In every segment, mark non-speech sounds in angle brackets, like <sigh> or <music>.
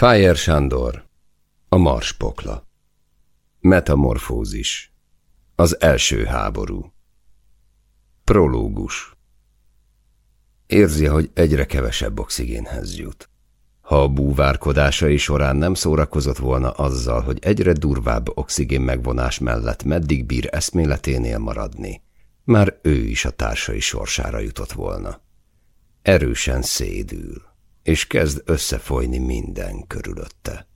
Fájer Sándor, a Marspokla. Metamorfózis, az első háború. Prológus. Érzi, hogy egyre kevesebb oxigénhez jut. Ha a búvárkodásai során nem szórakozott volna azzal, hogy egyre durvább oxigén megvonás mellett meddig bír eszméleténél maradni, már ő is a társai sorsára jutott volna. Erősen szédül, és kezd összefolyni minden körülötte.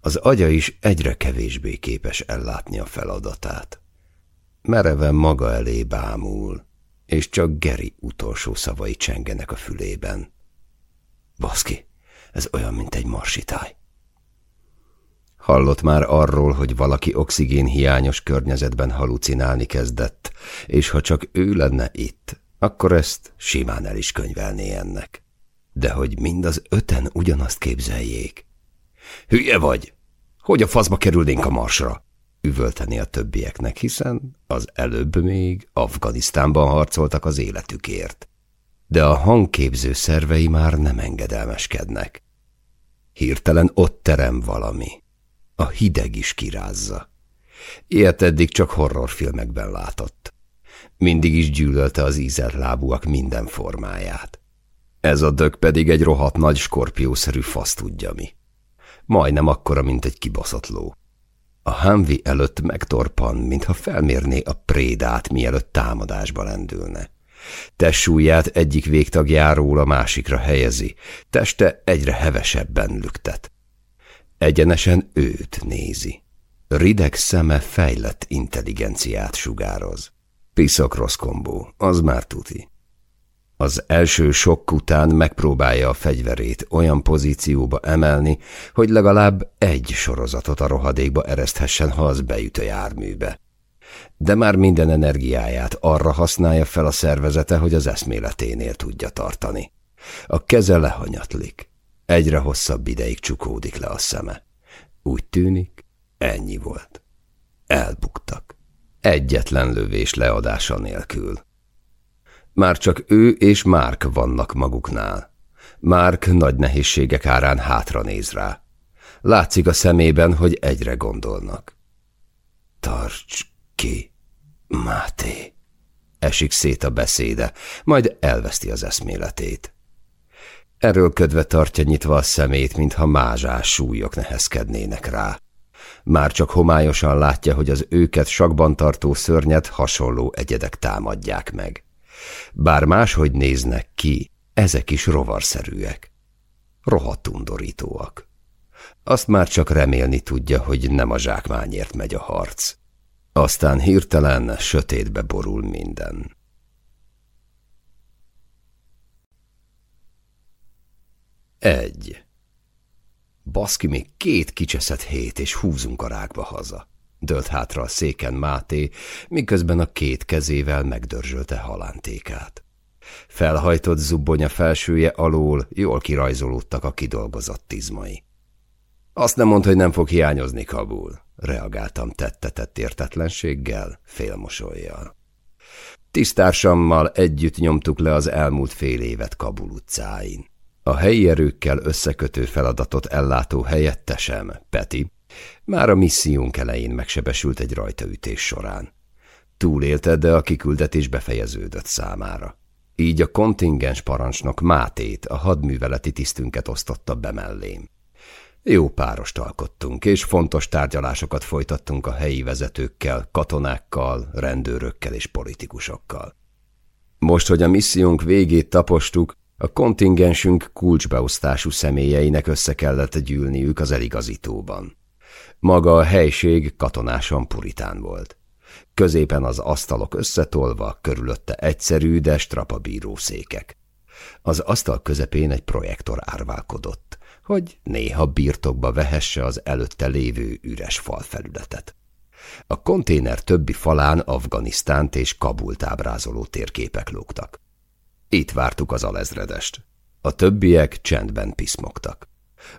Az agya is egyre kevésbé képes ellátni a feladatát. Mereven maga elé bámul, és csak Geri utolsó szavai csengenek a fülében. Baszki, ez olyan, mint egy marsitáj. Hallott már arról, hogy valaki oxigénhiányos környezetben halucinálni kezdett, és ha csak ő lenne itt, akkor ezt simán el is könyvelné ennek. De hogy mind az öten ugyanazt képzeljék. Hülye vagy! Hogy a faszba kerülnénk a marsra? Üvölteni a többieknek, hiszen az előbb még Afganisztánban harcoltak az életükért. De a hangképző szervei már nem engedelmeskednek. Hirtelen ott terem valami. A hideg is kirázza. Ilyet eddig csak horrorfilmekben látott. Mindig is gyűlölte az ízelt lábúak minden formáját. Ez a dög pedig egy rohadt nagy skorpiószerű fasz tudja mi. Majdnem akkora, mint egy kibaszott ló. A Humvee előtt megtorpan, mintha felmérné a prédát, mielőtt támadásba lendülne. Tessúját egyik végtagjáról a másikra helyezi, teste egyre hevesebben lüktet. Egyenesen őt nézi. Rideg szeme fejlett intelligenciát sugároz. Piszok rossz kombó, az már tuti. Az első sok után megpróbálja a fegyverét olyan pozícióba emelni, hogy legalább egy sorozatot a rohadékba ereszthessen, ha az beüt a járműbe. De már minden energiáját arra használja fel a szervezete, hogy az eszméleténél tudja tartani. A keze lehanyatlik. Egyre hosszabb ideig csukódik le a szeme. Úgy tűnik, ennyi volt. Elbuktak. Egyetlen lövés leadása nélkül. Már csak ő és Márk vannak maguknál. Márk nagy nehézségek árán hátra néz rá. Látszik a szemében, hogy egyre gondolnak. Tarts ki, Máté! Esik szét a beszéde, majd elveszti az eszméletét. Erőlködve tartja nyitva a szemét, mintha mázsás súlyok nehezkednének rá. Már csak homályosan látja, hogy az őket sakban tartó szörnyet hasonló egyedek támadják meg. Bár máshogy néznek ki, ezek is rovarszerűek. Rohadt undorítóak. Azt már csak remélni tudja, hogy nem a zsákmányért megy a harc. Aztán hirtelen sötétbe borul minden. Egy. Baszki, még két kicseszett hét, és húzunk a rákba haza. Dölt hátra a széken Máté, miközben a két kezével megdörzsölte halántékát. Felhajtott zubbonya felsője alól jól kirajzolódtak a kidolgozott izmai. Azt nem mond, hogy nem fog hiányozni Kabul, reagáltam tettetett értetlenséggel, félmosoljal. Tisztársammal együtt nyomtuk le az elmúlt fél évet Kabul utcáin. A helyi erőkkel összekötő feladatot ellátó helyettesem, Peti, már a missziónk elején megsebesült egy rajtaütés során. Túlélte, de a kiküldetés befejeződött számára. Így a kontingens parancsnok Mátét, a hadműveleti tisztünket osztotta be mellém. Jó párost alkottunk, és fontos tárgyalásokat folytattunk a helyi vezetőkkel, katonákkal, rendőrökkel és politikusokkal. Most, hogy a missziónk végét tapostuk, a kontingensünk kulcsbeosztású személyeinek össze kellett gyűlniük az eligazítóban. Maga a helység katonásan puritán volt. Középen az asztalok összetolva, körülötte egyszerű, de strapabíró székek. Az asztal közepén egy projektor árválkodott, hogy néha birtokba vehesse az előtte lévő üres falfelületet. A konténer többi falán Afganisztánt és Kabult ábrázoló térképek lógtak. Itt vártuk az alezredest. A többiek csendben piszmogtak.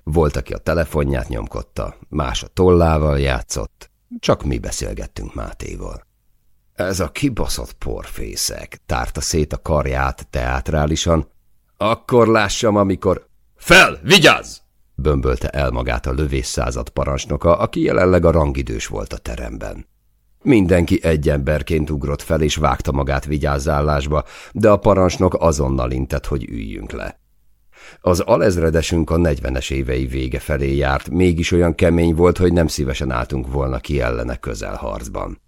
Volt, aki a telefonját nyomkodta, más a tollával játszott, csak mi beszélgettünk Mátéval. Ez a kibaszott porfészek, tárta szét a karját teátrálisan. Akkor lássam, amikor... Fel, vigyázz! bömbölte el magát a lövészszázad parancsnoka, aki jelenleg a rangidős volt a teremben. Mindenki egy emberként ugrott fel és vágta magát vigyázállásba, de a parancsnok azonnal intett, hogy üljünk le. Az alezredesünk a negyvenes évei vége felé járt, mégis olyan kemény volt, hogy nem szívesen álltunk volna ki ellene közelharcban.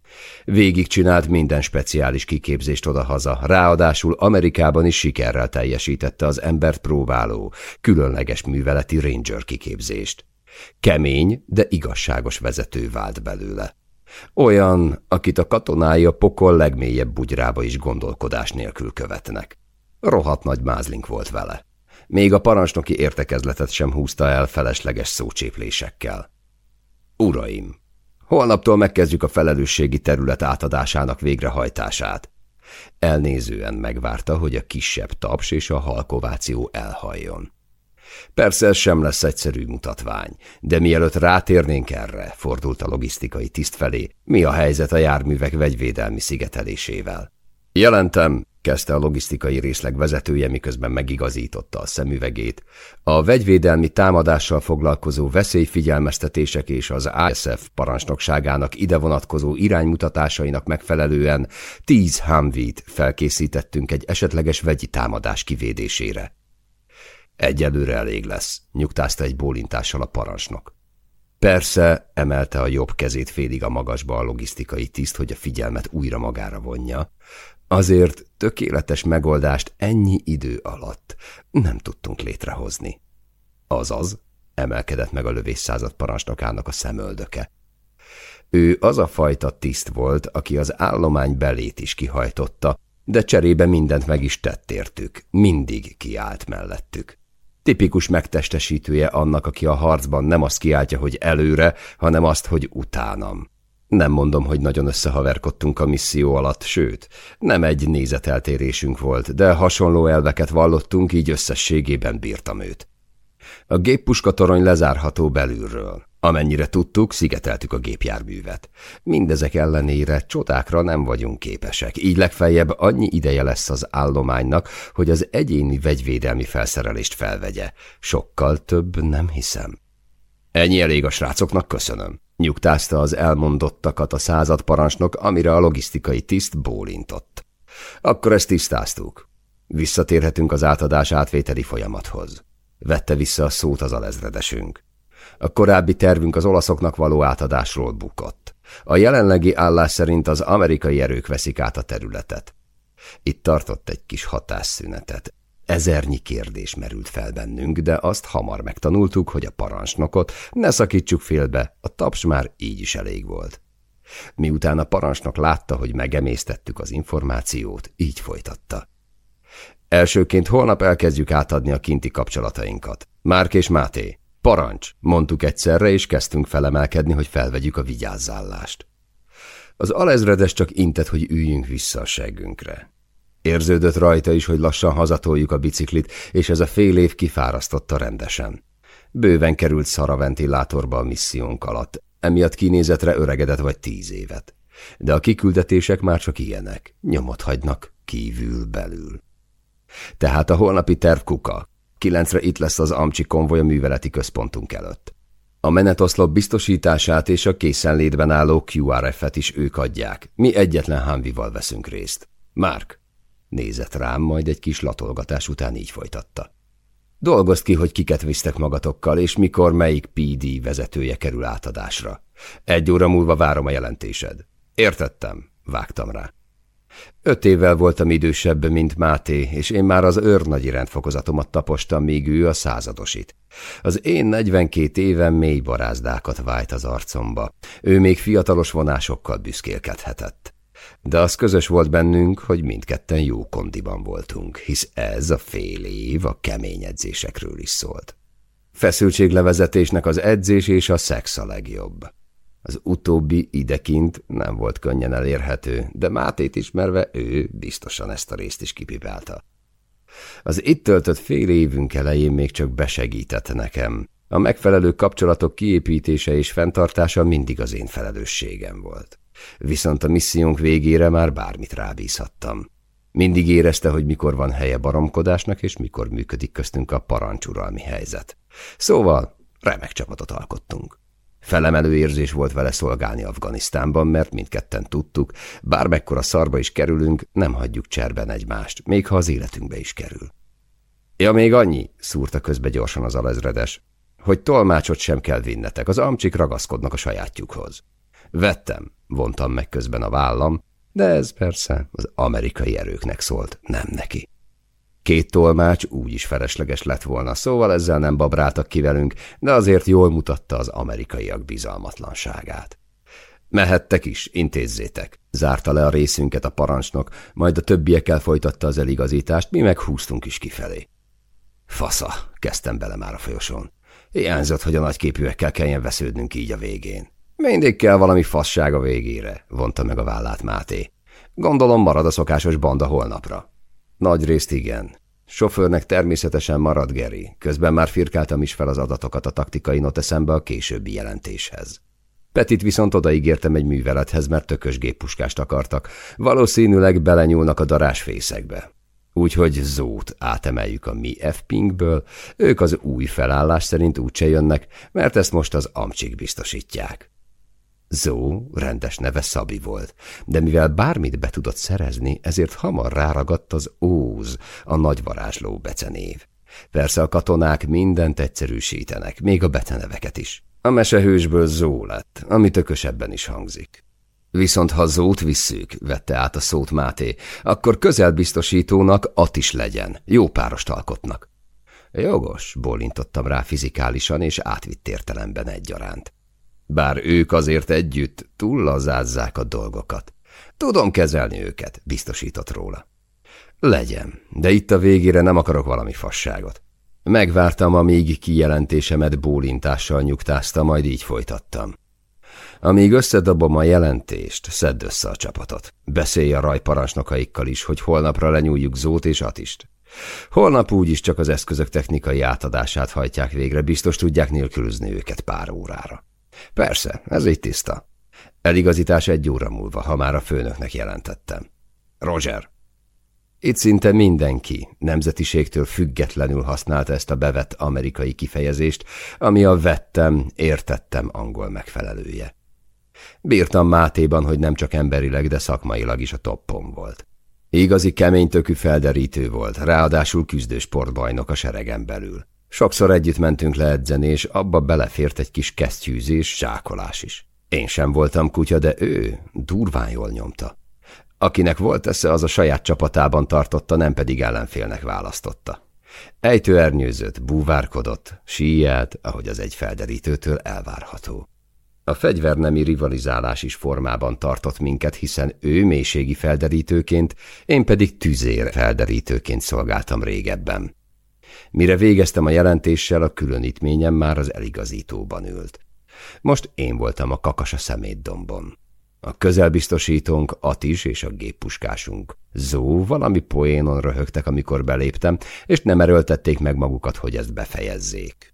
Végig csinált minden speciális kiképzést odahaza, ráadásul Amerikában is sikerrel teljesítette az embert próbáló, különleges műveleti ranger kiképzést. Kemény, de igazságos vezető vált belőle. Olyan, akit a katonái a pokol legmélyebb bugyrába is gondolkodás nélkül követnek. Rohat nagy mázlink volt vele. Még a parancsnoki értekezletet sem húzta el felesleges szócséplésekkel. Uraim, holnaptól megkezdjük a felelősségi terület átadásának végrehajtását. Elnézően megvárta, hogy a kisebb taps és a halkováció elhajjon. Persze ez sem lesz egyszerű mutatvány, de mielőtt rátérnénk erre, fordult a logisztikai tiszt felé, mi a helyzet a járművek vegyvédelmi szigetelésével. Jelentem, kezdte a logisztikai részleg vezetője, miközben megigazította a szemüvegét. A vegyvédelmi támadással foglalkozó veszélyfigyelmeztetések és az ISF parancsnokságának ide vonatkozó iránymutatásainak megfelelően tíz Humvee-t felkészítettünk egy esetleges vegyi támadás kivédésére. Egyelőre elég lesz, nyugtázta egy bólintással a parancsnok. Persze, emelte a jobb kezét félig a magasba a logisztikai tiszt, hogy a figyelmet újra magára vonja. Azért tökéletes megoldást ennyi idő alatt nem tudtunk létrehozni. Azaz, emelkedett meg a lövészszázad parancsnokának a szemöldöke. Ő az a fajta tiszt volt, aki az állomány belét is kihajtotta, de cserébe mindent meg is tett értük, mindig kiállt mellettük. Tipikus megtestesítője annak, aki a harcban nem azt kiáltja, hogy előre, hanem azt, hogy utánam. Nem mondom, hogy nagyon összehaverkodtunk a misszió alatt, sőt, nem egy nézeteltérésünk volt, de hasonló elveket vallottunk, így összességében bírtam őt. A géppuskatorony lezárható belülről. Amennyire tudtuk, szigeteltük a gépjárművet. Mindezek ellenére csodákra nem vagyunk képesek, így legfeljebb annyi ideje lesz az állománynak, hogy az egyéni vegyvédelmi felszerelést felvegye. Sokkal több nem hiszem. Ennyi elég a srácoknak, köszönöm. Nyugtázta az elmondottakat a század parancsnok, amire a logisztikai tiszt bólintott. Akkor ezt tisztáztuk. Visszatérhetünk az átadás átvételi folyamathoz. Vette vissza a szót az alezredesünk. A korábbi tervünk az olaszoknak való átadásról bukott. A jelenlegi állás szerint az amerikai erők veszik át a területet. Itt tartott egy kis hatásszünetet. Ezernyi kérdés merült fel bennünk, de azt hamar megtanultuk, hogy a parancsnokot ne szakítsuk félbe, a taps már így is elég volt. Miután a parancsnok látta, hogy megemésztettük az információt, így folytatta. Elsőként holnap elkezdjük átadni a kinti kapcsolatainkat. Márk és Máté, parancs, mondtuk egyszerre, és kezdtünk felemelkedni, hogy felvegyük a vigyázzállást. Az alezredes csak intett, hogy üljünk vissza a seggünkre. Érződött rajta is, hogy lassan hazatoljuk a biciklit, és ez a fél év kifárasztotta rendesen. Bőven került szaraventilátorba a missziónk alatt, emiatt kinézetre öregedett vagy tíz évet. De a kiküldetések már csak ilyenek, nyomot hagynak kívül-belül. Tehát a holnapi terv kuka. Kilencre itt lesz az Amcsi konvoj a műveleti központunk előtt. A menetoszlop biztosítását és a készenlétben álló QRF-et is ők adják. Mi egyetlen Hanvival veszünk részt. Márk, nézett rám, majd egy kis latolgatás után így folytatta. Dolgozd ki, hogy kiket visztek magatokkal, és mikor melyik PD vezetője kerül átadásra. Egy óra múlva várom a jelentésed. Értettem, vágtam rá. Öt évvel voltam idősebb, mint Máté, és én már az őrnagyi rendfokozatomat tapostam, míg ő a századosit. Az én 42 éven mély barázdákat vájt az arcomba. Ő még fiatalos vonásokkal büszkélkedhetett. De az közös volt bennünk, hogy mindketten jó kondiban voltunk, hisz ez a fél év a kemény edzésekről is szólt. Feszültséglevezetésnek az edzés és a szex a legjobb. Az utóbbi idekint nem volt könnyen elérhető, de Mátét ismerve ő biztosan ezt a részt is kipipálta. Az itt töltött fél évünk elején még csak besegített nekem. A megfelelő kapcsolatok kiépítése és fenntartása mindig az én felelősségem volt. Viszont a missziónk végére már bármit rábízhattam. Mindig érezte, hogy mikor van helye baromkodásnak, és mikor működik köztünk a parancsuralmi helyzet. Szóval Remek csapatot alkottunk. Felemelő érzés volt vele szolgálni Afganisztánban, mert mindketten tudtuk, bármekkora szarba is kerülünk, nem hagyjuk cserben egymást, még ha az életünkbe is kerül. Ja, még annyi, szúrta közbe gyorsan az alezredes, hogy tolmácsot sem kell vinnetek, az amcsik ragaszkodnak a sajátjukhoz. Vettem, vontam meg közben a vállam, de ez persze az amerikai erőknek szólt, nem neki. Két tolmács úgy is felesleges lett volna, szóval ezzel nem babráltak ki velünk, de azért jól mutatta az amerikaiak bizalmatlanságát. Mehettek is, intézzétek. Zárta le a részünket a parancsnok, majd a többiekkel folytatta az eligazítást, mi meg húztunk is kifelé. Fasza, kezdtem bele már a folyosón. Hiányzott, hogy a nagyképűekkel kelljen vesződnünk így a végén. Mindig kell valami fasság a végére, vonta meg a vállát Máté. Gondolom marad a szokásos banda holnapra. Nagy részt igen. Sofőrnek természetesen marad Geri, közben már firkáltam is fel az adatokat a taktikai noteszembe a későbbi jelentéshez. Petit viszont odaígértem egy művelethez, mert tökös géppuskást akartak. Valószínűleg belenyúlnak a darásfészekbe. Úgyhogy Zót átemeljük a mi F-Pinkből, ők az új felállás szerint úgyse jönnek, mert ezt most az amcsik biztosítják. Zó rendes neve Szabi volt, de mivel bármit be tudott szerezni, ezért hamar ráragadt az Óz, a nagyvarázsló becenév. Persze a katonák mindent egyszerűsítenek, még a beteneveket is. A mesehősből Zó lett, ami tökösebben is hangzik. Viszont ha Zót visszük, vette át a szót Máté, akkor közelbiztosítónak at is legyen, jó párost alkotnak. Jogos, bólintottam rá fizikálisan és átvitt értelemben egyaránt. Bár ők azért együtt túllazázzák a dolgokat. Tudom kezelni őket, biztosított róla. Legyen, de itt a végére nem akarok valami fasságot. Megvártam, amíg kijelentésemet bólintással nyugtázta, majd így folytattam. Amíg összedobom a jelentést, szedd össze a csapatot. Beszélj a rajparancsnokaikkal is, hogy holnapra lenyúljuk Zót és Atist. Holnap úgyis csak az eszközök technikai átadását hajtják végre, biztos tudják nélkülözni őket pár órára. Persze, ez így tiszta. Eligazítás egy óra múlva, ha már a főnöknek jelentettem. Roger. Itt szinte mindenki nemzetiségtől függetlenül használta ezt a bevett amerikai kifejezést, ami a vettem, értettem angol megfelelője. Bírtam Mátéban, hogy nem csak emberileg, de szakmailag is a toppom volt. Igazi keménytökű felderítő volt, ráadásul küzdősportbajnok a seregen belül. Sokszor együtt mentünk le edzeni, és abba belefért egy kis kesztyűzés, zsákolás is. Én sem voltam kutya, de ő durván jól nyomta. Akinek volt esze, az a saját csapatában tartotta, nem pedig ellenfélnek választotta. Ejtőernyőzött, búvárkodott, síjelt, ahogy az egy felderítőtől elvárható. A fegyvernemi rivalizálás is formában tartott minket, hiszen ő mélységi felderítőként, én pedig tüzér felderítőként szolgáltam régebben. Mire végeztem a jelentéssel, a különítményem már az eligazítóban ült. Most én voltam a kakas a szemétdombon. A közelbiztosítónk, Atis és a géppuskásunk. Zó valami poénon röhögtek, amikor beléptem, és nem erőltették meg magukat, hogy ezt befejezzék.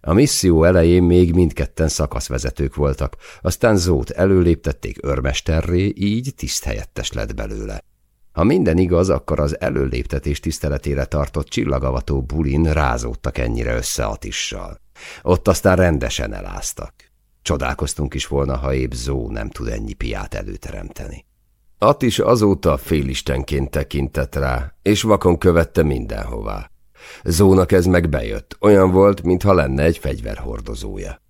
A misszió elején még mindketten szakaszvezetők voltak, aztán Zót előléptették örmesterré, így tiszthelyettes lett belőle. Ha minden igaz, akkor az előléptetés tiszteletére tartott csillagavató bulin rázódtak ennyire össze Atissal. Ott aztán rendesen eláztak. Csodálkoztunk is volna, ha épp Zó nem tud ennyi piát előteremteni. Attis azóta félistenként tekintett rá, és vakon követte mindenhová. Zónak ez meg bejött, olyan volt, mintha lenne egy fegyverhordozója.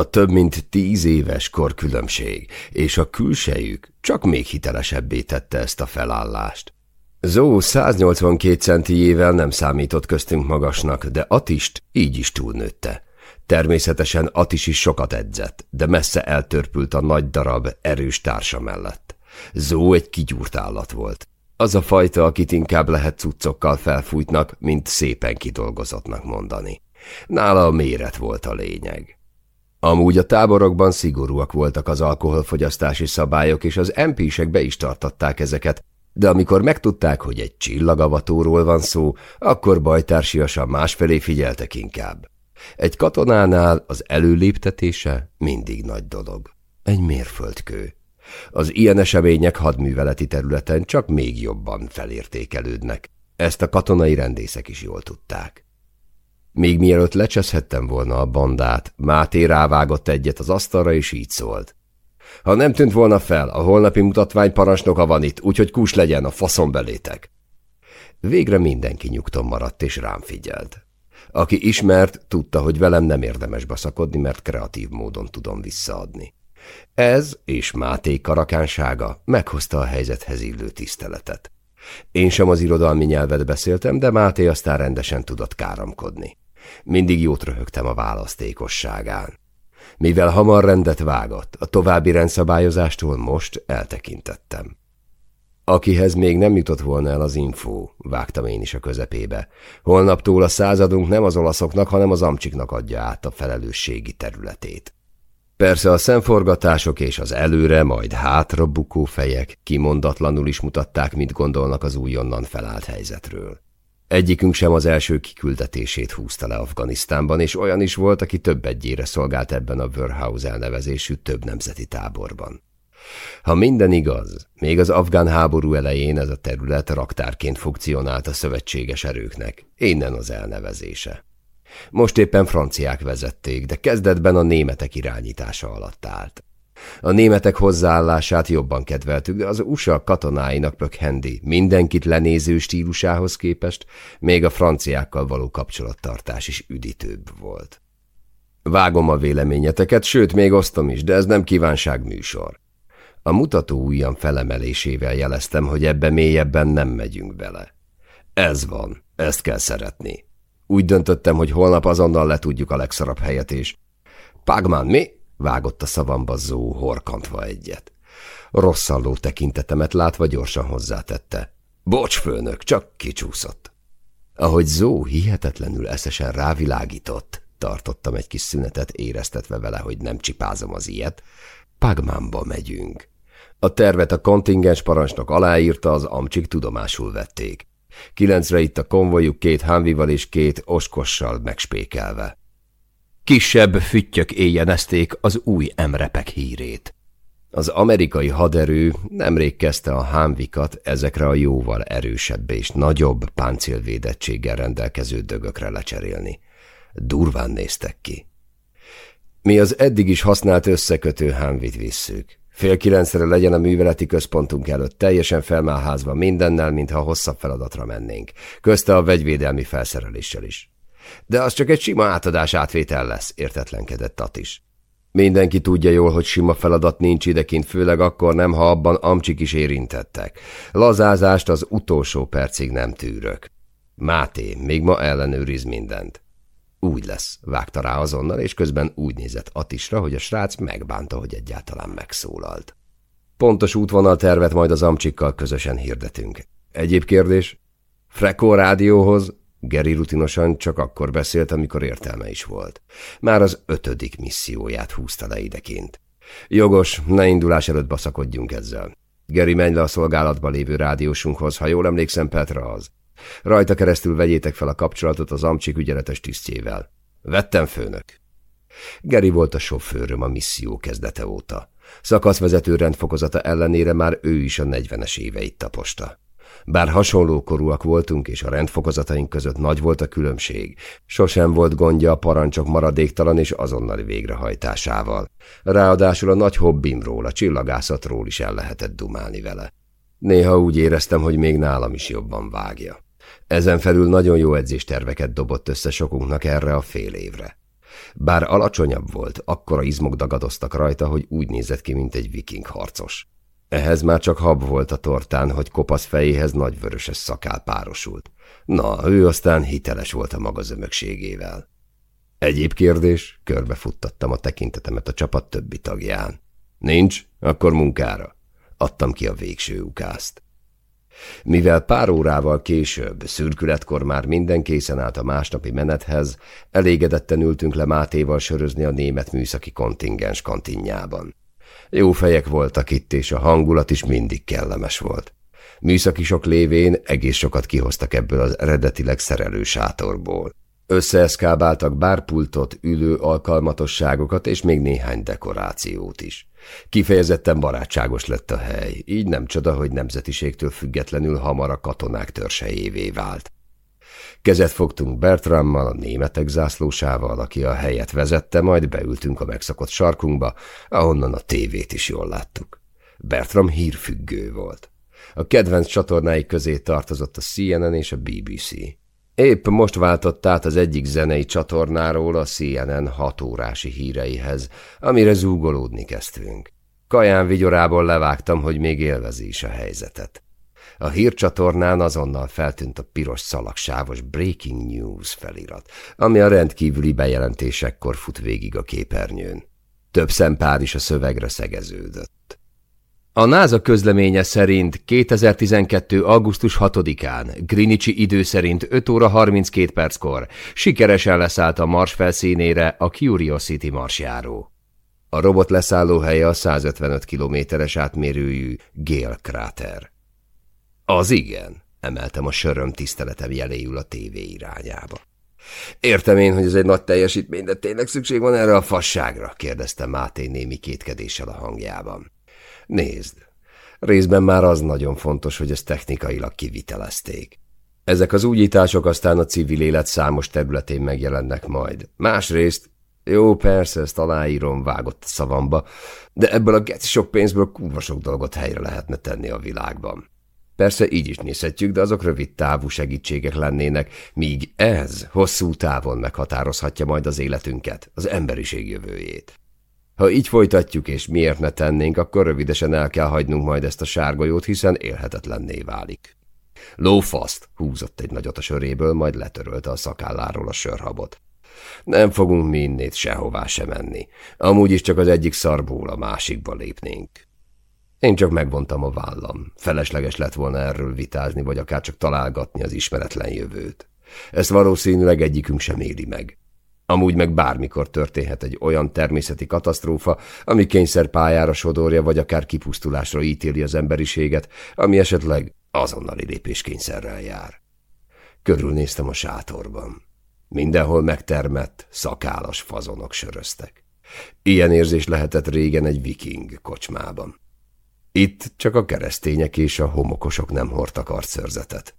A több mint tíz éves korkülönbség és a külsejük csak még hitelesebbé tette ezt a felállást. Zó 182 centijével nem számított köztünk magasnak, de Atist így is túlnőtte. Természetesen Atis is sokat edzett, de messze eltörpült a nagy darab, erős társa mellett. Zó egy kigyúrt állat volt. Az a fajta, akit inkább lehet cuccokkal felfújtnak, mint szépen kidolgozottnak mondani. Nála a méret volt a lényeg. Amúgy a táborokban szigorúak voltak az alkoholfogyasztási szabályok, és az MP-sek be is tartatták ezeket, de amikor megtudták, hogy egy csillagavatóról van szó, akkor bajtársiasan másfelé figyeltek inkább. Egy katonánál az előléptetése mindig nagy dolog. Egy mérföldkő. Az ilyen események hadműveleti területen csak még jobban felértékelődnek. Ezt a katonai rendészek is jól tudták. Még mielőtt lecseszhettem volna a bandát, Máté rávágott egyet az asztalra, és így szólt. Ha nem tűnt volna fel, a holnapi mutatvány parancsnoka van itt, úgyhogy kus legyen, a faszon belétek. Végre mindenki nyugton maradt, és rám figyelt. Aki ismert, tudta, hogy velem nem érdemes baszakodni, mert kreatív módon tudom visszaadni. Ez és Máté karakánsága meghozta a helyzethez illő tiszteletet. Én sem az irodalmi nyelvet beszéltem, de Máté aztán rendesen tudott káromkodni. Mindig jót röhögtem a választékosságán. Mivel hamar rendet vágott, a további rendszabályozástól most eltekintettem. Akihez még nem jutott volna el az infó, vágtam én is a közepébe. Holnaptól a századunk nem az olaszoknak, hanem az amcsiknak adja át a felelősségi területét. Persze a szemforgatások és az előre, majd hátra bukó fejek kimondatlanul is mutatták, mit gondolnak az újonnan felállt helyzetről. Egyikünk sem az első kiküldetését húzta le Afganisztánban, és olyan is volt, aki több egyére szolgált ebben a Wörhaus elnevezésű több nemzeti táborban. Ha minden igaz, még az afgán háború elején ez a terület raktárként funkcionált a szövetséges erőknek, innen az elnevezése. Most éppen franciák vezették, de kezdetben a németek irányítása alatt állt. A németek hozzáállását jobban kedveltük, de az USA katonáinak pökhendi, mindenkit lenéző stílusához képest még a franciákkal való kapcsolattartás is üdítőbb volt. Vágom a véleményeteket, sőt, még osztom is, de ez nem kívánságműsor. A mutató ujjam felemelésével jeleztem, hogy ebbe mélyebben nem megyünk bele. Ez van, ezt kell szeretni. Úgy döntöttem, hogy holnap azonnal letudjuk a legszarabb helyet, és... Pagman, mi? Vágott a szavamba Zó, horkantva egyet. Rosszalló tekintetemet látva gyorsan hozzátette. Bocs, főnök, csak kicsúszott. Ahogy Zó hihetetlenül eszesen rávilágított, tartottam egy kis szünetet, éreztetve vele, hogy nem csipázom az ilyet, Pagmánba megyünk. A tervet a kontingens parancsnok aláírta, az amcsik tudomásul vették. Kilencre itt a konvojuk két hámvival és két oskossal megspékelve. Kisebb füttyök éjjenezték az új emrepek hírét. Az amerikai haderő nemrég kezdte a hámvikat ezekre a jóval erősebb és nagyobb páncélvédettséggel rendelkező dögökre lecserélni. Durván néztek ki. Mi az eddig is használt összekötő hámvit visszük. Fél kilencre legyen a műveleti központunk előtt, teljesen felmáházva mindennel, mintha hosszabb feladatra mennénk, közte a vegyvédelmi felszereléssel is. De az csak egy sima átadás átvétel lesz, értetlenkedett is. Mindenki tudja jól, hogy sima feladat nincs idekint, főleg akkor nem, ha abban amcsik is érintettek. Lazázást az utolsó percig nem tűrök. Máté, még ma ellenőriz mindent. Úgy lesz, vágta rá azonnal, és közben úgy nézett Atisra, hogy a srác megbánta, hogy egyáltalán megszólalt. Pontos útvonal tervet majd az amcsikkal közösen hirdetünk. Egyéb kérdés? Frekó rádióhoz? Geri rutinosan csak akkor beszélt, amikor értelme is volt. Már az ötödik misszióját húzta le idekint. Jogos, ne indulás előtt baszakodjunk ezzel. Geri, menj le a szolgálatba lévő rádiósunkhoz, ha jól emlékszem, Petra az. Rajta keresztül vegyétek fel a kapcsolatot az amcsik ügyeletes tisztjével. Vettem főnök. Geri volt a sofőröm a misszió kezdete óta. Szakaszvezető rendfokozata ellenére már ő is a negyvenes éveit taposta. Bár hasonló korúak voltunk, és a rendfokozataink között nagy volt a különbség, sosem volt gondja a parancsok maradéktalan és azonnali végrehajtásával. Ráadásul a nagy hobbimról, a csillagászatról is el lehetett dumálni vele. Néha úgy éreztem, hogy még nálam is jobban vágja. Ezen felül nagyon jó edzésterveket dobott össze sokunknak erre a fél évre. Bár alacsonyabb volt, akkora izmok dagadoztak rajta, hogy úgy nézett ki, mint egy viking harcos. Ehhez már csak hab volt a tortán, hogy kopasz fejéhez nagy vöröses szakál párosult. Na, ő aztán hiteles volt a maga zömökségével. Egyéb kérdés? Körbefuttattam a tekintetemet a csapat többi tagján. Nincs? Akkor munkára. Adtam ki a végső ukázt. Mivel pár órával később, szürkületkor már minden készen állt a másnapi menethez, elégedetten ültünk le Mátéval sörözni a német műszaki kontingens kantinjában. Jó fejek voltak itt, és a hangulat is mindig kellemes volt. Műszakisok lévén egész sokat kihoztak ebből az eredetileg szerelő sátorból. Összeeszkábáltak bárpultot, ülő alkalmatosságokat és még néhány dekorációt is. Kifejezetten barátságos lett a hely, így nem csoda, hogy nemzetiségtől függetlenül hamar a katonák törsejévé vált. Kezet fogtunk Bertrammal, a németek zászlósával, aki a helyet vezette, majd beültünk a megszakott sarkunkba, ahonnan a tévét is jól láttuk. Bertram hírfüggő volt. A kedvenc csatornái közé tartozott a CNN és a BBC. Épp most váltott át az egyik zenei csatornáról a CNN hatórási híreihez, amire zúgolódni kezdtünk. Kaján vigyorából levágtam, hogy még élvezi is a helyzetet. A hírcsatornán azonnal feltűnt a piros szalagsávos Breaking News felirat, ami a rendkívüli bejelentésekkor fut végig a képernyőn. Több szempár is a szövegre szegeződött. A NASA közleménye szerint 2012. augusztus 6-án, Greenwichi idő szerint 5 óra 32 perckor sikeresen leszállt a Mars felszínére a Curiosity marsjáró. A robot leszállóhelye a 155 kilométeres átmérőjű Gale kráter. Az igen, emeltem a söröm tiszteletem jeléül a tévé irányába. Értem én, hogy ez egy nagy teljesítmény, de tényleg szükség van erre a fasságra? kérdezte Máté némi kétkedéssel a hangjában. Nézd, részben már az nagyon fontos, hogy ezt technikailag kivitelezték. Ezek az újítások aztán a civil élet számos területén megjelennek majd. Másrészt, jó, persze, ezt aláírom, vágott a szavamba, de ebből a geci sok pénzből kurva sok dolgot helyre lehetne tenni a világban. Persze így is nézhetjük, de azok rövid távú segítségek lennének, míg ez hosszú távon meghatározhatja majd az életünket, az emberiség jövőjét. Ha így folytatjuk, és miért ne tennénk, akkor rövidesen el kell hagynunk majd ezt a sárgolyót, hiszen élhetetlenné válik. Lófaszt húzott egy nagyot a söréből, majd letörölte a szakálláról a sörhabot. Nem fogunk mi innét sehová sem menni. Amúgy is csak az egyik szarból a másikba lépnénk. Én csak megvontam a vállam. Felesleges lett volna erről vitázni, vagy akár csak találgatni az ismeretlen jövőt. Ezt valószínűleg egyikünk sem éli meg. Amúgy meg bármikor történhet egy olyan természeti katasztrófa, ami kényszerpályára sodorja, vagy akár kipusztulásra ítéli az emberiséget, ami esetleg azonnali lépéskényszerrel jár. Körülnéztem a sátorban. Mindenhol megtermett, szakálas fazonok söröztek. Ilyen érzés lehetett régen egy viking kocsmában. Itt csak a keresztények és a homokosok nem hordtak arcszörzetet.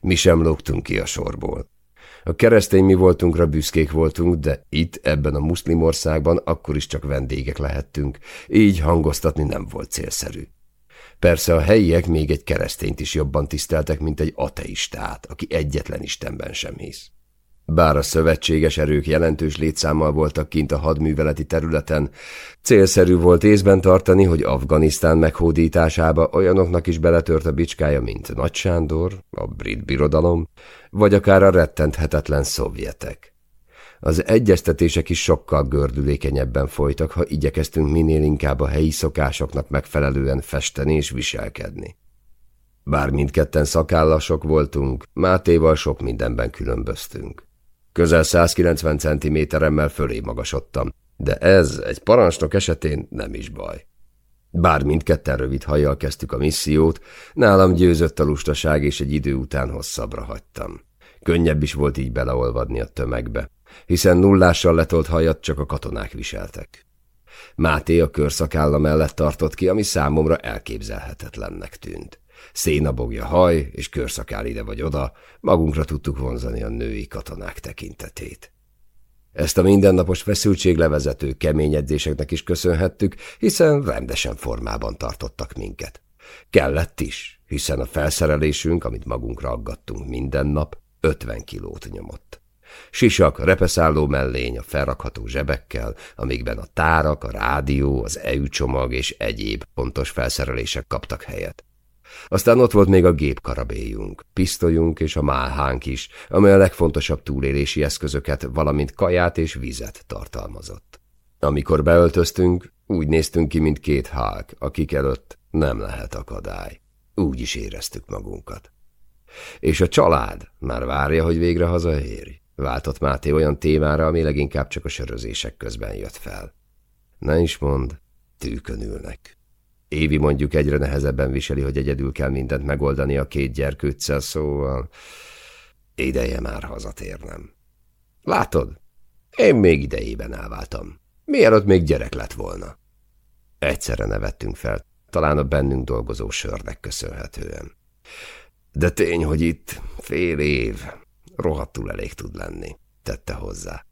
Mi sem lógtunk ki a sorból. A keresztény mi voltunkra büszkék voltunk, de itt, ebben a muszlim országban akkor is csak vendégek lehettünk, így hangoztatni nem volt célszerű. Persze a helyiek még egy keresztényt is jobban tiszteltek, mint egy ateistát, aki egyetlen Istenben sem hisz. Bár a szövetséges erők jelentős létszámmal voltak kint a hadműveleti területen, célszerű volt észben tartani, hogy Afganisztán meghódításába olyanoknak is beletört a bicskája, mint Nagy Sándor, a brit birodalom, vagy akár a rettenthetetlen szovjetek. Az egyeztetések is sokkal gördülékenyebben folytak, ha igyekeztünk minél inkább a helyi szokásoknak megfelelően festeni és viselkedni. Bár mindketten szakállasok voltunk, Mátéval sok mindenben különböztünk. Közel 190 centiméteremmel fölé magasodtam, de ez egy parancsnok esetén nem is baj. Bár mindketten rövid hajjal kezdtük a missziót, nálam győzött a lustaság, és egy idő után hosszabbra hagytam. Könnyebb is volt így beleolvadni a tömegbe, hiszen nullással letolt hajat csak a katonák viseltek. Máté a körszakálla mellett tartott ki, ami számomra elképzelhetetlennek tűnt. Szénabogja haj és körszakál ide vagy oda, magunkra tudtuk vonzani a női katonák tekintetét. Ezt a mindennapos feszültség levezető kemény edzéseknek is köszönhettük, hiszen rendesen formában tartottak minket. Kellett is, hiszen a felszerelésünk, amit magunkra aggattunk minden nap, 50 kilót nyomott. Sisak, repeszálló mellény a felrakható zsebekkel, amikben a tárak, a rádió, az EU csomag és egyéb pontos felszerelések kaptak helyet. Aztán ott volt még a gépkarabélyunk, pisztolyunk és a málhánk is, amely a legfontosabb túlélési eszközöket, valamint kaját és vizet tartalmazott. Amikor beöltöztünk, úgy néztünk ki, mint két hálk, akik előtt nem lehet akadály. Úgy is éreztük magunkat. És a család már várja, hogy végre hazaérj. Váltott Máté olyan témára, ami leginkább csak a sörözések közben jött fel. Ne is mond, tűkön ülnek. Évi mondjuk egyre nehezebben viseli, hogy egyedül kell mindent megoldani a két gyerkőccel, szóval ideje már hazatérnem. Látod, én még idejében elváltam. Mielőtt még gyerek lett volna. Egyszerre nevettünk fel, talán a bennünk dolgozó sörnek köszönhetően. De tény, hogy itt fél év, rohadtul elég tud lenni, tette hozzá.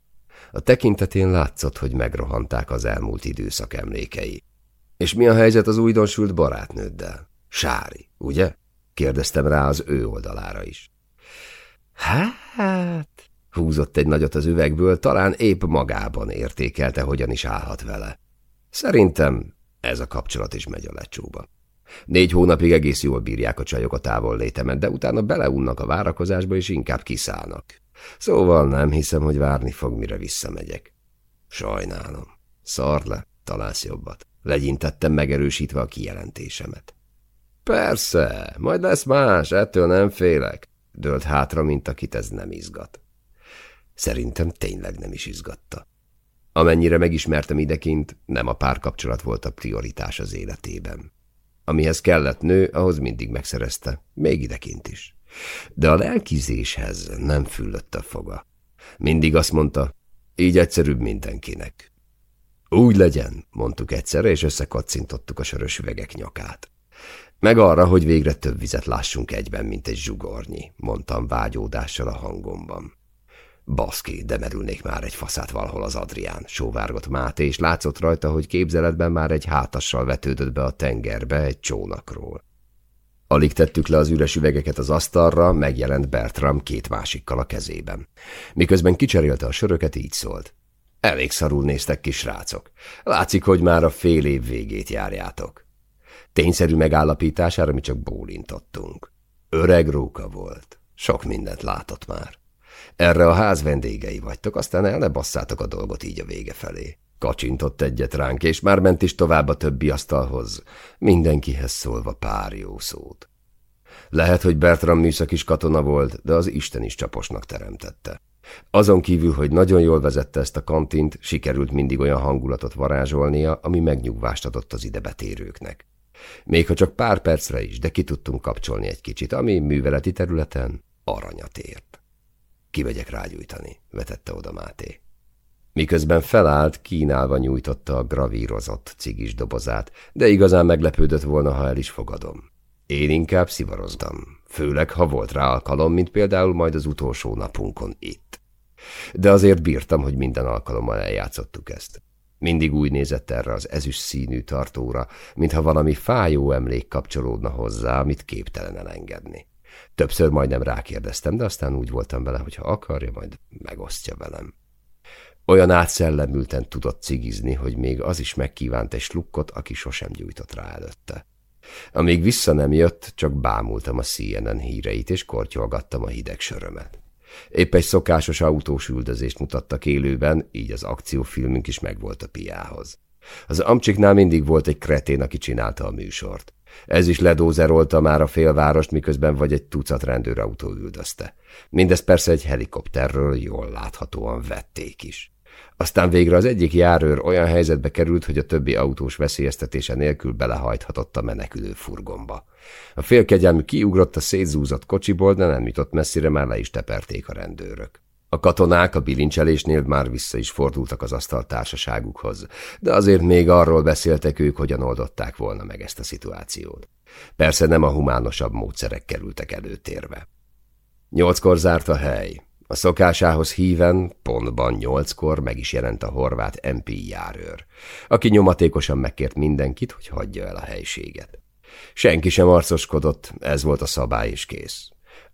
A tekintetén látszott, hogy megrohanták az elmúlt időszak emlékei. És mi a helyzet az újdonsült barátnőddel? Sári, ugye? Kérdeztem rá az ő oldalára is. Hát, húzott egy nagyot az üvegből, talán épp magában értékelte, hogyan is állhat vele. Szerintem ez a kapcsolat is megy a lecsóba. Négy hónapig egész jól bírják a csajok a távol létemet, de utána beleunnak a várakozásba, és inkább kiszállnak. Szóval nem hiszem, hogy várni fog, mire visszamegyek. Sajnálom. Szard le, találsz jobbat. Legyintettem megerősítve a kijelentésemet. Persze, majd lesz más, ettől nem félek. Dölt hátra, mint akit ez nem izgat. Szerintem tényleg nem is izgatta. Amennyire megismertem idekint, nem a párkapcsolat volt a prioritás az életében. Amihez kellett nő, ahhoz mindig megszerezte, még idekint is. De a lelkizéshez nem füllött a foga. Mindig azt mondta, így egyszerűbb mindenkinek. Úgy legyen, mondtuk egyszerre, és összekacintottuk a sörös üvegek nyakát. Meg arra, hogy végre több vizet lássunk egyben, mint egy zsugornyi, mondtam vágyódással a hangomban. Baszki, de merülnék már egy faszát valahol az Adrián, sóvárgott Máté, és látszott rajta, hogy képzeletben már egy hátassal vetődött be a tengerbe egy csónakról. Alig tettük le az üres üvegeket az asztalra, megjelent Bertram két másikkal a kezében. Miközben kicserélte a söröket, így szólt. Elég szarul néztek ki, srácok. Látszik, hogy már a fél év végét járjátok. Tényszerű megállapítására mi csak bólintottunk. Öreg róka volt. Sok mindent látott már. Erre a ház vendégei vagytok, aztán el ne basszátok a dolgot így a vége felé. Kacsintott egyet ránk, és már ment is tovább a többi asztalhoz, mindenkihez szólva pár jó szót. Lehet, hogy Bertram műszak is katona volt, de az Isten is csaposnak teremtette. Azon kívül, hogy nagyon jól vezette ezt a kantint, sikerült mindig olyan hangulatot varázsolnia, ami megnyugvást adott az idebetérőknek. Még ha csak pár percre is, de ki tudtunk kapcsolni egy kicsit, ami műveleti területen aranyat ért. Kivegyek rágyújtani, vetette oda Máté. Miközben felállt, kínálva nyújtotta a gravírozott cigis dobozát, de igazán meglepődött volna, ha el is fogadom. Én inkább szivaroztam, főleg ha volt rá alkalom, mint például majd az utolsó napunkon itt. De azért bírtam, hogy minden alkalommal eljátszottuk ezt. Mindig úgy nézett erre az ezüst színű tartóra, mintha valami fájó emlék kapcsolódna hozzá, amit képtelen elengedni. Többször majdnem rákérdeztem, de aztán úgy voltam vele, hogy ha akarja, majd megosztja velem. Olyan átszellemülten tudott cigizni, hogy még az is megkívánt egy slukkot, aki sosem gyújtott rá előtte. Amíg vissza nem jött, csak bámultam a CNN híreit, és kortyolgattam a hideg sörömet. Épp egy szokásos autós üldözést mutattak élőben, így az akciófilmünk is megvolt a piához. Az Amcsiknál mindig volt egy kretén, aki csinálta a műsort. Ez is ledózerolta már a félvárost, miközben vagy egy tucat rendőrautó üldözte. Mindez persze egy helikopterről jól láthatóan vették is. Aztán végre az egyik járőr olyan helyzetbe került, hogy a többi autós veszélyeztetése nélkül belehajthatott a menekülő furgomba. A félkegyelmű kiugrott a szétzúzott kocsiból, de nem jutott messzire, már le is teperték a rendőrök. A katonák a bilincselésnél már vissza is fordultak az asztal társaságukhoz, de azért még arról beszéltek ők, hogyan oldották volna meg ezt a szituációt. Persze nem a humánosabb módszerek kerültek előtérbe. Nyolckor zárt a hely. A szokásához híven, pontban nyolckor meg is jelent a horvát MP járőr, aki nyomatékosan megkért mindenkit, hogy hagyja el a helységet. Senki sem arcoskodott, ez volt a szabály és kész.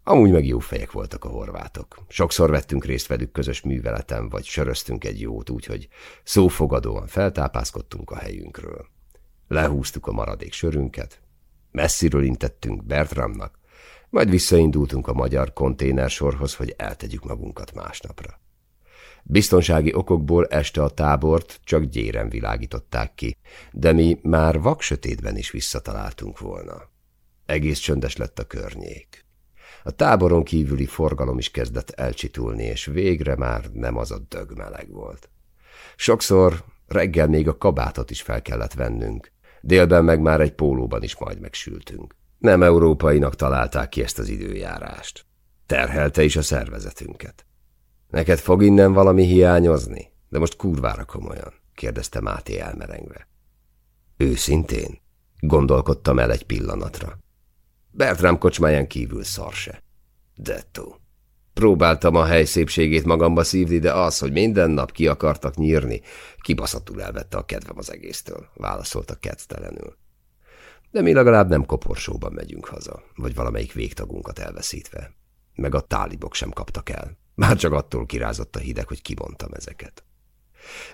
Amúgy meg jó fejek voltak a horvátok. Sokszor vettünk részt velük közös műveleten, vagy söröztünk egy jót, úgyhogy szófogadóan feltápászkodtunk a helyünkről. Lehúztuk a maradék sörünket, messziről intettünk Bertramnak, majd visszaindultunk a magyar konténersorhoz, hogy eltegyük magunkat másnapra. Biztonsági okokból este a tábort csak gyéren világították ki, de mi már vaksötétben is visszataláltunk volna. Egész csöndes lett a környék. A táboron kívüli forgalom is kezdett elcsitulni, és végre már nem az a dögmeleg volt. Sokszor reggel még a kabátot is fel kellett vennünk, délben meg már egy pólóban is majd megsültünk. Nem európainak találták ki ezt az időjárást. Terhelte is a szervezetünket. Neked fog innen valami hiányozni? De most kurvára komolyan, kérdezte Máté elmerengve. Őszintén? Gondolkodtam el egy pillanatra. Bertram kocsmáján kívül szar se. Detto. Próbáltam a hely szépségét magamba szívni, de az, hogy minden nap ki akartak nyírni, kibaszhatul elvette a kedvem az egésztől, válaszolta kettelenül. De mi legalább nem koporsóban megyünk haza, vagy valamelyik végtagunkat elveszítve. Meg a tálibok sem kaptak el. Már csak attól kirázott a hideg, hogy kimondtam ezeket.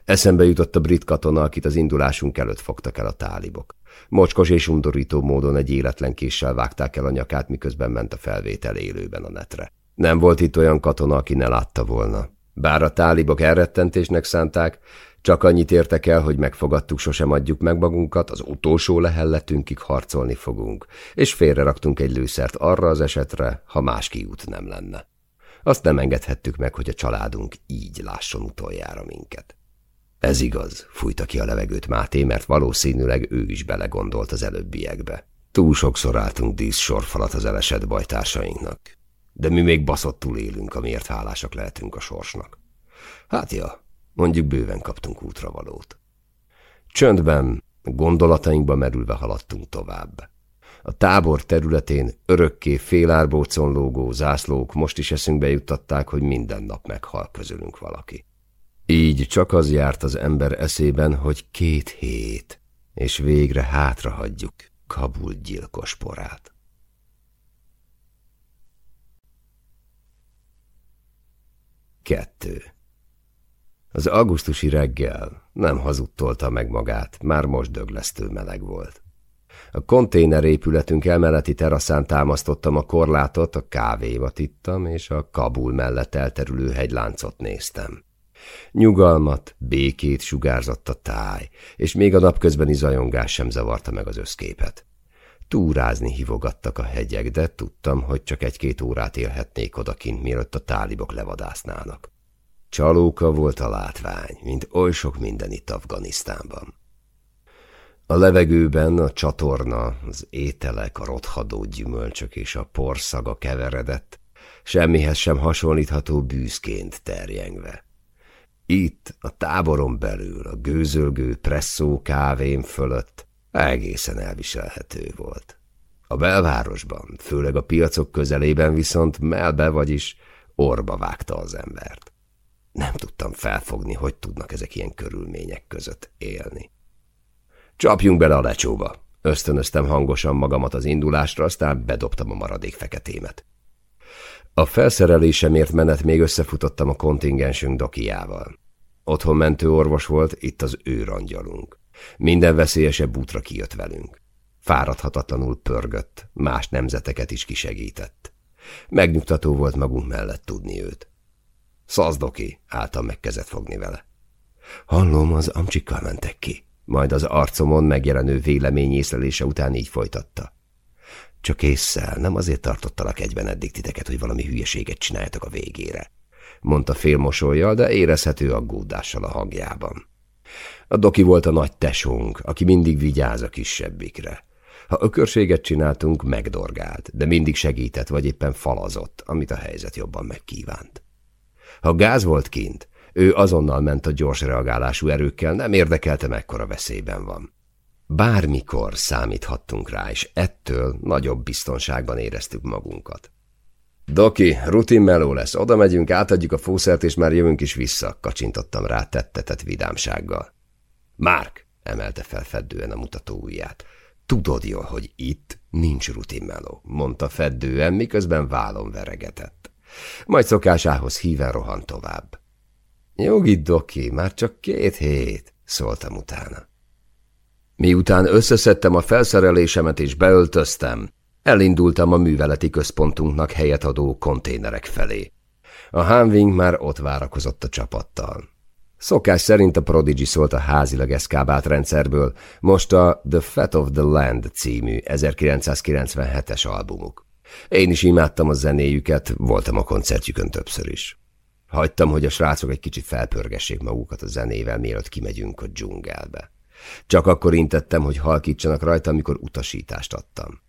Eszembe jutott a brit katona, akit az indulásunk előtt fogtak el a tálibok. Mocskos és undorító módon egy életlen késsel vágták el a nyakát, miközben ment a felvétel élőben a netre. Nem volt itt olyan katona, aki ne látta volna. Bár a tálibok elrettentésnek szánták, csak annyit értek el, hogy megfogadtuk, sosem adjuk meg magunkat, az utolsó lehelletünkig harcolni fogunk, és félreraktunk egy lőszert arra az esetre, ha más kiút nem lenne. Azt nem engedhettük meg, hogy a családunk így lásson utoljára minket. Ez igaz, fújta ki a levegőt Máté, mert valószínűleg ő is belegondolt az előbbiekbe. Túl sokszor álltunk díszsorfalat az elesett bajtársainknak. De mi még baszottul élünk, amiért hálásak lehetünk a sorsnak. Hát ja, mondjuk bőven kaptunk útravalót. Csöndben, gondolatainkba merülve haladtunk tovább. A tábor területén örökké félárbócon lógó zászlók most is eszünkbe juttatták, hogy minden nap meghal közülünk valaki. Így csak az járt az ember eszében, hogy két hét, és végre hátrahagyjuk Kabul gyilkos porát. Kettő. Az augusztusi reggel nem hazudtolta meg magát, már most döglesztő meleg volt. A konténerépületünk emeleti teraszán támasztottam a korlátot, a kávémat ittam, és a Kabul mellett elterülő hegyláncot néztem. Nyugalmat, békét sugárzott a táj, és még a napközbeni zajongás sem zavarta meg az összképet. Túrázni hívogattak a hegyek, de tudtam, hogy csak egy-két órát élhetnék odakint, mielőtt a tálibok levadáznának. Csalóka volt a látvány, mint oly sok minden itt Afganisztánban. A levegőben a csatorna, az ételek, a rothadó gyümölcsök és a porszaga keveredett, semmihez sem hasonlítható bűzként terjengve. Itt, a táboron belül, a gőzölgő presszó kávém fölött egészen elviselhető volt. A belvárosban, főleg a piacok közelében viszont melbe, vagyis orba vágta az embert. Nem tudtam felfogni, hogy tudnak ezek ilyen körülmények között élni. Csapjunk bele a lecsóba. Ösztönöztem hangosan magamat az indulásra, aztán bedobtam a maradék feketémet. A felszerelésemért menet még összefutottam a kontingensünk dokiával. Otthon mentő orvos volt, itt az ő rangyalunk. Minden veszélyesebb útra kijött velünk. Fáradhatatlanul pörgött, más nemzeteket is kisegített. Megnyugtató volt magunk mellett tudni őt. Szazdoki, álltam meg kezet fogni vele. Hallom, az amcsikkal mentek ki. Majd az arcomon megjelenő vélemény észlelése után így folytatta. Csak észszel, nem azért tartottalak egyben eddig titeket, hogy valami hülyeséget csináljatok a végére. Mondta félmosolyjal, de érezhető aggódással a hangjában. A doki volt a nagy tesónk, aki mindig vigyáz a kisebbikre. Ha ökörséget csináltunk, megdorgált, de mindig segített, vagy éppen falazott, amit a helyzet jobban megkívánt. Ha gáz volt kint, ő azonnal ment a gyors reagálású erőkkel, nem érdekelte, mekkora veszélyben van. Bármikor számíthattunk rá, és ettől nagyobb biztonságban éreztük magunkat. Doki, rutin meló lesz, oda megyünk, átadjuk a fószert, és már jövünk is vissza, kacsintottam rá tettetett vidámsággal. Márk, emelte fel feddően a mutató ujját. Tudod jól, hogy itt nincs rutin meló, mondta feddően, miközben vállon veregetett. Majd szokásához híven rohan tovább. Jogi doki, már csak két hét, szóltam utána. Miután összeszedtem a felszerelésemet és beöltöztem, elindultam a műveleti központunknak helyet adó konténerek felé. A Hanwing már ott várakozott a csapattal. Szokás szerint a Prodigy szólt a házilag eszkábált rendszerből, most a The Fat of the Land című 1997-es albumuk. Én is imádtam a zenéjüket, voltam a koncertjükön többször is. Hagytam, hogy a srácok egy kicsit felpörgessék magukat a zenével, mielőtt kimegyünk a dzsungelbe. Csak akkor intettem, hogy halkítsanak rajta, amikor utasítást adtam.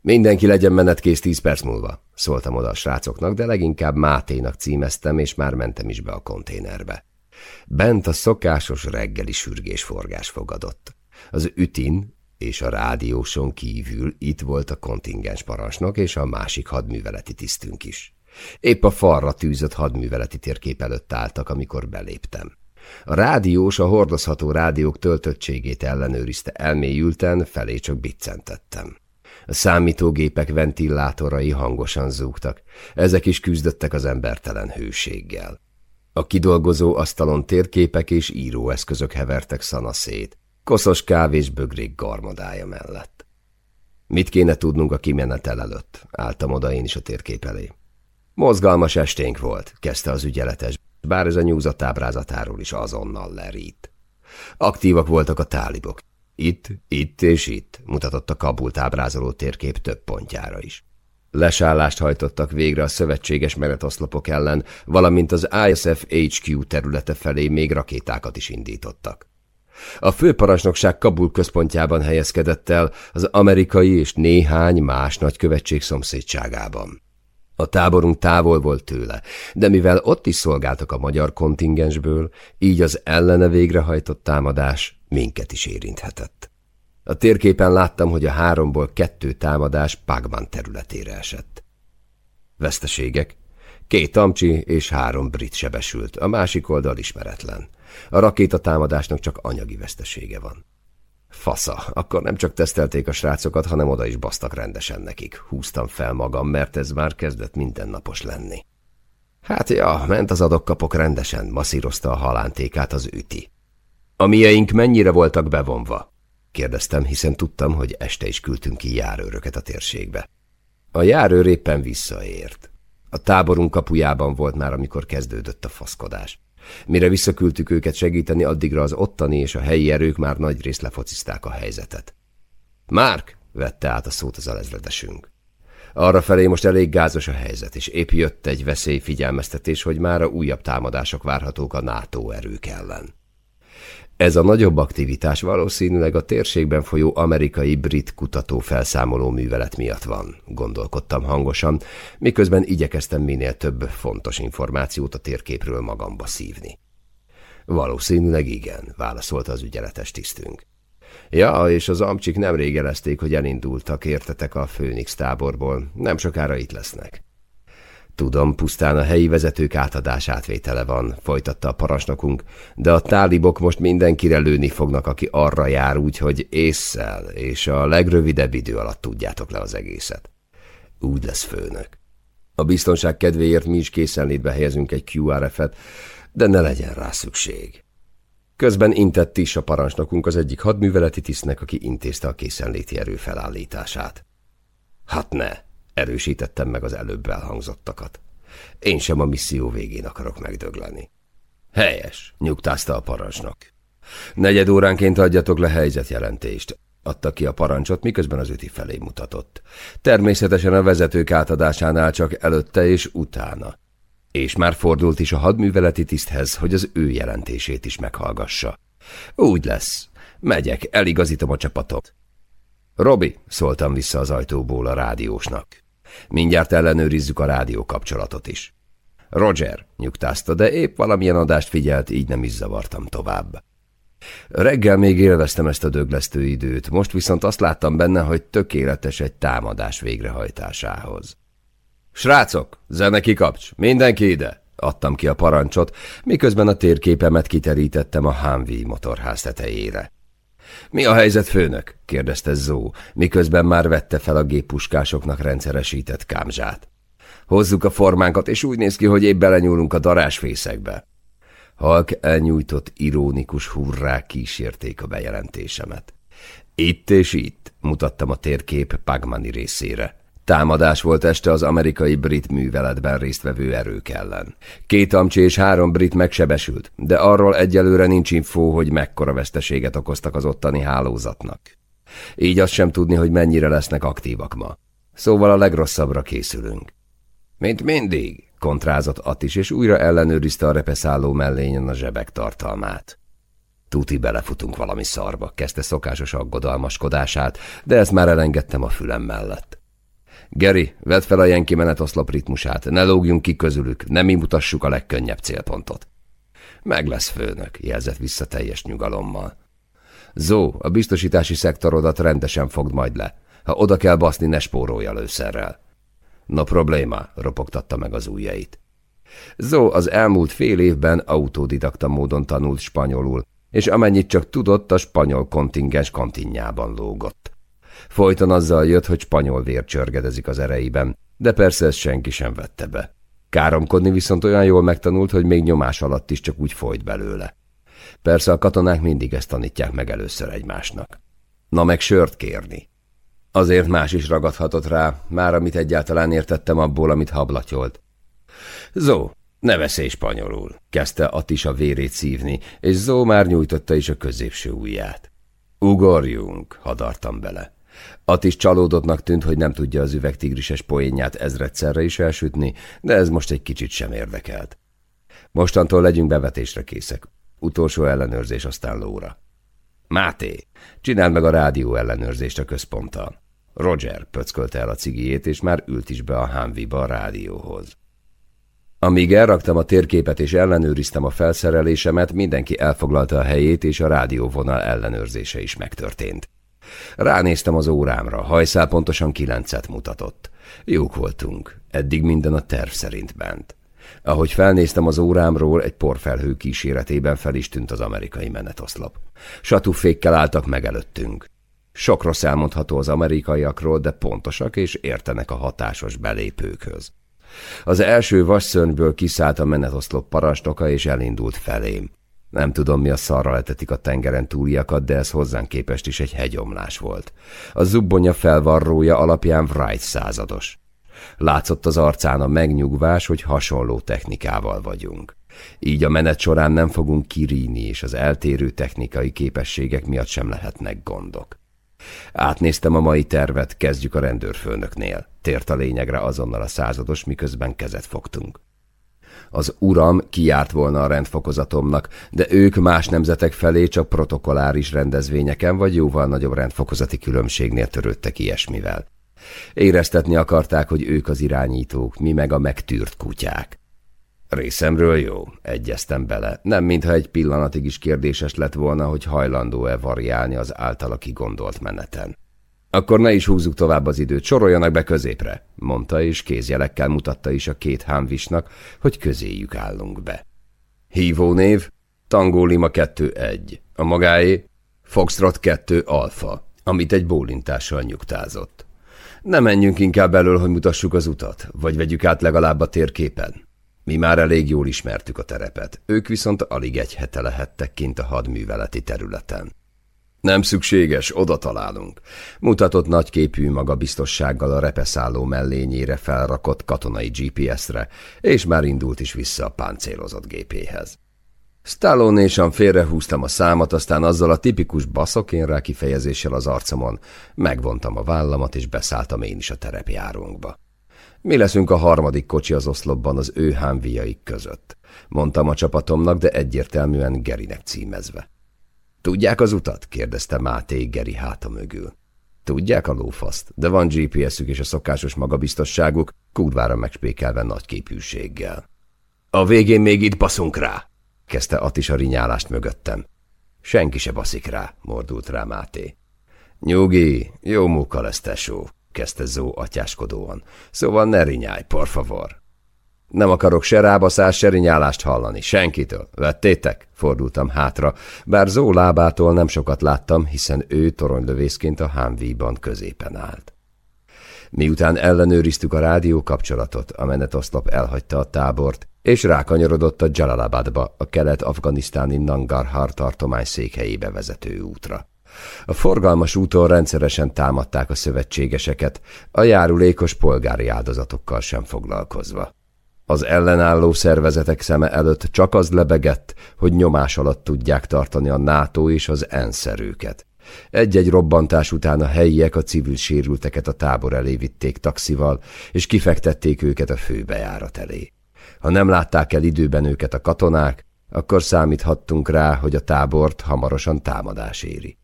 Mindenki legyen menetkész tíz perc múlva, szóltam oda a srácoknak, de leginkább Máténak címeztem, és már mentem is be a konténerbe. Bent a szokásos reggeli sürgésforgás fogadott. Az ütin és a rádióson kívül itt volt a kontingens parancsnok és a másik hadműveleti tisztünk is. Épp a falra tűzött hadműveleti térkép előtt álltak, amikor beléptem. A rádiós a hordozható rádiók töltöttségét ellenőrizte elmélyülten, felé csak biccentettem. A számítógépek ventilátorai hangosan zúgtak, ezek is küzdöttek az embertelen hőséggel. A kidolgozó asztalon térképek és íróeszközök hevertek szanaszét, koszos kávés bögrék garmadája mellett. Mit kéne tudnunk a kimenetel előtt? Álltam oda én is a térkép elé. Mozgalmas esténk volt, kezdte az ügyeletes, bár ez a nyúzat ábrázatáról is azonnal lerít. Aktívak voltak a tálibok. Itt, itt és itt, mutatott a Kabult ábrázoló térkép több pontjára is. Lesállást hajtottak végre a szövetséges menetoszlopok ellen, valamint az ISF HQ területe felé még rakétákat is indítottak. A főparancsnokság Kabul központjában helyezkedett el az amerikai és néhány más nagykövetség szomszédságában. A táborunk távol volt tőle, de mivel ott is szolgáltak a magyar kontingensből, így az ellene végrehajtott támadás minket is érinthetett. A térképen láttam, hogy a háromból kettő támadás Pagman területére esett. Veszteségek. Két amcsi és három brit sebesült, a másik oldal ismeretlen. A rakétatámadásnak csak anyagi vesztesége van. Fasza, akkor nem csak tesztelték a srácokat, hanem oda is basztak rendesen nekik. Húztam fel magam, mert ez már kezdett mindennapos lenni. Hát ja, ment az adokkapok rendesen, masszírozta a halántékát az üti. A mieink mennyire voltak bevonva? Kérdeztem, hiszen tudtam, hogy este is küldtünk ki járőröket a térségbe. A járőr éppen visszaért. A táborunk kapujában volt már, amikor kezdődött a faszkodás. Mire visszaküldtük őket segíteni, addigra az ottani és a helyi erők már nagy részt lefocizták a helyzetet. Márk, vette át a szót az alezredesünk. Arra felé most elég gázos a helyzet, és épp jött egy veszélyfigyelmeztetés, hogy mára újabb támadások várhatók a NATO erők ellen. Ez a nagyobb aktivitás valószínűleg a térségben folyó amerikai-brit kutató felszámoló művelet miatt van, gondolkodtam hangosan, miközben igyekeztem minél több fontos információt a térképről magamba szívni. Valószínűleg igen, válaszolta az ügyeletes tisztünk. Ja, és az amcsik nem régelezték, hogy elindultak, értetek a Főnix táborból, nem sokára itt lesznek. Tudom, pusztán a helyi vezetők átadás átvétele van, folytatta a parancsnokunk, de a tálibok most mindenkire lőni fognak, aki arra jár úgy, hogy észszel, és a legrövidebb idő alatt tudjátok le az egészet. Úgy lesz főnök. A biztonság kedvéért mi is készenlétbe helyezünk egy QRF-et, de ne legyen rá szükség. Közben intett is a parancsnokunk az egyik hadműveleti tisztnek, aki intézte a készenléti erő felállítását. Hát ne! Erősítettem meg az előbb elhangzottakat. Én sem a misszió végén akarok megdögleni. Helyes, nyugtázta a parancsnok. Negyed óránként adjatok le helyzetjelentést. Adta ki a parancsot, miközben az öti felé mutatott. Természetesen a vezetők átadásánál csak előtte és utána. És már fordult is a hadműveleti tiszthez, hogy az ő jelentését is meghallgassa. Úgy lesz. Megyek, eligazítom a csapatot. Robi, szóltam vissza az ajtóból a rádiósnak. Mindjárt ellenőrizzük a rádió kapcsolatot is. Roger, nyugtázta, de épp valamilyen adást figyelt, így nem is zavartam tovább. Reggel még élveztem ezt a döglesztő időt, most viszont azt láttam benne, hogy tökéletes egy támadás végrehajtásához. Srácok, zene kikapcs, mindenki ide! Adtam ki a parancsot, miközben a térképemet kiterítettem a Humvee motorház tetejére. Mi a helyzet, főnök? kérdezte Zó, miközben már vette fel a géppuskásoknak rendszeresített kámzsát. Hozzuk a formánkat, és úgy néz ki, hogy épp belenyúlunk a darásfészekbe. Halk elnyújtott irónikus hurrák kísérték a bejelentésemet. Itt és itt, mutattam a térkép Pagmani részére. Támadás volt este az amerikai-brit műveletben résztvevő erők ellen. Két amcsi és három brit megsebesült, de arról egyelőre nincs infó, hogy mekkora veszteséget okoztak az ottani hálózatnak. Így azt sem tudni, hogy mennyire lesznek aktívak ma. Szóval a legrosszabbra készülünk. Mint mindig, kontrázott Attis, és újra ellenőrizte a repeszálló mellényen a zsebek tartalmát. Tuti belefutunk valami szarba, kezdte szokásos aggodalmaskodását, de ezt már elengedtem a fülem mellett. Geri, vedd fel a jenki menetoszlop ritmusát, ne lógjunk ki közülük, nem mi mutassuk a legkönnyebb célpontot. Meg lesz főnök, jelzett vissza teljes nyugalommal. Zó, a biztosítási szektorodat rendesen fogd majd le. Ha oda kell baszni, ne spórolja lőszerrel. No probléma, ropogtatta meg az ujjait. Zó az elmúlt fél évben autodidakta módon tanult spanyolul, és amennyit csak tudott, a spanyol kontingens kantinjában lógott. Folyton azzal jött, hogy spanyol vér csörgedezik az ereiben, de persze ezt senki sem vette be. Káromkodni viszont olyan jól megtanult, hogy még nyomás alatt is csak úgy folyt belőle. Persze a katonák mindig ezt tanítják meg először egymásnak. Na meg sört kérni. Azért más is ragadhatott rá, már amit egyáltalán értettem abból, amit hablatyolt. Zó, ne veszély spanyolul, kezdte Atis a vérét szívni, és Zó már nyújtotta is a középső ujját. Ugorjunk, hadartam bele. Atis csalódottnak tűnt, hogy nem tudja az üvegtigrises poénját ezredszerre is elsütni, de ez most egy kicsit sem érdekelt. Mostantól legyünk bevetésre készek. Utolsó ellenőrzés, aztán lóra. Máté, csináld meg a rádió ellenőrzést a központtal. Roger pöckölte el a cigijét, és már ült is be a Humvee-ba a rádióhoz. Amíg elraktam a térképet és ellenőriztem a felszerelésemet, mindenki elfoglalta a helyét, és a rádióvonal ellenőrzése is megtörtént. Ránéztem az órámra, hajszál pontosan kilencet mutatott. Jók voltunk, eddig minden a terv szerint ment. Ahogy felnéztem az órámról, egy porfelhő kíséretében fel is tűnt az amerikai menetoszlop. Satúfékkel álltak meg előttünk. Sok rossz elmondható az amerikaiakról, de pontosak és értenek a hatásos belépőkhöz. Az első vasszörnyből kiszállt a menetoszlop parastoka és elindult felém. Nem tudom, mi a szarra letetik a tengeren túliakat, de ez hozzánk képest is egy hegyomlás volt. A zubbonya felvarrója alapján Wright százados. Látszott az arcán a megnyugvás, hogy hasonló technikával vagyunk. Így a menet során nem fogunk kiríni, és az eltérő technikai képességek miatt sem lehetnek gondok. Átnéztem a mai tervet, kezdjük a rendőrfőnöknél. Tért a lényegre azonnal a százados, miközben kezet fogtunk. Az uram kiárt volna a rendfokozatomnak, de ők más nemzetek felé csak protokoláris rendezvényeken vagy jóval nagyobb rendfokozati különbségnél törődtek ilyesmivel. Éreztetni akarták, hogy ők az irányítók, mi meg a megtűrt kutyák. Részemről jó, egyeztem bele. Nem mintha egy pillanatig is kérdéses lett volna, hogy hajlandó-e variálni az általa kigondolt meneten. Akkor ne is húzzuk tovább az időt, soroljanak be középre, mondta, és kézjelekkel mutatta is a két hámvisnak, hogy közéjük állunk be. Hívónév, Tangó Lima 2-1, a magáé Foxtrot 2 Alfa, amit egy bólintással nyugtázott. Ne menjünk inkább elől, hogy mutassuk az utat, vagy vegyük át legalább a térképen. Mi már elég jól ismertük a terepet, ők viszont alig egy hete lehettek kint a hadműveleti területen. Nem szükséges, oda találunk. Mutatott nagyképű magabiztossággal a repeszálló mellényére felrakott katonai GPS-re, és már indult is vissza a páncélozott gépéhez. Stallonésan félrehúztam a számat, aztán azzal a tipikus baszokénrá kifejezéssel az arcomon megvontam a vállamat, és beszálltam én is a terepjárónkba. Mi leszünk a harmadik kocsi az oszlopban az ő hámviaik között. Mondtam a csapatomnak, de egyértelműen Gerinek címezve. Tudják az utat? kérdezte Máté Geri háta mögül. Tudják a lófaszt, de van GPS-ük és a szokásos magabiztosságuk, kurvára megspékelve nagy képűséggel. A végén még itt baszunk rá, kezdte Atis a rinyálást mögöttem. Senki se baszik rá, mordult rá Máté. Nyugi, jó munka lesz, tesó, kezdte Zó atyáskodóan. Szóval ne rinyálj, por favor. Nem akarok se rábaszás, se rinyálást hallani, senkitől. Vettétek? Fordultam hátra, bár Zó lábától nem sokat láttam, hiszen ő toronylövészként a hámvíban középen állt. Miután ellenőriztük a rádió kapcsolatot, a menetoszlop elhagyta a tábort, és rákanyarodott a Jalalabadba, a kelet-afganisztáni Nangarhar tartomány székhelyébe vezető útra. A forgalmas úton rendszeresen támadták a szövetségeseket, a járulékos polgári áldozatokkal sem foglalkozva. Az ellenálló szervezetek szeme előtt csak az lebegett, hogy nyomás alatt tudják tartani a NATO és az ENSZ erőket. Egy-egy robbantás után a helyiek a civil sérülteket a tábor elé vitték taxival, és kifektették őket a főbejárat elé. Ha nem látták el időben őket a katonák, akkor számíthattunk rá, hogy a tábort hamarosan támadás éri.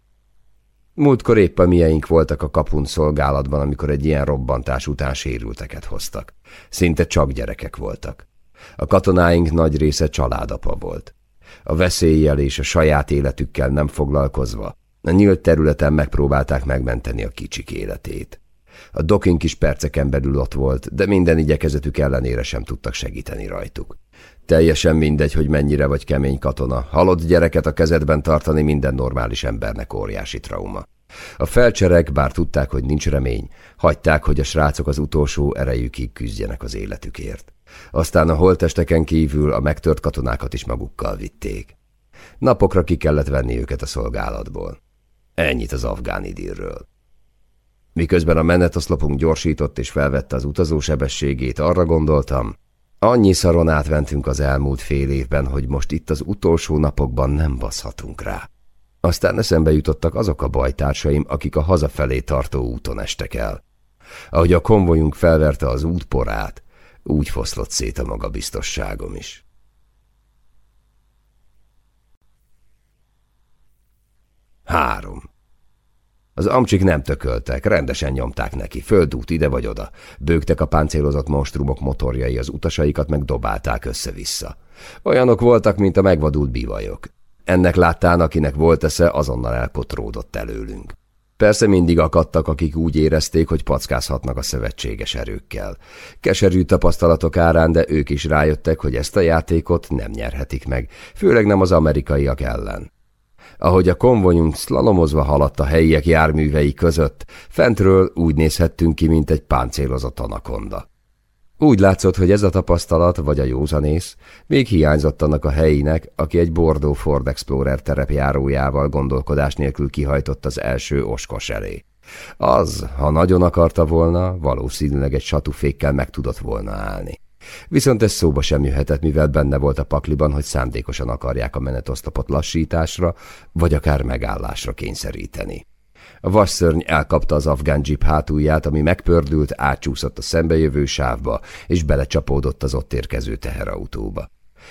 Múltkor épp a mieink voltak a kapun szolgálatban, amikor egy ilyen robbantás után sérülteket hoztak. Szinte csak gyerekek voltak. A katonáink nagy része családapa volt. A veszéllyel és a saját életükkel nem foglalkozva, a nyílt területen megpróbálták megmenteni a kicsik életét. A Dokin is perceken belül ott volt, de minden igyekezetük ellenére sem tudtak segíteni rajtuk. Teljesen mindegy, hogy mennyire vagy kemény katona. Halott gyereket a kezedben tartani minden normális embernek óriási trauma. A felcserek, bár tudták, hogy nincs remény, hagyták, hogy a srácok az utolsó erejükig küzdjenek az életükért. Aztán a holtesteken kívül a megtört katonákat is magukkal vitték. Napokra ki kellett venni őket a szolgálatból. Ennyit az afgán idírről. Miközben a menetoszlopunk gyorsított és felvette az utazó sebességét, arra gondoltam, annyi szaron átventünk az elmúlt fél évben, hogy most itt az utolsó napokban nem baszhatunk rá. Aztán eszembe jutottak azok a bajtársaim, akik a hazafelé tartó úton estek el. Ahogy a konvojunk felverte az útporát, úgy foszlott szét a magabiztosságom is. Három. Az amcsik nem tököltek, rendesen nyomták neki, földút ide vagy oda. Bőgtek a páncélozott monstrumok motorjai, az utasaikat meg dobálták össze-vissza. Olyanok voltak, mint a megvadult bivajok. Ennek láttán, akinek volt esze, azonnal elpotródott előlünk. Persze mindig akadtak, akik úgy érezték, hogy packázhatnak a szövetséges erőkkel. Keserű tapasztalatok árán, de ők is rájöttek, hogy ezt a játékot nem nyerhetik meg, főleg nem az amerikaiak ellen. Ahogy a konvojunk szlalomozva haladt a helyiek járművei között, fentről úgy nézhettünk ki, mint egy páncélozott anakonda. Úgy látszott, hogy ez a tapasztalat, vagy a józanész, még hiányzott annak a helyinek, aki egy Bordeaux Ford Explorer terepjárójával gondolkodás nélkül kihajtott az első oskos elé. Az, ha nagyon akarta volna, valószínűleg egy satufékkel meg tudott volna állni. Viszont ez szóba sem jöhetett, mivel benne volt a pakliban, hogy szándékosan akarják a menetosztopot lassításra, vagy akár megállásra kényszeríteni. A vasszörny elkapta az afgán jeep hátulját, ami megpördült, átcsúszott a szembejövő sávba, és belecsapódott az ott érkező teherautóba.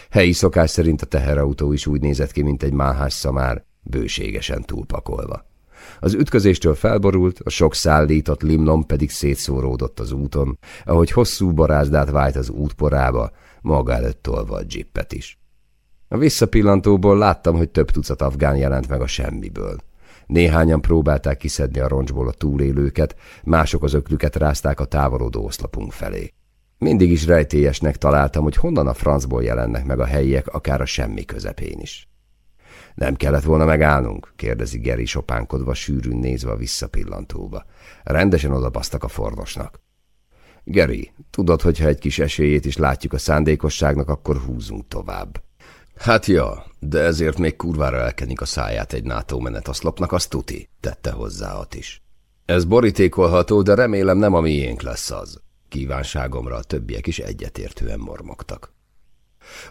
Helyi szokás szerint a teherautó is úgy nézett ki, mint egy máhás szamár, bőségesen túlpakolva. Az ütközéstől felborult, a sok szállított limnom pedig szétszóródott az úton, ahogy hosszú barázdát vájt az útporába, maga előtt tolva a dzsippet is. A visszapillantóból láttam, hogy több tucat afgán jelent meg a semmiből. Néhányan próbálták kiszedni a roncsból a túlélőket, mások az öklüket rázták a távolodó oszlopunk felé. Mindig is rejtélyesnek találtam, hogy honnan a francból jelennek meg a helyiek, akár a semmi közepén is. Nem kellett volna megállnunk? kérdezi Geri sopánkodva, sűrűn nézve a visszapillantóba. Rendesen odabasztak a fornosnak. Geri, tudod, hogy ha egy kis esélyét is látjuk a szándékosságnak, akkor húzunk tovább. Hát ja, de ezért még kurvára elkenik a száját egy NATO menetaszlopnak, azt tuti, tette hozzá at is. Ez borítékolható, de remélem nem a miénk lesz az. Kívánságomra a többiek is egyetértően mormogtak.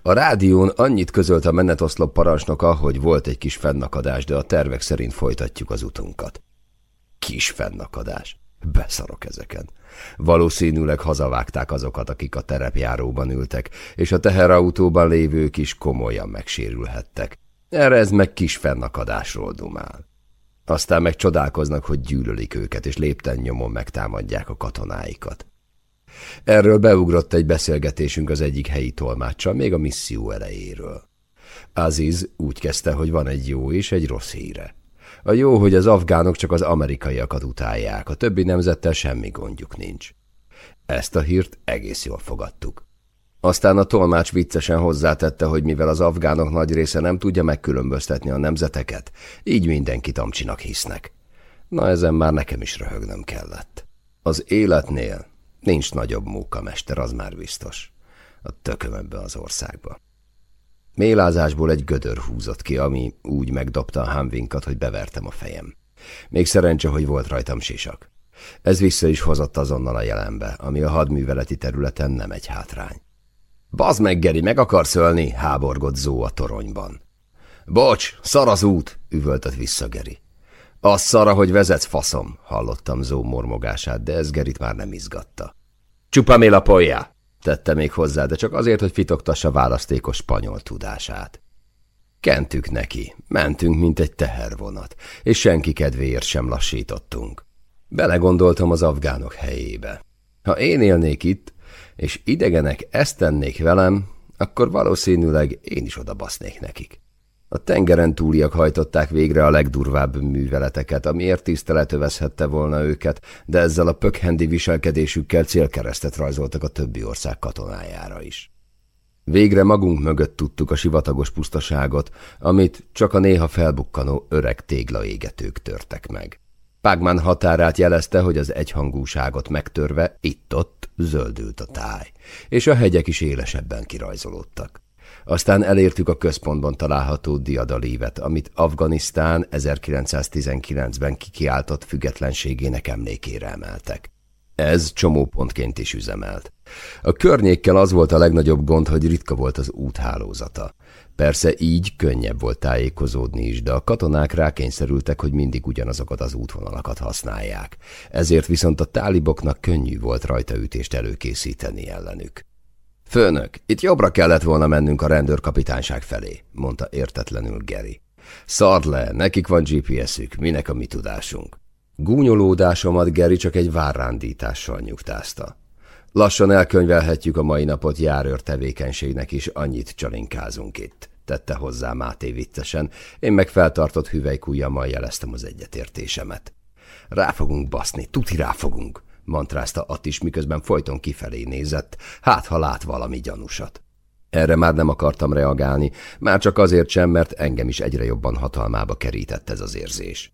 A rádión annyit közölt a menetoszlop parancsnoka, hogy volt egy kis fennakadás, de a tervek szerint folytatjuk az utunkat. Kis fennakadás. Beszarok ezeken. Valószínűleg hazavágták azokat, akik a terepjáróban ültek, és a teherautóban lévők is komolyan megsérülhettek. Erre ez meg kis fennakadásról dumál. Aztán meg csodálkoznak, hogy gyűlölik őket, és lépten nyomon megtámadják a katonáikat. Erről beugrott egy beszélgetésünk az egyik helyi tolmáccsal, még a misszió elejéről. Aziz úgy kezdte, hogy van egy jó és egy rossz híre. A jó, hogy az afgánok csak az amerikaiakat utálják, a többi nemzettel semmi gondjuk nincs. Ezt a hírt egész jól fogadtuk. Aztán a tolmács viccesen hozzátette, hogy mivel az afgánok nagy része nem tudja megkülönböztetni a nemzeteket, így mindenkit amcsinak hisznek. Na ezen már nekem is röhögnöm kellett. Az életnél nincs nagyobb mókamester, az már biztos. A tököm ebbe az országba. Mélázásból egy gödör húzott ki, ami úgy megdobta a hámvinkat, hogy bevertem a fejem. Még szerencse, hogy volt rajtam sisak. Ez vissza is hozott azonnal a jelenbe, ami a hadműveleti területen nem egy hátrány. Bazd meg, Geri, meg akarsz ölni? háborgott Zó a toronyban. Bocs, szar az út, üvöltött vissza Geri. Az szara, hogy vezetsz, faszom, hallottam Zó mormogását, de ez Gerit már nem izgatta. Csupa mi lapolja, tette még hozzá, de csak azért, hogy fitoktassa választékos spanyol tudását. Kentük neki, mentünk, mint egy tehervonat, és senki kedvéért sem lassítottunk. Belegondoltam az afgánok helyébe. Ha én élnék itt, és idegenek ezt tennék velem, akkor valószínűleg én is oda basznék nekik. A tengeren túliak hajtották végre a legdurvább műveleteket, amiért tisztelet övezhette volna őket, de ezzel a pökhendi viselkedésükkel célkeresztet rajzoltak a többi ország katonájára is. Végre magunk mögött tudtuk a sivatagos pusztaságot, amit csak a néha felbukkanó öreg téglaégetők törtek meg. Págmán határát jelezte, hogy az egyhangúságot megtörve itt-ott zöldült a táj, és a hegyek is élesebben kirajzolódtak. Aztán elértük a központban található diadalívet, amit Afganisztán 1919-ben kikiáltott függetlenségének emlékére emeltek. Ez csomópontként is üzemelt. A környékkel az volt a legnagyobb gond, hogy ritka volt az úthálózata. Persze így könnyebb volt tájékozódni is, de a katonák rákényszerültek, hogy mindig ugyanazokat az útvonalakat használják. Ezért viszont a táliboknak könnyű volt rajtaütést előkészíteni ellenük. Főnök, itt jobbra kellett volna mennünk a rendőrkapitányság felé, mondta értetlenül Geri. Szard le, nekik van GPS-ük, minek a mi tudásunk. Gúnyolódásomat Geri csak egy várrándítással nyugtázta. Lassan elkönyvelhetjük a mai napot járőr tevékenységnek is, annyit csalinkázunk itt, tette hozzá Máté viccesen, én meg feltartott hüvelykújjammal jeleztem az egyetértésemet. Rá fogunk baszni, tuti rá fogunk, mantrázta Attis, miközben folyton kifelé nézett, hát ha lát valami gyanúsat. Erre már nem akartam reagálni, már csak azért sem, mert engem is egyre jobban hatalmába kerített ez az érzés.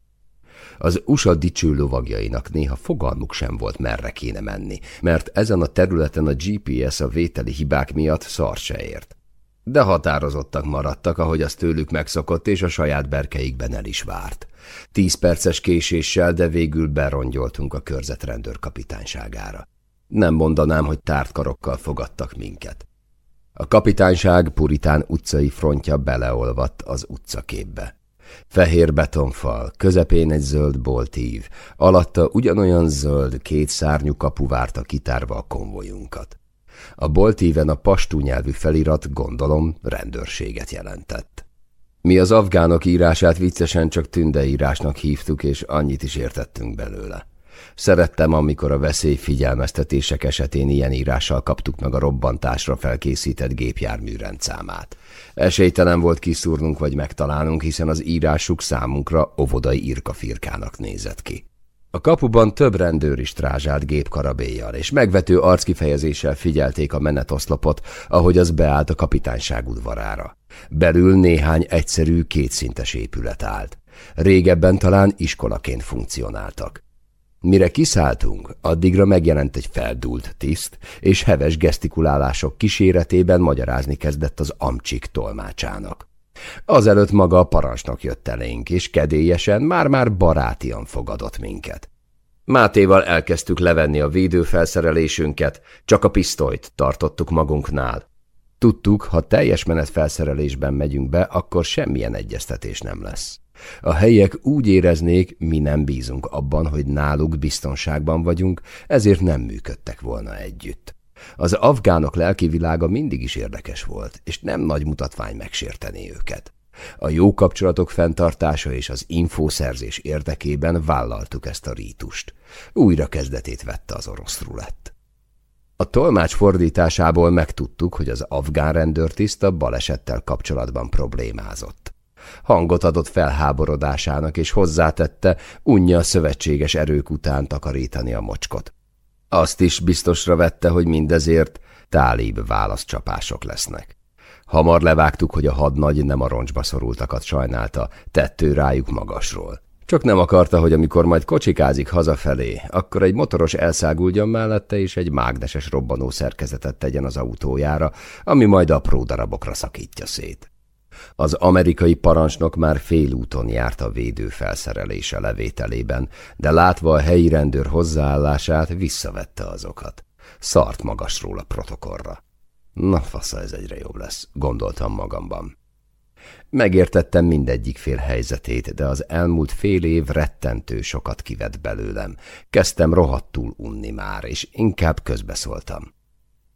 Az USA dicső lovagjainak néha fogalmuk sem volt, merre kéne menni, mert ezen a területen a GPS a vételi hibák miatt szar se ért. De határozottak maradtak, ahogy az tőlük megszokott, és a saját berkeikben el is várt. Tíz perces késéssel, de végül berongyoltunk a körzet rendőrkapitányságára. Nem mondanám, hogy tárt karokkal fogadtak minket. A kapitányság puritán utcai frontja beleolvadt az utcaképbe. Fehér betonfal, közepén egy zöld boltív, alatta ugyanolyan zöld, két szárnyú kapu várta kitárva a konvojunkat. A boltíven a pastú nyelvű felirat, gondolom, rendőrséget jelentett. Mi az afgánok írását viccesen csak tündeírásnak hívtuk, és annyit is értettünk belőle. Szerettem, amikor a veszély figyelmeztetések esetén ilyen írással kaptuk meg a robbantásra felkészített gépjármű rendszámát. Esélytelen volt kiszúrnunk vagy megtalálnunk, hiszen az írásuk számunkra óvodai irkafirkának nézett ki. A kapuban több rendőr is trázsált gépkarabéjjal, és megvető arckifejezéssel figyelték a menetoszlopot, ahogy az beállt a kapitányság udvarára. Belül néhány egyszerű, kétszintes épület állt. Régebben talán iskolaként funkcionáltak. Mire kiszálltunk, addigra megjelent egy feldúlt tiszt, és heves gesztikulálások kíséretében magyarázni kezdett az amcsik tolmácsának. Azelőtt maga a parancsnok jött elénk, és kedélyesen, már-már barátian fogadott minket. Mátéval elkezdtük levenni a védőfelszerelésünket, csak a pisztolyt tartottuk magunknál. Tudtuk, ha teljes menet felszerelésben megyünk be, akkor semmilyen egyeztetés nem lesz. A helyiek úgy éreznék, mi nem bízunk abban, hogy náluk biztonságban vagyunk, ezért nem működtek volna együtt. Az afgánok lelki világa mindig is érdekes volt, és nem nagy mutatvány megsérteni őket. A jó kapcsolatok fenntartása és az infószerzés érdekében vállaltuk ezt a rítust. Újra kezdetét vette az orosz rulett. A tolmács fordításából megtudtuk, hogy az afgán rendőrtiszt a balesettel kapcsolatban problémázott. Hangot adott felháborodásának, és hozzátette, unja a szövetséges erők után takarítani a mocskot. Azt is biztosra vette, hogy mindezért tálib válaszcsapások lesznek. Hamar levágtuk, hogy a hadnagy nem a roncsba szorultakat sajnálta, tettő rájuk magasról. Csak nem akarta, hogy amikor majd kocsikázik hazafelé, akkor egy motoros elszáguljon mellette, és egy mágneses robbanó szerkezetet tegyen az autójára, ami majd apró darabokra szakítja szét. Az amerikai parancsnok már félúton járt a védő felszerelése levételében, de látva a helyi rendőr hozzáállását, visszavette azokat. Szart magasról a protokollra. Na, fasza, ez egyre jobb lesz, gondoltam magamban. Megértettem mindegyik fél helyzetét, de az elmúlt fél év rettentő sokat kivett belőlem. Kezdtem rohadtul unni már, és inkább közbeszóltam.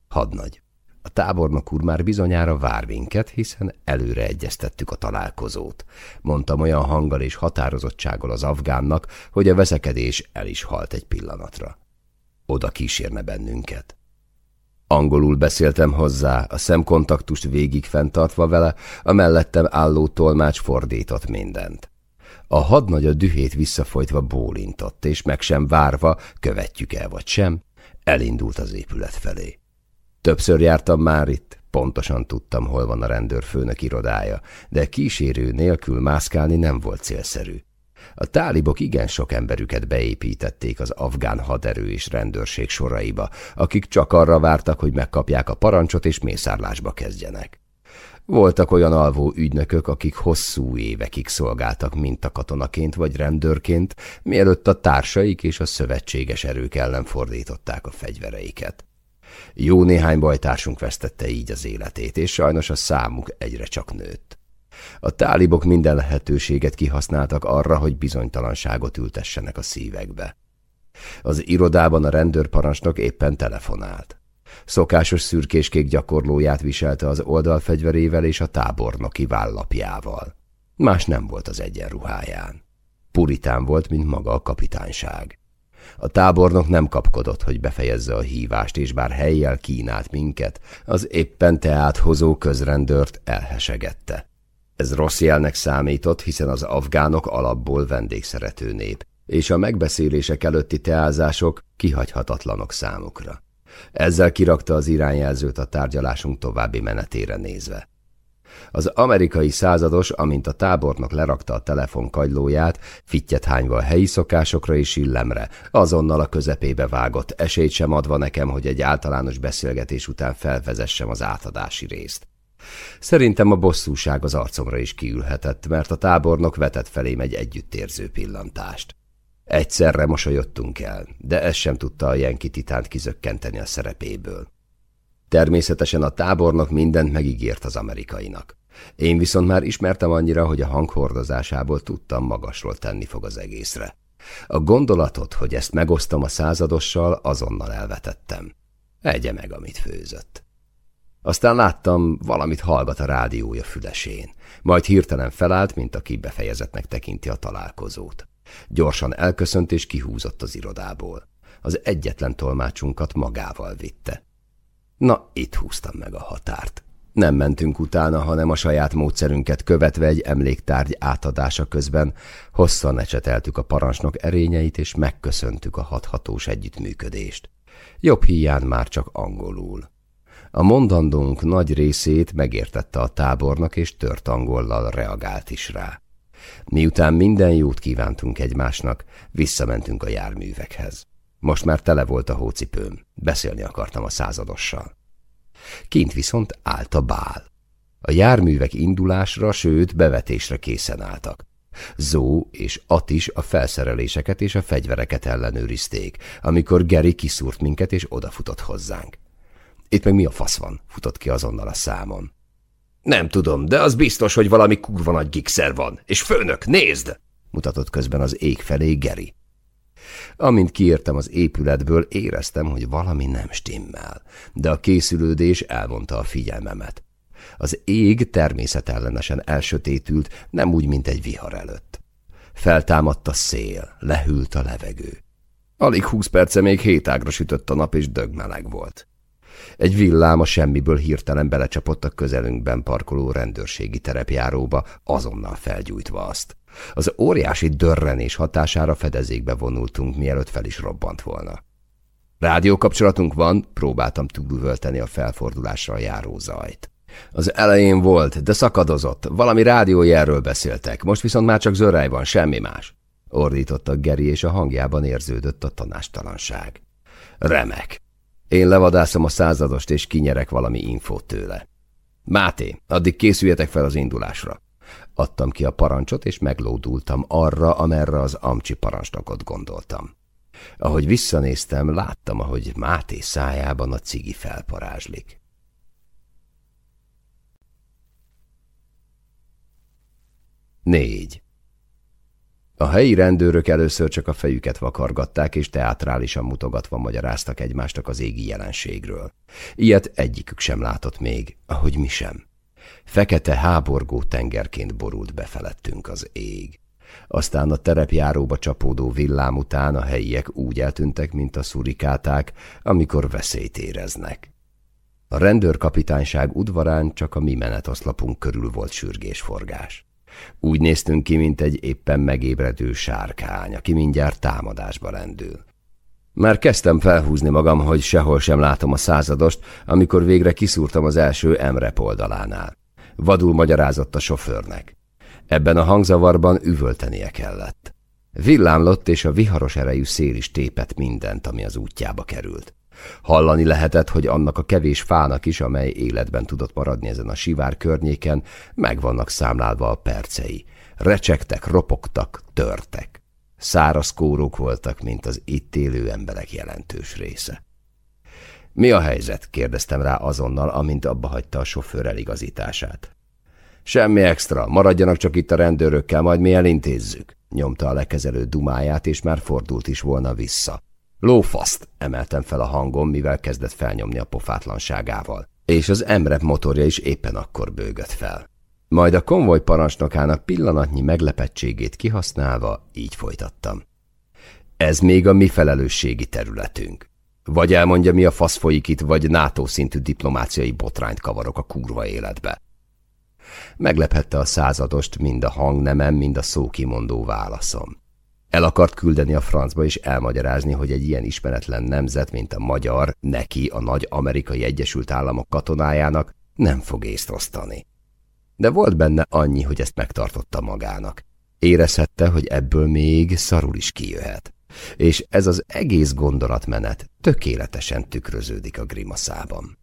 Hadnagy, a tábornok úr már bizonyára vár minket, hiszen előre egyeztettük a találkozót. Mondtam olyan hanggal és határozottsággal az afgánnak, hogy a veszekedés el is halt egy pillanatra. Oda kísérne bennünket. Angolul beszéltem hozzá, a szemkontaktust végig fenntartva vele, a mellettem álló tolmács fordított mindent. A hadnagy a dühét visszafolytva bólintott, és meg sem várva, követjük el vagy sem, elindult az épület felé. Többször jártam már itt, pontosan tudtam, hol van a rendőrfőnök irodája, de kísérő nélkül mászkálni nem volt célszerű. A tálibok igen sok emberüket beépítették az afgán haderő és rendőrség soraiba, akik csak arra vártak, hogy megkapják a parancsot és mészárlásba kezdjenek. Voltak olyan alvó ügynökök, akik hosszú évekig szolgáltak mintakatonaként vagy rendőrként, mielőtt a társaik és a szövetséges erők ellen fordították a fegyvereiket. Jó néhány bajtársunk vesztette így az életét, és sajnos a számuk egyre csak nőtt. A tálibok minden lehetőséget kihasználtak arra, hogy bizonytalanságot ültessenek a szívekbe. Az irodában a rendőrparancsnok éppen telefonált. Szokásos szürkéskék gyakorlóját viselte az oldalfegyverével és a tábornoki vállapjával. Más nem volt az egyenruháján. Puritán volt, mint maga a kapitányság. A tábornok nem kapkodott, hogy befejezze a hívást, és bár helyjel kínált minket, az éppen teáthozó közrendőrt elhesegette. Ez rossz jelnek számított, hiszen az afgánok alapból vendégszerető nép, és a megbeszélések előtti teázások kihagyhatatlanok számukra. Ezzel kirakta az irányjelzőt a tárgyalásunk további menetére nézve. Az amerikai százados, amint a tábornok lerakta a telefon kagylóját, fittyet hányva a helyi szokásokra és illemre, azonnal a közepébe vágott, esélyt sem adva nekem, hogy egy általános beszélgetés után felvezessem az átadási részt. Szerintem a bosszúság az arcomra is kiülhetett, mert a tábornok vetett felém egy együttérző pillantást. Egyszerre mosolyodtunk el, de ez sem tudta a Jenki titánt kizökkenteni a szerepéből. Természetesen a tábornok mindent megígért az amerikainak. Én viszont már ismertem annyira, hogy a hanghordozásából tudtam magasról tenni fog az egészre. A gondolatot, hogy ezt megosztom a századossal, azonnal elvetettem. Egye meg, amit főzött. Aztán láttam, valamit hallgat a rádiója fülesén, majd hirtelen felállt, mint aki befejezetnek tekinti a találkozót. Gyorsan elköszönt és kihúzott az irodából. Az egyetlen tolmácsunkat magával vitte. Na, itt húztam meg a határt. Nem mentünk utána, hanem a saját módszerünket követve egy emléktárgy átadása közben hosszan ecseteltük a parancsnok erényeit, és megköszöntük a hathatós együttműködést. Jobb hiány már csak angolul. A mondandónk nagy részét megértette a tábornak, és tört angollal reagált is rá. Miután minden jót kívántunk egymásnak, visszamentünk a járművekhez. Most már tele volt a hócipőm, beszélni akartam a századossal. Kint viszont állt a bál. A járművek indulásra, sőt bevetésre készen álltak. Zó és Atis a felszereléseket és a fegyvereket ellenőrizték, amikor Geri kiszúrt minket és odafutott hozzánk. Itt meg mi a fasz van? futott ki azonnal a számon. Nem tudom, de az biztos, hogy valami kurva nagy gigszer van. És főnök, nézd! mutatott közben az ég felé Geri. Amint kiértem az épületből, éreztem, hogy valami nem stimmel, de a készülődés elvonta a figyelmemet. Az ég természetellenesen elsötétült, nem úgy, mint egy vihar előtt. Feltámadt a szél, lehűlt a levegő. Alig húsz perce még hétágra sütött a nap, és dögmeleg volt. Egy villám a semmiből hirtelen belecsapott a közelünkben parkoló rendőrségi terepjáróba, azonnal felgyújtva azt. Az óriási dörrenés hatására fedezékbe vonultunk, mielőtt fel is robbant volna. Rádiókapcsolatunk van, próbáltam túlvölteni a felfordulásra járó zajt. Az elején volt, de szakadozott, valami rádiójelről beszéltek, most viszont már csak zörej van, semmi más. Ordította Geri, és a hangjában érződött a tanástalanság. Remek. Én levadászom a századost, és kinyerek valami infót tőle. Máté, addig készüljetek fel az indulásra. Adtam ki a parancsot, és meglódultam arra, amerre az amcsi parancsnokot gondoltam. Ahogy visszanéztem, láttam, ahogy Máté szájában a cigi felparázslik. Négy. A helyi rendőrök először csak a fejüket vakargatták, és teátrálisan mutogatva magyaráztak egymástak az égi jelenségről. Ilyet egyikük sem látott még, ahogy mi sem. Fekete háborgó tengerként borult befelettünk az ég. Aztán a terepjáróba csapódó villám után a helyiek úgy eltűntek, mint a szurikáták, amikor veszélyt éreznek. A rendőrkapitányság udvarán csak a mi menetoszlapunk körül volt sürgésforgás. Úgy néztünk ki, mint egy éppen megébredő sárkány, aki mindjárt támadásba rendül. Már kezdtem felhúzni magam, hogy sehol sem látom a századost, amikor végre kiszúrtam az első emrep oldalánál. Vadul magyarázott a sofőrnek. Ebben a hangzavarban üvöltenie kellett. Villámlott, és a viharos erejű szél is tépett mindent, ami az útjába került. Hallani lehetett, hogy annak a kevés fának is, amely életben tudott maradni ezen a sivár környéken, meg vannak számlálva a percei. Recsegtek, ropogtak, törtek. Száraz kórók voltak, mint az itt élő emberek jelentős része. Mi a helyzet? kérdeztem rá azonnal, amint abba hagyta a sofőr eligazítását. Semmi extra, maradjanak csak itt a rendőrökkel, majd mi elintézzük, nyomta a lekezelő dumáját, és már fordult is volna vissza. Lófaszt, emeltem fel a hangom, mivel kezdett felnyomni a pofátlanságával. És az emrep motorja is éppen akkor bőgött fel. Majd a konvoj parancsnokának pillanatnyi meglepettségét kihasználva így folytattam. Ez még a mi felelősségi területünk. Vagy elmondja, mi a fasz folyik itt, vagy NATO szintű diplomáciai botrányt kavarok a kurva életbe. Meglephette a századost mind a hangnemem, mind a szókimondó válaszom. El akart küldeni a francba és elmagyarázni, hogy egy ilyen ismeretlen nemzet, mint a magyar, neki, a nagy amerikai Egyesült Államok katonájának nem fog észt osztani. De volt benne annyi, hogy ezt megtartotta magának. Érezhette, hogy ebből még szarul is kijöhet. És ez az egész gondolatmenet tökéletesen tükröződik a grimaszában.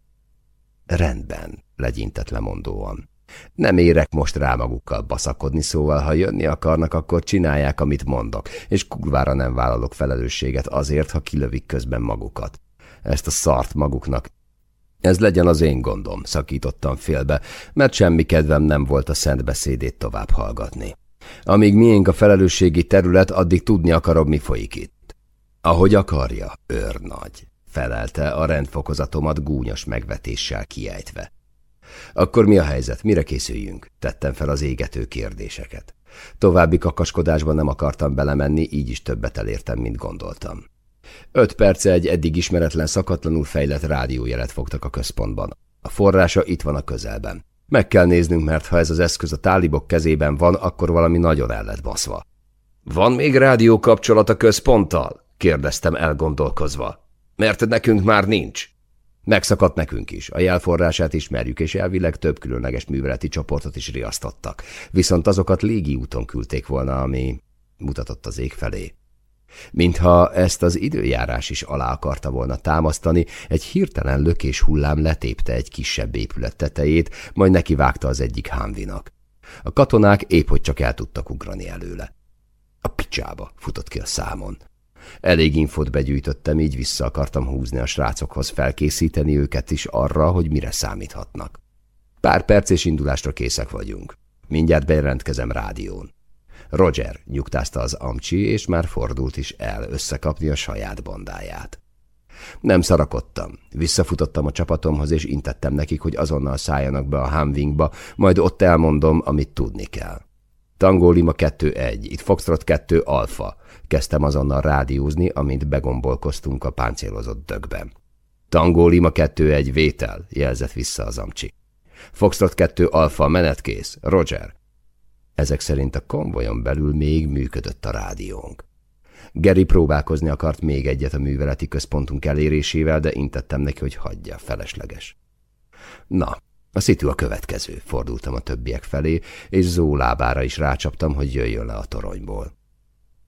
Rendben, legyintett lemondóan. Nem érek most rá magukkal baszakodni, szóval ha jönni akarnak, akkor csinálják, amit mondok, és kurvára nem vállalok felelősséget azért, ha kilövik közben magukat. Ezt a szart maguknak. Ez legyen az én gondom, szakítottam félbe, mert semmi kedvem nem volt a szent beszédét tovább hallgatni. Amíg miénk a felelősségi terület, addig tudni akarom, mi folyik itt. Ahogy akarja, őrnagy, felelte a rendfokozatomat gúnyos megvetéssel kiejtve. Akkor mi a helyzet? Mire készüljünk? Tettem fel az égető kérdéseket. További kakaskodásban nem akartam belemenni, így is többet elértem, mint gondoltam. Öt perce egy eddig ismeretlen szakatlanul fejlett rádiójelet fogtak a központban. A forrása itt van a közelben. Meg kell néznünk, mert ha ez az eszköz a tálibok kezében van, akkor valami nagyon el lett baszva. Van még rádió kapcsolat a központtal? kérdeztem elgondolkozva. Mert nekünk már nincs. Megszakadt nekünk is, a jelforrását ismerjük, és elvileg több különleges műveleti csoportot is riasztottak. Viszont azokat légi úton küldték volna, ami mutatott az ég felé. Mintha ezt az időjárás is alá akarta volna támasztani, egy hirtelen lökés hullám letépte egy kisebb épület tetejét, majd nekivágta az egyik hámvinak. A katonák épp hogy csak el tudtak ugrani előle. A picsába futott ki a számon. Elég infot begyűjtöttem, így vissza akartam húzni a srácokhoz, felkészíteni őket is arra, hogy mire számíthatnak. Pár perc és indulásra készek vagyunk. Mindjárt bejelentkezem rádión. Roger nyugtázta az amcsi, és már fordult is el összekapni a saját bandáját. Nem szarakodtam. Visszafutottam a csapatomhoz, és intettem nekik, hogy azonnal szálljanak be a Hamwingba, majd ott elmondom, amit tudni kell. Tangó Lima 2-1, itt Foxtrot 2 Alfa. Kezdtem azonnal rádiózni, amint begombolkoztunk a páncélozott dögben. Tangó Lima 2-1 vétel, jelzett vissza az amcsi. Foxtrot 2 Alfa menetkész, Roger. Ezek szerint a konvojon belül még működött a rádiónk. Geri próbálkozni akart még egyet a műveleti központunk elérésével, de intettem neki, hogy hagyja, felesleges. Na, a szitu a következő, fordultam a többiek felé, és Zó lábára is rácsaptam, hogy jöjjön le a toronyból.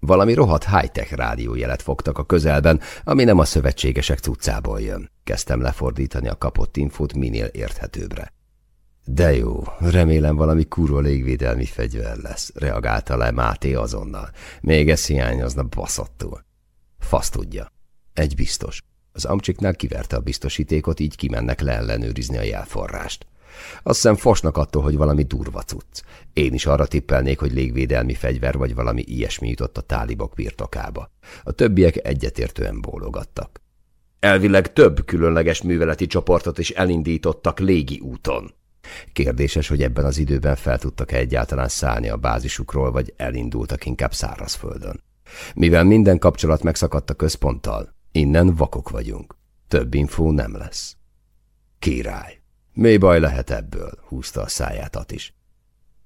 Valami rohadt high-tech rádiójelet fogtak a közelben, ami nem a szövetségesek cuccából jön. Kezdtem lefordítani a kapott infót minél érthetőbbre. De jó, remélem valami kurva légvédelmi fegyver lesz, reagálta le Máté azonnal. Még ez hiányozna baszottul. Fasz tudja. Egy biztos. Az amcsiknál kiverte a biztosítékot, így kimennek leellenőrizni a jelforrást. Azt hiszem fosnak attól, hogy valami durva cucc. Én is arra tippelnék, hogy légvédelmi fegyver vagy valami ilyesmi jutott a tálibok birtokába. A többiek egyetértően bólogattak. Elvileg több különleges műveleti csoportot is elindítottak légi úton. Kérdéses, hogy ebben az időben fel tudtak -e egyáltalán szállni a bázisukról, vagy elindultak inkább szárazföldön. Mivel minden kapcsolat megszakadt a központtal, innen vakok vagyunk. Több infó nem lesz. Király! Mi baj lehet ebből? húzta a száját is.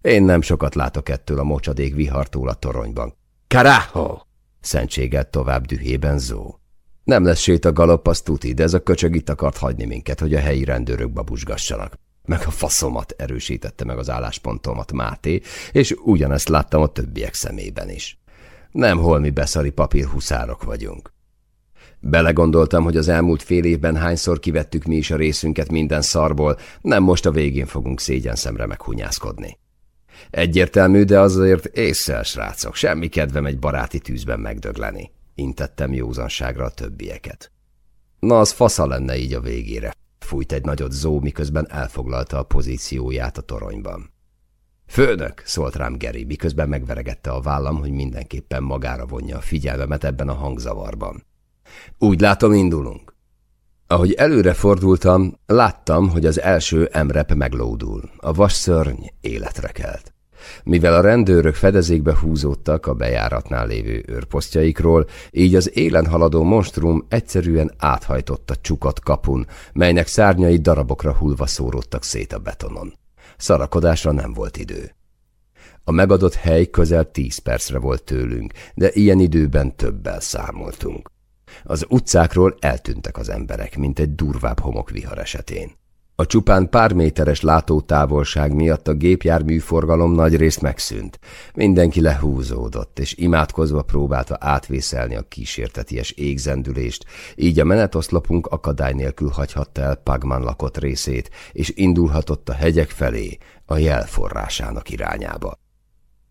Én nem sokat látok ettől a mocsadék vihartól a toronyban. Karaho! Szentséget tovább dühében Zó. Nem lesz sét a galopp, azt tuti, de ez a köcsög itt akart hagyni minket, hogy a helyi rendőrök babusgassanak. Meg a faszomat erősítette meg az álláspontomat Máté, és ugyanezt láttam a többiek szemében is. Nem holmi beszari papírhuszárok vagyunk. Belegondoltam, hogy az elmúlt fél évben hányszor kivettük mi is a részünket minden szarból, nem most a végén fogunk szégyen szemre meghunyászkodni. Egyértelmű, de azért észszel, srácok, semmi kedvem egy baráti tűzben megdögleni. Intettem józanságra a többieket. Na, az fasza lenne így a végére. Fújt egy nagyot zó, miközben elfoglalta a pozícióját a toronyban. Főnök, szólt rám Geri, miközben megveregette a vállam, hogy mindenképpen magára vonja a figyelmemet ebben a hangzavarban. Úgy látom, indulunk. Ahogy előre fordultam, láttam, hogy az első emrep meglódul. A vas szörny életre kelt. Mivel a rendőrök fedezékbe húzódtak a bejáratnál lévő őrposztjaikról, így az élen haladó monstrum egyszerűen áthajtott a csukat kapun, melynek szárnyai darabokra hullva szóródtak szét a betonon. Szarakodásra nem volt idő. A megadott hely közel tíz percre volt tőlünk, de ilyen időben többel számoltunk. Az utcákról eltűntek az emberek, mint egy durvább homokvihar esetén. A csupán pár méteres látótávolság miatt a gépjárműforgalom nagy részt megszűnt. Mindenki lehúzódott, és imádkozva próbálta átvészelni a kísérteties égzendülést, így a menetoszlopunk akadály nélkül hagyhatta el Pagman lakott részét, és indulhatott a hegyek felé, a jelforrásának irányába.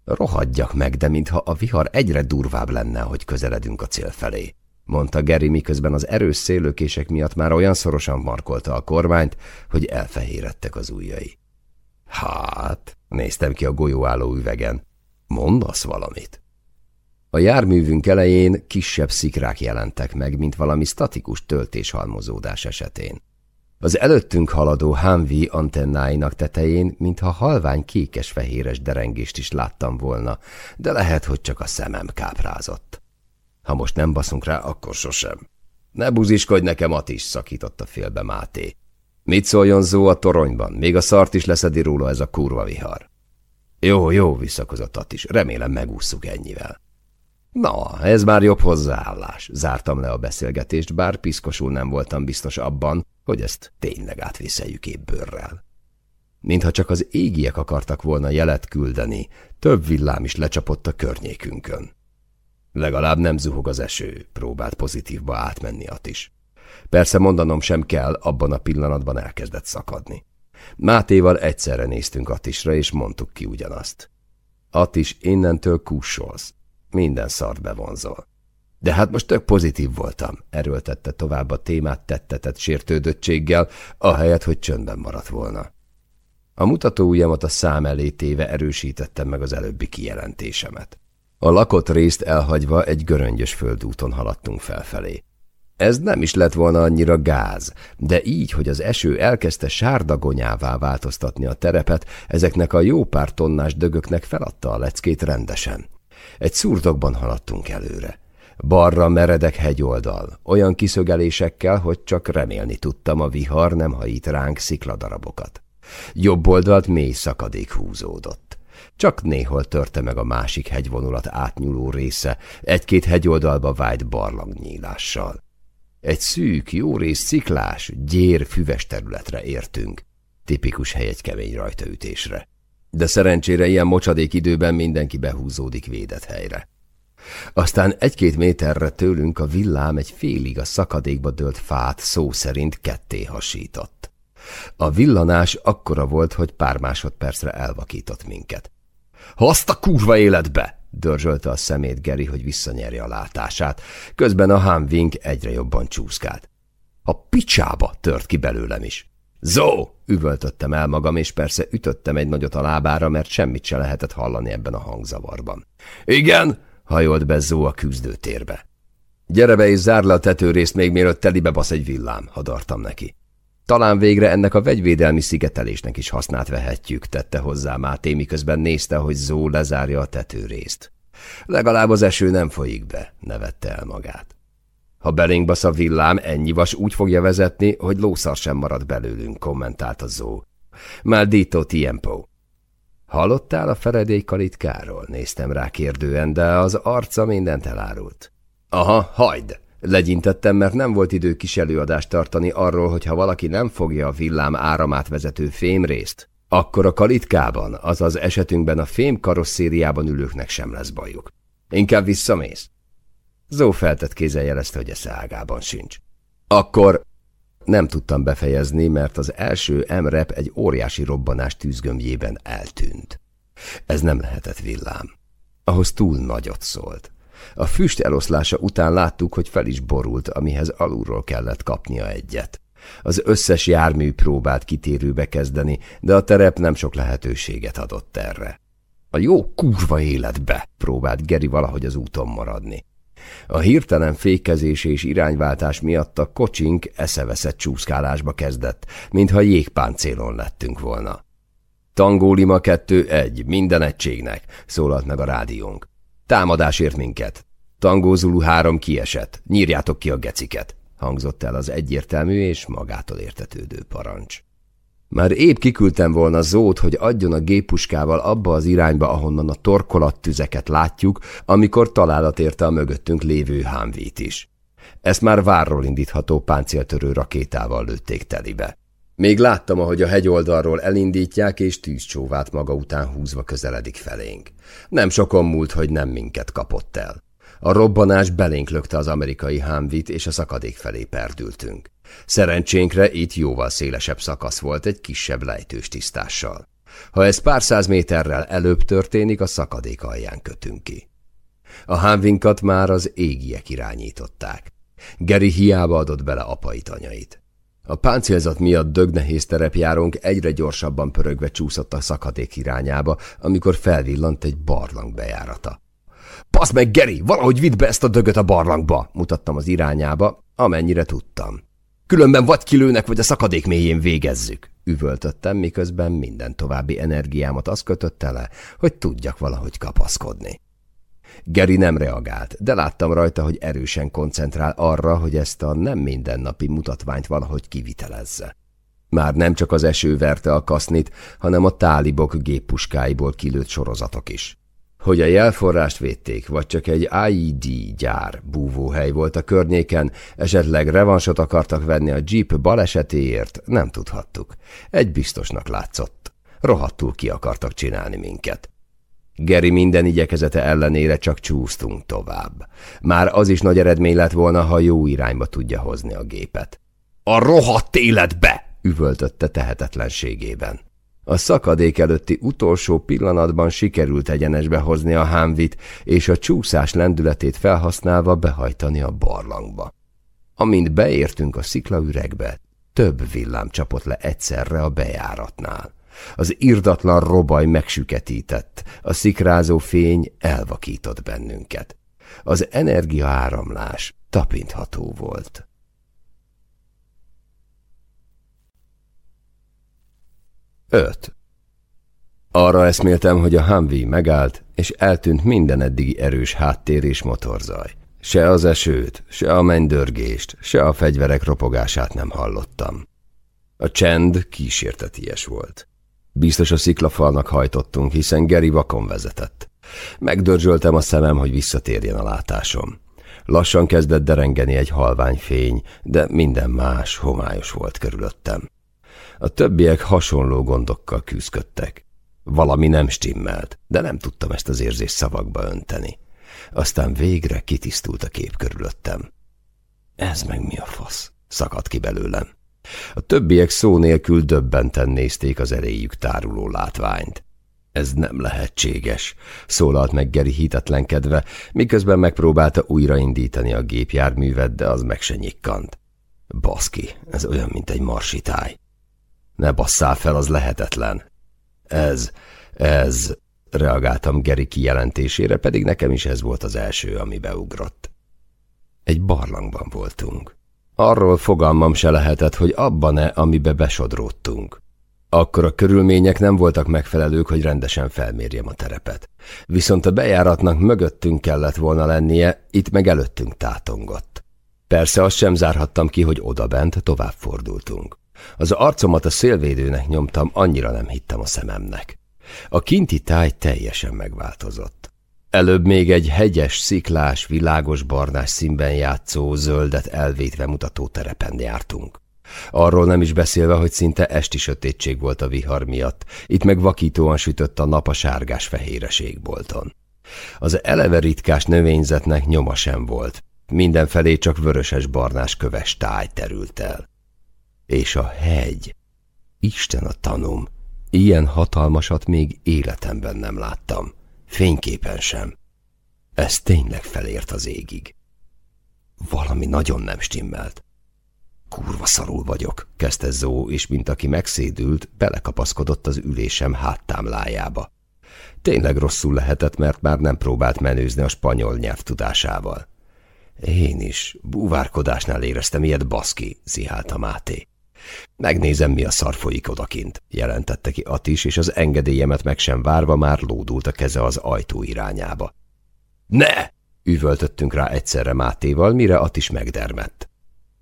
Rohadjak meg, de mintha a vihar egyre durvább lenne, hogy közeledünk a cél felé mondta Geri, miközben az erős szélőkések miatt már olyan szorosan markolta a kormányt, hogy elfehérettek az ujjai. Hát, néztem ki a golyóálló üvegen. Mondasz valamit? A járművünk elején kisebb szikrák jelentek meg, mint valami statikus töltéshalmozódás esetén. Az előttünk haladó Humvee antennáinak tetején, mintha halvány kékes-fehéres derengést is láttam volna, de lehet, hogy csak a szemem káprázott. Ha most nem baszunk rá, akkor sosem. Ne buziskodj nekem, Atis, szakította félbe Máté. Mit szóljon Zó a toronyban? Még a szart is leszedi róla ez a kurva vihar. Jó, jó, visszakozott Atis. Remélem megússzuk ennyivel. Na, ez már jobb hozzáállás. Zártam le a beszélgetést, bár piszkosul nem voltam biztos abban, hogy ezt tényleg átvészeljük ébbőrrel. Mintha csak az égiek akartak volna jelet küldeni, több villám is lecsapott a környékünkön. Legalább nem zuhog az eső, próbált pozitívba átmenni is. Persze mondanom sem kell, abban a pillanatban elkezdett szakadni. Mátéval egyszerre néztünk Attisra, és mondtuk ki ugyanazt. Attis, innentől kussolsz. Minden szart bevonzol. De hát most tök pozitív voltam, erőltette tovább a témát tettetett sértődöttséggel, ahelyett, hogy csöndben maradt volna. A mutató ujjamat a szám elé téve erősítettem meg az előbbi kijelentésemet. A lakott részt elhagyva egy göröngyös földúton haladtunk felfelé. Ez nem is lett volna annyira gáz, de így, hogy az eső elkezdte sárdagonyává változtatni a terepet, ezeknek a jó pár tonnás dögöknek feladta a leckét rendesen. Egy szurdokban haladtunk előre. Barra meredek hegyoldal, olyan kiszögelésekkel, hogy csak remélni tudtam, a vihar nem hajít ránk szikladarabokat. Jobb oldalt mély szakadék húzódott. Csak néhol törte meg a másik hegyvonulat átnyúló része, egy-két hegyoldalba vájt barlangnyílással. Egy szűk, jó rész sziklás, gyér, füves területre értünk. Tipikus hely egy kemény rajtaütésre. De szerencsére ilyen mocsadék időben mindenki behúzódik védett helyre. Aztán egy-két méterre tőlünk a villám egy félig a szakadékba dőlt fát szó szerint ketté hasított. A villanás akkora volt, hogy pár másodpercre elvakított minket. Azt a kurva életbe! dörzsölte a szemét Geri, hogy visszanyerje a látását. Közben a Humving egyre jobban csúszkált. A picsába tört ki belőlem is. Zó! üvöltöttem el magam, és persze ütöttem egy nagyot a lábára, mert semmit se lehetett hallani ebben a hangzavarban. Igen, hajolt be Zó a küzdőtérbe. Gyere be és zár le a tetőrészt még mielőtt telibe basz egy villám, hadartam neki. Talán végre ennek a vegyvédelmi szigetelésnek is hasznát vehetjük, tette hozzá Máté, miközben nézte, hogy Zó lezárja a tetőrészt. Legalább az eső nem folyik be, nevette el magát. Ha belénk basz a villám, ennyi vas úgy fogja vezetni, hogy lószar sem marad belőlünk, kommentálta Zó. Maldito tiempo. Hallottál a feredély kalitkáról? Néztem rá kérdően, de az arca mindent elárult. Aha, hagyd! Legyintettem, mert nem volt idő kis előadást tartani arról, hogy ha valaki nem fogja a villám áramát vezető fémrészt, akkor a kalitkában, azaz esetünkben a fém karosszériában ülőknek sem lesz bajuk. Inkább visszamész? Zó feltett kézzel jelezte, hogy esze ágában sincs. Akkor nem tudtam befejezni, mert az első emrep egy óriási robbanás tűzgömbjében eltűnt. Ez nem lehetett villám. Ahhoz túl nagyot szólt. A füst eloszlása után láttuk, hogy fel is borult, amihez alulról kellett kapnia egyet. Az összes jármű próbált kitérőbe kezdeni, de a terep nem sok lehetőséget adott erre. A jó kurva életbe próbált Geri valahogy az úton maradni. A hirtelen fékezés és irányváltás miatt a kocsink eszeveszett csúszkálásba kezdett, mintha jégpáncélon lettünk volna. Tangó Lima 2-1, minden egységnek, szólalt meg a rádiónk. Támadás ért minket. Tangó Zulu 3 kiesett, nyírjátok ki a geciket, hangzott el az egyértelmű és magától értetődő parancs. Már épp kiküldtem volna Zót, hogy adjon a géppuskával abba az irányba, ahonnan a torkolattüzeket látjuk, amikor találat érte a mögöttünk lévő hámvít is. Ezt már várról indítható páncéltörő rakétával lőtték telibe. Még láttam, ahogy a hegyoldalról elindítják, és tűzcsóvát maga után húzva közeledik felénk. Nem sokon múlt, hogy nem minket kapott el. A robbanás belénk lökte az amerikai hámvit, és a szakadék felé perdültünk. Szerencsénkre itt jóval szélesebb szakasz volt egy kisebb lejtős tisztással. Ha ez pár száz méterrel előbb történik, a szakadék alján kötünk ki. A hámvinkat már az égiek irányították. Geri hiába adott bele apait anyait. A páncélzat miatt dögnehéz terepjárónk egyre gyorsabban pörögve csúszott a szakadék irányába, amikor felvillant egy barlang bejárata. – Pasz meg, Geri, valahogy vidd be ezt a dögöt a barlangba! – mutattam az irányába, amennyire tudtam. Különben vagy kilőnek, vagy a szakadék mélyén végezzük. Üvöltöttem, miközben minden további energiámat azt kötötte le, hogy tudjak valahogy kapaszkodni. Geri nem reagált, de láttam rajta, hogy erősen koncentrál arra, hogy ezt a nem mindennapi mutatványt valahogy kivitelezze. Már nem csak az eső verte a kasznit, hanem a tálibok géppuskáiból kilőtt sorozatok is. Hogy a jelforrást védték, vagy csak egy IED gyár búvóhely volt a környéken, esetleg revansot akartak venni a Jeep balesetéért, nem tudhattuk. Egy biztosnak látszott. Rohadtul ki akartak csinálni minket. Geri minden igyekezete ellenére csak csúsztunk tovább. Már az is nagy eredmény lett volna, ha jó irányba tudja hozni a gépet. A rohadt életbe! üvöltötte tehetetlenségében. A szakadék előtti utolsó pillanatban sikerült egyenesbe hozni a hámvit, és a csúszás lendületét felhasználva behajtani a barlangba. Amint beértünk a sziklaüregbe, több villám csapott le egyszerre a bejáratnál. Az irdatlan robaj megsüketített, a szikrázó fény elvakított bennünket. Az energiaáramlás tapintható volt. 5. Arra eszméltem, hogy a Humvee megállt, és eltűnt minden eddigi erős háttér és motorzaj. Se az esőt, se a mennydörgést, se a fegyverek ropogását nem hallottam. A csend kísérteties volt. Biztos a sziklafalnak hajtottunk, hiszen Geri vakon vezetett. Megdörzsöltem a szemem, hogy visszatérjen a látásom. Lassan kezdett derengeni egy halvány fény, de minden más, homályos volt körülöttem. A többiek hasonló gondokkal küzdködtek. Valami nem stimmelt, de nem tudtam ezt az érzést szavakba önteni. Aztán végre kitisztult a kép körülöttem. Ez meg mi a fasz? Szakadt ki belőlem. A többiek szó nélkül döbbenten nézték az eréjük táruló látványt. Ez nem lehetséges, szólalt meg Geri hitetlenkedve, miközben megpróbálta újraindítani a gépjárművet, de az meg se nyikkant. Baszki, ez olyan, mint egy marsitáj. Ne basszál fel, az lehetetlen. Ez, ez, reagáltam Geri kijelentésére, pedig nekem is ez volt az első, ami beugrott. Egy barlangban voltunk. Arról fogalmam se lehetett, hogy abban-e, amibe besodródtunk. Akkor a körülmények nem voltak megfelelők, hogy rendesen felmérjem a terepet. Viszont a bejáratnak mögöttünk kellett volna lennie, itt meg előttünk tátongott. Persze azt sem zárhattam ki, hogy odabent tovább fordultunk. Az arcomat a szélvédőnek nyomtam, annyira nem hittem a szememnek. A kinti táj teljesen megváltozott. Előbb még egy hegyes, sziklás, világos barnás színben játszó, zöldet elvétve mutató terepen jártunk. Arról nem is beszélve, hogy szinte esti sötétség volt a vihar miatt, itt meg vakítóan sütött a nap a sárgás-fehéres égbolton. Az eleve ritkás növényzetnek nyoma sem volt, mindenfelé csak vöröses-barnás köves táj terült el. És a hegy, Isten a tanum, ilyen hatalmasat még életemben nem láttam, fényképen sem. Ez tényleg felért az égig. Valami nagyon nem stimmelt. Kurva szarul vagyok, kezdte Zó, és mint aki megszédült, belekapaszkodott az ülésem háttámlájába. Tényleg rosszul lehetett, mert már nem próbált menőzni a spanyol nyelv tudásával. Én is, búvárkodásnál éreztem ilyet baszki, zihálta Máté. Megnézem, mi a szar folyik odakint, jelentette ki Atis, és az engedélyemet meg sem várva már lódult a keze az ajtó irányába. Ne! üvöltöttünk rá egyszerre Mátéval, mire Atis megdermett.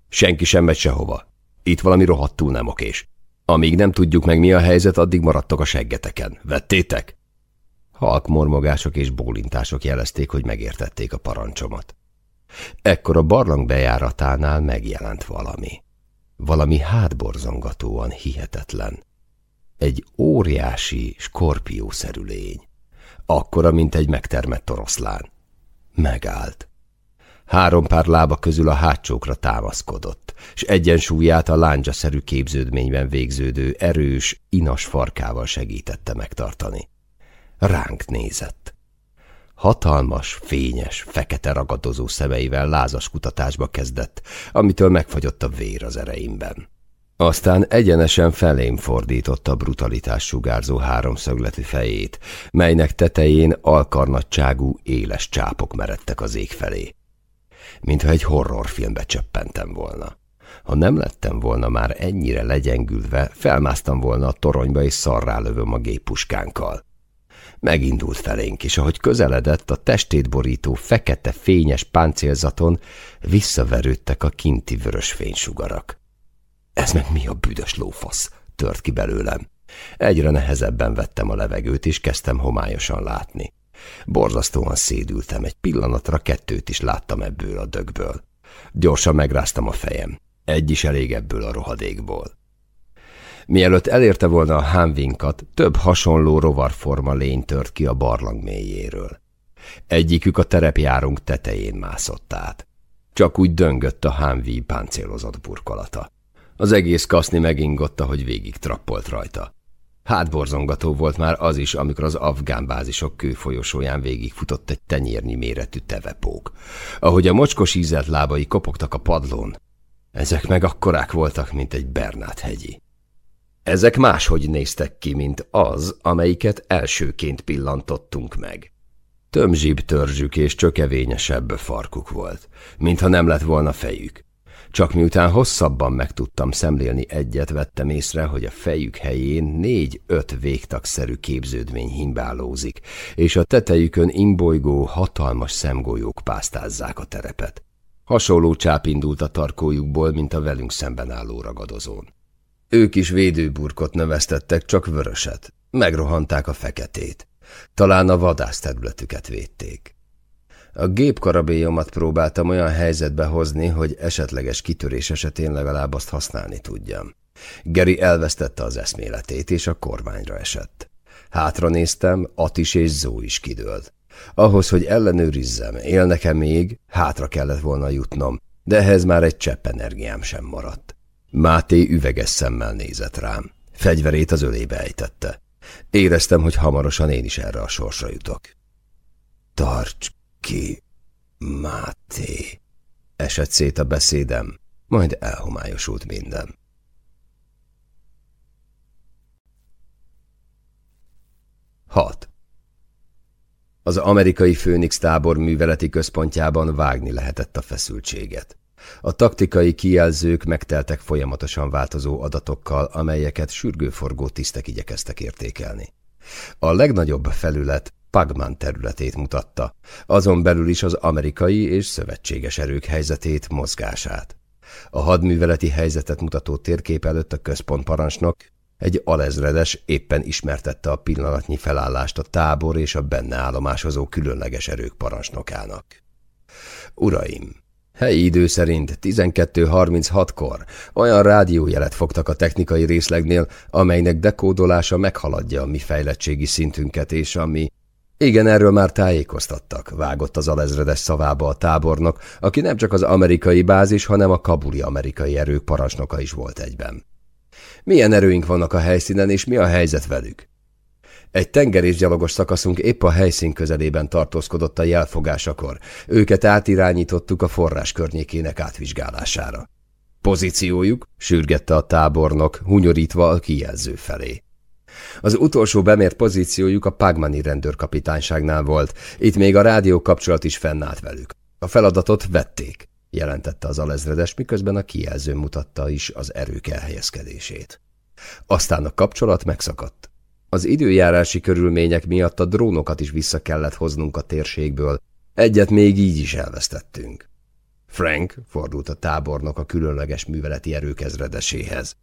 Senki sem megy sehova. Itt valami rohadtul nem okés. Amíg nem tudjuk meg mi a helyzet, addig maradtok a seggeteken. Vettétek? Halk mormogások és bólintások jelezték, hogy megértették a parancsomat. Ekkor a barlang bejáratánál megjelent valami. Valami hátborzongatóan hihetetlen. Egy óriási, skorpiószerű lény. Akkora, mint egy megtermett oroszlán. Megállt. Három pár lába közül a hátsókra támaszkodott, és egyensúlyát a lándzsaszerű képződményben végződő erős, inas farkával segítette megtartani. Ránk nézett. Hatalmas, fényes, fekete ragadozó szemeivel lázas kutatásba kezdett, amitől megfagyott a vér az ereimben. Aztán egyenesen felém fordította brutalitás sugárzó háromszögletű fejét, melynek tetején alkarnagyságú, éles csápok meredtek az ég felé mintha egy horrorfilmbe csöppentem volna. Ha nem lettem volna már ennyire legyengülve, felmásztam volna a toronyba és szarrá lövöm a géppuskánkkal. Megindult felénk, és ahogy közeledett, a testét borító fekete fényes páncélzaton visszaverődtek a kinti vörös fénysugarak. Ez meg mi a büdös lófasz? tört ki belőlem. Egyre nehezebben vettem a levegőt, és kezdtem homályosan látni. Borzasztóan szédültem, egy pillanatra kettőt is láttam ebből a dögből. Gyorsan megráztam a fejem. Egy is elég ebből a rohadékból. Mielőtt elérte volna a hámvinkat, több hasonló rovarforma lény tört ki a barlang mélyéről. Egyikük a terepjárunk tetején mászott át. Csak úgy döngött a hámví páncélozott burkolata. Az egész kaszni megingotta, hogy végig trappolt rajta. Hátborzongató volt már az is, amikor az afgán bázisok kőfolyosóján végigfutott egy tenyérnyi méretű tevepók. Ahogy a mocskos ízelt lábai kopogtak a padlón, ezek meg akkorák voltak, mint egy Bernát hegyi. Ezek máshogy néztek ki, mint az, amelyiket elsőként pillantottunk meg. Tömzsibb törzsük és csökevényesebb farkuk volt, mintha nem lett volna fejük. Csak miután hosszabban meg tudtam szemlélni egyet, vettem észre, hogy a fejük helyén négy-öt végtagszerű képződmény himbálózik, és a tetejükön imbolygó, hatalmas szemgolyók pásztázzák a terepet. Hasonló csáp indult a tarkójukból, mint a velünk szemben álló ragadozón. Ők is védőburkot növesztettek, csak vöröset. Megrohanták a feketét. Talán a vadászterületüket védték. A gépkarabélyomat próbáltam olyan helyzetbe hozni, hogy esetleges kitörés esetén legalább azt használni tudjam. Geri elvesztette az eszméletét, és a kormányra esett. Hátra néztem, Atis és Zó is kidőlt. Ahhoz, hogy ellenőrizzem, élnek-e még, hátra kellett volna jutnom, de ehhez már egy csepp energiám sem maradt. Máté üveges szemmel nézett rám. Fegyverét az ölébe ejtette. Éreztem, hogy hamarosan én is erre a sorsra jutok. Tarts ki, Máté, esett szét a beszédem, majd elhomályosult minden. Hat. Az amerikai Főnix tábor műveleti központjában vágni lehetett a feszültséget. A taktikai kijelzők megteltek folyamatosan változó adatokkal, amelyeket sürgőforgó tisztek igyekeztek értékelni. A legnagyobb felület Pagman területét mutatta, azon belül is az amerikai és szövetséges erők helyzetét, mozgását. A hadműveleti helyzetet mutató térkép előtt a központparancsnok, egy alezredes éppen ismertette a pillanatnyi felállást a tábor és a benne állomásozó különleges erők parancsnokának. Uraim! Helyi idő szerint 12.36-kor olyan rádiójelet fogtak a technikai részlegnél, amelynek dekódolása meghaladja a mi fejlettségi szintünket, és ami... Igen, erről már tájékoztattak, vágott az alezredes szavába a tábornok, aki nem csak az amerikai bázis, hanem a kabuli amerikai erők parancsnoka is volt egyben. Milyen erőink vannak a helyszínen, és mi a helyzet velük? Egy tengerészgyalogos szakaszunk épp a helyszín közelében tartózkodott a jelfogásakor. Őket átirányítottuk a forrás környékének átvizsgálására. Pozíciójuk, sürgette a tábornok, hunyorítva a kijelző felé. Az utolsó bemért pozíciójuk a Pagmani rendőrkapitányságnál volt, itt még a rádió kapcsolat is fennállt velük. A feladatot vették, jelentette az alezredes, miközben a kijelző mutatta is az erők elhelyezkedését. Aztán a kapcsolat megszakadt. Az időjárási körülmények miatt a drónokat is vissza kellett hoznunk a térségből, egyet még így is elvesztettünk. Frank fordult a tábornok a különleges műveleti erőkezredeséhez.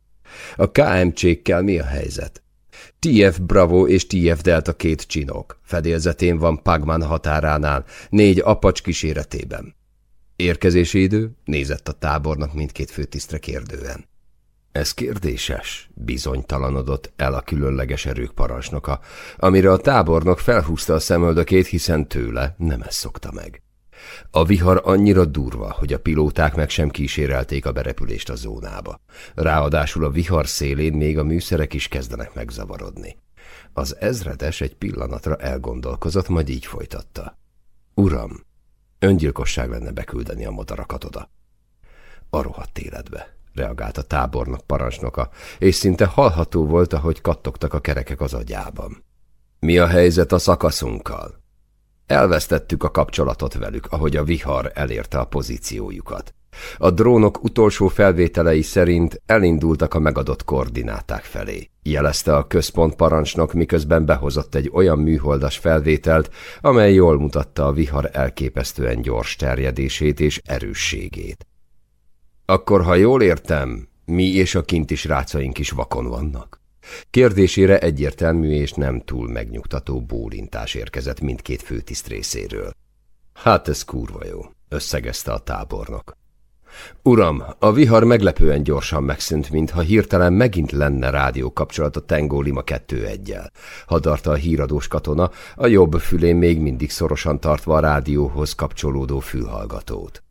A KMC-kkel mi a helyzet? TF Bravo és TF Delta két csinok. Fedélzetén van Pagman határánál, négy apacs kíséretében. Érkezési idő? Nézett a tábornak mindkét főtisztre kérdően. Ez kérdéses, bizonytalanodott el a különleges erők parancsnoka, amire a tábornok felhúzta a szemöldökét, hiszen tőle nem ezt szokta meg. A vihar annyira durva, hogy a pilóták meg sem kísérelték a berepülést a zónába. Ráadásul a vihar szélén még a műszerek is kezdenek megzavarodni. Az ezredes egy pillanatra elgondolkozott, majd így folytatta. Uram, öngyilkosság lenne beküldeni a modarakat oda. A rohadt életbe reagált a tábornok parancsnoka, és szinte hallható volt, ahogy kattogtak a kerekek az agyában. Mi a helyzet a szakaszunkkal? Elvesztettük a kapcsolatot velük, ahogy a vihar elérte a pozíciójukat. A drónok utolsó felvételei szerint elindultak a megadott koordináták felé. Jelezte a központ parancsnok, miközben behozott egy olyan műholdas felvételt, amely jól mutatta a vihar elképesztően gyors terjedését és erősségét. Akkor, ha jól értem, mi és a kinti srácaink is vakon vannak? Kérdésére egyértelmű és nem túl megnyugtató bólintás érkezett mindkét főtiszt részéről. Hát ez kurva jó, összegezte a tábornok. Uram, a vihar meglepően gyorsan megszűnt, mintha hirtelen megint lenne rádió kapcsolat a Tengó Lima 2-1-jel. Hadarta a híradós katona, a jobb fülén még mindig szorosan tartva a rádióhoz kapcsolódó fülhallgatót.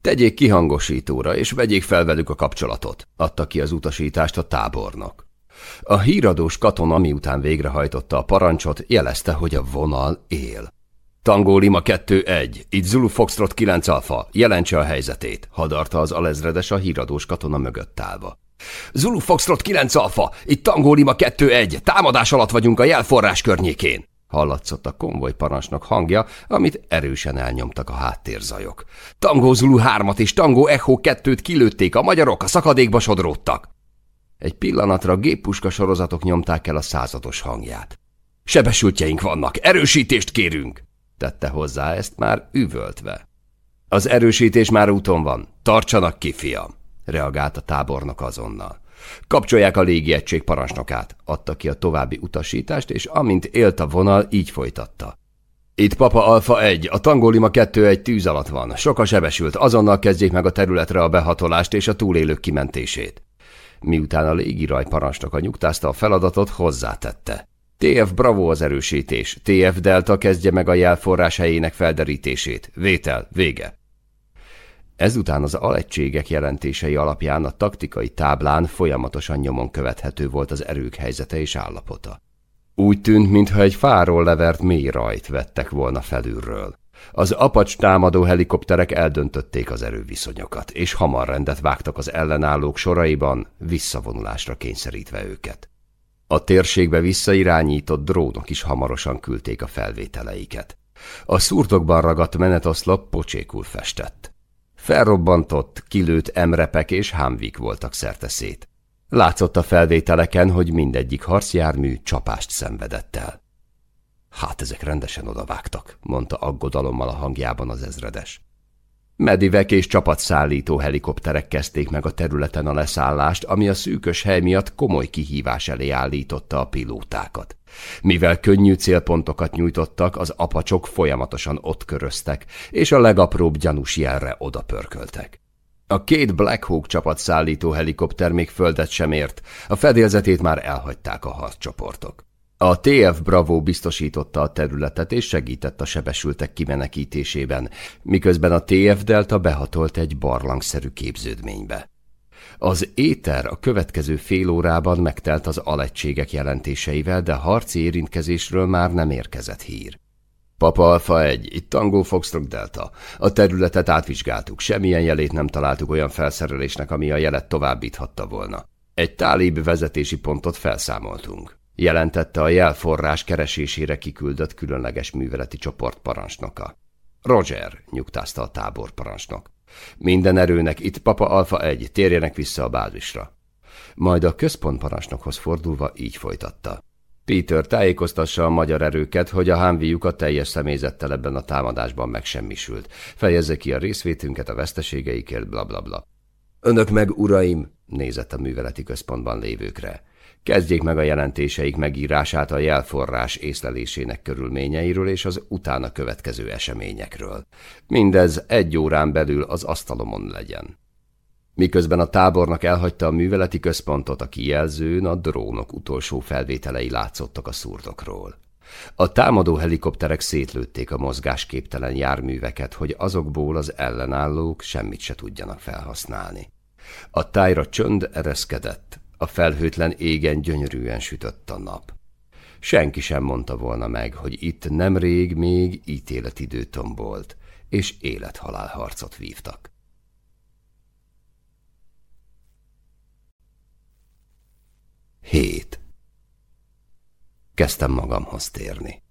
Tegyék kihangosítóra, és vegyék fel velük a kapcsolatot, adta ki az utasítást a tábornok. A híradós katona, miután végrehajtotta a parancsot, jelezte, hogy a vonal él. Tangó Lima 2-1, itt Zulu Foxtrot 9 alfa, jelentse a helyzetét, hadarta az alezredes a híradós katona mögött állva. Zulu Foxtrot 9 alfa, itt Tangó Lima 2-1, támadás alatt vagyunk a jelforrás környékén. Hallatszott a konvoj parancsnok hangja, amit erősen elnyomtak a háttérzajok. Tangó Zulu 3-at és Tangó Echo 2-t kilőtték, a magyarok a szakadékba sodródtak. Egy pillanatra géppuska sorozatok nyomták el a százados hangját. Sebesültjeink vannak, erősítést kérünk! tette hozzá ezt már üvöltve. Az erősítés már úton van, tartsanak ki, fiam! reagált a tábornok azonnal. Kapcsolják a légiegység parancsnokát, adta ki a további utasítást, és amint élt a vonal, így folytatta. Itt Papa Alfa 1, a Tangolima 2 egy tűz alatt van. Sok a sebesült, azonnal kezdjék meg a területre a behatolást és a túlélők kimentését. Miután a légiraj parancsnoka nyugtázta a feladatot, hozzátette. TF Bravo az erősítés, TF Delta kezdje meg a jelforrás helyének felderítését. Vétel, vége. Ezután az alegységek jelentései alapján a taktikai táblán folyamatosan nyomon követhető volt az erők helyzete és állapota. Úgy tűnt, mintha egy fáról levert mély rajt vettek volna felülről. Az apacs támadó helikopterek eldöntötték az erőviszonyokat, és hamar rendet vágtak az ellenállók soraiban, visszavonulásra kényszerítve őket. A térségbe visszairányított drónok is hamarosan küldték a felvételeiket. A szurtokban ragadt menetoszlop pocsékul festett. Felrobbantott, kilőtt emrepek és hámvik voltak szerteszét. Látszott a felvételeken, hogy mindegyik harcjármű csapást szenvedett el. Hát ezek rendesen odavágtak, mondta aggodalommal a hangjában az ezredes. Medivek és csapatszállító helikopterek kezdték meg a területen a leszállást, ami a szűkös hely miatt komoly kihívás elé állította a pilótákat. Mivel könnyű célpontokat nyújtottak, az apacsok folyamatosan ott köröztek, és a legapróbb gyanús jelre odapörköltek. A két Black Hawk csapatszállító helikopter még földet sem ért, a fedélzetét már elhagyták a harccsoportok. A TF Bravo biztosította a területet és segített a sebesültek kimenekítésében, miközben a TF Delta behatolt egy barlangszerű képződménybe. Az éter a következő fél órában megtelt az alegységek jelentéseivel, de harci érintkezésről már nem érkezett hír. Papa Alfa 1, itt Tango Foxtrot Delta. A területet átvizsgáltuk, semmilyen jelét nem találtuk olyan felszerelésnek, ami a jelet továbbíthatta volna. Egy tálib vezetési pontot felszámoltunk jelentette a jelforrás keresésére kiküldött különleges műveleti csoport parancsnoka. Roger, nyugtázta a tábor parancsnok. Minden erőnek itt Papa Alfa 1, térjenek vissza a bázisra. Majd a központ parancsnokhoz fordulva így folytatta. Peter tájékoztassa a magyar erőket, hogy a hámviuk a teljes személyzettel ebben a támadásban megsemmisült. Fejezze ki a részvétünket a veszteségeikért, blablabla. Bla, bla. Önök meg, uraim, nézett a műveleti központban lévőkre. Kezdjék meg a jelentéseik megírását a jelforrás észlelésének körülményeiről és az utána következő eseményekről. Mindez egy órán belül az asztalomon legyen. Miközben a tábornak elhagyta a műveleti központot, a kijelzőn a drónok utolsó felvételei látszottak a szurdokról. A támadó helikopterek szétlőtték a mozgásképtelen járműveket, hogy azokból az ellenállók semmit se tudjanak felhasználni. A tájra csönd ereszkedett, a felhőtlen égen gyönyörűen sütött a nap. Senki sem mondta volna meg, hogy itt nemrég még ítéletidő tombolt, és élethalál harcot vívtak. Hét. Kezdtem magamhoz térni.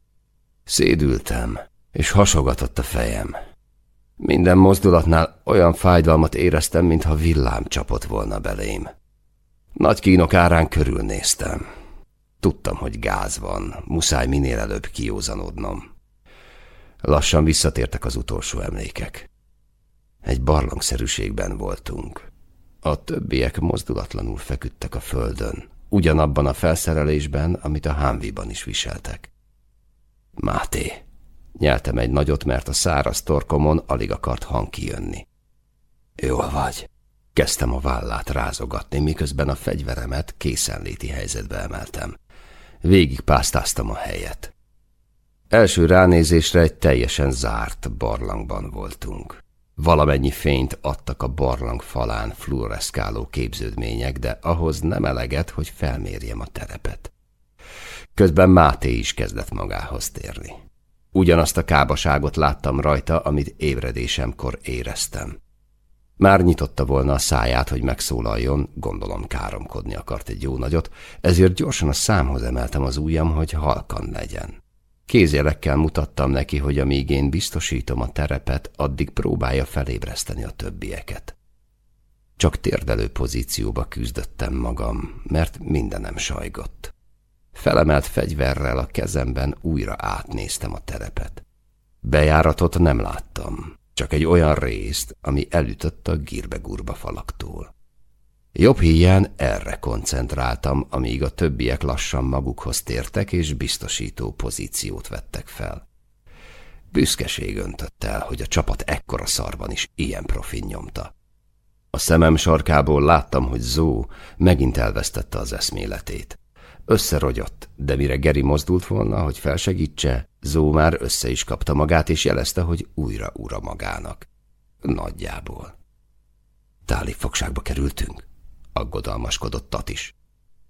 Szédültem, és hasogatott a fejem. Minden mozdulatnál olyan fájdalmat éreztem, mintha villám csapott volna belém. Nagy kínok árán körülnéztem. Tudtam, hogy gáz van, muszáj minél előbb kiózanodnom. Lassan visszatértek az utolsó emlékek. Egy barlangszerűségben voltunk. A többiek mozdulatlanul feküdtek a földön, ugyanabban a felszerelésben, amit a hámviban is viseltek. Máté, nyeltem egy nagyot, mert a száraz torkomon alig akart hang kijönni. Jól vagy, Kezdtem a vállát rázogatni, miközben a fegyveremet készenléti helyzetbe emeltem. Végig pásztáztam a helyet. Első ránézésre egy teljesen zárt barlangban voltunk. Valamennyi fényt adtak a barlang falán fluoreszkáló képződmények, de ahhoz nem eleget, hogy felmérjem a terepet. Közben Máté is kezdett magához térni. Ugyanazt a kábaságot láttam rajta, amit ébredésemkor éreztem. Már nyitotta volna a száját, hogy megszólaljon, gondolom káromkodni akart egy jó nagyot, ezért gyorsan a számhoz emeltem az ujjam, hogy halkan legyen. Kézjelekkel mutattam neki, hogy amíg én biztosítom a terepet, addig próbálja felébreszteni a többieket. Csak térdelő pozícióba küzdöttem magam, mert mindenem sajgott. Felemelt fegyverrel a kezemben újra átnéztem a terepet. Bejáratot nem láttam, csak egy olyan részt, ami elütött a gírbe-gurba falaktól. Jobb híján erre koncentráltam, amíg a többiek lassan magukhoz tértek és biztosító pozíciót vettek fel. Büszkeség öntött el, hogy a csapat ekkora szarban is ilyen profin nyomta. A szemem sarkából láttam, hogy Zó megint elvesztette az eszméletét. Összerogyott, de mire Geri mozdult volna, hogy felsegítse, Zó már össze is kapta magát, és jelezte, hogy újra ura magának. Nagyjából. Táli fogságba kerültünk? Aggodalmaskodott Tat is.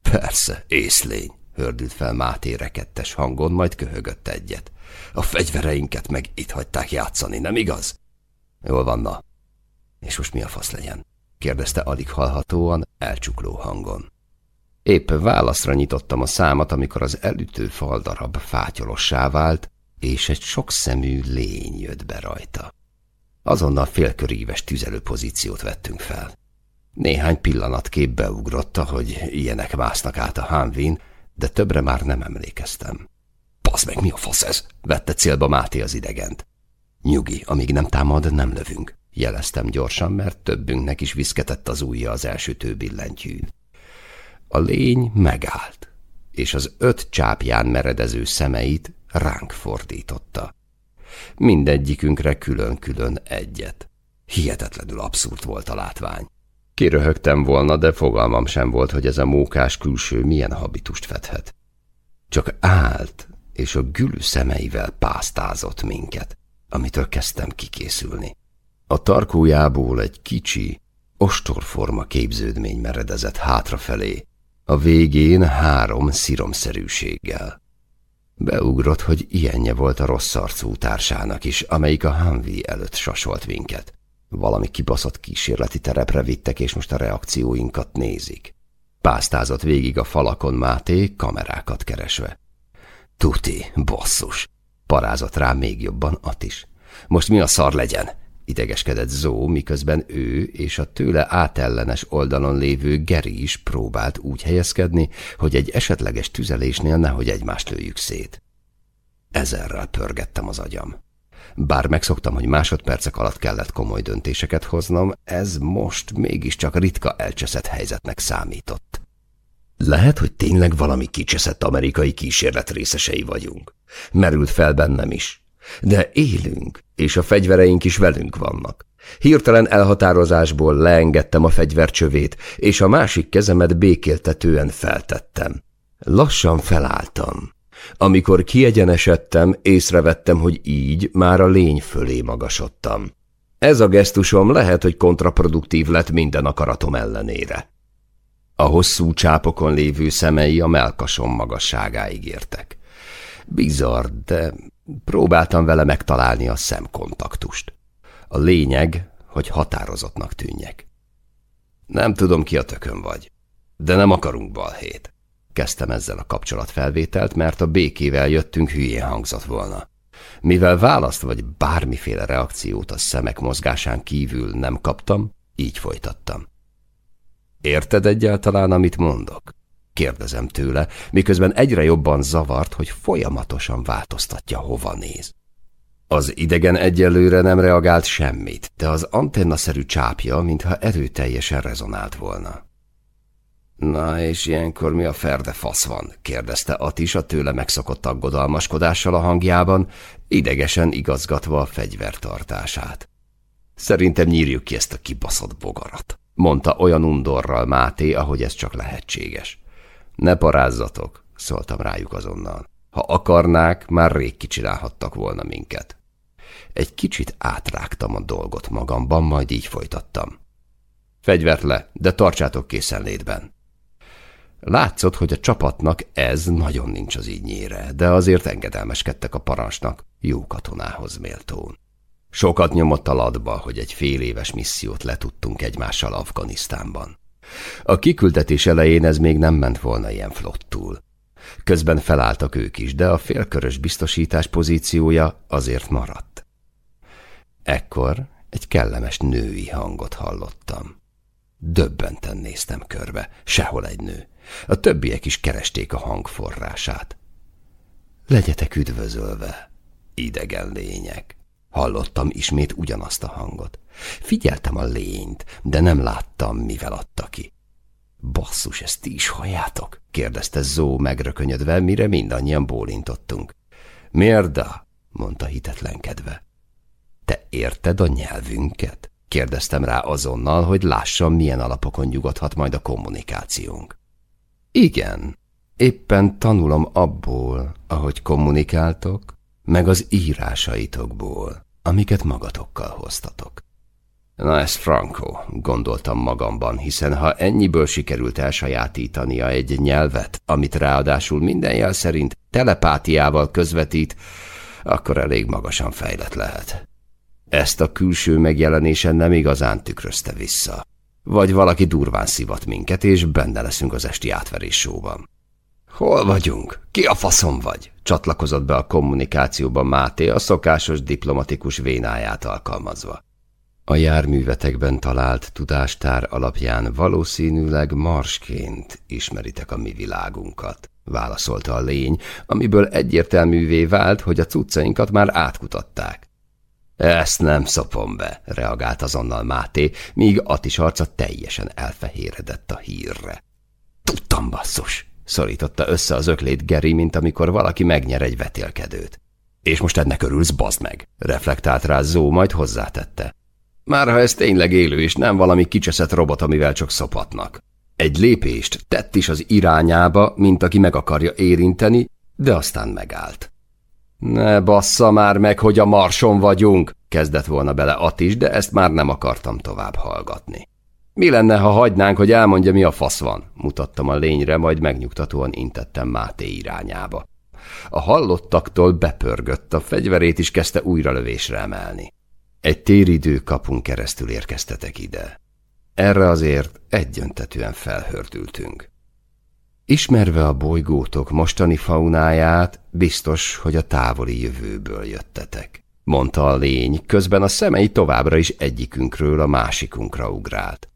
Persze, észlény, hördült fel Máté rekettes hangon, majd köhögött egyet. A fegyvereinket meg itt hagyták játszani, nem igaz? Jól van, na. És most mi a fasz legyen? kérdezte alig hallhatóan, elcsukló hangon. Épp válaszra nyitottam a számat, amikor az elütő faldarab fátyolossá vált, és egy sokszemű lény jött be rajta. Azonnal félköríves tüzelő pozíciót vettünk fel. Néhány pillanat képbe ugrotta, hogy ilyenek másznak át a hámvin, de többre már nem emlékeztem. Pasz meg, mi a fasz ez? Vette célba Máté az idegent. Nyugi, amíg nem támad, nem lövünk. Jeleztem gyorsan, mert többünknek is viszketett az ujja az első billentyű. A lény megállt, és az öt csápján meredező szemeit ránk fordította. Mindegyikünkre külön-külön egyet. Hihetetlenül abszurd volt a látvány. Kiröhögtem volna, de fogalmam sem volt, hogy ez a mókás külső milyen habitust fedhet. Csak állt, és a gülű szemeivel pásztázott minket, amitől kezdtem kikészülni. A tarkójából egy kicsi, ostorforma képződmény meredezett hátrafelé, a végén három sziromszerűséggel. Beugrott, hogy ilyenje volt a rossz arcú társának is, amelyik a Humvee előtt sasolt minket. Valami kibaszott kísérleti terepre vittek, és most a reakcióinkat nézik. Pásztázott végig a falakon Máté, kamerákat keresve. Tuti, bosszus! Parázott rá még jobban At is. Most mi a szar legyen? Idegeskedett Zó, miközben ő és a tőle átellenes oldalon lévő Geri is próbált úgy helyezkedni, hogy egy esetleges tüzelésnél nehogy egymást lőjük szét. Ezerrel pörgettem az agyam. Bár megszoktam, hogy másodpercek alatt kellett komoly döntéseket hoznom, ez most mégiscsak ritka elcseszett helyzetnek számított. Lehet, hogy tényleg valami kicseszett amerikai kísérlet részesei vagyunk. Merült fel bennem is. De élünk, és a fegyvereink is velünk vannak. Hirtelen elhatározásból leengedtem a fegyvercsövét, és a másik kezemet békéltetően feltettem. Lassan felálltam. Amikor kiegyenesedtem, észrevettem, hogy így már a lény fölé magasodtam. Ez a gesztusom lehet, hogy kontraproduktív lett minden akaratom ellenére. A hosszú csápokon lévő szemei a melkasom magasságáig értek. Bizarr, de próbáltam vele megtalálni a szemkontaktust. A lényeg, hogy határozottnak tűnjek. Nem tudom, ki a tökön vagy, de nem akarunk balhét. Kezdtem ezzel a kapcsolatfelvételt, mert a békével jöttünk hülyén hangzott volna. Mivel választ vagy bármiféle reakciót a szemek mozgásán kívül nem kaptam, így folytattam. Érted egyáltalán, amit mondok? Kérdezem tőle, miközben egyre jobban zavart, hogy folyamatosan változtatja, hova néz. Az idegen egyelőre nem reagált semmit, de az antennaszerű csápja, mintha erőteljesen rezonált volna. Na, és ilyenkor mi a ferde fasz van? kérdezte Atis a tőle megszokott aggodalmaskodással a hangjában, idegesen igazgatva a fegyvertartását. Szerintem nyírjuk ki ezt a kibaszott bogarat, mondta olyan undorral Máté, ahogy ez csak lehetséges. Ne parázzatok, szóltam rájuk azonnal. Ha akarnák, már rég kicsinálhattak volna minket. Egy kicsit átrágtam a dolgot magamban, majd így folytattam. Fegyvert le, de tartsátok készenlétben. Látszott, hogy a csapatnak ez nagyon nincs az ígynyére, de azért engedelmeskedtek a parancsnak, jó katonához méltón. Sokat nyomott a ladba, hogy egy fél éves missziót letudtunk egymással Afganisztánban. A kiküldetés elején ez még nem ment volna ilyen flottul. Közben felálltak ők is, de a félkörös biztosítás pozíciója azért maradt. Ekkor egy kellemes női hangot hallottam. Döbbenten néztem körbe, sehol egy nő. A többiek is keresték a hang forrását. Legyetek üdvözölve, idegen lények. Hallottam ismét ugyanazt a hangot. Figyeltem a lényt, de nem láttam, mivel adta ki. Basszus, ezt ti is halljátok? kérdezte Zó megrökönyödve, mire mindannyian bólintottunk. Mérda? mondta hitetlenkedve. Te érted a nyelvünket? kérdeztem rá azonnal, hogy lássam, milyen alapokon nyugodhat majd a kommunikációnk. Igen, éppen tanulom abból, ahogy kommunikáltok, meg az írásaitokból, amiket magatokkal hoztatok. Na ez Franco, gondoltam magamban, hiszen ha ennyiből sikerült elsajátítania egy nyelvet, amit ráadásul minden jel szerint telepátiával közvetít, akkor elég magasan fejlett lehet. Ezt a külső megjelenésen nem igazán tükrözte vissza. Vagy valaki durván szivat minket, és benne leszünk az esti átverés sóban. Hol vagyunk? Ki a faszom vagy? Csatlakozott be a kommunikációban Máté a szokásos diplomatikus vénáját alkalmazva. A járművetekben talált tudástár alapján valószínűleg marsként ismeritek a mi világunkat. válaszolta a lény, amiből egyértelművé vált, hogy a cuccainkat már átkutatták. Ezt nem szopom be, reagált azonnal Máté, míg Atis arca teljesen elfehéredett a hírre. Tudtam, basszus! szorította össze az öklét Geri, mint amikor valaki megnyer egy vetélkedőt. És most ennek örülsz, bazd meg, reflektált rá Zó, majd hozzátette. Már ha ez tényleg élő, és nem valami kicseszett robot, amivel csak szopatnak. Egy lépést tett is az irányába, mint aki meg akarja érinteni, de aztán megállt. Ne bassza már meg, hogy a marson vagyunk, kezdett volna bele Atis, de ezt már nem akartam tovább hallgatni. Mi lenne, ha hagynánk, hogy elmondja, mi a fasz van? Mutattam a lényre, majd megnyugtatóan intettem Máté irányába. A hallottaktól bepörgött, a fegyverét is kezdte újra lövésre emelni. Egy téridő kapunk keresztül érkeztetek ide. Erre azért egyöntetően felhördültünk. Ismerve a bolygótok mostani faunáját, biztos, hogy a távoli jövőből jöttetek, mondta a lény, közben a szemei továbbra is egyikünkről a másikunkra ugrált.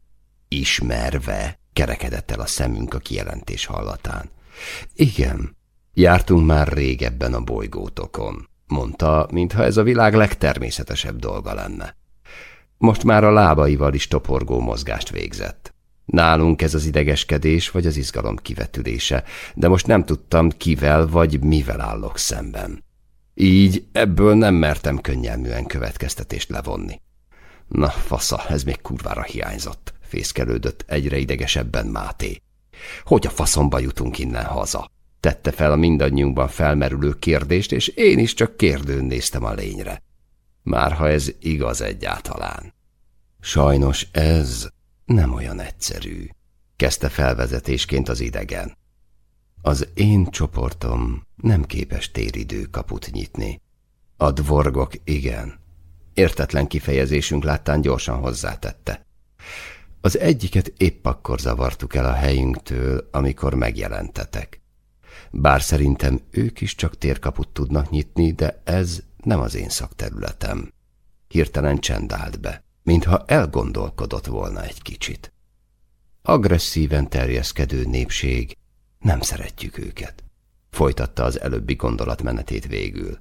Ismerve, kerekedett el a szemünk a kijelentés hallatán. Igen, jártunk már régebben a bolygótokon, mondta, mintha ez a világ legtermészetesebb dolga lenne. Most már a lábaival is toporgó mozgást végzett. Nálunk ez az idegeskedés vagy az izgalom kivetülése, de most nem tudtam kivel vagy mivel állok szemben. Így ebből nem mertem könnyelműen következtetést levonni. Na, fasza, ez még kurvára hiányzott, fészkelődött egyre idegesebben Máté. Hogy a faszomba jutunk innen haza? Tette fel a mindannyiunkban felmerülő kérdést, és én is csak kérdőn néztem a lényre. Már ha ez igaz egyáltalán. Sajnos ez nem olyan egyszerű, kezdte felvezetésként az idegen. Az én csoportom nem képes téridő kaput nyitni. A dvorgok igen. Értetlen kifejezésünk láttán gyorsan hozzátette. Az egyiket épp akkor zavartuk el a helyünktől, amikor megjelentetek. Bár szerintem ők is csak térkaput tudnak nyitni, de ez nem az én szakterületem. Hirtelen csend állt be, mintha elgondolkodott volna egy kicsit. Agresszíven terjeszkedő népség, nem szeretjük őket. Folytatta az előbbi gondolatmenetét végül.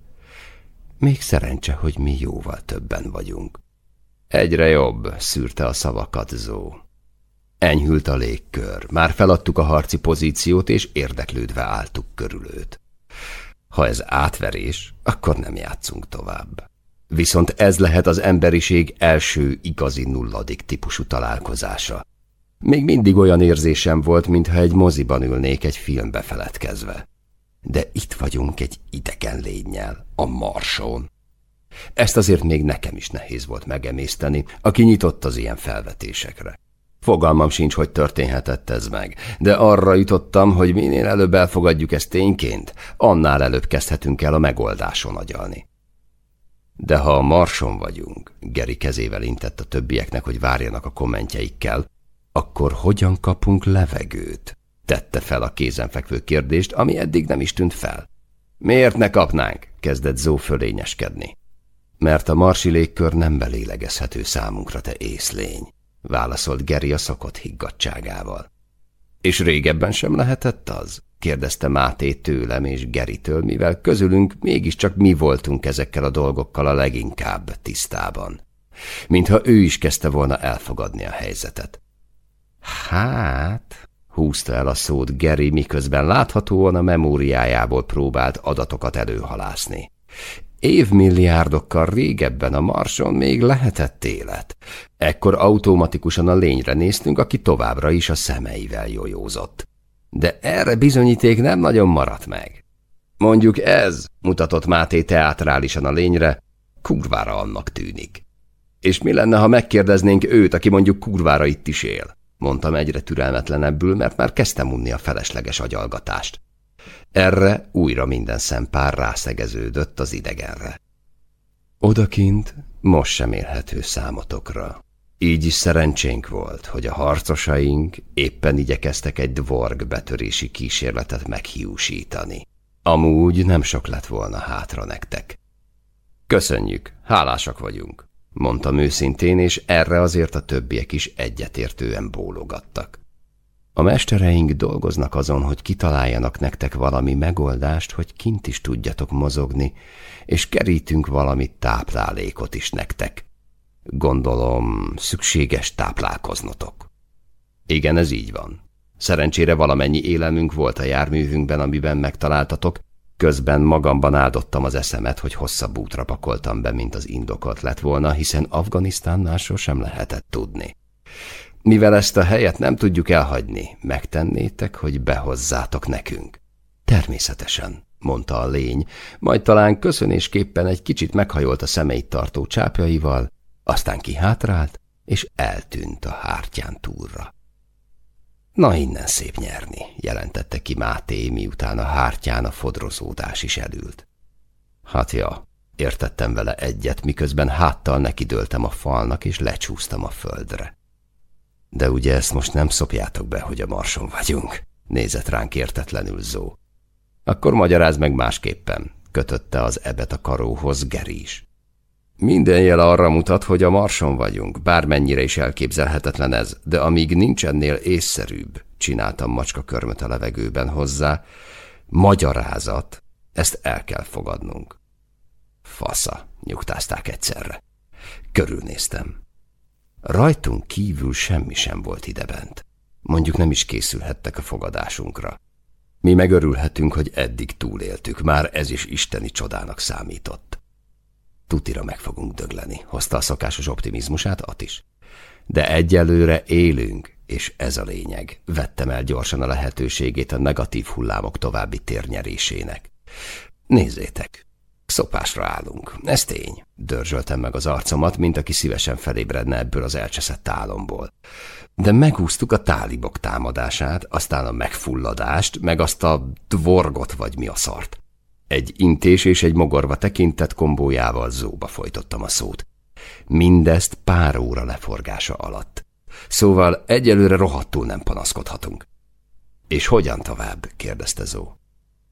Még szerencse, hogy mi jóval többen vagyunk. Egyre jobb, szűrte a szavakat Zó. Enyhült a légkör, már feladtuk a harci pozíciót, és érdeklődve álltuk körül őt. Ha ez átverés, akkor nem játszunk tovább. Viszont ez lehet az emberiség első igazi nulladik típusú találkozása. Még mindig olyan érzésem volt, mintha egy moziban ülnék egy filmbe feledkezve. De itt vagyunk egy idegen lényel, a Marson. Ezt azért még nekem is nehéz volt megemészteni, aki nyitott az ilyen felvetésekre. Fogalmam sincs, hogy történhetett ez meg, de arra jutottam, hogy minél előbb elfogadjuk ezt tényként, annál előbb kezdhetünk el a megoldáson agyalni. De ha a marson vagyunk, Geri kezével intett a többieknek, hogy várjanak a kommentjeikkel, akkor hogyan kapunk levegőt? Tette fel a kézenfekvő kérdést, ami eddig nem is tűnt fel. Miért ne kapnánk? kezdett Zó fölényeskedni. Mert a marsi légkör nem belélegezhető számunkra, te észlény, válaszolt Geri a szokott higgadságával. És régebben sem lehetett az? kérdezte Máté tőlem és Geritől, mivel közülünk mégiscsak mi voltunk ezekkel a dolgokkal a leginkább tisztában. Mintha ő is kezdte volna elfogadni a helyzetet. Hát, húzta el a szót Geri, miközben láthatóan a memóriájából próbált adatokat előhalászni. Évmilliárdokkal régebben a Marson még lehetett élet. Ekkor automatikusan a lényre néztünk, aki továbbra is a szemeivel jójózott. De erre bizonyíték nem nagyon maradt meg. Mondjuk ez, mutatott Máté teátrálisan a lényre, kurvára annak tűnik. És mi lenne, ha megkérdeznénk őt, aki mondjuk kurvára itt is él? mondtam egyre türelmetlenebbül, mert már kezdtem unni a felesleges agyalgatást. Erre újra minden szempár rászegeződött az idegenre. Odakint most sem élhető számotokra. Így is szerencsénk volt, hogy a harcosaink éppen igyekeztek egy dvorg betörési kísérletet meghiúsítani. Amúgy nem sok lett volna hátra nektek. Köszönjük, hálásak vagyunk mondtam őszintén, és erre azért a többiek is egyetértően bólogattak. A mestereink dolgoznak azon, hogy kitaláljanak nektek valami megoldást, hogy kint is tudjatok mozogni, és kerítünk valami táplálékot is nektek. Gondolom, szükséges táplálkoznotok. Igen, ez így van. Szerencsére valamennyi élelmünk volt a járművünkben, amiben megtaláltatok, közben magamban áldottam az eszemet, hogy hosszabb útra pakoltam be, mint az indokolt lett volna, hiszen Afganisztánnál sosem lehetett tudni. Mivel ezt a helyet nem tudjuk elhagyni, megtennétek, hogy behozzátok nekünk. Természetesen, mondta a lény, majd talán köszönésképpen egy kicsit meghajolt a szemeit tartó csápjaival, aztán kihátrált, és eltűnt a hártyán túlra. Na innen szép nyerni, jelentette ki Máté, miután a hártyán a fodrozódás is elült. Hát ja, értettem vele egyet, miközben háttal nekidőltem a falnak, és lecsúsztam a földre. De ugye ezt most nem szopjátok be, hogy a marson vagyunk, nézett ránk értetlenül Zó. Akkor magyaráz meg másképpen, kötötte az ebet a karóhoz Geri is. Minden jel arra mutat, hogy a marson vagyunk, bármennyire is elképzelhetetlen ez, de amíg nincs ennél észszerűbb, csináltam macska körmöt a levegőben hozzá, magyarázat, ezt el kell fogadnunk. Fasza, nyugtázták egyszerre. Körülnéztem. Rajtunk kívül semmi sem volt idebent. Mondjuk nem is készülhettek a fogadásunkra. Mi megörülhetünk, hogy eddig túléltük, már ez is isteni csodának számított. Tutira meg fogunk dögleni, hozta a szokásos optimizmusát At is. De egyelőre élünk, és ez a lényeg. Vettem el gyorsan a lehetőségét a negatív hullámok további térnyerésének. Nézzétek, szopásra állunk, ez tény. Dörzsöltem meg az arcomat, mint aki szívesen felébredne ebből az elcseszett álomból. De megúsztuk a tálibok támadását, aztán a megfulladást, meg azt a dvorgot vagy mi a szart. Egy intés és egy mogorva tekintett kombójával zóba folytottam a szót. Mindezt pár óra leforgása alatt. Szóval egyelőre rohadtul nem panaszkodhatunk. És hogyan tovább? kérdezte Zó.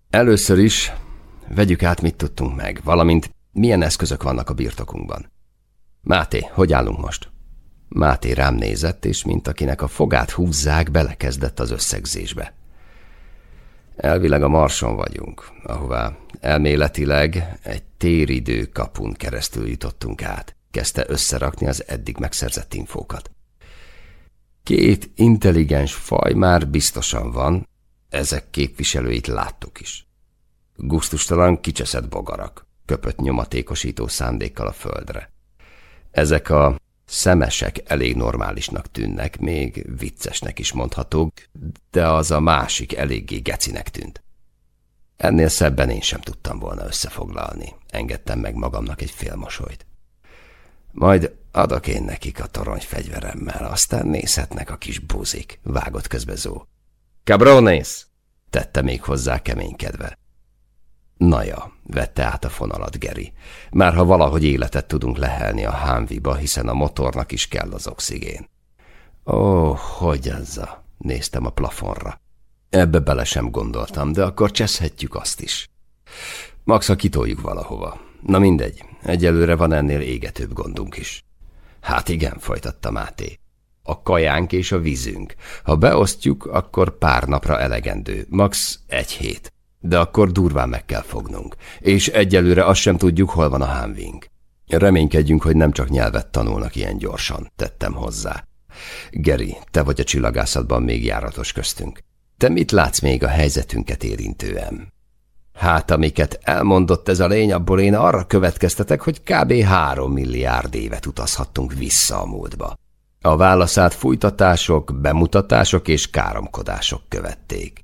Először is vegyük át, mit tudtunk meg, valamint milyen eszközök vannak a birtokunkban. Máté, hogy állunk most? Máté rám nézett, és mint akinek a fogát húzzák, belekezdett az összegzésbe. Elvileg a Marson vagyunk, ahová elméletileg egy téridő kapun keresztül jutottunk át. Kezdte összerakni az eddig megszerzett infókat. Két intelligens faj már biztosan van, ezek képviselőit láttuk is. Gusztustalan kicseszett bogarak, köpött nyomatékosító szándékkal a földre. Ezek a szemesek elég normálisnak tűnnek, még viccesnek is mondhatók, de az a másik eléggé gecinek tűnt. Ennél szebben én sem tudtam volna összefoglalni. Engedtem meg magamnak egy félmosolyt. Majd adok én nekik a torony fegyveremmel, aztán nézhetnek a kis buzik, vágott közbe Zó. Cabrones! tette még hozzá keménykedve. Naja, vette át a fonalat Geri. Már ha valahogy életet tudunk lehelni a hámviba, hiszen a motornak is kell az oxigén. Ó, hogy az a... Néztem a plafonra. Ebbe bele sem gondoltam, de akkor cseszhetjük azt is. Max, ha kitoljuk valahova. Na mindegy, egyelőre van ennél égetőbb gondunk is. Hát igen, folytatta Máté. A kajánk és a vízünk. Ha beosztjuk, akkor pár napra elegendő, max. egy hét. De akkor durván meg kell fognunk, és egyelőre azt sem tudjuk, hol van a hámvink. Reménykedjünk, hogy nem csak nyelvet tanulnak ilyen gyorsan, tettem hozzá. Geri, te vagy a csillagászatban még járatos köztünk. Te mit látsz még a helyzetünket érintően? Hát, amiket elmondott ez a lény, abból én arra következtetek, hogy kb. három milliárd évet utazhattunk vissza a múltba. A válaszát fújtatások, bemutatások és káromkodások követték.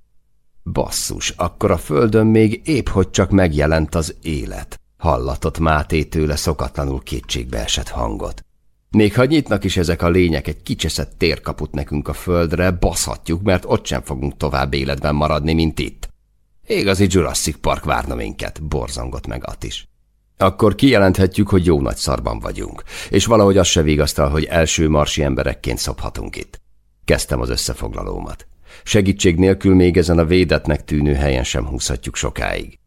Basszus, akkor a földön még épp hogy csak megjelent az élet. Hallatott Máté tőle szokatlanul kétségbe esett hangot. Még ha nyitnak is ezek a lények egy kicseszett térkaput nekünk a földre, baszhatjuk, mert ott sem fogunk tovább életben maradni, mint itt. Igazi Jurassic Park várna minket, borzongott meg is. Akkor kijelenthetjük, hogy jó nagy szarban vagyunk, és valahogy az se vigasztal, hogy első marsi emberekként szophatunk itt. Kezdtem az összefoglalómat. Segítség nélkül még ezen a védetnek tűnő helyen sem húzhatjuk sokáig.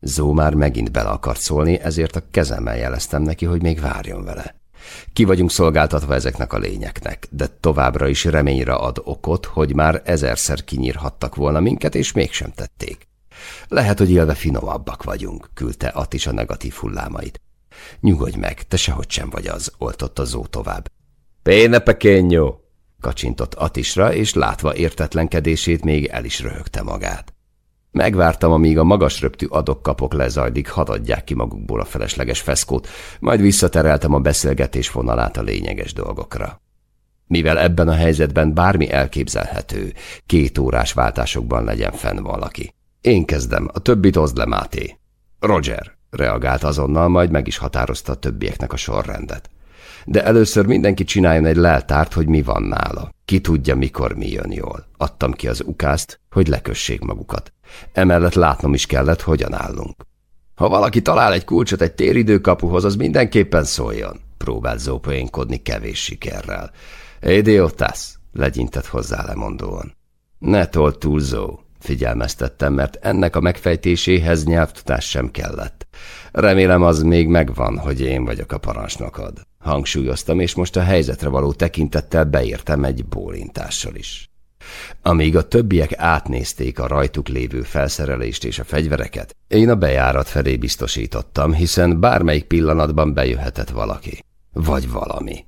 Zó már megint bele akart szólni, ezért a kezemmel jeleztem neki, hogy még várjon vele. Ki vagyunk szolgáltatva ezeknek a lényeknek, de továbbra is reményre ad okot, hogy már ezerszer kinyírhattak volna minket, és mégsem tették. Lehet, hogy élve finomabbak vagyunk, küldte Attis a negatív hullámait. Nyugodj meg, te sehogy sem vagy az, oltott a zó tovább. Péne pequeño! Kacsintott Atisra, és látva értetlenkedését még el is röhögte magát. Megvártam, amíg a magas röptű adok-kapok lezajlik, hadd adják ki magukból a felesleges feszkót, majd visszatereltem a beszélgetés vonalát a lényeges dolgokra. Mivel ebben a helyzetben bármi elképzelhető, két órás váltásokban legyen fenn valaki. Én kezdem, a többit oszd le, Máté. Roger, reagált azonnal, majd meg is határozta a többieknek a sorrendet. De először mindenki csináljon egy leltárt, hogy mi van nála. Ki tudja, mikor mi jön jól. Adtam ki az ukázt, hogy lekössék magukat. Emellett látnom is kellett, hogyan állunk. Ha valaki talál egy kulcsot egy téridőkapuhoz, az mindenképpen szóljon. Próbált zópoénkodni kevés sikerrel. Idiotász, legyintett hozzá lemondóan. Ne tolt túl, figyelmeztettem, mert ennek a megfejtéséhez nyelvtudás sem kellett. Remélem az még megvan, hogy én vagyok a parancsnokod. Hangsúlyoztam, és most a helyzetre való tekintettel beértem egy bólintással is. Amíg a többiek átnézték a rajtuk lévő felszerelést és a fegyvereket, én a bejárat felé biztosítottam, hiszen bármelyik pillanatban bejöhetett valaki. Vagy valami.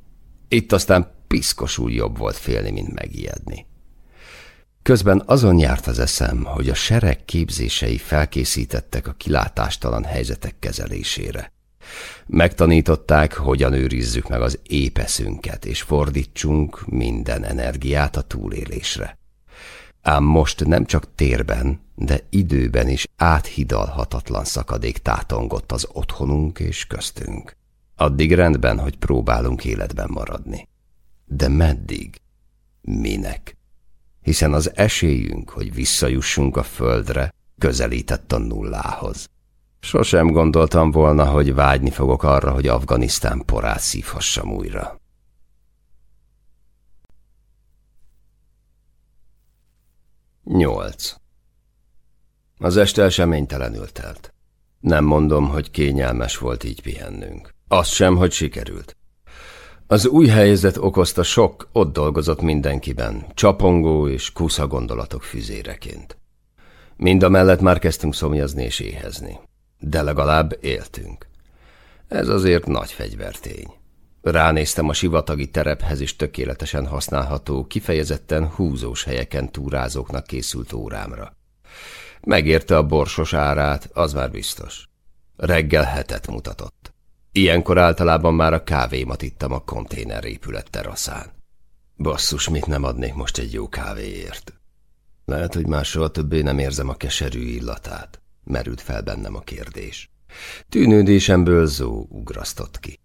Itt aztán piszkosul jobb volt félni, mint megijedni. Közben azon járt az eszem, hogy a sereg képzései felkészítettek a kilátástalan helyzetek kezelésére. Megtanították, hogyan őrizzük meg az épeszünket, és fordítsunk minden energiát a túlélésre. Ám most nem csak térben, de időben is áthidalhatatlan szakadék tátongott az otthonunk és köztünk. Addig rendben, hogy próbálunk életben maradni. De meddig? Minek? Hiszen az esélyünk, hogy visszajussunk a földre, közelített a nullához. Sosem gondoltam volna, hogy vágyni fogok arra, hogy Afganisztán porát szívhassam újra. Nyolc. Az este eseménytelenül telt. Nem mondom, hogy kényelmes volt így pihennünk. Azt sem, hogy sikerült. Az új helyzet okozta sok, ott dolgozott mindenkiben, csapongó és kusza gondolatok füzéreként. Mind a mellett már kezdtünk szomjazni és éhezni de legalább éltünk. Ez azért nagy fegyvertény. Ránéztem a sivatagi terephez is tökéletesen használható, kifejezetten húzós helyeken túrázóknak készült órámra. Megérte a borsos árát, az már biztos. Reggel hetet mutatott. Ilyenkor általában már a kávémat ittam a konténerépület teraszán. Basszus, mit nem adnék most egy jó kávéért? Lehet, hogy már soha többé nem érzem a keserű illatát merült fel bennem a kérdés. Tűnődésemből Zó ugrasztott ki.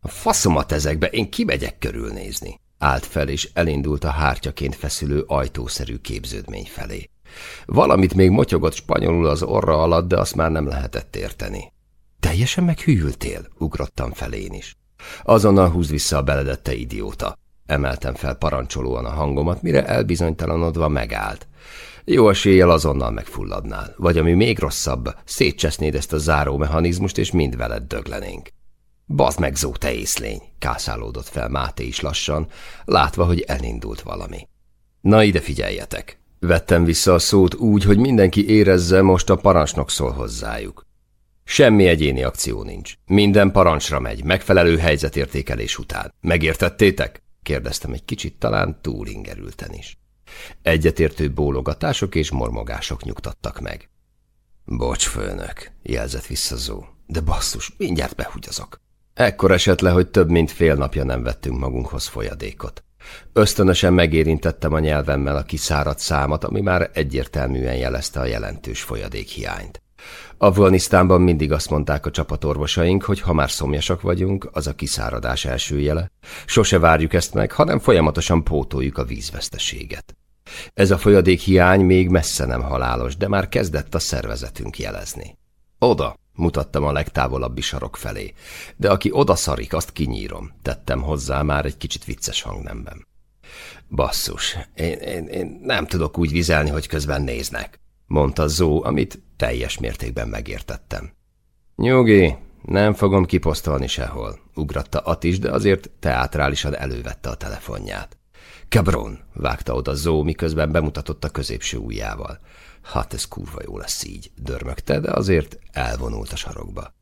A faszomat ezekbe, én kimegyek körülnézni. Állt fel, és elindult a hártyaként feszülő ajtószerű képződmény felé. Valamit még motyogott spanyolul az orra alatt, de azt már nem lehetett érteni. Teljesen meghűltél, ugrottam fel én is. Azonnal húz vissza a beledette idióta. Emeltem fel parancsolóan a hangomat, mire elbizonytalanodva megállt. Jó eséllyel azonnal megfulladnál, vagy ami még rosszabb, szétcsesznéd ezt a zárómechanizmust, és mind veled döglenénk. Bazd meg, Zó, te észlény! kászálódott fel Máté is lassan, látva, hogy elindult valami. Na ide figyeljetek! Vettem vissza a szót úgy, hogy mindenki érezze, most a parancsnok szól hozzájuk. Semmi egyéni akció nincs. Minden parancsra megy, megfelelő helyzetértékelés után. Megértettétek? kérdeztem egy kicsit, talán túl ingerülten is. Egyetértő bólogatások és mormogások nyugtattak meg. Bocs, főnök, jelzett vissza de basszus, mindjárt behugyazok. Ekkor esett le, hogy több mint fél napja nem vettünk magunkhoz folyadékot. Ösztönösen megérintettem a nyelvemmel a kiszáradt számat, ami már egyértelműen jelezte a jelentős folyadékhiányt. Afganisztánban mindig azt mondták a csapatorvosaink, hogy ha már szomjasak vagyunk, az a kiszáradás első jele. Sose várjuk ezt meg, hanem folyamatosan pótoljuk a vízveszteséget. Ez a folyadék hiány még messze nem halálos, de már kezdett a szervezetünk jelezni. Oda, mutattam a legtávolabbi sarok felé, de aki oda szarik, azt kinyírom, tettem hozzá már egy kicsit vicces hangnemben. Basszus, én, én, én nem tudok úgy vizelni, hogy közben néznek, mondta Zó, amit teljes mértékben megértettem. Nyugi, Nem fogom kiposztolni sehol, ugratta Atis, de azért teátrálisan elővette a telefonját. Cabron, vágta oda Zó, miközben bemutatott a középső ujjával. Hát ez kurva jó lesz így, dörmögte, de azért elvonult a sarokba.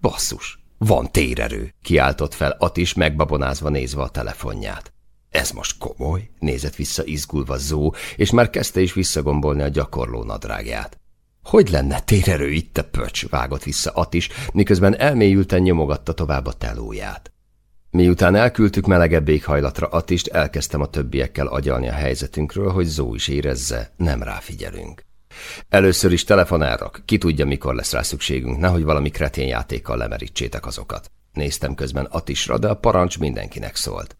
Basszus, van térerő, kiáltott fel Atis megbabonázva nézve a telefonját. Ez most komoly, nézett vissza izgulva Zó, és már kezdte is visszagombolni a gyakorló nadrágját. Hogy lenne térerő itt a pöcs, vágott vissza Atis, miközben elmélyülten nyomogatta tovább a telóját. Miután elküldtük melegebb éghajlatra Atist, elkezdtem a többiekkel agyalni a helyzetünkről, hogy Zó is érezze, nem ráfigyelünk. Először is telefonálrak, ki tudja, mikor lesz rá szükségünk, nehogy valami kretén játékkal lemerítsétek azokat. Néztem közben Atisra, de a parancs mindenkinek szólt.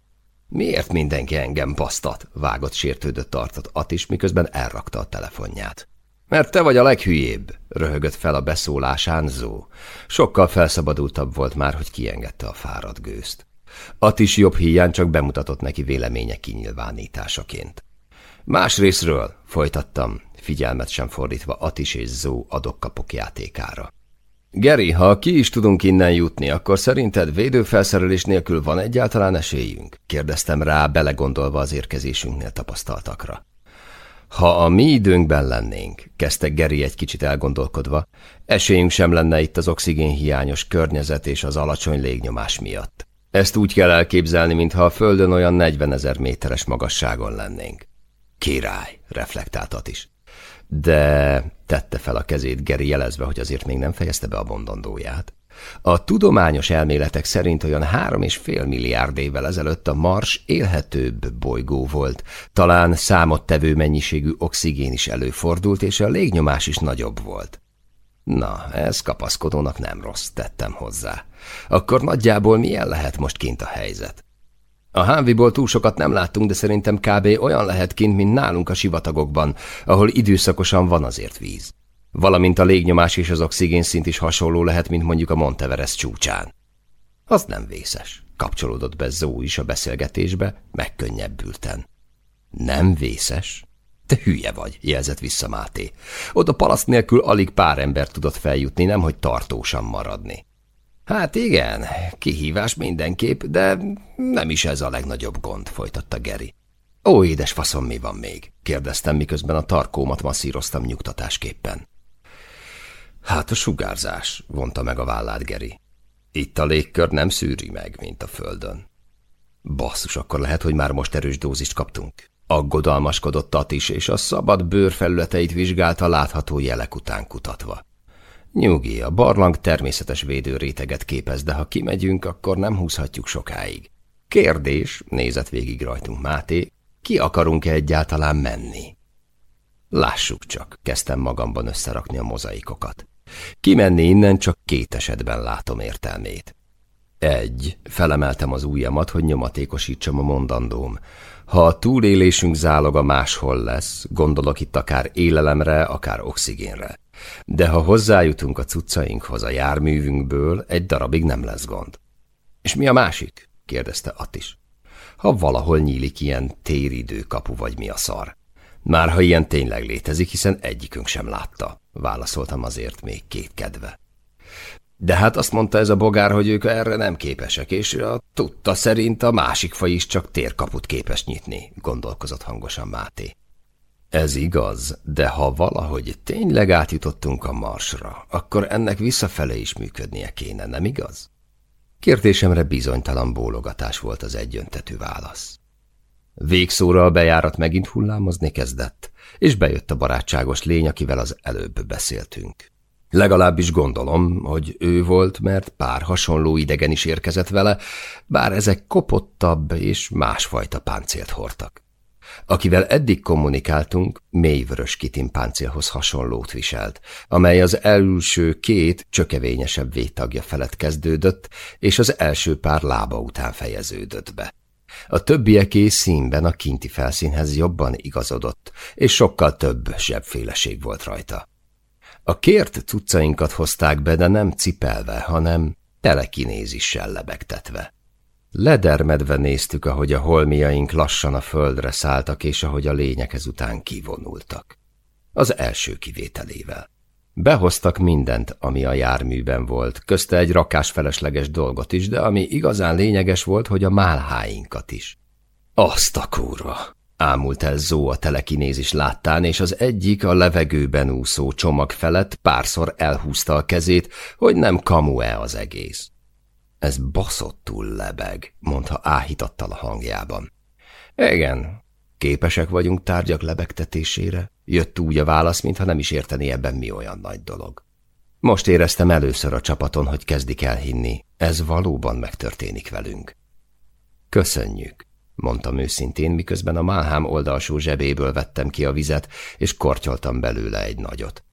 Miért mindenki engem basztat? Vágott sértődött tartott Atis, miközben elrakta a telefonját. Mert te vagy a leghülyébb, röhögött fel a beszólásán Zó. Sokkal felszabadultabb volt már, hogy kiengedte a fáradt gőzt. Atis jobb híján csak bemutatott neki véleménye kinyilvánításaként. Másrésztről, folytattam, figyelmet sem fordítva Atis és Zó adok-kapok játékára. Geri, ha ki is tudunk innen jutni, akkor szerinted védőfelszerelés nélkül van egyáltalán esélyünk? kérdeztem rá, belegondolva az érkezésünknél tapasztaltakra. Ha a mi időnkben lennénk, kezdte Geri egy kicsit elgondolkodva, esélyünk sem lenne itt az oxigénhiányos környezet és az alacsony légnyomás miatt. Ezt úgy kell elképzelni, mintha a Földön olyan 40 ezer méteres magasságon lennénk. Király, reflektáltat is. De tette fel a kezét Geri jelezve, hogy azért még nem fejezte be a mondandóját. A tudományos elméletek szerint olyan három és fél milliárd évvel ezelőtt a Mars élhetőbb bolygó volt. Talán számottevő mennyiségű oxigén is előfordult, és a légnyomás is nagyobb volt. Na, ez kapaszkodónak nem rossz, tettem hozzá. Akkor nagyjából milyen lehet most kint a helyzet? A Hánviból túl sokat nem láttunk, de szerintem kb. olyan lehet kint, mint nálunk a sivatagokban, ahol időszakosan van azért víz. Valamint a légnyomás és az oxigénszint is hasonló lehet, mint mondjuk a Monteverest csúcsán. Az nem vészes, kapcsolódott be Zó is a beszélgetésbe, megkönnyebbülten. Nem vészes? Te hülye vagy, jelzett vissza Máté. Oda palaszt nélkül alig pár ember tudott feljutni, nemhogy tartósan maradni. Hát igen, kihívás mindenképp, de nem is ez a legnagyobb gond, folytatta Geri. Ó, édes faszom, mi van még? kérdeztem, miközben a tarkómat masszíroztam nyugtatásképpen. Hát a sugárzás, vonta meg a vállát Geri. Itt a légkör nem szűri meg, mint a földön. Basszus, akkor lehet, hogy már most erős dózist kaptunk. Aggodalmaskodott Atis, és a szabad bőrfelületeit vizsgálta látható jelek után kutatva. Nyugi, a barlang természetes védőréteget képez, de ha kimegyünk, akkor nem húzhatjuk sokáig. Kérdés, nézett végig rajtunk Máté, ki akarunk-e egyáltalán menni? Lássuk csak, kezdtem magamban összerakni a mozaikokat. Kimenni innen csak két esetben látom értelmét. Egy, felemeltem az ujjamat, hogy nyomatékosítsam a mondandóm. Ha a túlélésünk záloga máshol lesz, gondolok itt akár élelemre, akár oxigénre. De ha hozzájutunk a cuccainkhoz a járművünkből, egy darabig nem lesz gond. És mi a másik? kérdezte Attis. Ha valahol nyílik ilyen téridő kapu, vagy mi a szar. Már ha ilyen tényleg létezik, hiszen egyikünk sem látta, válaszoltam azért még két kedve. De hát azt mondta ez a bogár, hogy ők erre nem képesek, és a tudta szerint a másik faj is csak térkaput képes nyitni, gondolkozott hangosan Máté. Ez igaz, de ha valahogy tényleg átjutottunk a marsra, akkor ennek visszafele is működnie kéne, nem igaz? Kérdésemre bizonytalan bólogatás volt az egyöntetű válasz. Végszóra a bejárat megint hullámozni kezdett, és bejött a barátságos lény, akivel az előbb beszéltünk. Legalábbis gondolom, hogy ő volt, mert pár hasonló idegen is érkezett vele, bár ezek kopottabb és másfajta páncélt hordtak. Akivel eddig kommunikáltunk, mélyvörös kitin páncélhoz hasonlót viselt, amely az első két csökevényesebb vétagja felett kezdődött, és az első pár lába után fejeződött be. A többieké színben a kinti felszínhez jobban igazodott, és sokkal több zsebféleség volt rajta. A kért cuccainkat hozták be, de nem cipelve, hanem telekinézissel lebegtetve. Ledermedve néztük, ahogy a holmiaink lassan a földre szálltak, és ahogy a lények ezután kivonultak. Az első kivételével. Behoztak mindent, ami a járműben volt, közte egy rakás felesleges dolgot is, de ami igazán lényeges volt, hogy a málháinkat is. Azt a kurva! Ámult el Zó a telekinézis láttán, és az egyik a levegőben úszó csomag felett párszor elhúzta a kezét, hogy nem kamu-e az egész. Ez baszottul lebeg, mondta áhítattal a hangjában. Igen, képesek vagyunk tárgyak lebegtetésére, Jött úgy a válasz, mintha nem is érteni ebben mi olyan nagy dolog. Most éreztem először a csapaton, hogy kezdik elhinni. Ez valóban megtörténik velünk. Köszönjük, mondtam őszintén, miközben a málhám oldalsó zsebéből vettem ki a vizet, és kortyoltam belőle egy nagyot.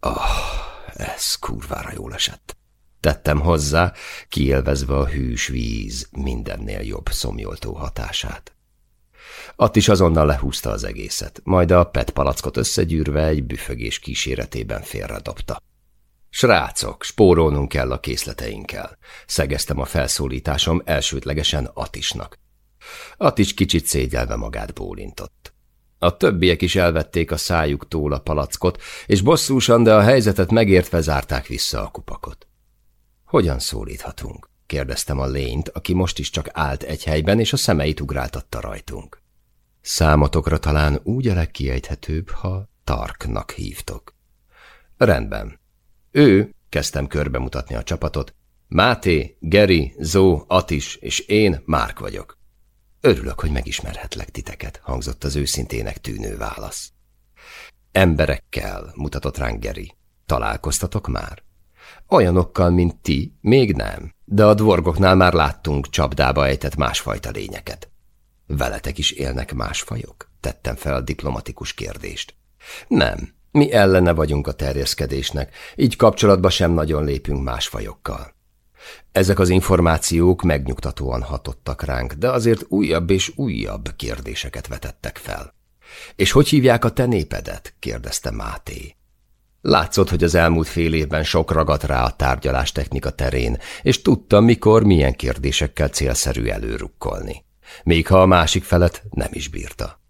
Ah, oh, ez kurvára jól esett. Tettem hozzá, kielvezve a hűs víz mindennél jobb szomjoltó hatását. Att is azonnal lehúzta az egészet, majd a PET palackot összegyűrve egy büfögés kíséretében félredobta. Srácok, spórolnunk kell a készleteinkkel. Szegeztem a felszólításom elsődlegesen Atisnak. Atis kicsit szégyelve magát bólintott. A többiek is elvették a szájuktól a palackot, és bosszúsan, de a helyzetet megértve zárták vissza a kupakot. Hogyan szólíthatunk? kérdeztem a lényt, aki most is csak állt egy helyben, és a szemeit ugráltatta rajtunk. Számotokra talán úgy a legkiejthetőbb, ha Tarknak hívtok. Rendben. Ő, kezdtem körbemutatni a csapatot, Máté, Geri, Zó, Atis és én Márk vagyok. Örülök, hogy megismerhetlek titeket, hangzott az őszintének tűnő válasz. Emberekkel, mutatott ránk. Találkoztatok már? Olyanokkal, mint ti, még nem, de a dvorgoknál már láttunk csapdába ejtett másfajta lényeket. Veletek is élnek más fajok? Tettem fel a diplomatikus kérdést. Nem, mi ellene vagyunk a terjeszkedésnek, így kapcsolatba sem nagyon lépünk más fajokkal. Ezek az információk megnyugtatóan hatottak ránk, de azért újabb és újabb kérdéseket vetettek fel. És hogy hívják a te népedet? kérdezte Máté. Látszott, hogy az elmúlt fél évben sok ragadt rá a tárgyalás technika terén, és tudta, mikor, milyen kérdésekkel célszerű előrukkolni még ha a másik felet nem is bírta.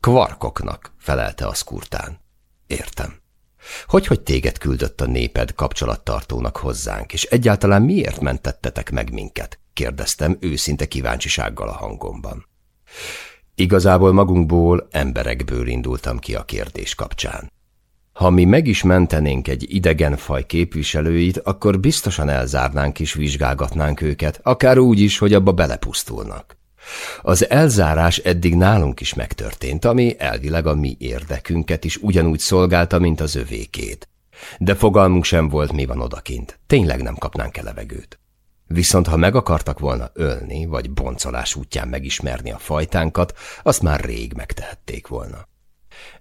Kvarkoknak, felelte a szkurtán. Értem. Hogy, hogy téged küldött a néped kapcsolattartónak hozzánk, és egyáltalán miért mentettetek meg minket? kérdeztem őszinte kíváncsisággal a hangomban. Igazából magunkból, emberekből indultam ki a kérdés kapcsán. Ha mi meg is mentenénk egy idegen faj képviselőit, akkor biztosan elzárnánk és vizsgálgatnánk őket, akár úgy is, hogy abba belepusztulnak. Az elzárás eddig nálunk is megtörtént, ami elvileg a mi érdekünket is ugyanúgy szolgálta, mint az övékét. De fogalmunk sem volt, mi van odakint. Tényleg nem kapnánk el levegőt. Viszont ha meg akartak volna ölni, vagy boncolás útján megismerni a fajtánkat, azt már rég megtehették volna.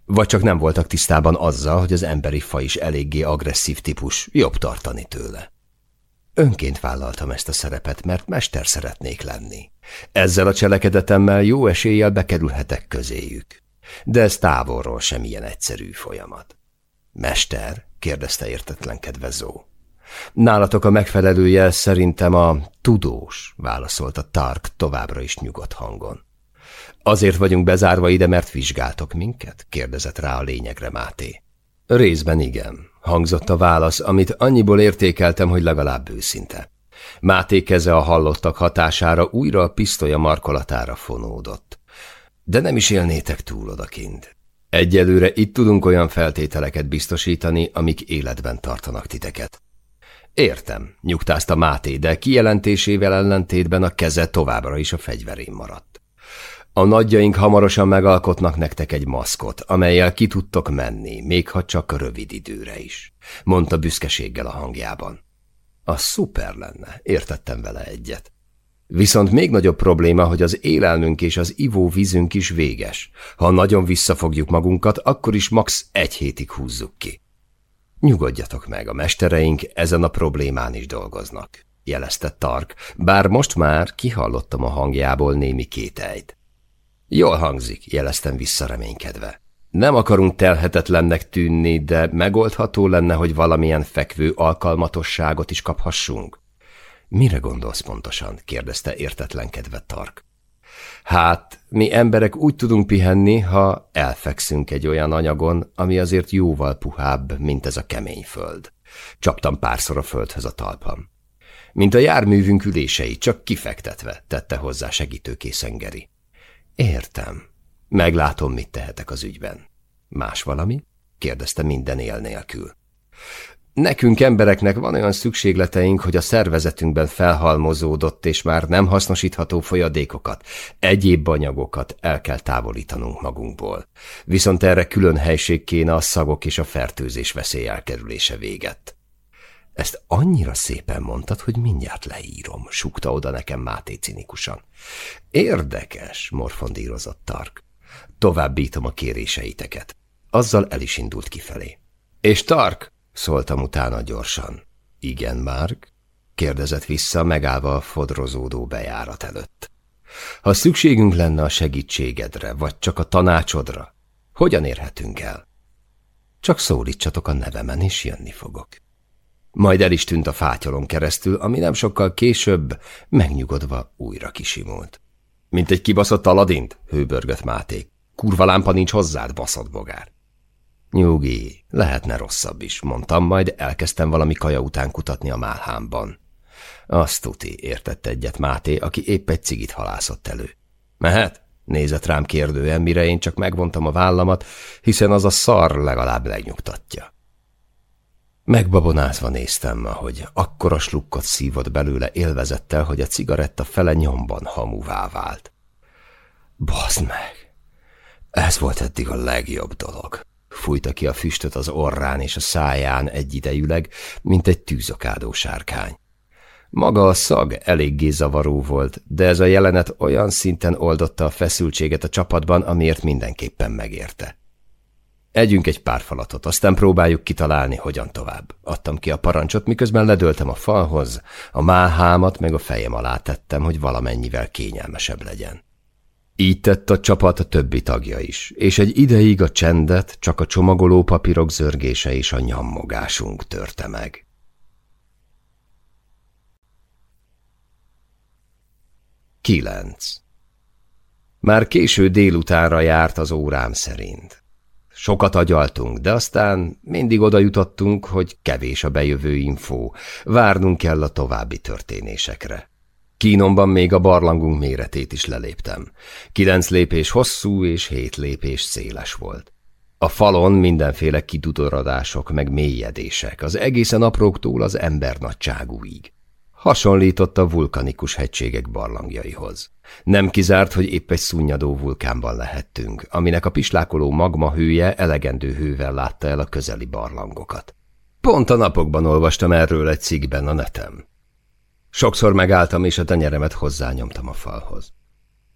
Vagy csak nem voltak tisztában azzal, hogy az emberi faj is eléggé agresszív típus, jobb tartani tőle. Önként vállaltam ezt a szerepet, mert mester szeretnék lenni. Ezzel a cselekedetemmel jó eséllyel bekerülhetek közéjük. De ez távolról sem ilyen egyszerű folyamat. Mester? kérdezte értetlenkedve Zó. Nálatok a megfelelő jel szerintem a tudós, válaszolta Tark továbbra is nyugodt hangon. Azért vagyunk bezárva ide, mert vizsgáltok minket? kérdezett rá a lényegre Máté. Részben igen, hangzott a válasz, amit annyiból értékeltem, hogy legalább őszinte. Máté keze a hallottak hatására újra a pisztolya markolatára fonódott. De nem is élnétek túl odakint. Egyelőre itt tudunk olyan feltételeket biztosítani, amik életben tartanak titeket. Értem, nyugtázta Máté, de kijelentésével ellentétben a keze továbbra is a fegyverén maradt. A nagyjaink hamarosan megalkotnak nektek egy maszkot, amelyel ki tudtok menni, még ha csak rövid időre is, mondta büszkeséggel a hangjában. A szuper lenne, értettem vele egyet. Viszont még nagyobb probléma, hogy az élelmünk és az ivóvízünk is véges. Ha nagyon visszafogjuk magunkat, akkor is max. egy hétig húzzuk ki. Nyugodjatok meg, a mestereink ezen a problémán is dolgoznak, jelezte Tark, bár most már kihallottam a hangjából némi kételyt. Jól hangzik, jeleztem visszareménykedve. Nem akarunk telhetetlennek tűnni, de megoldható lenne, hogy valamilyen fekvő alkalmatosságot is kaphassunk. Mire gondolsz pontosan? kérdezte értetlenkedve Tark. Hát, mi emberek úgy tudunk pihenni, ha elfekszünk egy olyan anyagon, ami azért jóval puhább, mint ez a kemény föld. Csaptam párszor a földhöz a talpam. Mint a járművünk ülései, csak kifektetve, tette hozzá segítőkészen Geri. Értem. Meglátom, mit tehetek az ügyben. Más valami? kérdezte minden él nélkül. Nekünk embereknek van olyan szükségleteink, hogy a szervezetünkben felhalmozódott és már nem hasznosítható folyadékokat, egyéb anyagokat el kell távolítanunk magunkból. Viszont erre külön helység kéne a szagok és a fertőzés veszély elkerülése véget. Ezt annyira szépen mondtad, hogy mindjárt leírom, sukta oda nekem Máté cinikusan. Érdekes, morfondírozott Tark. Továbbítom a kéréseiteket. Azzal el is indult kifelé. És Tark, Szóltam utána gyorsan. Igen, Márk? kérdezett vissza, megállva a fodrozódó bejárat előtt. Ha szükségünk lenne a segítségedre, vagy csak a tanácsodra, hogyan érhetünk el? Csak szólítsatok a nevemen, és jönni fogok. Majd el is tűnt a fátyolon keresztül, ami nem sokkal később, megnyugodva újra kisimult. Mint egy kibaszott aladint, hőbörgött Máté. Kurva lámpa nincs hozzád, baszott bogár. Nyugi, lehetne rosszabb is, mondtam, majd elkezdtem valami kaja után kutatni a málhámban. Azt tuti, értett egyet Máté, aki épp egy cigit halászott elő. Mehet? Nézett rám kérdően, mire én csak megvontam a vállamat, hiszen az a szar legalább legnyugtatja. Megbabonázva néztem, ahogy akkora slukkot szívott belőle élvezettel, hogy a cigaretta fele nyomban hamuvá vált. Bazd meg! Ez volt eddig a legjobb dolog fújta ki a füstöt az orrán és a száján egyidejűleg, mint egy tűzokádó sárkány. Maga a szag eléggé zavaró volt, de ez a jelenet olyan szinten oldotta a feszültséget a csapatban, amiért mindenképpen megérte. Együnk egy pár falatot, aztán próbáljuk kitalálni, hogyan tovább. Adtam ki a parancsot, miközben ledöltem a falhoz, a máhámat meg a fejem alá tettem, hogy valamennyivel kényelmesebb legyen. Így tett a csapat a többi tagja is, és egy ideig a csendet csak a csomagoló papírok zörgése és a nyammogásunk törte meg. Kilenc. Már késő délutánra járt az órám szerint. Sokat agyaltunk, de aztán mindig oda jutottunk, hogy kevés a bejövő infó, várnunk kell a további történésekre. Kínomban még a barlangunk méretét is leléptem. Kilenc lépés hosszú és hét lépés széles volt. A falon mindenféle kidudorodások meg mélyedések, az egészen apróktól az ember nagyságúig. Hasonlított a vulkanikus hegységek barlangjaihoz. Nem kizárt, hogy épp egy szunnyadó vulkánban lehettünk, aminek a pislákoló magma hője elegendő hővel látta el a közeli barlangokat. Pont a napokban olvastam erről egy cikkben a netem. Sokszor megálltam, és a tenyeremet hozzányomtam a falhoz.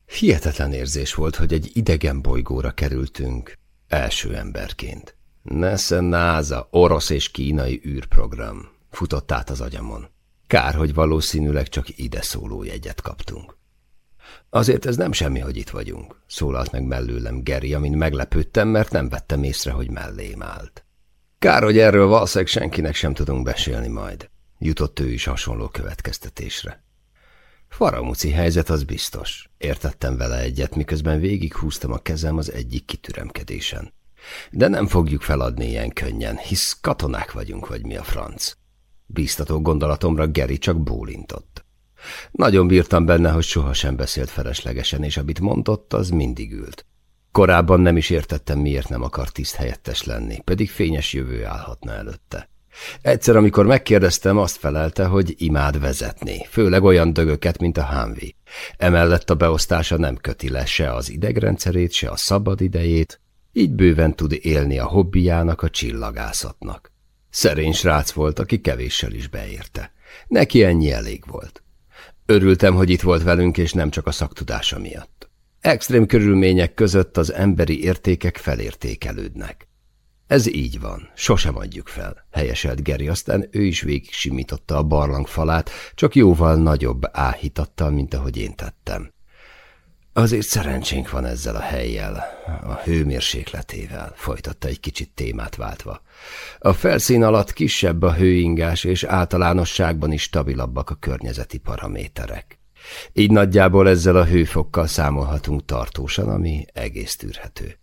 Hihetetlen érzés volt, hogy egy idegen bolygóra kerültünk, első emberként. Nesze NASA, orosz és kínai űrprogram futott át az agyamon. Kár, hogy valószínűleg csak ide szóló jegyet kaptunk. Azért ez nem semmi, hogy itt vagyunk, szólalt meg mellőlem Geri, amin meglepődtem, mert nem vettem észre, hogy mellém állt. Kár, hogy erről valószínűleg senkinek sem tudunk besélni majd. Jutott ő is hasonló következtetésre. Faramuci helyzet az biztos. Értettem vele egyet, miközben végighúztam a kezem az egyik kitüremkedésen. De nem fogjuk feladni ilyen könnyen, hisz katonák vagyunk, vagy mi a franc. Bíztató gondolatomra Geri csak bólintott. Nagyon bírtam benne, hogy sohasem beszélt feleslegesen, és amit mondott, az mindig ült. Korábban nem is értettem, miért nem akar tiszt helyettes lenni, pedig fényes jövő állhatna előtte. Egyszer, amikor megkérdeztem, azt felelte, hogy imád vezetni, főleg olyan dögöket, mint a Humvee. Emellett a beosztása nem köti le se az idegrendszerét, se a szabad idejét, így bőven tud élni a hobbijának, a csillagászatnak. Szerény srác volt, aki kevéssel is beérte. Neki ennyi elég volt. Örültem, hogy itt volt velünk, és nem csak a szaktudása miatt. Extrém körülmények között az emberi értékek felértékelődnek. Ez így van, sosem adjuk fel, helyeselt Geri, aztán ő is végig simította a barlang falát, csak jóval nagyobb áhítattal, mint ahogy én tettem. Azért szerencsénk van ezzel a helyjel, a hőmérsékletével, folytatta egy kicsit témát váltva. A felszín alatt kisebb a hőingás, és általánosságban is stabilabbak a környezeti paraméterek. Így nagyjából ezzel a hőfokkal számolhatunk tartósan, ami egész tűrhető.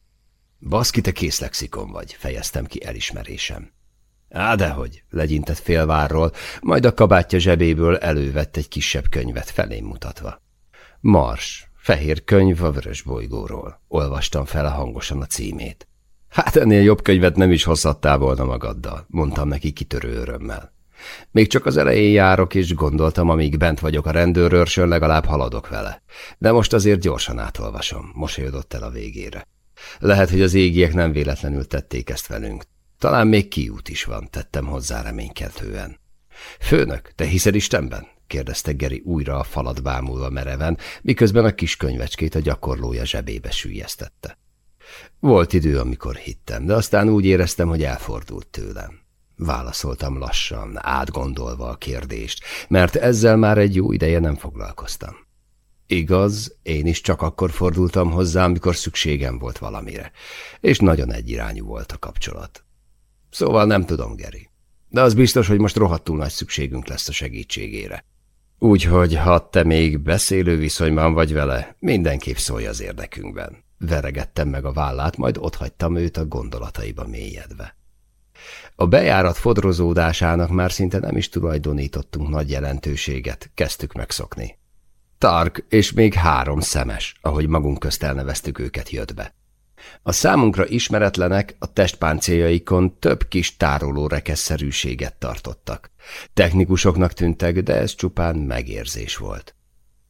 Baszki, te készlexikon vagy, fejeztem ki elismerésem. Á, dehogy, legyintett félvárról, majd a kabátja zsebéből elővett egy kisebb könyvet felém mutatva. Mars, fehér könyv a vörös bolygóról. Olvastam fel hangosan a címét. Hát ennél jobb könyvet nem is hozhattál volna magaddal, mondtam neki kitörő örömmel. Még csak az elején járok, és gondoltam, amíg bent vagyok a rendőrőrsön, legalább haladok vele. De most azért gyorsan átolvasom, mosolyodott el a végére. Lehet, hogy az égiek nem véletlenül tették ezt velünk. Talán még kiút is van, tettem hozzá reménykedően. Főnök, te hiszel Istenben? Kérdezte Geri újra a falat bámulva mereven, miközben a kis könyvecskét a gyakorlója zsebébe sűjesztette. Volt idő, amikor hittem, de aztán úgy éreztem, hogy elfordult tőlem. Válaszoltam lassan, átgondolva a kérdést, mert ezzel már egy jó ideje nem foglalkoztam. Igaz, én is csak akkor fordultam hozzá, amikor szükségem volt valamire, és nagyon egyirányú volt a kapcsolat. Szóval nem tudom, Geri. De az biztos, hogy most rohadtul nagy szükségünk lesz a segítségére. Úgyhogy, ha te még beszélő viszonyban vagy vele, mindenképp szólj az érdekünkben. Veregettem meg a vállát, majd otthagytam őt a gondolataiba mélyedve. A bejárat fodrozódásának már szinte nem is tulajdonítottunk nagy jelentőséget, kezdtük megszokni. Tark és még három szemes, ahogy magunk közt elneveztük őket, jött be. A számunkra ismeretlenek a testpáncéljaikon több kis tároló rekesszerűséget tartottak. Technikusoknak tűntek, de ez csupán megérzés volt.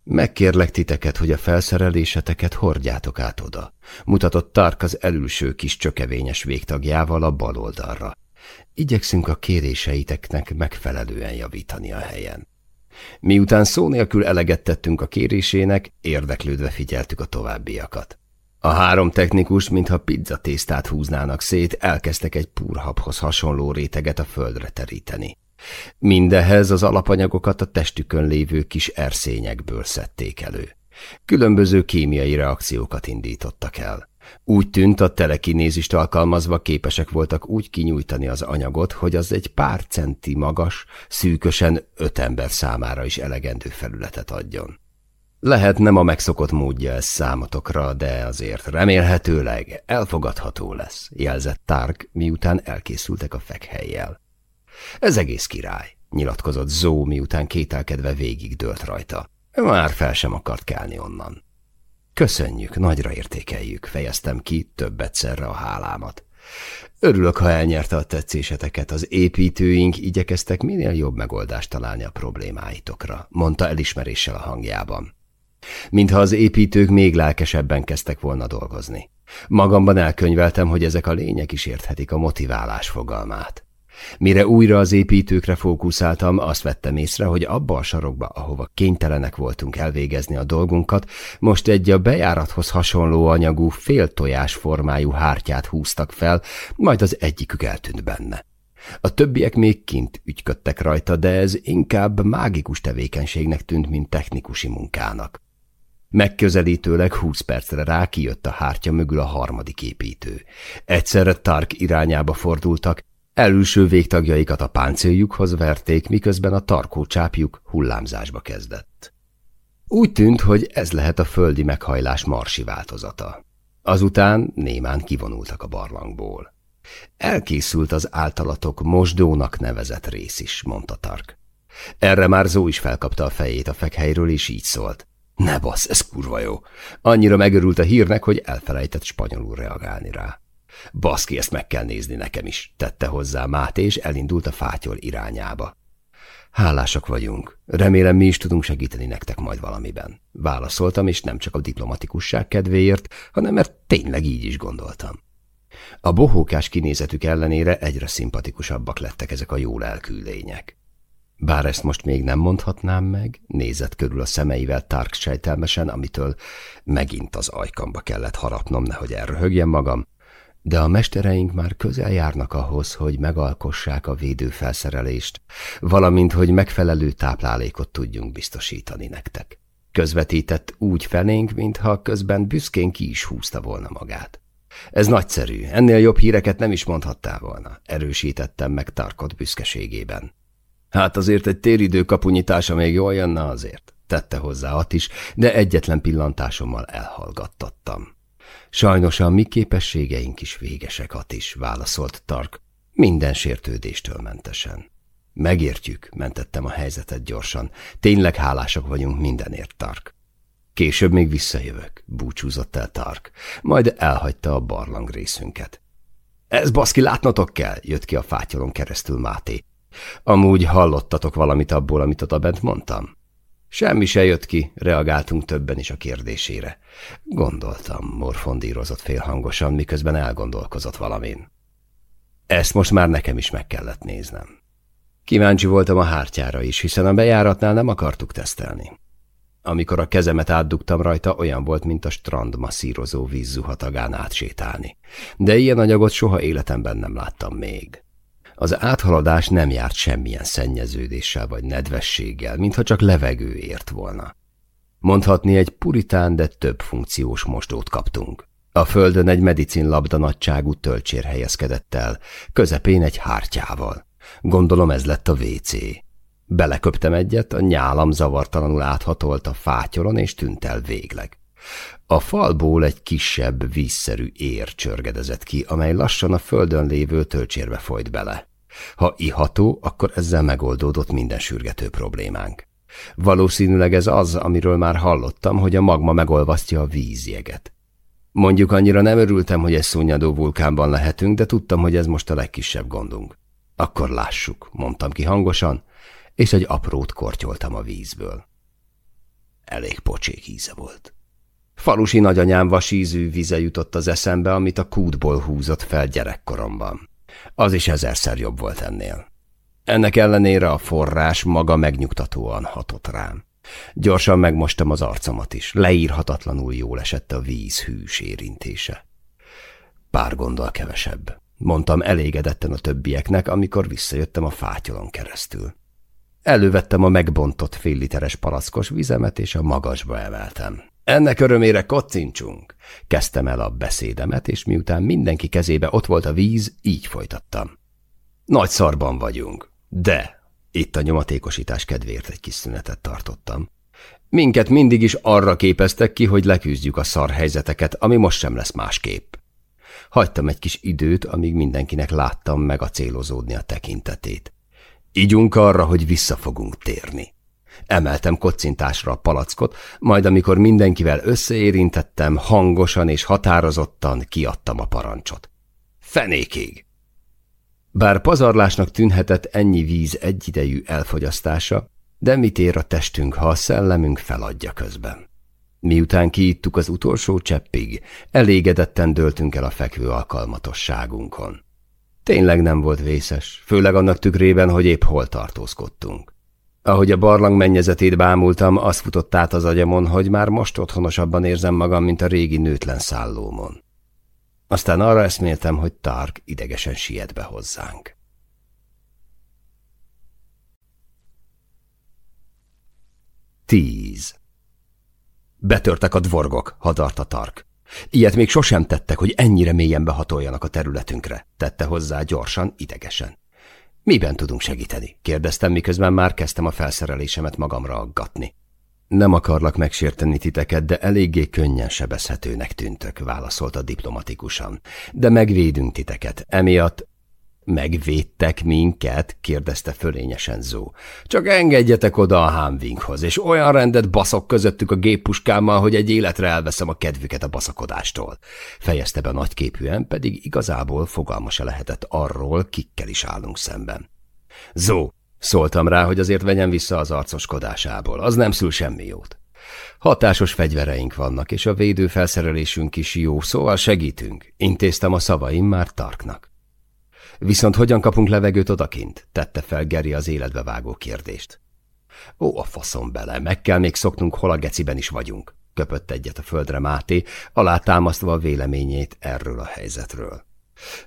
Megkérlek titeket, hogy a felszereléseteket hordjátok át oda. Mutatott Tark az elülső kis csökevényes végtagjával a bal oldalra. Igyekszünk a kéréseiteknek megfelelően javítani a helyen. Miután szó nélkül eleget tettünk a kérésének, érdeklődve figyeltük a továbbiakat. A három technikus, mintha pizzatésztát húznának szét, elkezdtek egy púrhabhoz hasonló réteget a földre teríteni. Mindehez az alapanyagokat a testükön lévő kis erszényekből szedték elő. Különböző kémiai reakciókat indítottak el. Úgy tűnt, a telekinézist alkalmazva képesek voltak úgy kinyújtani az anyagot, hogy az egy pár centi magas, szűkösen öt ember számára is elegendő felületet adjon. Lehet nem a megszokott módja ez számotokra, de azért remélhetőleg elfogadható lesz, jelzett Tark, miután elkészültek a fekhelyjel. Ez egész király, nyilatkozott Zó, miután kételkedve végig dőlt rajta. Már fel sem akart kelni onnan. Köszönjük, nagyra értékeljük, fejeztem ki több egyszerre a hálámat. Örülök, ha elnyerte a tetszéseteket, az építőink igyekeztek minél jobb megoldást találni a problémáitokra, mondta elismeréssel a hangjában. Mintha az építők még lelkesebben kezdtek volna dolgozni. Magamban elkönyveltem, hogy ezek a lények is érthetik a motiválás fogalmát. Mire újra az építőkre fókuszáltam, azt vettem észre, hogy abba a sarokba, ahova kénytelenek voltunk elvégezni a dolgunkat, most egy a bejárathoz hasonló anyagú, fél tojás formájú hártyát húztak fel, majd az egyikük eltűnt benne. A többiek még kint ügyködtek rajta, de ez inkább mágikus tevékenységnek tűnt, mint technikusi munkának. Megközelítőleg húsz percre rá kijött a hártya mögül a harmadik építő. Egyszerre Tark irányába fordultak, Elülső végtagjaikat a páncéljukhoz verték, miközben a tarkócsápjuk hullámzásba kezdett. Úgy tűnt, hogy ez lehet a földi meghajlás marsi változata. Azután némán kivonultak a barlangból. Elkészült az általatok mosdónak nevezett rész is, mondta Tark. Erre már Zó is felkapta a fejét a fekhelyről, és így szólt. Ne basz, ez kurva jó. Annyira megörült a hírnek, hogy elfelejtett spanyolul reagálni rá. Baszki, ezt meg kell nézni nekem is, tette hozzá Máté, és elindult a fátyol irányába. Hálásak vagyunk. Remélem mi is tudunk segíteni nektek majd valamiben. Válaszoltam, és nem csak a diplomatikusság kedvéért, hanem mert tényleg így is gondoltam. A bohókás kinézetük ellenére egyre szimpatikusabbak lettek ezek a jó lelkű lények. Bár ezt most még nem mondhatnám meg, nézett körül a szemeivel Tark sejtelmesen, amitől megint az ajkamba kellett harapnom, nehogy elröhögjem magam, de a mestereink már közel járnak ahhoz, hogy megalkossák a védőfelszerelést, valamint, hogy megfelelő táplálékot tudjunk biztosítani nektek. Közvetített úgy felénk, mintha közben büszkén ki is húzta volna magát. Ez nagyszerű, ennél jobb híreket nem is mondhattál volna, erősítettem meg Tarkot büszkeségében. Hát azért egy téridő kapunyítása még jól jönne azért, tette hozzá At is, de egyetlen pillantásommal elhallgattattam. Sajnos a mi képességeink is végesek, At is, válaszolt Tark, minden sértődéstől mentesen. Megértjük, mentettem a helyzetet gyorsan. Tényleg hálásak vagyunk mindenért, Tark. Később még visszajövök, búcsúzott el Tark, majd elhagyta a barlang részünket. Ez baszki, látnotok kell, jött ki a fátyolon keresztül Máté. Amúgy hallottatok valamit abból, amit ott bent mondtam? Semmi se jött ki, reagáltunk többen is a kérdésére. Gondoltam, morfondírozott félhangosan, miközben elgondolkozott valamin. Ezt most már nekem is meg kellett néznem. Kíváncsi voltam a hártyára is, hiszen a bejáratnál nem akartuk tesztelni. Amikor a kezemet átdugtam rajta, olyan volt, mint a strand masszírozó vízzuhatagán átsétálni. De ilyen anyagot soha életemben nem láttam még. Az áthaladás nem járt semmilyen szennyeződéssel vagy nedvességgel, mintha csak levegő ért volna. Mondhatni egy puritán, de több funkciós mostót kaptunk. A földön egy medicinlabda nagyságú tölcsér helyezkedett el, közepén egy hártyával. Gondolom ez lett a WC. Beleköptem egyet, a nyálam zavartalanul áthatolt a fátyolon, és tűnt el végleg. A falból egy kisebb, vízszerű ér csörgedezett ki, amely lassan a földön lévő tölcsérbe folyt bele. Ha iható, akkor ezzel megoldódott minden sürgető problémánk. Valószínűleg ez az, amiről már hallottam, hogy a magma megolvasztja a vízjeget. Mondjuk annyira nem örültem, hogy egy szúnyadó vulkánban lehetünk, de tudtam, hogy ez most a legkisebb gondunk. Akkor lássuk, mondtam ki hangosan, és egy aprót kortyoltam a vízből. Elég pocsék íze volt. Falusi nagyanyám vasízű vize jutott az eszembe, amit a kútból húzott fel gyerekkoromban. Az is ezerszer jobb volt ennél. Ennek ellenére a forrás maga megnyugtatóan hatott rám. Gyorsan megmostam az arcomat is, leírhatatlanul jól esett a víz hűs érintése. Pár gondol kevesebb, mondtam elégedetten a többieknek, amikor visszajöttem a fátyolon keresztül. Elővettem a megbontott fél literes palackos vizemet, és a magasba emeltem. Ennek örömére kocincsunk! Kezdtem el a beszédemet, és miután mindenki kezébe ott volt a víz, így folytattam. Nagy szarban vagyunk, de itt a nyomatékosítás kedvéért egy kis szünetet tartottam. Minket mindig is arra képeztek ki, hogy leküzdjük a szar helyzeteket, ami most sem lesz másképp. Hagytam egy kis időt, amíg mindenkinek láttam meg a célozódni a tekintetét. Igyunk arra, hogy vissza fogunk térni. Emeltem kocintásra a palackot, majd amikor mindenkivel összeérintettem, hangosan és határozottan kiadtam a parancsot. Fenékig! Bár pazarlásnak tűnhetett ennyi víz egyidejű elfogyasztása, de mit ér a testünk, ha a szellemünk feladja közben? Miután kiittuk az utolsó cseppig, elégedetten döltünk el a fekvő alkalmatosságunkon. Tényleg nem volt vészes, főleg annak tükrében, hogy épp hol tartózkodtunk. Ahogy a barlang mennyezetét bámultam, azt futott át az agyamon, hogy már most otthonosabban érzem magam, mint a régi nőtlen szállómon. Aztán arra eszméltem, hogy Tark idegesen siet be hozzánk. Tíz. Betörtek a dvorgok, hadarta Tark. Ilyet még sosem tettek, hogy ennyire mélyen behatoljanak a területünkre, tette hozzá gyorsan, idegesen. Miben tudunk segíteni? kérdeztem, miközben már kezdtem a felszerelésemet magamra aggatni. Nem akarlak megsérteni titeket, de eléggé könnyen sebezhetőnek tűntök, válaszolta diplomatikusan. De megvédünk titeket, emiatt Megvédtek minket? kérdezte fölényesen Zó. Csak engedjetek oda a hámvinkhoz, és olyan rendet baszok közöttük a géppuskámmal, hogy egy életre elveszem a kedvüket a baszakodástól. Fejezte be nagyképűen, pedig igazából fogalma se lehetett arról, kikkel is állunk szemben. Zó, szóltam rá, hogy azért vegyem vissza az arcoskodásából, az nem szül semmi jót. Hatásos fegyvereink vannak, és a védőfelszerelésünk is jó, szóval segítünk, intéztem a szavaim már Tarknak. Viszont hogyan kapunk levegőt odakint? tette fel Geri az életbe vágó kérdést. Ó, a faszom bele, meg kell még szoknunk, hol a geciben is vagyunk, köpött egyet a földre Máté, alátámasztva a véleményét erről a helyzetről.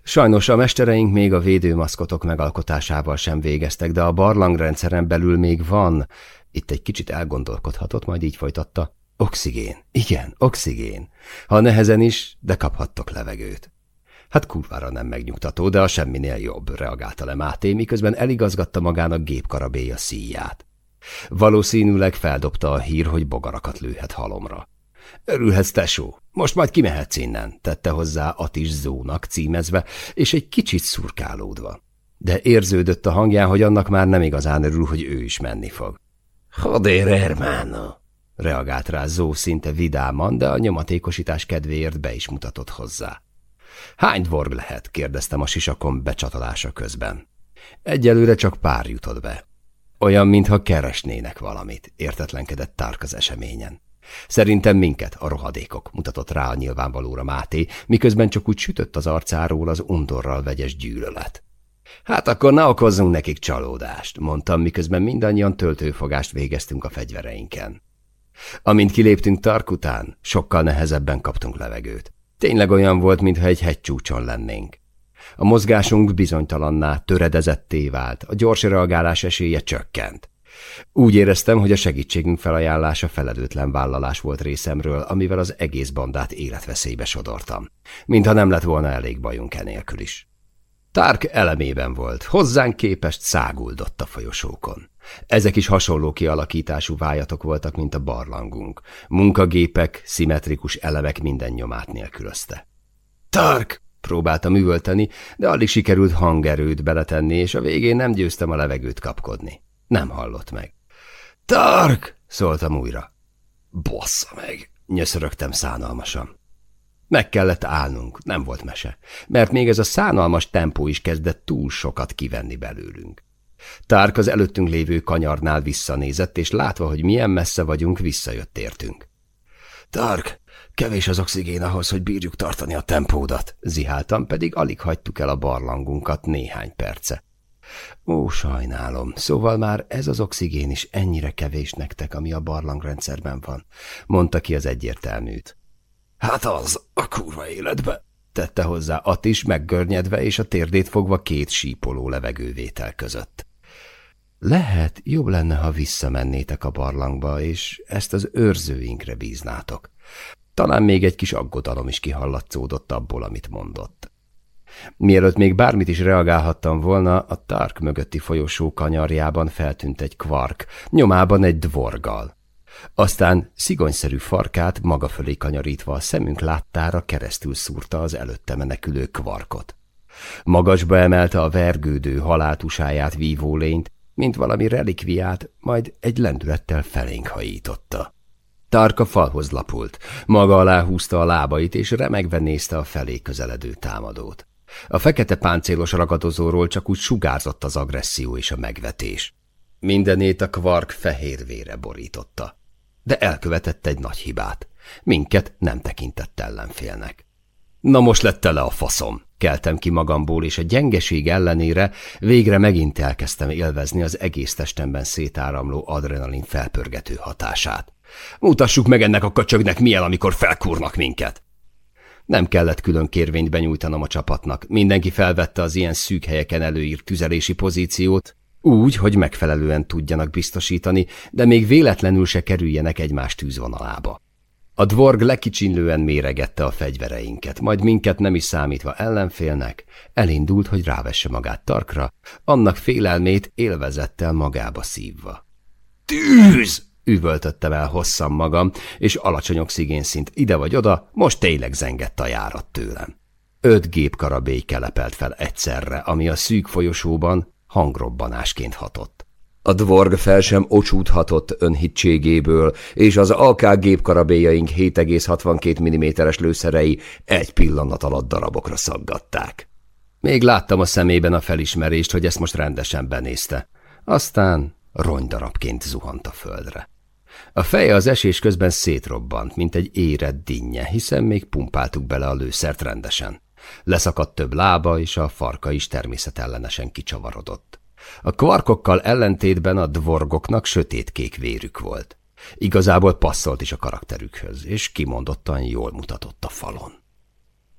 Sajnos a mestereink még a védőmaszkotok megalkotásával sem végeztek, de a barlangrendszeren belül még van. Itt egy kicsit elgondolkodhatott, majd így folytatta. Oxigén. Igen, oxigén. Ha nehezen is, de kaphattok levegőt. Hát kurvára nem megnyugtató, de a semminél jobb, reagálta le Máté, miközben eligazgatta magának gépkarabéja szíját. Valószínűleg feldobta a hír, hogy bogarakat lőhet halomra. Örülhetsz, tesó, most majd kimehetsz innen, tette hozzá Atis Zónak címezve, és egy kicsit szurkálódva. De érződött a hangján, hogy annak már nem igazán örül, hogy ő is menni fog. Joder, hermano! reagált rá Zó szinte vidáman, de a nyomatékosítás kedvéért be is mutatott hozzá. Hány dvorg lehet? kérdeztem a sisakon becsatolása közben. Egyelőre csak pár jutott be. Olyan, mintha keresnének valamit, értetlenkedett Tárk az eseményen. Szerintem minket, a rohadékok, mutatott rá a nyilvánvalóra Máté, miközben csak úgy sütött az arcáról az undorral vegyes gyűlölet. Hát akkor ne okozzunk nekik csalódást, mondtam, miközben mindannyian töltőfogást végeztünk a fegyvereinken. Amint kiléptünk Tark után, sokkal nehezebben kaptunk levegőt. Tényleg olyan volt, mintha egy hegycsúcson lennénk. A mozgásunk bizonytalanná, töredezetté vált, a gyors reagálás esélye csökkent. Úgy éreztem, hogy a segítségünk felajánlása feledőtlen vállalás volt részemről, amivel az egész bandát életveszélybe sodortam. Mintha nem lett volna elég bajunk enélkül is. Tárk elemében volt, hozzánk képest száguldott a folyosókon. Ezek is hasonló kialakítású vájatok voltak, mint a barlangunk. Munkagépek, szimmetrikus elemek minden nyomát nélkülözte. Tark! Próbáltam üvölteni, de alig sikerült hangerőt beletenni, és a végén nem győztem a levegőt kapkodni. Nem hallott meg. Tark! szóltam újra. Bossza meg! nyöszörögtem szánalmasan. Meg kellett állnunk, nem volt mese, mert még ez a szánalmas tempó is kezdett túl sokat kivenni belőlünk. Tárk az előttünk lévő kanyarnál visszanézett, és látva, hogy milyen messze vagyunk, visszajött értünk. Tark, kevés az oxigén ahhoz, hogy bírjuk tartani a tempódat, ziháltam, pedig alig hagytuk el a barlangunkat néhány perce. Ó, sajnálom, szóval már ez az oxigén is ennyire kevés nektek, ami a barlangrendszerben van, mondta ki az egyértelműt. Hát az, a kurva életbe, tette hozzá Atis meggörnyedve és a térdét fogva két sípoló levegővétel között. Lehet, jobb lenne, ha visszamennétek a barlangba, és ezt az őrzőinkre bíznátok. Talán még egy kis aggodalom is kihallatszódott abból, amit mondott. Mielőtt még bármit is reagálhattam volna, a tárk mögötti folyosó kanyarjában feltűnt egy kvark, nyomában egy dvorgal. Aztán szigonyszerű farkát maga fölé kanyarítva a szemünk láttára keresztül szúrta az előtte menekülő kvarkot. Magasba emelte a vergődő haláltusáját vívó lényt, mint valami relikviát, majd egy lendülettel felénk hajította. Tarka falhoz lapult, maga alá húzta a lábait, és remegve nézte a felé közeledő támadót. A fekete páncélos ragadozóról csak úgy sugárzott az agresszió és a megvetés. Mindenét a kvark fehér vére borította. De elkövetett egy nagy hibát. Minket nem tekintett ellenfélnek. Na most lett tele a faszom, keltem ki magamból, és a gyengeség ellenére végre megint elkezdtem élvezni az egész testemben szétáramló adrenalin felpörgető hatását. Mutassuk meg ennek a köcsögnek milyen, amikor felkúrnak minket. Nem kellett külön kérvényt benyújtanom a csapatnak. Mindenki felvette az ilyen szűk helyeken előírt tüzelési pozíciót, úgy, hogy megfelelően tudjanak biztosítani, de még véletlenül se kerüljenek egymás tűzvonalába. A dvorg lekicsinlően méregette a fegyvereinket, majd minket nem is számítva ellenfélnek, elindult, hogy rávesse magát tarkra, annak félelmét élvezettel magába szívva. Tűz! üvöltöttem el hosszan magam, és alacsony oxigénszint ide vagy oda, most tényleg zengett a járat tőlem. Öt gépkarabély kelepelt fel egyszerre, ami a szűk folyosóban hangrobbanásként hatott. A dvorg fel sem ocsúdhatott önhitségéből, és az AK gépkarabéjaink 7,62 mm-es lőszerei egy pillanat alatt darabokra szaggatták. Még láttam a szemében a felismerést, hogy ezt most rendesen benézte. Aztán ronydarabként zuhant a földre. A feje az esés közben szétrobbant, mint egy érett dinnye, hiszen még pumpáltuk bele a lőszert rendesen. Leszakadt több lába, és a farka is természetellenesen kicsavarodott. A kvarkokkal ellentétben a dvorgoknak sötétkék vérük volt. Igazából passzolt is a karakterükhöz, és kimondottan jól mutatott a falon.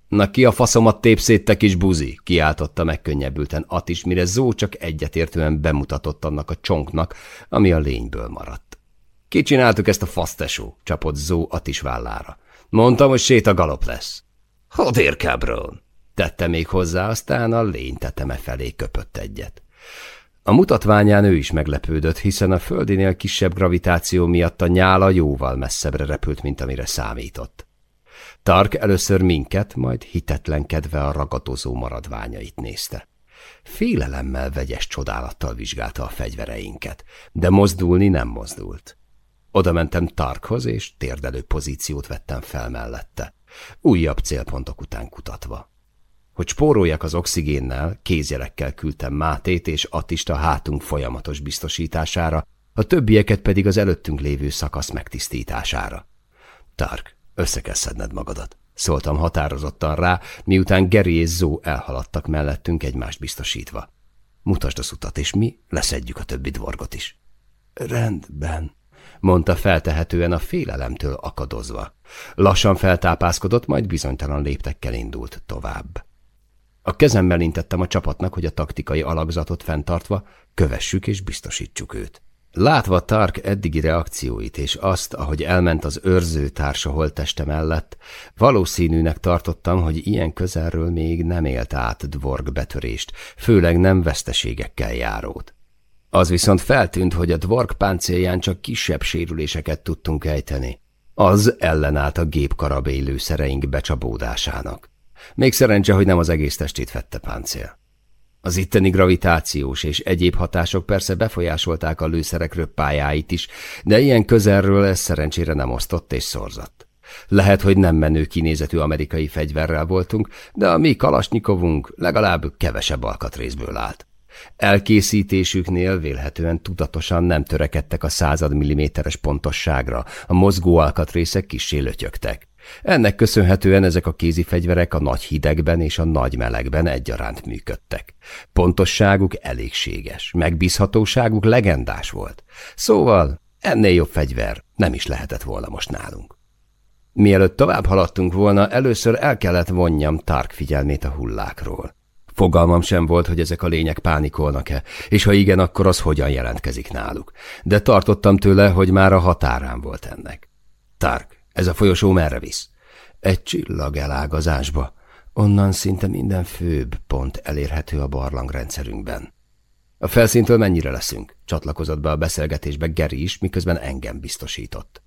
Na ki a faszomat tép szét, te kis buzi? kiáltotta megkönnyebbülten Atis, mire Zó csak egyetértően bemutatott annak a csonknak, ami a lényből maradt. Ki csináltuk ezt a fasztesó? csapott Zó Atis vállára. Mondtam, hogy séta galop lesz. Hodér, cabron! tette még hozzá, aztán a lény teteme felé köpött egyet. A mutatványán ő is meglepődött, hiszen a földinél kisebb gravitáció miatt a nyála jóval messzebbre repült, mint amire számított. Tark először minket, majd hitetlenkedve a ragadozó maradványait nézte. Félelemmel vegyes csodálattal vizsgálta a fegyvereinket, de mozdulni nem mozdult. Oda mentem Tarkhoz, és térdelő pozíciót vettem fel mellette, újabb célpontok után kutatva. Hogy spóroljak az oxigénnel, kézjelekkel küldtem Mátét és Attista hátunk folyamatos biztosítására, a többieket pedig az előttünk lévő szakasz megtisztítására. Tark, össze kell szedned magadat. Szóltam határozottan rá, miután Geri és Zó elhaladtak mellettünk egymást biztosítva. Mutasd az utat, és mi leszedjük a többi dvorgot is. Rendben, mondta feltehetően a félelemtől akadozva. Lassan feltápászkodott, majd bizonytalan léptekkel indult tovább. A kezemmel intettem a csapatnak, hogy a taktikai alakzatot fenntartva kövessük és biztosítsuk őt. Látva Tark eddigi reakcióit és azt, ahogy elment az őrző társa holteste mellett, valószínűnek tartottam, hogy ilyen közelről még nem élt át dvorg betörést, főleg nem veszteségekkel járót. Az viszont feltűnt, hogy a dvorg páncélján csak kisebb sérüléseket tudtunk ejteni. Az ellenállt a gépkarabélő szereink becsapódásának. Még szerencse, hogy nem az egész testét vette páncél. Az itteni gravitációs és egyéb hatások persze befolyásolták a lőszerek röppájáit is, de ilyen közelről ez szerencsére nem osztott és szorzott. Lehet, hogy nem menő kinézetű amerikai fegyverrel voltunk, de a mi kalasnyikovunk legalább kevesebb alkatrészből állt. Elkészítésüknél vélhetően tudatosan nem törekedtek a század milliméteres pontosságra, a mozgó alkatrészek kissé lötyögtek. Ennek köszönhetően ezek a kézi fegyverek a nagy hidegben és a nagy melegben egyaránt működtek. Pontosságuk elégséges, megbízhatóságuk legendás volt. Szóval ennél jobb fegyver nem is lehetett volna most nálunk. Mielőtt tovább haladtunk volna, először el kellett vonjam Tark figyelmét a hullákról. Fogalmam sem volt, hogy ezek a lények pánikolnak-e, és ha igen, akkor az hogyan jelentkezik náluk. De tartottam tőle, hogy már a határán volt ennek. Tark, ez a folyosó merre visz? Egy csillag elágazásba. Onnan szinte minden főbb pont elérhető a barlangrendszerünkben. A felszíntől mennyire leszünk? Csatlakozott be a beszélgetésbe Geri is, miközben engem biztosított.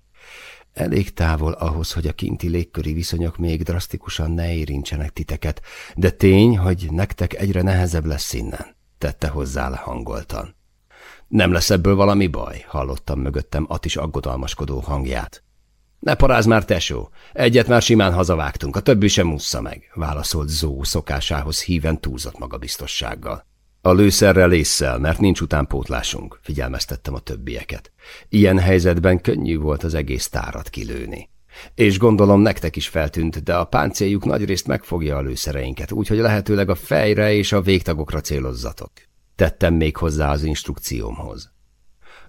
Elég távol ahhoz, hogy a kinti légköri viszonyok még drasztikusan ne érintsenek titeket, de tény, hogy nektek egyre nehezebb lesz innen, tette hozzá lehangoltan. Nem lesz ebből valami baj, hallottam mögöttem Atis aggodalmaskodó hangját. Ne paráz már, tesó, egyet már simán hazavágtunk, a többi sem mussza meg, válaszolt Zó szokásához híven túlzott magabiztossággal. A lőszerrel észszel, mert nincs utánpótlásunk, figyelmeztettem a többieket. Ilyen helyzetben könnyű volt az egész tárat kilőni. És gondolom nektek is feltűnt, de a páncéljuk nagyrészt megfogja a lőszereinket, úgyhogy lehetőleg a fejre és a végtagokra célozzatok. Tettem még hozzá az instrukciómhoz.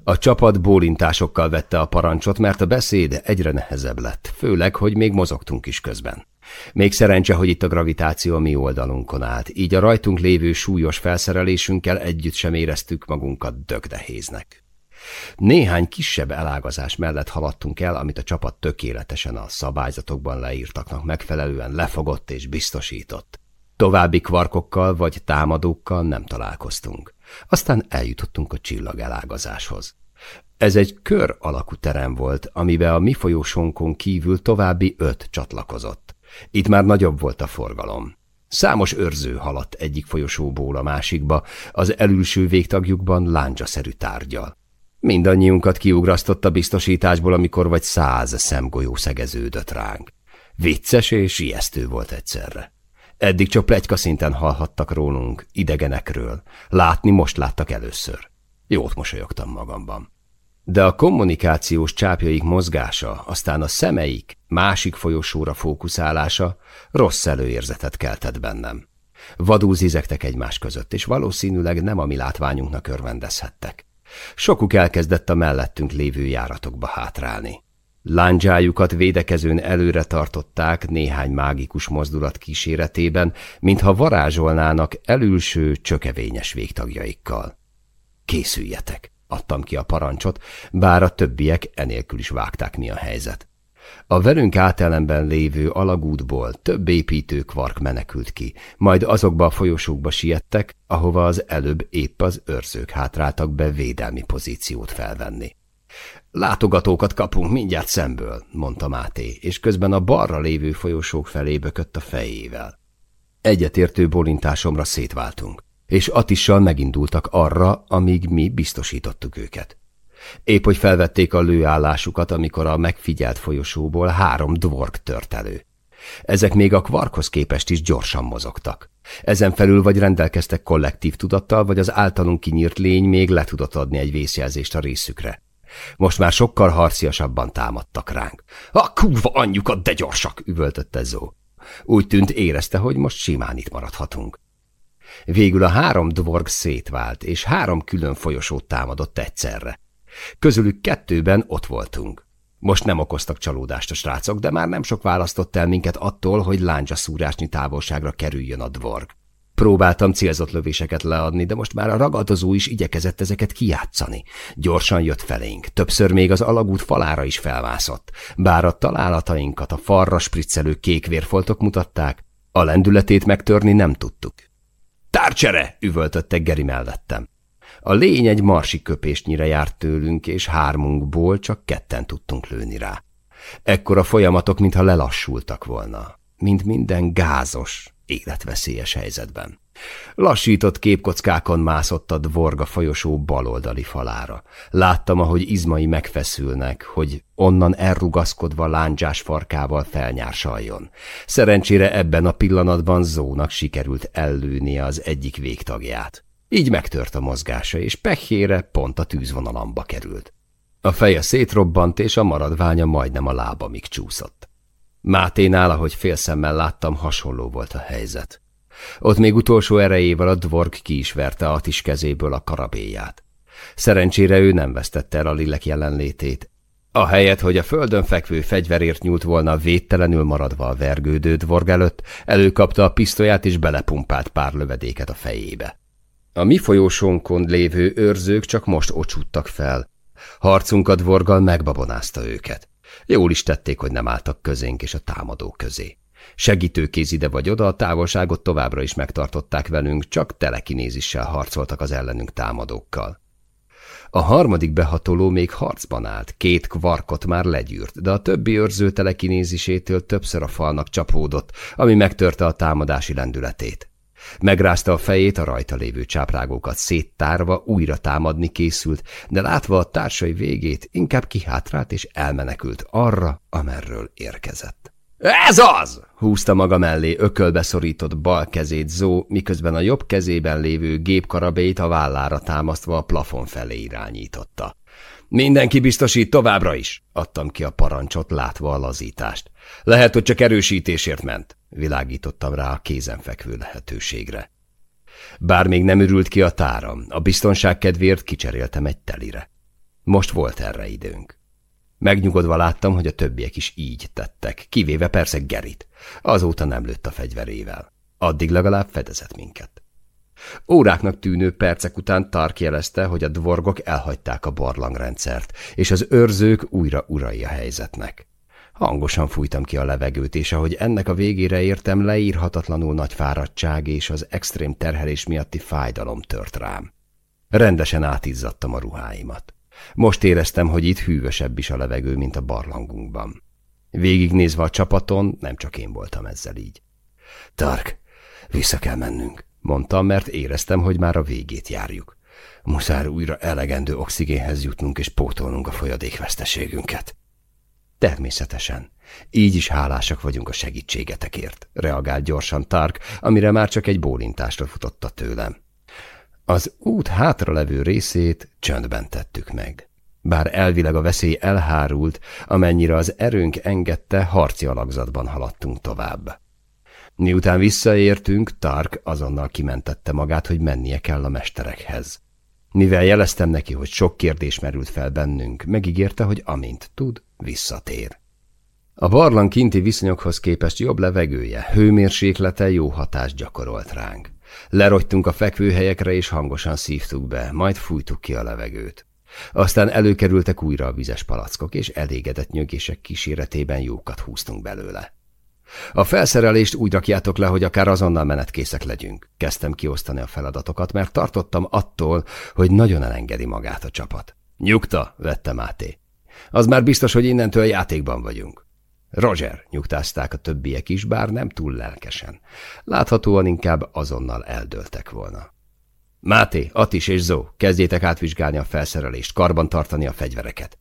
A csapat bólintásokkal vette a parancsot, mert a beszéd egyre nehezebb lett, főleg, hogy még mozogtunk is közben. Még szerencse, hogy itt a gravitáció a mi oldalunkon állt, így a rajtunk lévő súlyos felszerelésünkkel együtt sem éreztük magunkat dögdehéznek. Néhány kisebb elágazás mellett haladtunk el, amit a csapat tökéletesen a szabályzatokban leírtaknak megfelelően lefogott és biztosított. További kvarkokkal vagy támadókkal nem találkoztunk. Aztán eljutottunk a csillag elágazáshoz. Ez egy kör alakú terem volt, amiben a mi folyósónkon kívül további öt csatlakozott. Itt már nagyobb volt a forgalom. Számos őrző haladt egyik folyosóból a másikba, az elülső végtagjukban láncsaszerű tárgyal. Mindannyiunkat kiugrasztott a biztosításból, amikor vagy száz szemgolyó szegeződött ránk. Vicces és ijesztő volt egyszerre. Eddig csak plegyka szinten hallhattak rólunk, idegenekről. Látni most láttak először. Jót mosolyogtam magamban. De a kommunikációs csápjaik mozgása, aztán a szemeik másik folyosóra fókuszálása rossz előérzetet keltett bennem. Vadul zizektek egymás között, és valószínűleg nem a mi látványunknak örvendezhettek. Sokuk elkezdett a mellettünk lévő járatokba hátrálni. Lándzsájukat védekezőn előre tartották néhány mágikus mozdulat kíséretében, mintha varázsolnának elülső, csökevényes végtagjaikkal. Készüljetek! adtam ki a parancsot, bár a többiek enélkül is vágták mi a helyzet. A velünk átelemben lévő alagútból több építő kvark menekült ki, majd azokba a folyosókba siettek, ahova az előbb épp az őrzők hátráltak be védelmi pozíciót felvenni. Látogatókat kapunk mindjárt szemből, mondta Máté, és közben a balra lévő folyosók felé bökött a fejével. Egyetértő bolintásomra szétváltunk, és Atissal megindultak arra, amíg mi biztosítottuk őket. Épp hogy felvették a lőállásukat, amikor a megfigyelt folyosóból három dvorg tört elő. Ezek még a kvarkhoz képest is gyorsan mozogtak. Ezen felül vagy rendelkeztek kollektív tudattal, vagy az általunk kinyírt lény még le tudott adni egy vészjelzést a részükre. Most már sokkal harciasabban támadtak ránk. A kurva anyjukat, de gyorsak, üvöltötte Zó. Úgy tűnt érezte, hogy most simán itt maradhatunk. Végül a három dvorg szétvált, és három külön folyosót támadott egyszerre. Közülük kettőben ott voltunk. Most nem okoztak csalódást a srácok, de már nem sok választott el minket attól, hogy láncsa szúrásnyi távolságra kerüljön a dvorg. Próbáltam célzott lövéseket leadni, de most már a ragadozó is igyekezett ezeket kijátszani. Gyorsan jött felénk, többször még az alagút falára is felmászott. Bár a találatainkat a farra spriccelő kék vérfoltok mutatták, a lendületét megtörni nem tudtuk. Tárcsere! üvöltötte Geri mellettem. A lény egy marsi köpésnyire járt tőlünk, és hármunkból csak ketten tudtunk lőni rá. Ekkor a folyamatok, mintha lelassultak volna. Mint minden gázos, életveszélyes helyzetben. Lassított képkockákon mászott a dvorga folyosó baloldali falára. Láttam, ahogy izmai megfeszülnek, hogy onnan elrugaszkodva lándzsás farkával felnyársaljon. Szerencsére ebben a pillanatban Zónak sikerült ellőnie az egyik végtagját. Így megtört a mozgása, és pehére pont a tűzvonalamba került. A feje szétrobbant, és a maradványa majdnem a lábamig csúszott. Máténál, ahogy félszemmel láttam, hasonló volt a helyzet. Ott még utolsó erejével a dvorg ki is verte Atis kezéből a karabéját. Szerencsére ő nem vesztette el a lilek jelenlétét. A helyet, hogy a földön fekvő fegyverért nyúlt volna védtelenül maradva a vergődő dvorg előtt, előkapta a pisztolyát és belepumpált pár lövedéket a fejébe. A mi folyósónkon lévő őrzők csak most ocsúttak fel. Harcunkat vorgal megbabonázta őket. Jól is tették, hogy nem álltak közénk és a támadó közé. Segítőkéz ide vagy oda, a távolságot továbbra is megtartották velünk, csak telekinézissel harcoltak az ellenünk támadókkal. A harmadik behatoló még harcban állt, két kvarkot már legyűrt, de a többi őrző telekinézisétől többször a falnak csapódott, ami megtörte a támadási lendületét. Megrázta a fejét, a rajta lévő csáprágókat széttárva újra támadni készült, de látva a társai végét, inkább kihátrált és elmenekült arra, amerről érkezett. Ez az! húzta maga mellé ökölbe szorított bal kezét Zó, miközben a jobb kezében lévő gépkarabét a vállára támasztva a plafon felé irányította. Mindenki biztosít továbbra is, adtam ki a parancsot, látva a lazítást. Lehet, hogy csak erősítésért ment, világítottam rá a kézenfekvő lehetőségre. Bár még nem ürült ki a táram, a biztonság kedvéért kicseréltem egy telire. Most volt erre időnk. Megnyugodva láttam, hogy a többiek is így tettek, kivéve persze Gerit. Azóta nem lőtt a fegyverével. Addig legalább fedezett minket. Óráknak tűnő percek után Tark jelezte, hogy a dvorgok elhagyták a barlangrendszert, és az őrzők újra urai a helyzetnek. Hangosan fújtam ki a levegőt, és ahogy ennek a végére értem, leírhatatlanul nagy fáradtság és az extrém terhelés miatti fájdalom tört rám. Rendesen átizzadtam a ruháimat. Most éreztem, hogy itt hűvösebb is a levegő, mint a barlangunkban. Végignézve a csapaton, nem csak én voltam ezzel így. Tark, vissza kell mennünk, mondtam, mert éreztem, hogy már a végét járjuk. Muszáj újra elegendő oxigénhez jutnunk és pótolnunk a folyadékveszteségünket. Természetesen. Így is hálásak vagyunk a segítségetekért, reagált gyorsan Tark, amire már csak egy bólintásra futotta tőlem. Az út hátralevő részét csöndben tettük meg. Bár elvileg a veszély elhárult, amennyire az erőnk engedte, harci alakzatban haladtunk tovább. Miután visszaértünk, Tark azonnal kimentette magát, hogy mennie kell a mesterekhez. Mivel jeleztem neki, hogy sok kérdés merült fel bennünk, megígérte, hogy amint tud, visszatér. A barlang kinti viszonyokhoz képest jobb levegője, hőmérséklete jó hatást gyakorolt ránk. Lerogytunk a fekvőhelyekre és hangosan szívtuk be, majd fújtuk ki a levegőt. Aztán előkerültek újra a vizes palackok, és elégedett nyögések kíséretében jókat húztunk belőle. A felszerelést úgy rakjátok le, hogy akár azonnal menetkészek legyünk. Kezdtem kiosztani a feladatokat, mert tartottam attól, hogy nagyon elengedi magát a csapat. Nyugta, vette Máté. Az már biztos, hogy innentől játékban vagyunk. Roger, nyugtázták a többiek is, bár nem túl lelkesen. Láthatóan inkább azonnal eldöltek volna. Máté, Atis és Zó, kezdjétek átvizsgálni a felszerelést, karban tartani a fegyvereket.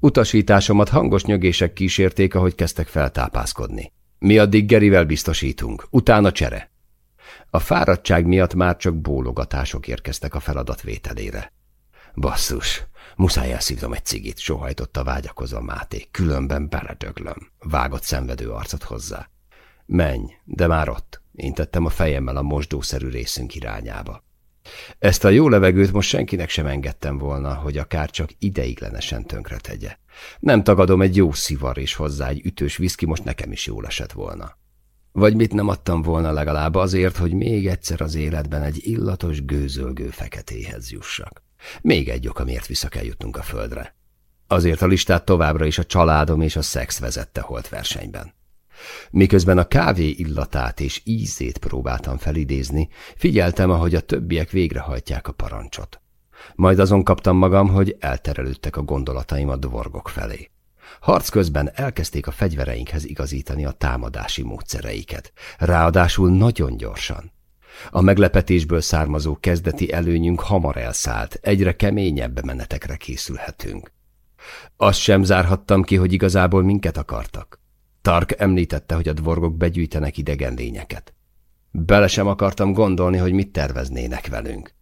Utasításomat hangos nyögések kísérték, ahogy kezdtek feltápászkodni. Mi addig Gerivel biztosítunk, utána csere. A fáradtság miatt már csak bólogatások érkeztek a feladat vételére. Basszus, muszáj elszívnom egy cigit, sohajtotta vágyakozva Máté, különben beledöglöm. Vágott szenvedő arcot hozzá. Menj, de már ott, intettem a fejemmel a mosdószerű részünk irányába. Ezt a jó levegőt most senkinek sem engedtem volna, hogy akár csak ideiglenesen tönkre tegye. Nem tagadom, egy jó szivar és hozzá egy ütős viszki most nekem is jól esett volna. Vagy mit nem adtam volna legalább azért, hogy még egyszer az életben egy illatos, gőzölgő feketéhez jussak. Még egy ok, amiért vissza kell jutnunk a földre. Azért a listát továbbra is a családom és a szex vezette holt versenyben. Miközben a kávé illatát és ízét próbáltam felidézni, figyeltem, ahogy a többiek végrehajtják a parancsot. Majd azon kaptam magam, hogy elterelődtek a gondolataim a dvorgok felé. Harc közben elkezdték a fegyvereinkhez igazítani a támadási módszereiket, ráadásul nagyon gyorsan. A meglepetésből származó kezdeti előnyünk hamar elszállt, egyre keményebb menetekre készülhetünk. Azt sem zárhattam ki, hogy igazából minket akartak. Tark említette, hogy a dvorgok begyűjtenek idegen lényeket. Bele sem akartam gondolni, hogy mit terveznének velünk.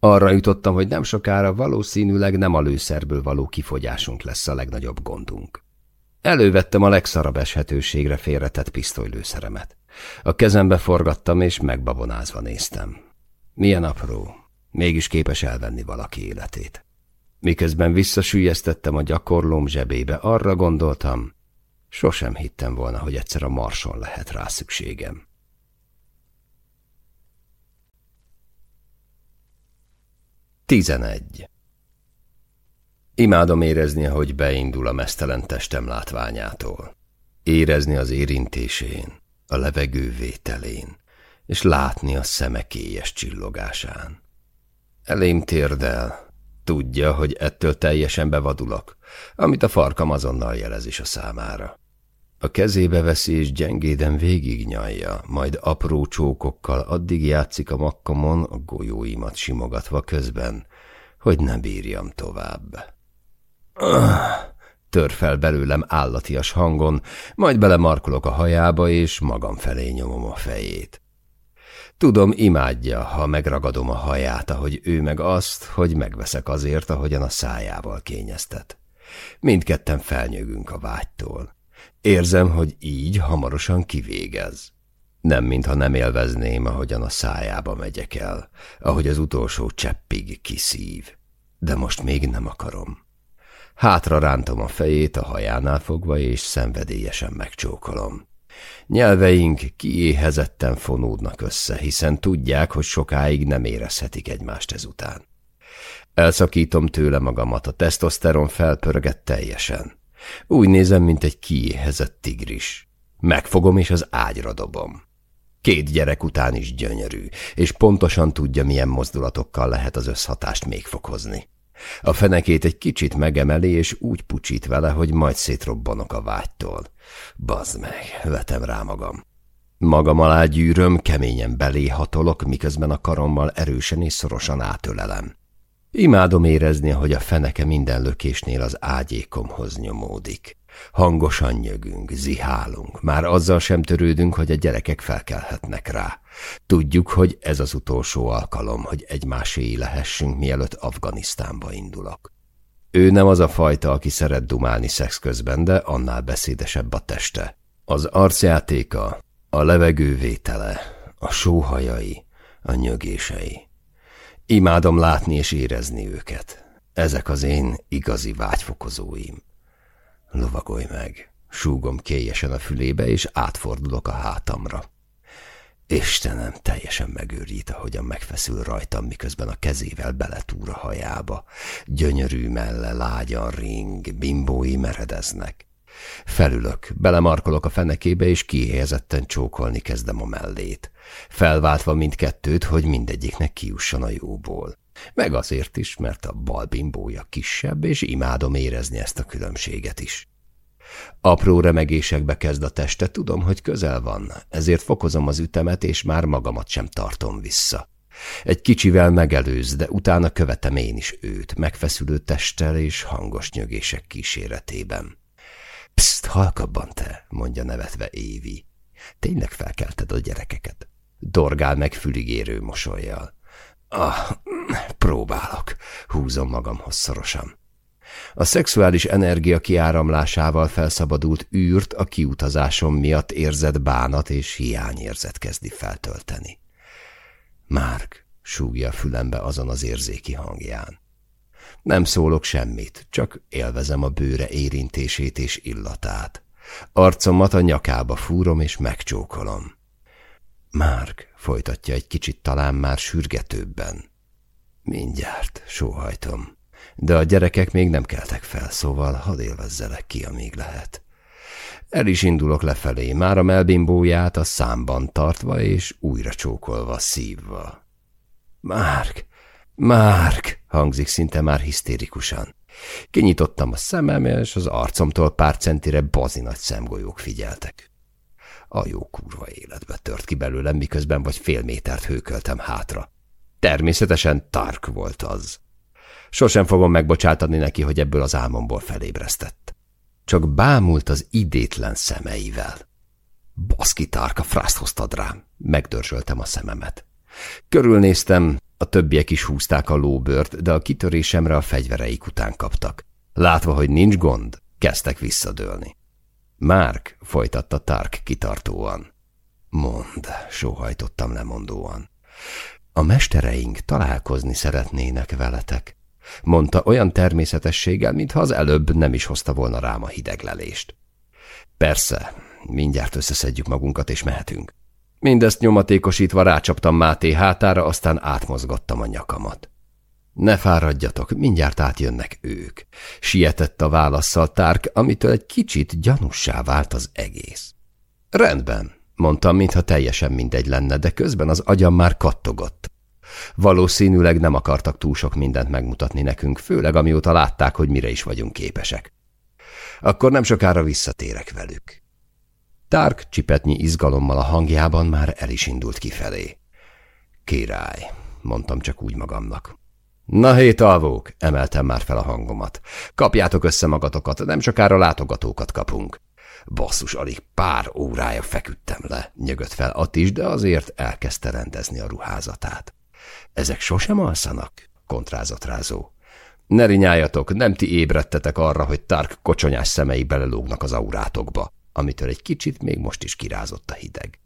Arra jutottam, hogy nem sokára valószínűleg nem a lőszerből való kifogyásunk lesz a legnagyobb gondunk. Elővettem a legszarabb eshetőségre félretett pisztolylőszeremet. A kezembe forgattam, és megbabonázva néztem. Milyen apró, mégis képes elvenni valaki életét. Miközben visszasülyeztettem a gyakorlóm zsebébe, arra gondoltam, sosem hittem volna, hogy egyszer a marson lehet rá szükségem. 11. Imádom érezni, ahogy beindul a mesztelen testem látványától. Érezni az érintésén, a levegő vételén, és látni a szemekélyes csillogásán. Elém térdel, tudja, hogy ettől teljesen bevadulok, amit a farkam azonnal jelez is a számára. A kezébe veszi és gyengéden végignyalja, majd apró csókokkal addig játszik a makkamon, a golyóimat simogatva közben, hogy ne bírjam tovább. <clears throat> Tör fel belőlem állatias hangon, majd belemarkolok a hajába, és magam felé nyomom a fejét. Tudom, imádja, ha megragadom a haját, ahogy ő meg azt, hogy megveszek azért, ahogyan a szájával kényeztet. Mindketten felnyögünk a vágytól. Érzem, hogy így hamarosan kivégez. Nem, mintha nem élvezném, ahogyan a szájába megyek el, ahogy az utolsó cseppig kiszív. De most még nem akarom. Hátra rántom a fejét a hajánál fogva, és szenvedélyesen megcsókolom. Nyelveink kiéhezetten fonódnak össze, hiszen tudják, hogy sokáig nem érezhetik egymást ezután. Elszakítom tőle magamat, a tesztoszteron felpörget teljesen. Úgy nézem, mint egy kiéhezett tigris. Megfogom és az ágyra dobom. Két gyerek után is gyönyörű, és pontosan tudja, milyen mozdulatokkal lehet az összhatást még fokozni. A fenekét egy kicsit megemeli, és úgy pucsít vele, hogy majd szétrobbanok a vágytól. Bazd meg, vetem rá magam. Magam alá gyűröm, keményen beléhatolok, miközben a karommal erősen és szorosan átölelem. Imádom érezni, hogy a feneke minden lökésnél az ágyékomhoz nyomódik. Hangosan nyögünk, zihálunk, már azzal sem törődünk, hogy a gyerekek felkelhetnek rá. Tudjuk, hogy ez az utolsó alkalom, hogy egymáséi lehessünk, mielőtt Afganisztánba indulok. Ő nem az a fajta, aki szeret dumálni szex közben, de annál beszédesebb a teste. Az arcjátéka, a levegővétele, a sóhajai, a nyögései. Imádom látni és érezni őket. Ezek az én igazi vágyfokozóim. Lovagolj meg, súgom kélyesen a fülébe, és átfordulok a hátamra. Istenem, teljesen megőrít, ahogyan megfeszül rajtam, miközben a kezével beletúr a hajába. Gyönyörű melle, lágyan ring, bimbói meredeznek. Felülök, belemarkolok a fenekébe, és kihelyezetten csókolni kezdem a mellét. Felváltva mindkettőt, hogy mindegyiknek kiusson a jóból. Meg azért is, mert a bal bimbója kisebb, és imádom érezni ezt a különbséget is. Apró remegésekbe kezd a teste, tudom, hogy közel van, ezért fokozom az ütemet, és már magamat sem tartom vissza. Egy kicsivel megelőz, de utána követem én is őt, megfeszülő testtel és hangos nyögések kíséretében. Halkabban te, mondja nevetve Évi. Tényleg felkelted a gyerekeket? Dorgál meg füligérő mosolyjal. Ah, próbálok, húzom magamhoz szorosan. A szexuális energia kiáramlásával felszabadult űrt a kiutazásom miatt érzett bánat és hiányérzet kezdi feltölteni. Márk, súgja a fülembe azon az érzéki hangján. Nem szólok semmit, csak élvezem a bőre érintését és illatát. Arcomat a nyakába fúrom és megcsókolom. Márk, folytatja egy kicsit talán már sürgetőbben. Mindjárt, sóhajtom. De a gyerekek még nem keltek fel, szóval hadd élvezzelek ki, amíg lehet. El is indulok lefelé, már a melbimbóját a számban tartva és újra csókolva szívva. Márk, Márk, hangzik szinte már hisztérikusan. Kinyitottam a szemem, és az arcomtól pár centire bazi nagy szemgolyók figyeltek. A jó kurva életbe tört ki belőlem, miközben vagy fél métert hőköltem hátra. Természetesen Tark volt az. Sosem fogom megbocsátani neki, hogy ebből az álmomból felébresztett. Csak bámult az idétlen szemeivel. Baszki Tark, a frászt hoztad rám. Megdörzsöltem a szememet. Körülnéztem, a többiek is húzták a lóbört, de a kitörésemre a fegyvereik után kaptak. Látva, hogy nincs gond, kezdtek visszadőlni. Márk, folytatta Tark kitartóan. Mond, sóhajtottam lemondóan. A mestereink találkozni szeretnének veletek, mondta olyan természetességgel, mintha az előbb nem is hozta volna rám a hideglelést. Persze, mindjárt összeszedjük magunkat és mehetünk. Mindezt nyomatékosítva rácsaptam Máté hátára, aztán átmozgattam a nyakamat. Ne fáradjatok, mindjárt átjönnek ők. Sietett a válaszsal Tárk, amitől egy kicsit gyanussá vált az egész. Rendben, mondtam, mintha teljesen mindegy lenne, de közben az agyam már kattogott. Valószínűleg nem akartak túl sok mindent megmutatni nekünk, főleg amióta látták, hogy mire is vagyunk képesek. Akkor nem sokára visszatérek velük. Tárk csipetnyi izgalommal a hangjában már el is indult kifelé. Király, mondtam csak úgy magamnak. Na hét alvók, emeltem már fel a hangomat. Kapjátok össze magatokat, nem sokára látogatókat kapunk. Basszus, alig pár órája feküdtem le, nyögött fel Attis, de azért elkezdte rendezni a ruházatát. Ezek sosem alszanak? kontrázott rázó. Ne rinyáljatok, nem ti ébredtetek arra, hogy Tark kocsonyás szemei belelógnak az aurátokba amitől egy kicsit még most is kirázott a hideg.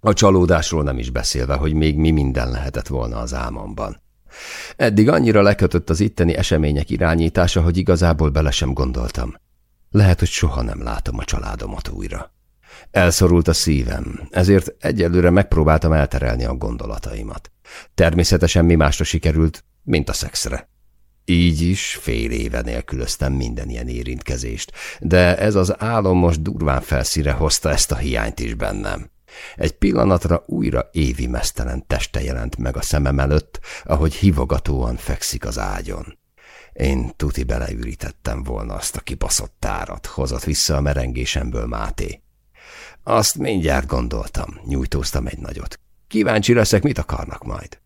A csalódásról nem is beszélve, hogy még mi minden lehetett volna az álmomban. Eddig annyira lekötött az itteni események irányítása, hogy igazából bele sem gondoltam. Lehet, hogy soha nem látom a családomat újra. Elszorult a szívem, ezért egyelőre megpróbáltam elterelni a gondolataimat. Természetesen mi másra sikerült, mint a szexre. Így is fél éve nélkülöztem minden ilyen érintkezést, de ez az álom most durván felszíre hozta ezt a hiányt is bennem. Egy pillanatra újra évi mesztelen teste jelent meg a szemem előtt, ahogy hivogatóan fekszik az ágyon. Én tuti beleürítettem volna azt a kibaszott tárat, hozott vissza a merengésemből Máté. Azt mindjárt gondoltam, nyújtóztam egy nagyot. Kíváncsi leszek, mit akarnak majd.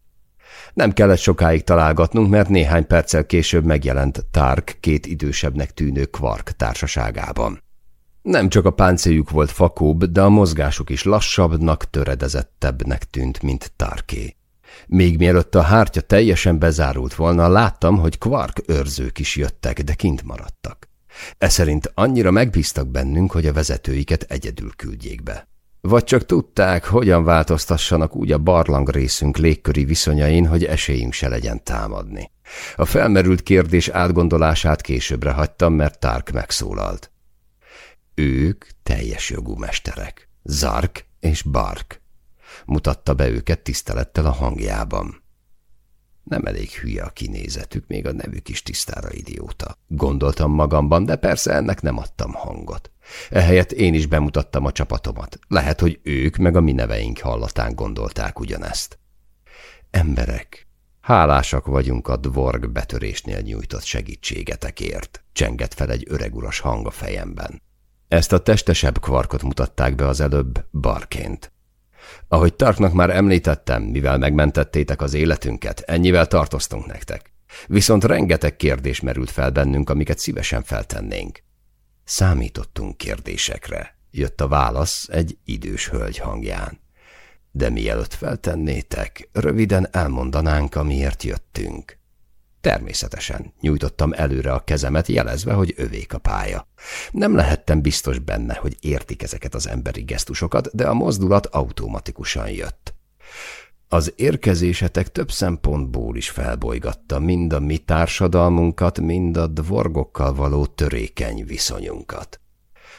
Nem kellett sokáig találgatnunk, mert néhány perccel később megjelent Tark két idősebbnek tűnő kvark társaságában. Nem csak a páncéljük volt fakóbb, de a mozgásuk is lassabbnak, töredezettebbnek tűnt, mint Tarké. Még mielőtt a hártya teljesen bezárult volna, láttam, hogy kvark őrzők is jöttek, de kint maradtak. E annyira megbíztak bennünk, hogy a vezetőiket egyedül küldjék be. Vagy csak tudták, hogyan változtassanak úgy a barlang részünk légköri viszonyain, hogy esélyünk se legyen támadni. A felmerült kérdés átgondolását későbbre hagytam, mert Tark megszólalt. Ők teljes jogú mesterek. Zark és Bark. mutatta be őket tisztelettel a hangjában. Nem elég hülye a kinézetük, még a nevük is tisztára idióta. Gondoltam magamban, de persze ennek nem adtam hangot. Ehelyett én is bemutattam a csapatomat. Lehet, hogy ők meg a mi neveink hallatán gondolták ugyanezt. Emberek, hálásak vagyunk a dvorg betörésnél nyújtott segítségetekért, csengett fel egy öreguras hang a fejemben. Ezt a testesebb kvarkot mutatták be az előbb barként. Ahogy Tarknak már említettem, mivel megmentettétek az életünket, ennyivel tartoztunk nektek. Viszont rengeteg kérdés merült fel bennünk, amiket szívesen feltennénk. Számítottunk kérdésekre. Jött a válasz egy idős hölgy hangján. De mielőtt feltennétek, röviden elmondanánk, amiért jöttünk. Természetesen nyújtottam előre a kezemet, jelezve, hogy övék a pálya. Nem lehettem biztos benne, hogy értik ezeket az emberi gesztusokat, de a mozdulat automatikusan jött. Az érkezésetek több szempontból is felbolygatta mind a mi társadalmunkat, mind a dvorgokkal való törékeny viszonyunkat.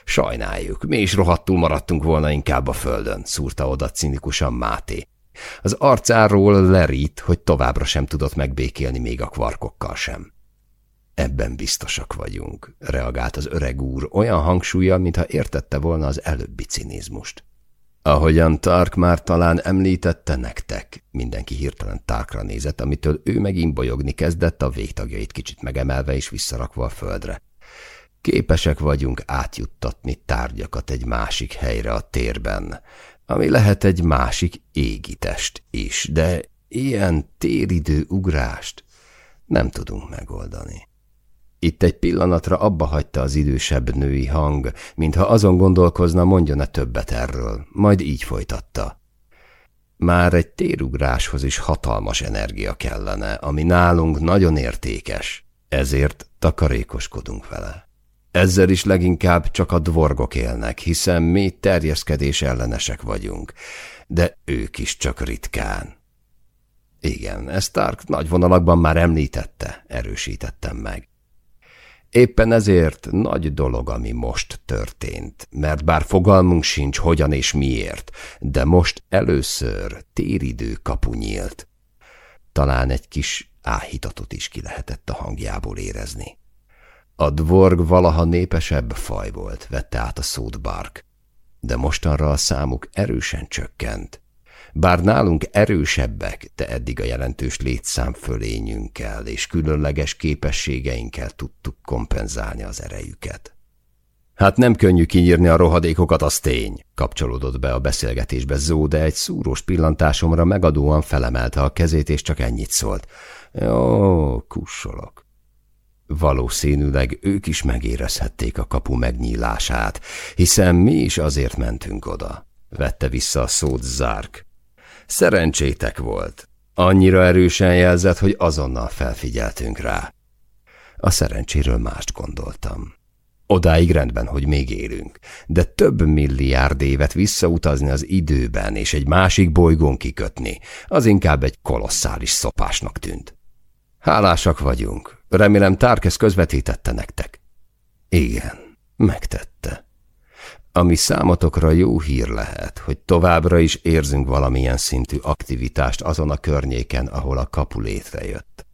Sajnáljuk, mi is rohadtul maradtunk volna inkább a földön, szúrta oda cinikusan Máté. Az arcáról lerít, hogy továbbra sem tudott megbékélni még a kvarkokkal sem. Ebben biztosak vagyunk, reagált az öreg úr olyan hangsúlya, mintha értette volna az előbbi cinizmust. Ahogyan Tark már talán említette nektek, mindenki hirtelen Tarkra nézett, amitől ő megint bolyogni kezdett, a végtagjait kicsit megemelve és visszarakva a földre. Képesek vagyunk átjuttatni tárgyakat egy másik helyre a térben, ami lehet egy másik égitest is, de ilyen téridő ugrást nem tudunk megoldani. Itt egy pillanatra abba hagyta az idősebb női hang, mintha azon gondolkozna, mondjon-e többet erről, majd így folytatta. Már egy térugráshoz is hatalmas energia kellene, ami nálunk nagyon értékes, ezért takarékoskodunk vele. Ezzel is leginkább csak a dvorgok élnek, hiszen mi terjeszkedés ellenesek vagyunk, de ők is csak ritkán. Igen, ezt Stark nagy vonalakban már említette, erősítettem meg. Éppen ezért nagy dolog, ami most történt, mert bár fogalmunk sincs hogyan és miért, de most először téridő kapu nyílt. Talán egy kis áhítatot is ki lehetett a hangjából érezni. A dvorg valaha népesebb faj volt, vette át a szót Bark, de mostanra a számuk erősen csökkent. Bár nálunk erősebbek, de eddig a jelentős létszám fölényünkkel és különleges képességeinkkel tudtuk kompenzálni az erejüket. Hát nem könnyű kinyírni a rohadékokat, az tény, kapcsolódott be a beszélgetésbe Zó, de egy szúrós pillantásomra megadóan felemelte a kezét, és csak ennyit szólt. Jó, kussolok. Valószínűleg ők is megérezhették a kapu megnyílását, hiszen mi is azért mentünk oda. Vette vissza a szót Zárk. Szerencsétek volt. Annyira erősen jelzett, hogy azonnal felfigyeltünk rá. A szerencséről mást gondoltam. Odáig rendben, hogy még élünk, de több milliárd évet visszautazni az időben és egy másik bolygón kikötni, az inkább egy kolosszális szopásnak tűnt. Hálásak vagyunk, Remélem Tárkesz közvetítette nektek. Igen, megtette. Ami számotokra jó hír lehet, hogy továbbra is érzünk valamilyen szintű aktivitást azon a környéken, ahol a kapu létrejött.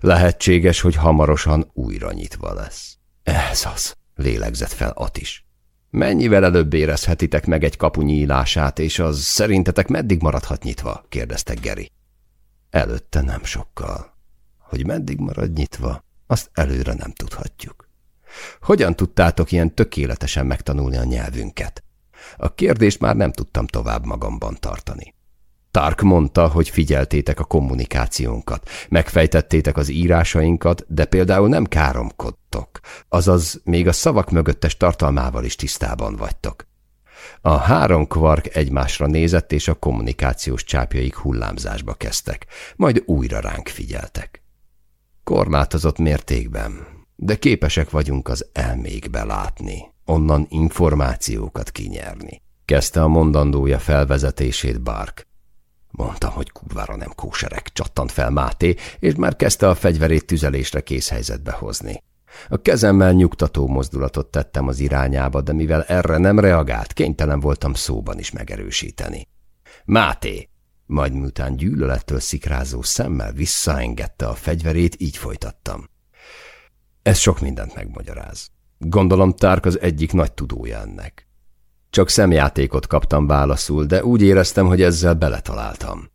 Lehetséges, hogy hamarosan újra nyitva lesz. Ez az, lélegzett fel Atis. Mennyivel előbb érezhetitek meg egy kapu nyílását, és az szerintetek meddig maradhat nyitva? kérdezte Geri. Előtte nem sokkal. Hogy meddig marad nyitva, azt előre nem tudhatjuk. Hogyan tudtátok ilyen tökéletesen megtanulni a nyelvünket? A kérdést már nem tudtam tovább magamban tartani. Tark mondta, hogy figyeltétek a kommunikációnkat, megfejtettétek az írásainkat, de például nem káromkodtok, azaz még a szavak mögöttes tartalmával is tisztában vagytok. A három kvark egymásra nézett, és a kommunikációs csápjaik hullámzásba kezdtek, majd újra ránk figyeltek. Korlátozott mértékben, de képesek vagyunk az elmékbe látni, onnan információkat kinyerni. Kezdte a mondandója felvezetését Bark. Mondtam, hogy kurvára nem kóserek, csattant fel Máté, és már kezdte a fegyverét tüzelésre kész helyzetbe hozni. A kezemmel nyugtató mozdulatot tettem az irányába, de mivel erre nem reagált, kénytelen voltam szóban is megerősíteni. Máté! Majd miután gyűlölettől szikrázó szemmel visszaengedte a fegyverét, így folytattam. Ez sok mindent megmagyaráz. Gondolom Tárk az egyik nagy tudója ennek. Csak szemjátékot kaptam válaszul, de úgy éreztem, hogy ezzel beletaláltam.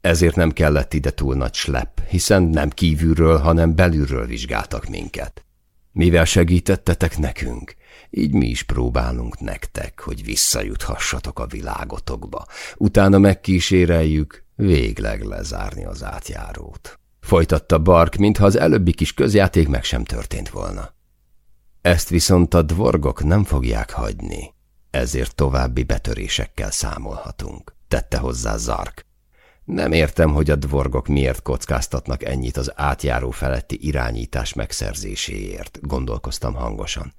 Ezért nem kellett ide túl nagy slep, hiszen nem kívülről, hanem belülről vizsgáltak minket. Mivel segítettetek nekünk, így mi is próbálunk nektek, hogy visszajuthassatok a világotokba. Utána megkíséreljük végleg lezárni az átjárót. Folytatta Bark, mintha az előbbi kis közjáték meg sem történt volna. Ezt viszont a dvorgok nem fogják hagyni, ezért további betörésekkel számolhatunk, tette hozzá Zark. Nem értem, hogy a dvorgok miért kockáztatnak ennyit az átjáró feletti irányítás megszerzéséért, gondolkoztam hangosan.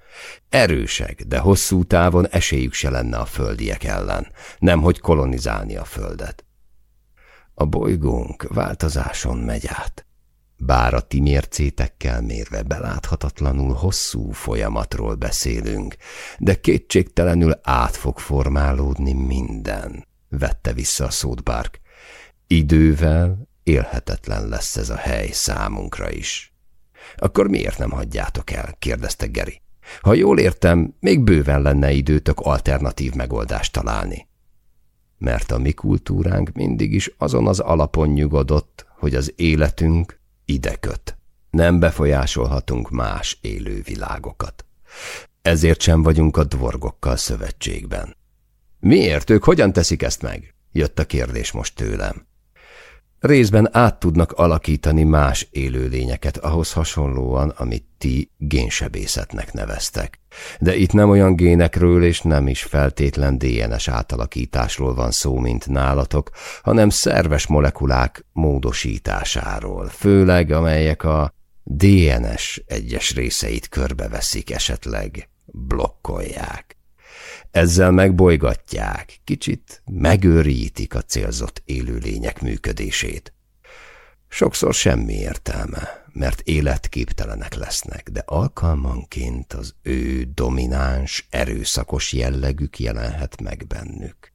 Erősek, de hosszú távon esélyük se lenne a földiek ellen, nemhogy kolonizálni a földet. A bolygónk változáson megy át. Bár a ti mércétekkel mérve beláthatatlanul hosszú folyamatról beszélünk, de kétségtelenül át fog formálódni minden, vette vissza a szót Bark. Idővel élhetetlen lesz ez a hely számunkra is. Akkor miért nem hagyjátok el? kérdezte Geri. Ha jól értem, még bőven lenne időtök alternatív megoldást találni. Mert a mi kultúránk mindig is azon az alapon nyugodott, hogy az életünk ide köt. Nem befolyásolhatunk más élővilágokat. Ezért sem vagyunk a dvorgokkal szövetségben. Miért ők hogyan teszik ezt meg? Jött a kérdés most tőlem részben át tudnak alakítani más élőlényeket ahhoz hasonlóan, amit ti génsebészetnek neveztek. De itt nem olyan génekről és nem is feltétlen DNS átalakításról van szó, mint nálatok, hanem szerves molekulák módosításáról, főleg amelyek a DNS egyes részeit körbeveszik esetleg, blokkolják. Ezzel megbolygatják, kicsit megőrítik a célzott élőlények működését. Sokszor semmi értelme, mert életképtelenek lesznek, de alkalmanként az ő domináns, erőszakos jellegük jelenhet meg bennük.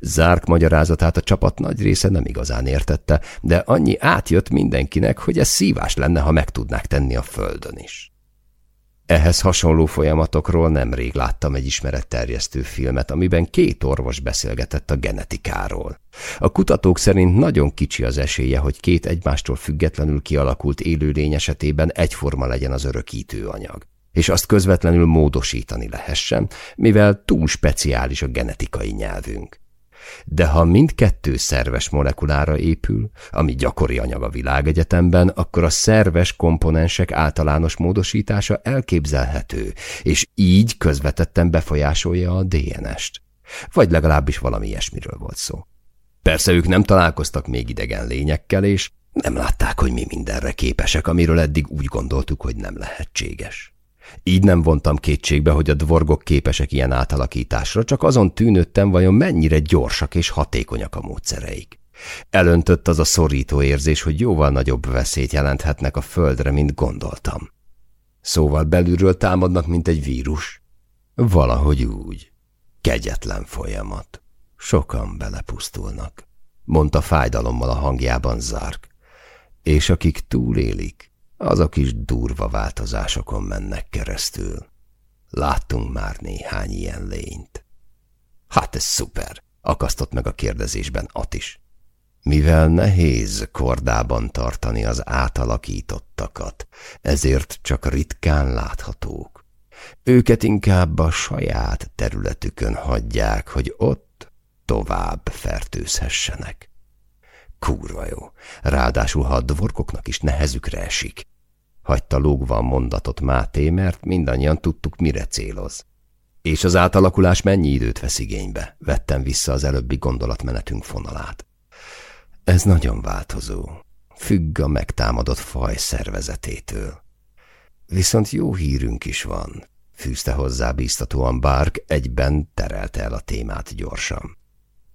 Zárk magyarázatát a csapat nagy része nem igazán értette, de annyi átjött mindenkinek, hogy ez szívás lenne, ha meg tudnák tenni a földön is. Ehhez hasonló folyamatokról nemrég láttam egy ismeretterjesztő filmet, amiben két orvos beszélgetett a genetikáról. A kutatók szerint nagyon kicsi az esélye, hogy két egymástól függetlenül kialakult élőlény esetében egyforma legyen az örökítő anyag, és azt közvetlenül módosítani lehessen, mivel túl speciális a genetikai nyelvünk. De ha mindkettő szerves molekulára épül, ami gyakori anyag a világegyetemben, akkor a szerves komponensek általános módosítása elképzelhető, és így közvetetten befolyásolja a DNS-t. Vagy legalábbis valami ilyesmiről volt szó. Persze ők nem találkoztak még idegen lényekkel, és nem látták, hogy mi mindenre képesek, amiről eddig úgy gondoltuk, hogy nem lehetséges. Így nem vontam kétségbe, hogy a dvorgok képesek ilyen átalakításra, csak azon tűnődtem, vajon mennyire gyorsak és hatékonyak a módszereik. Elöntött az a szorító érzés, hogy jóval nagyobb veszélyt jelenthetnek a földre, mint gondoltam. Szóval belülről támadnak, mint egy vírus? Valahogy úgy. Kegyetlen folyamat. Sokan belepusztulnak, mondta fájdalommal a hangjában Zark. És akik túlélik, azok is durva változásokon mennek keresztül. Láttunk már néhány ilyen lényt. Hát ez szuper, akasztott meg a kérdezésben Atis. Mivel nehéz kordában tartani az átalakítottakat, ezért csak ritkán láthatók. Őket inkább a saját területükön hagyják, hogy ott tovább fertőzhessenek. Kurva jó, ráadásul ha a dvorkoknak is nehezükre esik, Hagyta lógva a mondatot Máté, mert mindannyian tudtuk, mire céloz. És az átalakulás mennyi időt vesz igénybe? Vettem vissza az előbbi gondolatmenetünk fonalát. Ez nagyon változó. Függ a megtámadott faj szervezetétől. Viszont jó hírünk is van, fűzte hozzá bíztatóan Bark, egyben terelte el a témát gyorsan.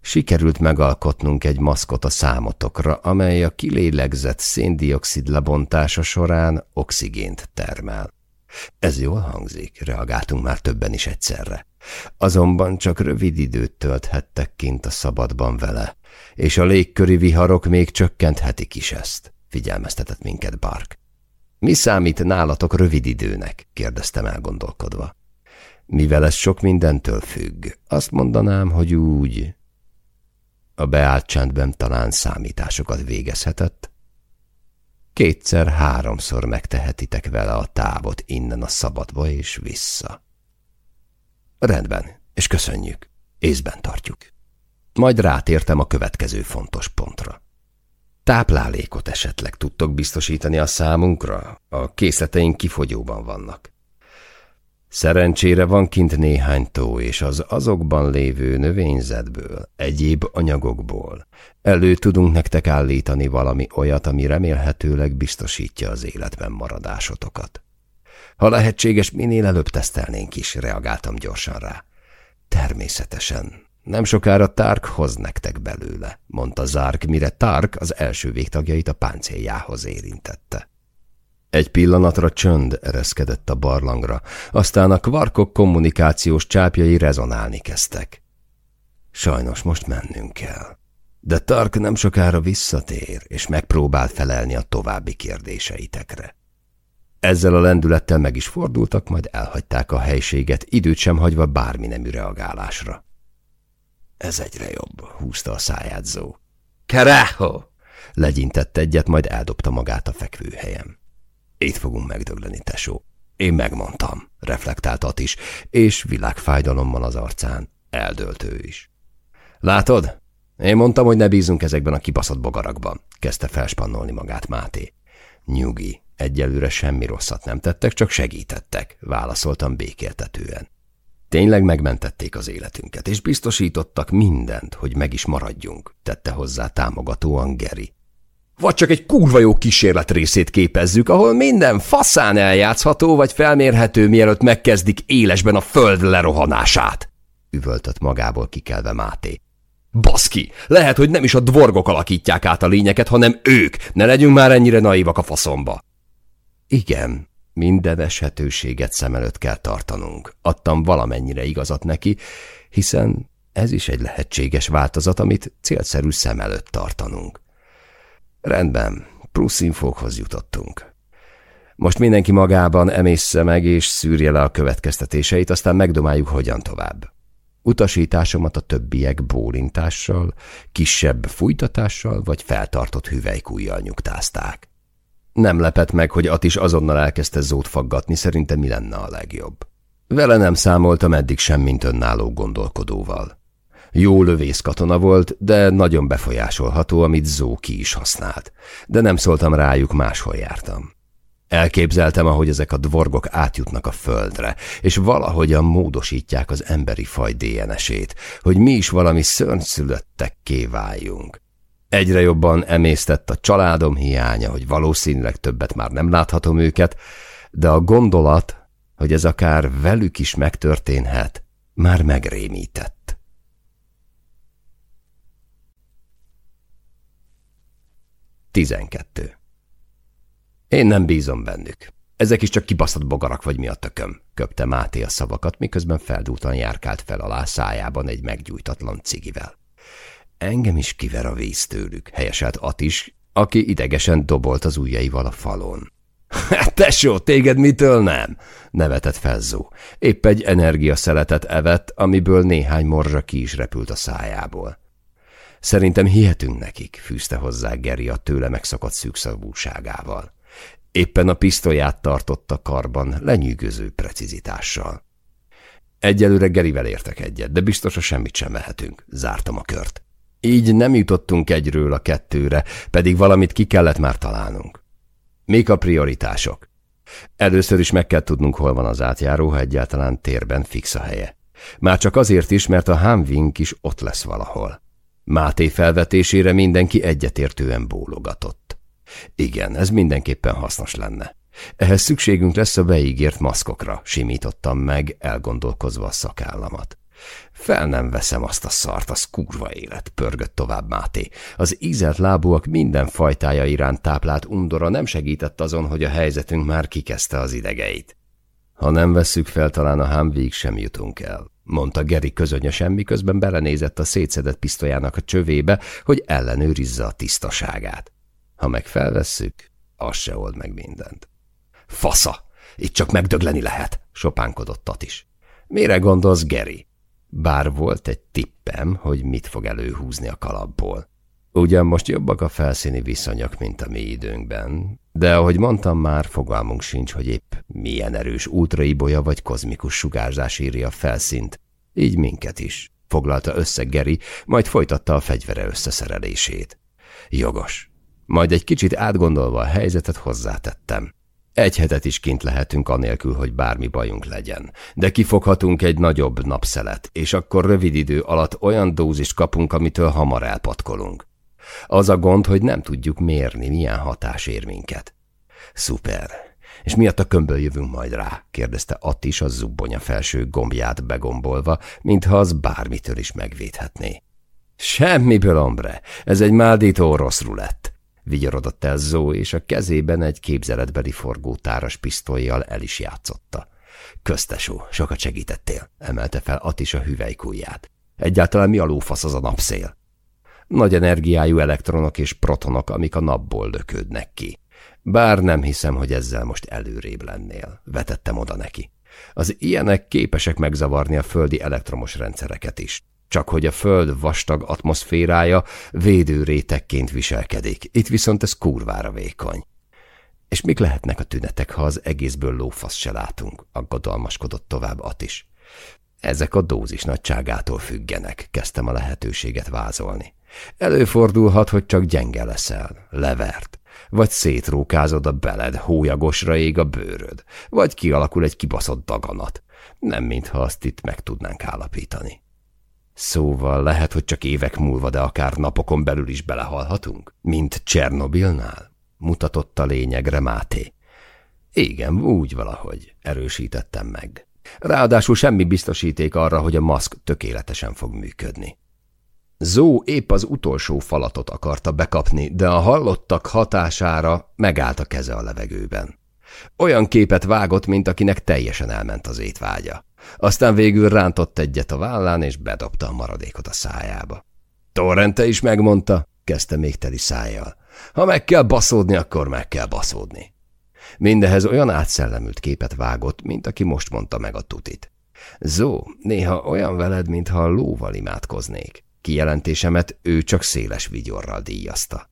Sikerült megalkotnunk egy maszkot a számotokra, amely a kilélegzett széndiokszid lebontása során oxigént termel. Ez jól hangzik, reagáltunk már többen is egyszerre. Azonban csak rövid időt tölthettek kint a szabadban vele, és a légköri viharok még csökkenthetik is ezt, figyelmeztetett minket Bark. Mi számít nálatok rövid időnek? kérdeztem elgondolkodva. Mivel ez sok mindentől függ, azt mondanám, hogy úgy... A beállt csendben talán számításokat végezhetett. Kétszer-háromszor megtehetitek vele a távot innen a szabadba és vissza. Rendben, és köszönjük. Észben tartjuk. Majd rátértem a következő fontos pontra. Táplálékot esetleg tudtok biztosítani a számunkra? A készleteink kifogyóban vannak. Szerencsére van kint néhány tó, és az azokban lévő növényzetből, egyéb anyagokból elő tudunk nektek állítani valami olyat, ami remélhetőleg biztosítja az életben maradásotokat. Ha lehetséges, minél előbb tesztelnénk is, reagáltam gyorsan rá. Természetesen. Nem sokára Tark hoz nektek belőle, mondta Zárk, mire Tark az első végtagjait a páncéljához érintette. Egy pillanatra csönd ereszkedett a barlangra, aztán a kvarkok kommunikációs csápjai rezonálni kezdtek. Sajnos most mennünk kell. De Tark nem sokára visszatér, és megpróbál felelni a további kérdéseitekre. Ezzel a lendülettel meg is fordultak, majd elhagyták a helységet, időt sem hagyva bármi nemű reagálásra. Ez egyre jobb, húzta a száját Zó. Keráho! Legyintett egyet, majd eldobta magát a fekvőhelyem. Itt fogunk megdögleni, tesó. Én megmondtam, reflektált Atis, és világfájdalommal az arcán eldölt ő is. Látod? Én mondtam, hogy ne bízunk ezekben a kibaszott bogarakban, kezdte felspannolni magát Máté. Nyugi, egyelőre semmi rosszat nem tettek, csak segítettek, válaszoltam békéltetően. Tényleg megmentették az életünket, és biztosítottak mindent, hogy meg is maradjunk, tette hozzá támogatóan Geri. Vagy csak egy kurva jó kísérlet részét képezzük, ahol minden faszán eljátszható vagy felmérhető, mielőtt megkezdik élesben a föld lerohanását, üvöltött magából kikelve Máté. Baszki, lehet, hogy nem is a dvorgok alakítják át a lényeket, hanem ők. Ne legyünk már ennyire naívak a faszomba. Igen, minden eshetőséget szem előtt kell tartanunk. Adtam valamennyire igazat neki, hiszen ez is egy lehetséges változat, amit célszerű szem előtt tartanunk. Rendben, plusz infókhoz jutottunk. Most mindenki magában emészze meg és szűrje le a következtetéseit, aztán megdomáljuk, hogyan tovább. Utasításomat a többiek bólintással, kisebb fújtatással vagy feltartott hüvelykújjal nyugtázták. Nem lepett meg, hogy Atis azonnal elkezdte zót faggatni, szerintem mi lenne a legjobb. Vele nem számoltam eddig sem, mint önálló gondolkodóval. Jó lövész katona volt, de nagyon befolyásolható, amit Zó ki is használt. De nem szóltam rájuk, máshol jártam. Elképzeltem, ahogy ezek a dvorgok átjutnak a földre, és valahogyan módosítják az emberi faj DNS-ét, hogy mi is valami szörnyszülöttekké váljunk. Egyre jobban emésztett a családom hiánya, hogy valószínűleg többet már nem láthatom őket, de a gondolat, hogy ez akár velük is megtörténhet, már megrémített. Tizenkettő. Én nem bízom bennük. Ezek is csak kibaszott bogarak vagy mi a tököm, köpte Máté a szavakat, miközben feldúltan járkált fel alá szájában egy meggyújtatlan cigivel. Engem is kiver a víz tőlük, helyeselt Atis, aki idegesen dobolt az ujjaival a falon. <laughs> Tesó, téged mitől nem? nevetett Felzó. Épp egy energiaszeletet evett, amiből néhány morzsa ki is repült a szájából. Szerintem hihetünk nekik, fűzte hozzá Geri a tőle megszakadt szűkszavúságával. Éppen a pisztolyát tartotta karban, lenyűgöző precizitással. Egyelőre Gerivel értek egyet, de biztosan semmit sem vehetünk. Zártam a kört. Így nem jutottunk egyről a kettőre, pedig valamit ki kellett már találnunk. Mik a prioritások? Először is meg kell tudnunk, hol van az átjáró, ha egyáltalán térben fix a helye. Már csak azért is, mert a Humvink is ott lesz valahol. Máté felvetésére mindenki egyetértően bólogatott. Igen, ez mindenképpen hasznos lenne. Ehhez szükségünk lesz a beígért maszkokra, simítottam meg, elgondolkozva a szakállamat. Fel nem veszem azt a szart, az kurva élet, pörgött tovább Máté. Az ízelt lábúak minden fajtája iránt táplált undora nem segített azon, hogy a helyzetünk már kikezdte az idegeit. Ha nem vesszük fel, talán a hámvég sem jutunk el, mondta Geri közönösen, miközben belenézett a szétszedett pisztolyának a csövébe, hogy ellenőrizze a tisztaságát. Ha meg felvesszük, az se old meg mindent. Fasza! Itt csak megdögleni lehet, sopánkodott is. Mire gondolsz, Geri? Bár volt egy tippem, hogy mit fog előhúzni a kalapból. Ugyan most jobbak a felszíni viszonyok, mint a mi időnkben, de ahogy mondtam már, fogalmunk sincs, hogy épp milyen erős ultraibolya vagy kozmikus sugárzás írja a felszínt, így minket is, foglalta össze Geri, majd folytatta a fegyvere összeszerelését. Jogos. Majd egy kicsit átgondolva a helyzetet hozzátettem. Egy hetet is kint lehetünk anélkül, hogy bármi bajunk legyen, de kifoghatunk egy nagyobb napszelet, és akkor rövid idő alatt olyan dózist kapunk, amitől hamar elpatkolunk. Az a gond, hogy nem tudjuk mérni, milyen hatás ér minket. Szuper. És miatt a kömből jövünk majd rá? kérdezte Attis a zubbonya felső gombját begombolva, mintha az bármitől is megvédhetné. Semmiből, ombre. Ez egy máldító rossz rulett. Vigyorodott el Zó, és a kezében egy képzeletbeli forgótáras pisztolyjal el is játszotta. Köztesó, sokat segítettél, emelte fel Atis a hüvelykújját. Egyáltalán mi a lófasz az a napszél? Nagy energiájú elektronok és protonok, amik a napból löködnek ki. Bár nem hiszem, hogy ezzel most előrébb lennél, vetettem oda neki. Az ilyenek képesek megzavarni a földi elektromos rendszereket is. Csak hogy a Föld vastag atmoszférája védőrétekként viselkedik, itt viszont ez kurvára vékony. És mik lehetnek a tünetek, ha az egészből lófasz se látunk, aggodalmaskodott tovább Atis. Ezek a dózis nagyságától függenek, kezdtem a lehetőséget vázolni. Előfordulhat, hogy csak gyenge leszel, levert, vagy szétrókázod a beled, hólyagosra ég a bőröd, vagy kialakul egy kibaszott daganat. Nem mintha azt itt meg tudnánk állapítani. Szóval lehet, hogy csak évek múlva, de akár napokon belül is belehalhatunk? Mint Csernobilnál? Mutatott a lényegre Máté. Igen, úgy valahogy, erősítettem meg. Ráadásul semmi biztosíték arra, hogy a maszk tökéletesen fog működni. Zó épp az utolsó falatot akarta bekapni, de a hallottak hatására megállt a keze a levegőben. Olyan képet vágott, mint akinek teljesen elment az étvágya. Aztán végül rántott egyet a vállán, és bedobta a maradékot a szájába. Torrente is megmondta, kezdte még teli szájjal. Ha meg kell baszódni, akkor meg kell baszódni. Mindehez olyan átszellemült képet vágott, mint aki most mondta meg a tutit. Zó, néha olyan veled, mintha a lóval imádkoznék. Kijelentésemet ő csak széles vigyorral díjazta.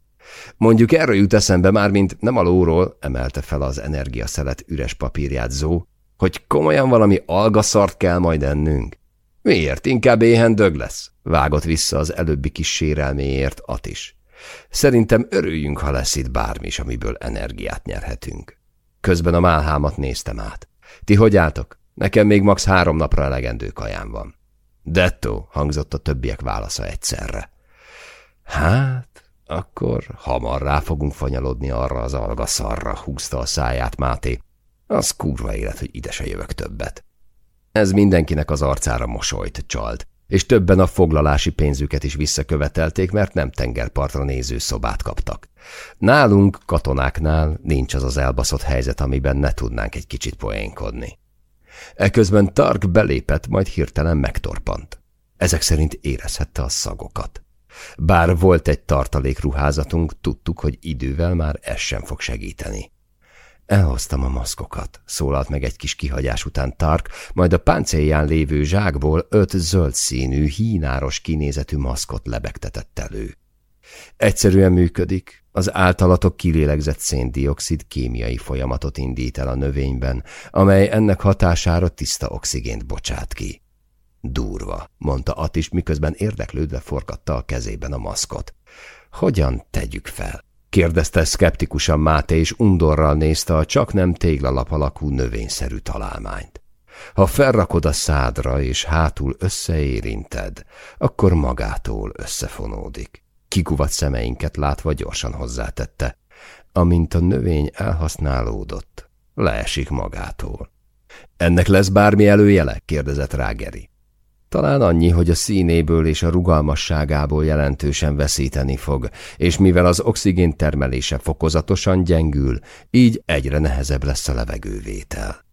Mondjuk erről jut eszembe már, mint nem a lóról, emelte fel az energiaszelet üres papírját Zó, hogy komolyan valami algaszart kell majd ennünk. Miért? Inkább éhen dög lesz. Vágott vissza az előbbi kis sérelméért Atis. Szerintem örüljünk, ha lesz itt bármi is, amiből energiát nyerhetünk. Közben a málhámat néztem át. Ti hogy álltok? Nekem még max. három napra elegendő kajám van. Detto, hangzott a többiek válasza egyszerre. Hát, akkor hamar rá fogunk fanyalodni arra az algaszarra, húzta a száját Máté, az kurva élet, hogy ide se jövök többet. Ez mindenkinek az arcára mosolyt csalt, és többen a foglalási pénzüket is visszakövetelték, mert nem tengerpartra néző szobát kaptak. Nálunk, katonáknál nincs az az elbaszott helyzet, amiben ne tudnánk egy kicsit poénkodni. Eközben Tark belépett, majd hirtelen megtorpant. Ezek szerint érezhette a szagokat. Bár volt egy tartalékruházatunk, tudtuk, hogy idővel már ez sem fog segíteni. Elhoztam a maszkokat, szólalt meg egy kis kihagyás után Tark, majd a páncélján lévő zsákból öt zöld színű, hínáros kinézetű maszkot lebegtetett elő. Egyszerűen működik, az általatok kilélegzett széndiokszid kémiai folyamatot indít el a növényben, amely ennek hatására tiszta oxigént bocsát ki. Durva, mondta Atis, miközben érdeklődve forgatta a kezében a maszkot. Hogyan tegyük fel? kérdezte szkeptikusan Máté, és undorral nézte a csak nem téglalap alakú növényszerű találmányt. Ha felrakod a szádra, és hátul összeérinted, akkor magától összefonódik. Kiguvat szemeinket látva gyorsan hozzátette. Amint a növény elhasználódott, leesik magától. Ennek lesz bármi előjele? kérdezett Rágeri. Talán annyi, hogy a színéből és a rugalmasságából jelentősen veszíteni fog, és mivel az oxigén termelése fokozatosan gyengül, így egyre nehezebb lesz a levegővétel.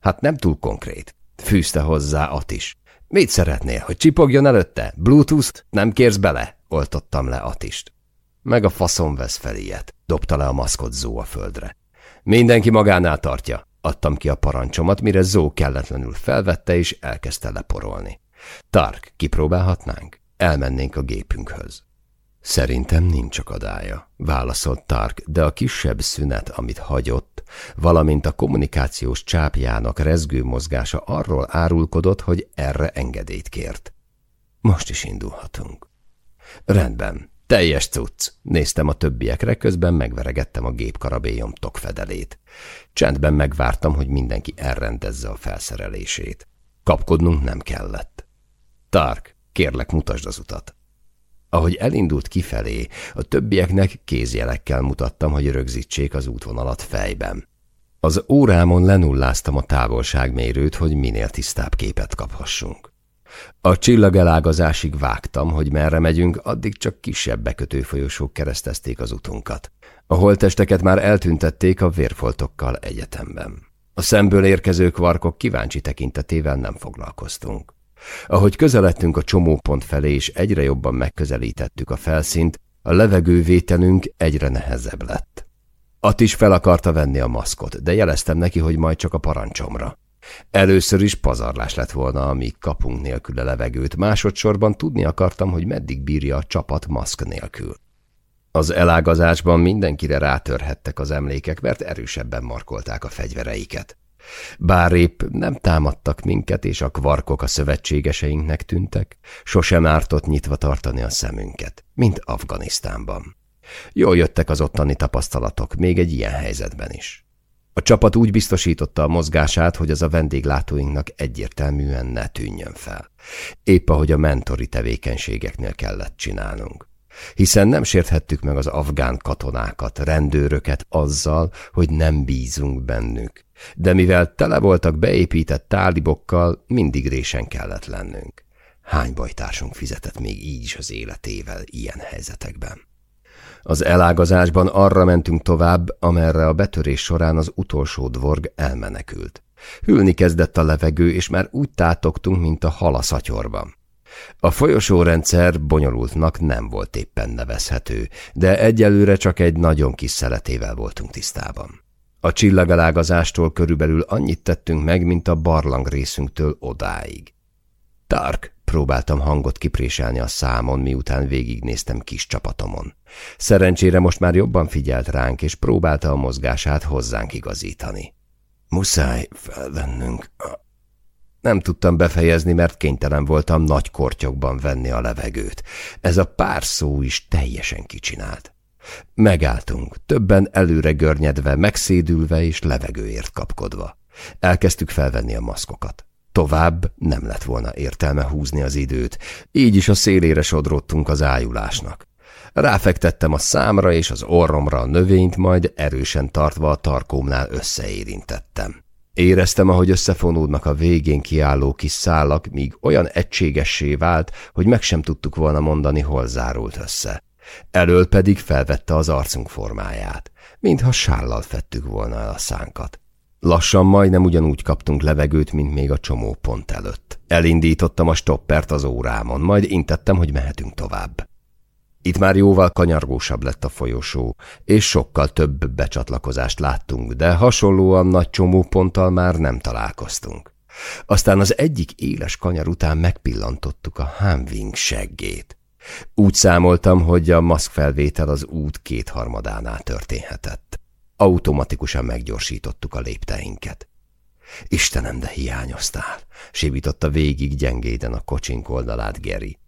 Hát nem túl konkrét. Fűzte hozzá At is. Mit szeretnél, hogy csipogjon előtte? Bluetooth-t? Nem kérsz bele? Oltottam le Atist. Meg a faszom vesz fel ilyet. Dobta le a maszkot Zó a földre. Mindenki magánál tartja. Adtam ki a parancsomat, mire Zó kelletlenül felvette és elkezdte leporolni. Tark, kipróbálhatnánk? Elmennénk a gépünkhöz. Szerintem nincs akadálya, válaszolt Tark, de a kisebb szünet, amit hagyott, valamint a kommunikációs csápjának rezgő mozgása arról árulkodott, hogy erre engedélyt kért. Most is indulhatunk. Rendben, teljes cucc. Néztem a többiekre, közben megveregettem a gépkarabélyom tokfedelét. Csendben megvártam, hogy mindenki elrendezze a felszerelését. Kapkodnunk nem kellett. Tark, kérlek mutasd az utat. Ahogy elindult kifelé, a többieknek kézjelekkel mutattam, hogy rögzítsék az útvonalat fejben. Az órámon lenulláztam a távolságmérőt, hogy minél tisztább képet kaphassunk. A csillagelágazásig vágtam, hogy merre megyünk, addig csak kisebb bekötőfolyosók keresztezték az utunkat. A holtesteket már eltüntették a vérfoltokkal egyetemben. A szemből érkező kvarkok kíváncsi tekintetével nem foglalkoztunk. Ahogy közeledtünk a csomópont felé, és egyre jobban megközelítettük a felszínt, a levegővételünk egyre nehezebb lett. At is fel akarta venni a maszkot, de jeleztem neki, hogy majd csak a parancsomra. Először is pazarlás lett volna, amíg kapunk nélkül a levegőt, másodszorban tudni akartam, hogy meddig bírja a csapat maszk nélkül. Az elágazásban mindenkire rátörhettek az emlékek, mert erősebben markolták a fegyvereiket. Bár épp nem támadtak minket, és a kvarkok a szövetségeseinknek tűntek, sosem ártott nyitva tartani a szemünket, mint Afganisztánban. Jól jöttek az ottani tapasztalatok, még egy ilyen helyzetben is. A csapat úgy biztosította a mozgását, hogy az a vendéglátóinknak egyértelműen ne tűnjön fel. Épp ahogy a mentori tevékenységeknél kellett csinálnunk hiszen nem sérthettük meg az afgán katonákat, rendőröket azzal, hogy nem bízunk bennük. De mivel tele voltak beépített tálibokkal, mindig résen kellett lennünk. Hány bajtársunk fizetett még így is az életével ilyen helyzetekben? Az elágazásban arra mentünk tovább, amerre a betörés során az utolsó dvorg elmenekült. Hűlni kezdett a levegő, és már úgy tátogtunk, mint a hal a szatyorban. A folyosórendszer bonyolultnak nem volt éppen nevezhető, de egyelőre csak egy nagyon kis szeletével voltunk tisztában. A csillagalágazástól körülbelül annyit tettünk meg, mint a barlang részünktől odáig. Tark, próbáltam hangot kipréselni a számon, miután végignéztem kis csapatomon. Szerencsére most már jobban figyelt ránk, és próbálta a mozgását hozzánk igazítani. Muszáj felvennünk nem tudtam befejezni, mert kénytelen voltam nagy kortyokban venni a levegőt. Ez a pár szó is teljesen kicsinált. Megálltunk, többen előre görnyedve, megszédülve és levegőért kapkodva. Elkezdtük felvenni a maszkokat. Tovább nem lett volna értelme húzni az időt, így is a szélére sodródtunk az ájulásnak. Ráfektettem a számra és az orromra a növényt, majd erősen tartva a tarkómnál összeérintettem. Éreztem, ahogy összefonódnak a végén kiálló kis szálak, míg olyan egységessé vált, hogy meg sem tudtuk volna mondani, hol zárult össze. Elől pedig felvette az arcunk formáját, mintha sállal fettük volna el a szánkat. Lassan majdnem ugyanúgy kaptunk levegőt, mint még a csomó pont előtt. Elindítottam a stoppert az órámon, majd intettem, hogy mehetünk tovább. Itt már jóval kanyargósabb lett a folyosó, és sokkal több becsatlakozást láttunk, de hasonlóan nagy csomóponttal már nem találkoztunk. Aztán az egyik éles kanyar után megpillantottuk a Hamwing seggét. Úgy számoltam, hogy a maszkfelvétel az út kétharmadánál történhetett. Automatikusan meggyorsítottuk a lépteinket. Istenem, de hiányoztál, sibította végig gyengéden a kocsink oldalát Geri.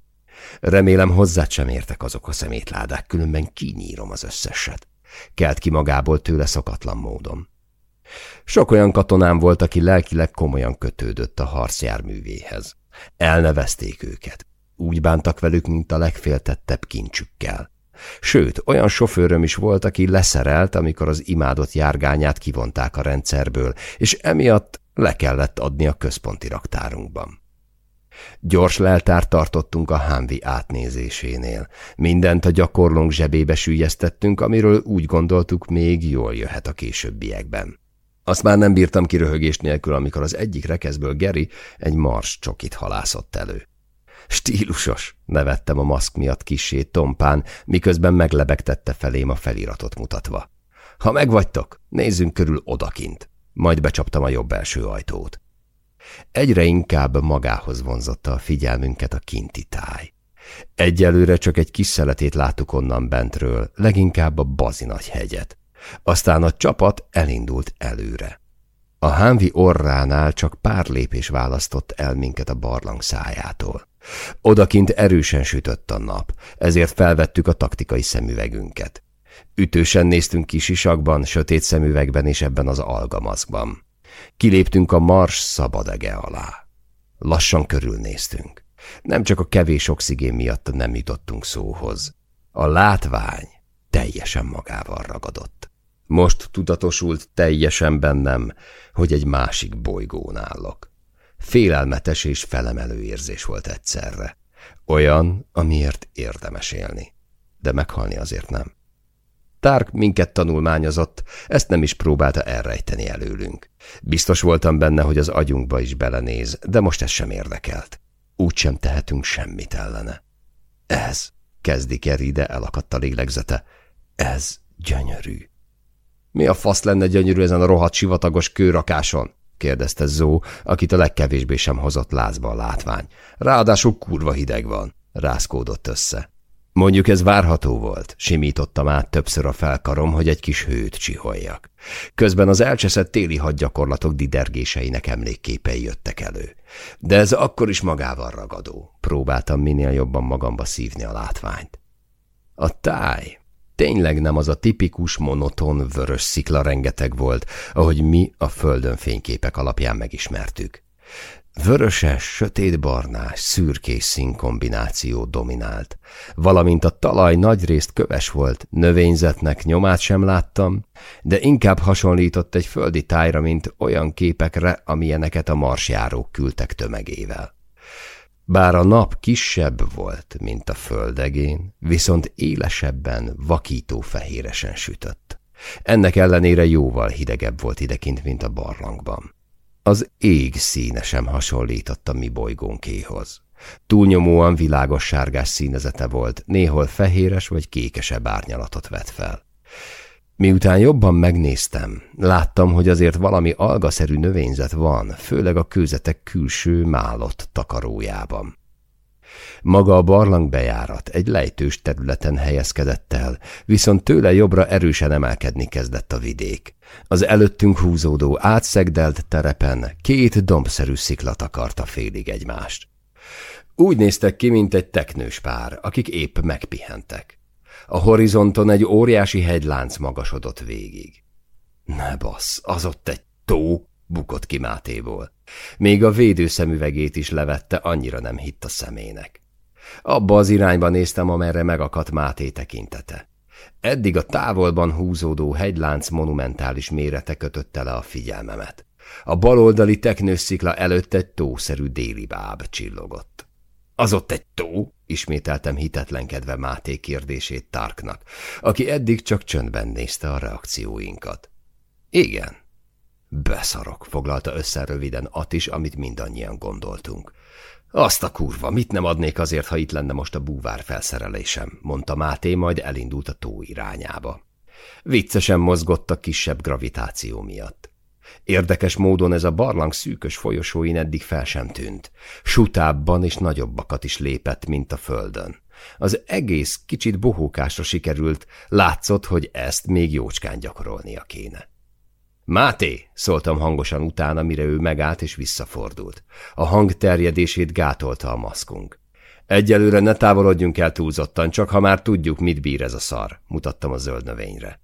Remélem hozzád sem értek azok a szemétládák, különben kinyírom az összeset. Kelt ki magából tőle szokatlan módon. Sok olyan katonám volt, aki lelkileg komolyan kötődött a harcjárművéhez. Elnevezték őket. Úgy bántak velük, mint a legféltettebb kincsükkel. Sőt, olyan sofőröm is volt, aki leszerelt, amikor az imádott járgányát kivonták a rendszerből, és emiatt le kellett adni a központi raktárunkban. Gyors leltárt tartottunk a Hámvi átnézésénél. Mindent a gyakorlónk zsebébe sűjesztettünk, amiről úgy gondoltuk, még jól jöhet a későbbiekben. Azt már nem bírtam ki röhögés nélkül, amikor az egyik rekeszből Geri egy mars csokit halászott elő. Stílusos, nevettem a maszk miatt kisé tompán, miközben meglebegtette felém a feliratot mutatva. Ha megvagytok, nézzünk körül odakint. Majd becsaptam a jobb első ajtót. Egyre inkább magához vonzotta a figyelmünket a kinti táj. Egyelőre csak egy kis szeletét láttuk onnan bentről, leginkább a bazinagy hegyet. Aztán a csapat elindult előre. A hámvi orránál csak pár lépés választott el minket a barlang szájától. Odakint erősen sütött a nap, ezért felvettük a taktikai szemüvegünket. Ütősen néztünk kisisakban, sötét szemüvegben és ebben az algamaszkban. Kiléptünk a mars szabadege alá. Lassan körülnéztünk. Nem csak a kevés oxigén miatt nem jutottunk szóhoz. A látvány teljesen magával ragadott. Most tudatosult teljesen bennem, hogy egy másik bolygón állok. Félelmetes és felemelő érzés volt egyszerre. Olyan, amiért érdemes élni. De meghalni azért nem. Tárk minket tanulmányozott, ezt nem is próbálta elrejteni előlünk. Biztos voltam benne, hogy az agyunkba is belenéz, de most ez sem érdekelt. Úgy sem tehetünk semmit ellene. Ez, kezdi Kerry, de elakadt a lélegzete. Ez gyönyörű. Mi a fasz lenne gyönyörű ezen a rohadt sivatagos kőrakáson? Kérdezte Zó, akit a legkevésbé sem hozott lázba a látvány. Ráadásul kurva hideg van, rászkódott össze. Mondjuk ez várható volt, simítottam át többször a felkarom, hogy egy kis hőt csiholjak. Közben az elcseszett téli hadgyakorlatok didergéseinek emlékképei jöttek elő. De ez akkor is magával ragadó. Próbáltam minél jobban magamba szívni a látványt. A táj tényleg nem az a tipikus, monoton, vörös szikla rengeteg volt, ahogy mi a földön fényképek alapján megismertük. Vöröses, sötétbarnás, szürkés színkombináció dominált, valamint a talaj nagyrészt köves volt, növényzetnek nyomát sem láttam, de inkább hasonlított egy földi tájra, mint olyan képekre, amilyeneket a marsjárók küldtek tömegével. Bár a nap kisebb volt, mint a földegén, viszont élesebben, vakító fehéresen sütött. Ennek ellenére jóval hidegebb volt idekint, mint a barlangban. Az ég színe sem hasonlított a mi bolygónkéhoz. Túlnyomóan világos sárgás színezete volt, néhol fehéres vagy kékesebb árnyalatot vett fel. Miután jobban megnéztem, láttam, hogy azért valami algaszerű növényzet van, főleg a kőzetek külső málott takarójában. Maga a barlang bejárat egy lejtős területen helyezkedett el, viszont tőle jobbra erősen emelkedni kezdett a vidék. Az előttünk húzódó átszegdelt terepen két dombszerű szikla takarta félig egymást. Úgy néztek ki, mint egy teknős pár, akik épp megpihentek. A horizonton egy óriási hegylánc magasodott végig. Ne bassz, az ott egy tó, bukott ki Mátéból. Még a védőszemüvegét is levette, annyira nem hitt a szemének. Abba az irányba néztem, amerre megakadt Máté tekintete. Eddig a távolban húzódó hegylánc monumentális mérete kötötte le a figyelmemet. A baloldali teknőszikla előtt egy tószerű déli báb csillogott. Az ott egy tó? Ismételtem hitetlenkedve Máté kérdését Tarknak, aki eddig csak csöndben nézte a reakcióinkat. Igen. Beszarok, foglalta össze röviden Atis, amit mindannyian gondoltunk. Azt a kurva, mit nem adnék azért, ha itt lenne most a búvár felszerelésem, mondta Máté, majd elindult a tó irányába. Viccesen mozgott a kisebb gravitáció miatt. Érdekes módon ez a barlang szűkös folyosóin eddig fel sem tűnt. Sutábban és nagyobbakat is lépett, mint a földön. Az egész kicsit bohókásra sikerült, látszott, hogy ezt még jócskán gyakorolnia kéne. Máté! szóltam hangosan utána, mire ő megállt és visszafordult. A hang terjedését gátolta a maszkunk. Egyelőre ne távolodjunk el túlzottan, csak ha már tudjuk, mit bír ez a szar, mutattam a zöld növényre.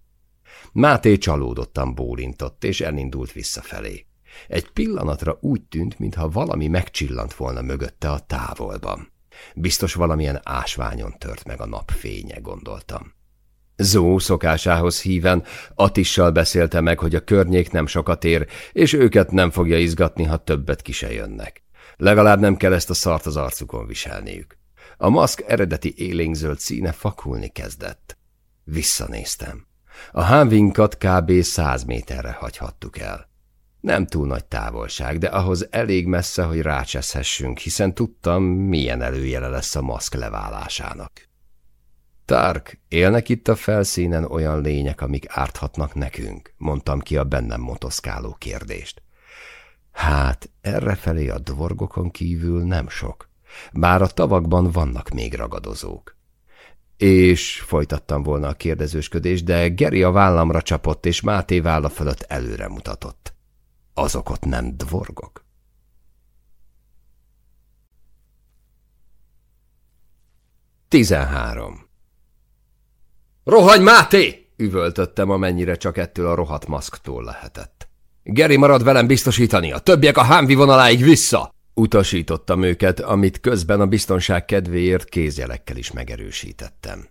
Máté csalódottan bólintott, és elindult visszafelé. Egy pillanatra úgy tűnt, mintha valami megcsillant volna mögötte a távolban. Biztos valamilyen ásványon tört meg a napfénye, gondoltam. Zó szokásához híven Atissal beszélte meg, hogy a környék nem sokat ér, és őket nem fogja izgatni, ha többet ki se jönnek. Legalább nem kell ezt a szart az arcukon viselniük. A maszk eredeti élénkzöld színe fakulni kezdett. Visszanéztem. A hánvinkat kb. száz méterre hagyhattuk el. Nem túl nagy távolság, de ahhoz elég messze, hogy rácseszhessünk, hiszen tudtam, milyen előjele lesz a maszk leválásának. Tark, élnek itt a felszínen olyan lények, amik árthatnak nekünk? Mondtam ki a bennem motoszkáló kérdést. Hát, errefelé a dvorgokon kívül nem sok. Bár a tavakban vannak még ragadozók. És folytattam volna a kérdezősködést, de Geri a vállamra csapott, és Máté válla fölött előre mutatott. Azok ott nem dvorgok? Tizenhárom. Rohagy, Máté! üvöltöttem, amennyire csak ettől a rohadt maszktól lehetett. Geri marad velem biztosítani, a többiek a hámvi vonaláig vissza! Utasítottam őket, amit közben a biztonság kedvéért kézjelekkel is megerősítettem.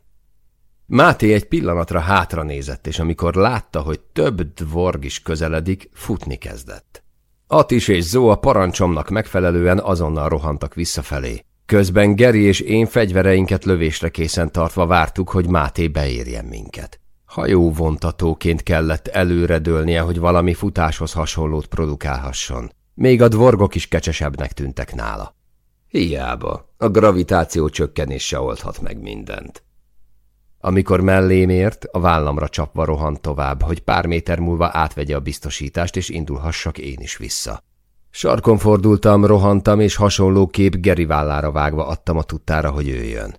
Máté egy pillanatra hátra nézett, és amikor látta, hogy több dvorg is közeledik, futni kezdett. Atis és Zó a parancsomnak megfelelően azonnal rohantak visszafelé. Közben Geri és én fegyvereinket lövésre készen tartva vártuk, hogy Máté beérjen minket. Hajó vontatóként kellett előredőlnie, hogy valami futáshoz hasonlót produkálhasson. Még a dvorgok is kecsesebbnek tűntek nála. Hiába, a gravitáció csökkenése oldhat meg mindent. Amikor mellém ért, a vállamra csapva rohant tovább, hogy pár méter múlva átvegye a biztosítást, és indulhassak én is vissza. Sarkon fordultam, rohantam, és hasonló kép Geri vállára vágva adtam a tudtára, hogy ő jön.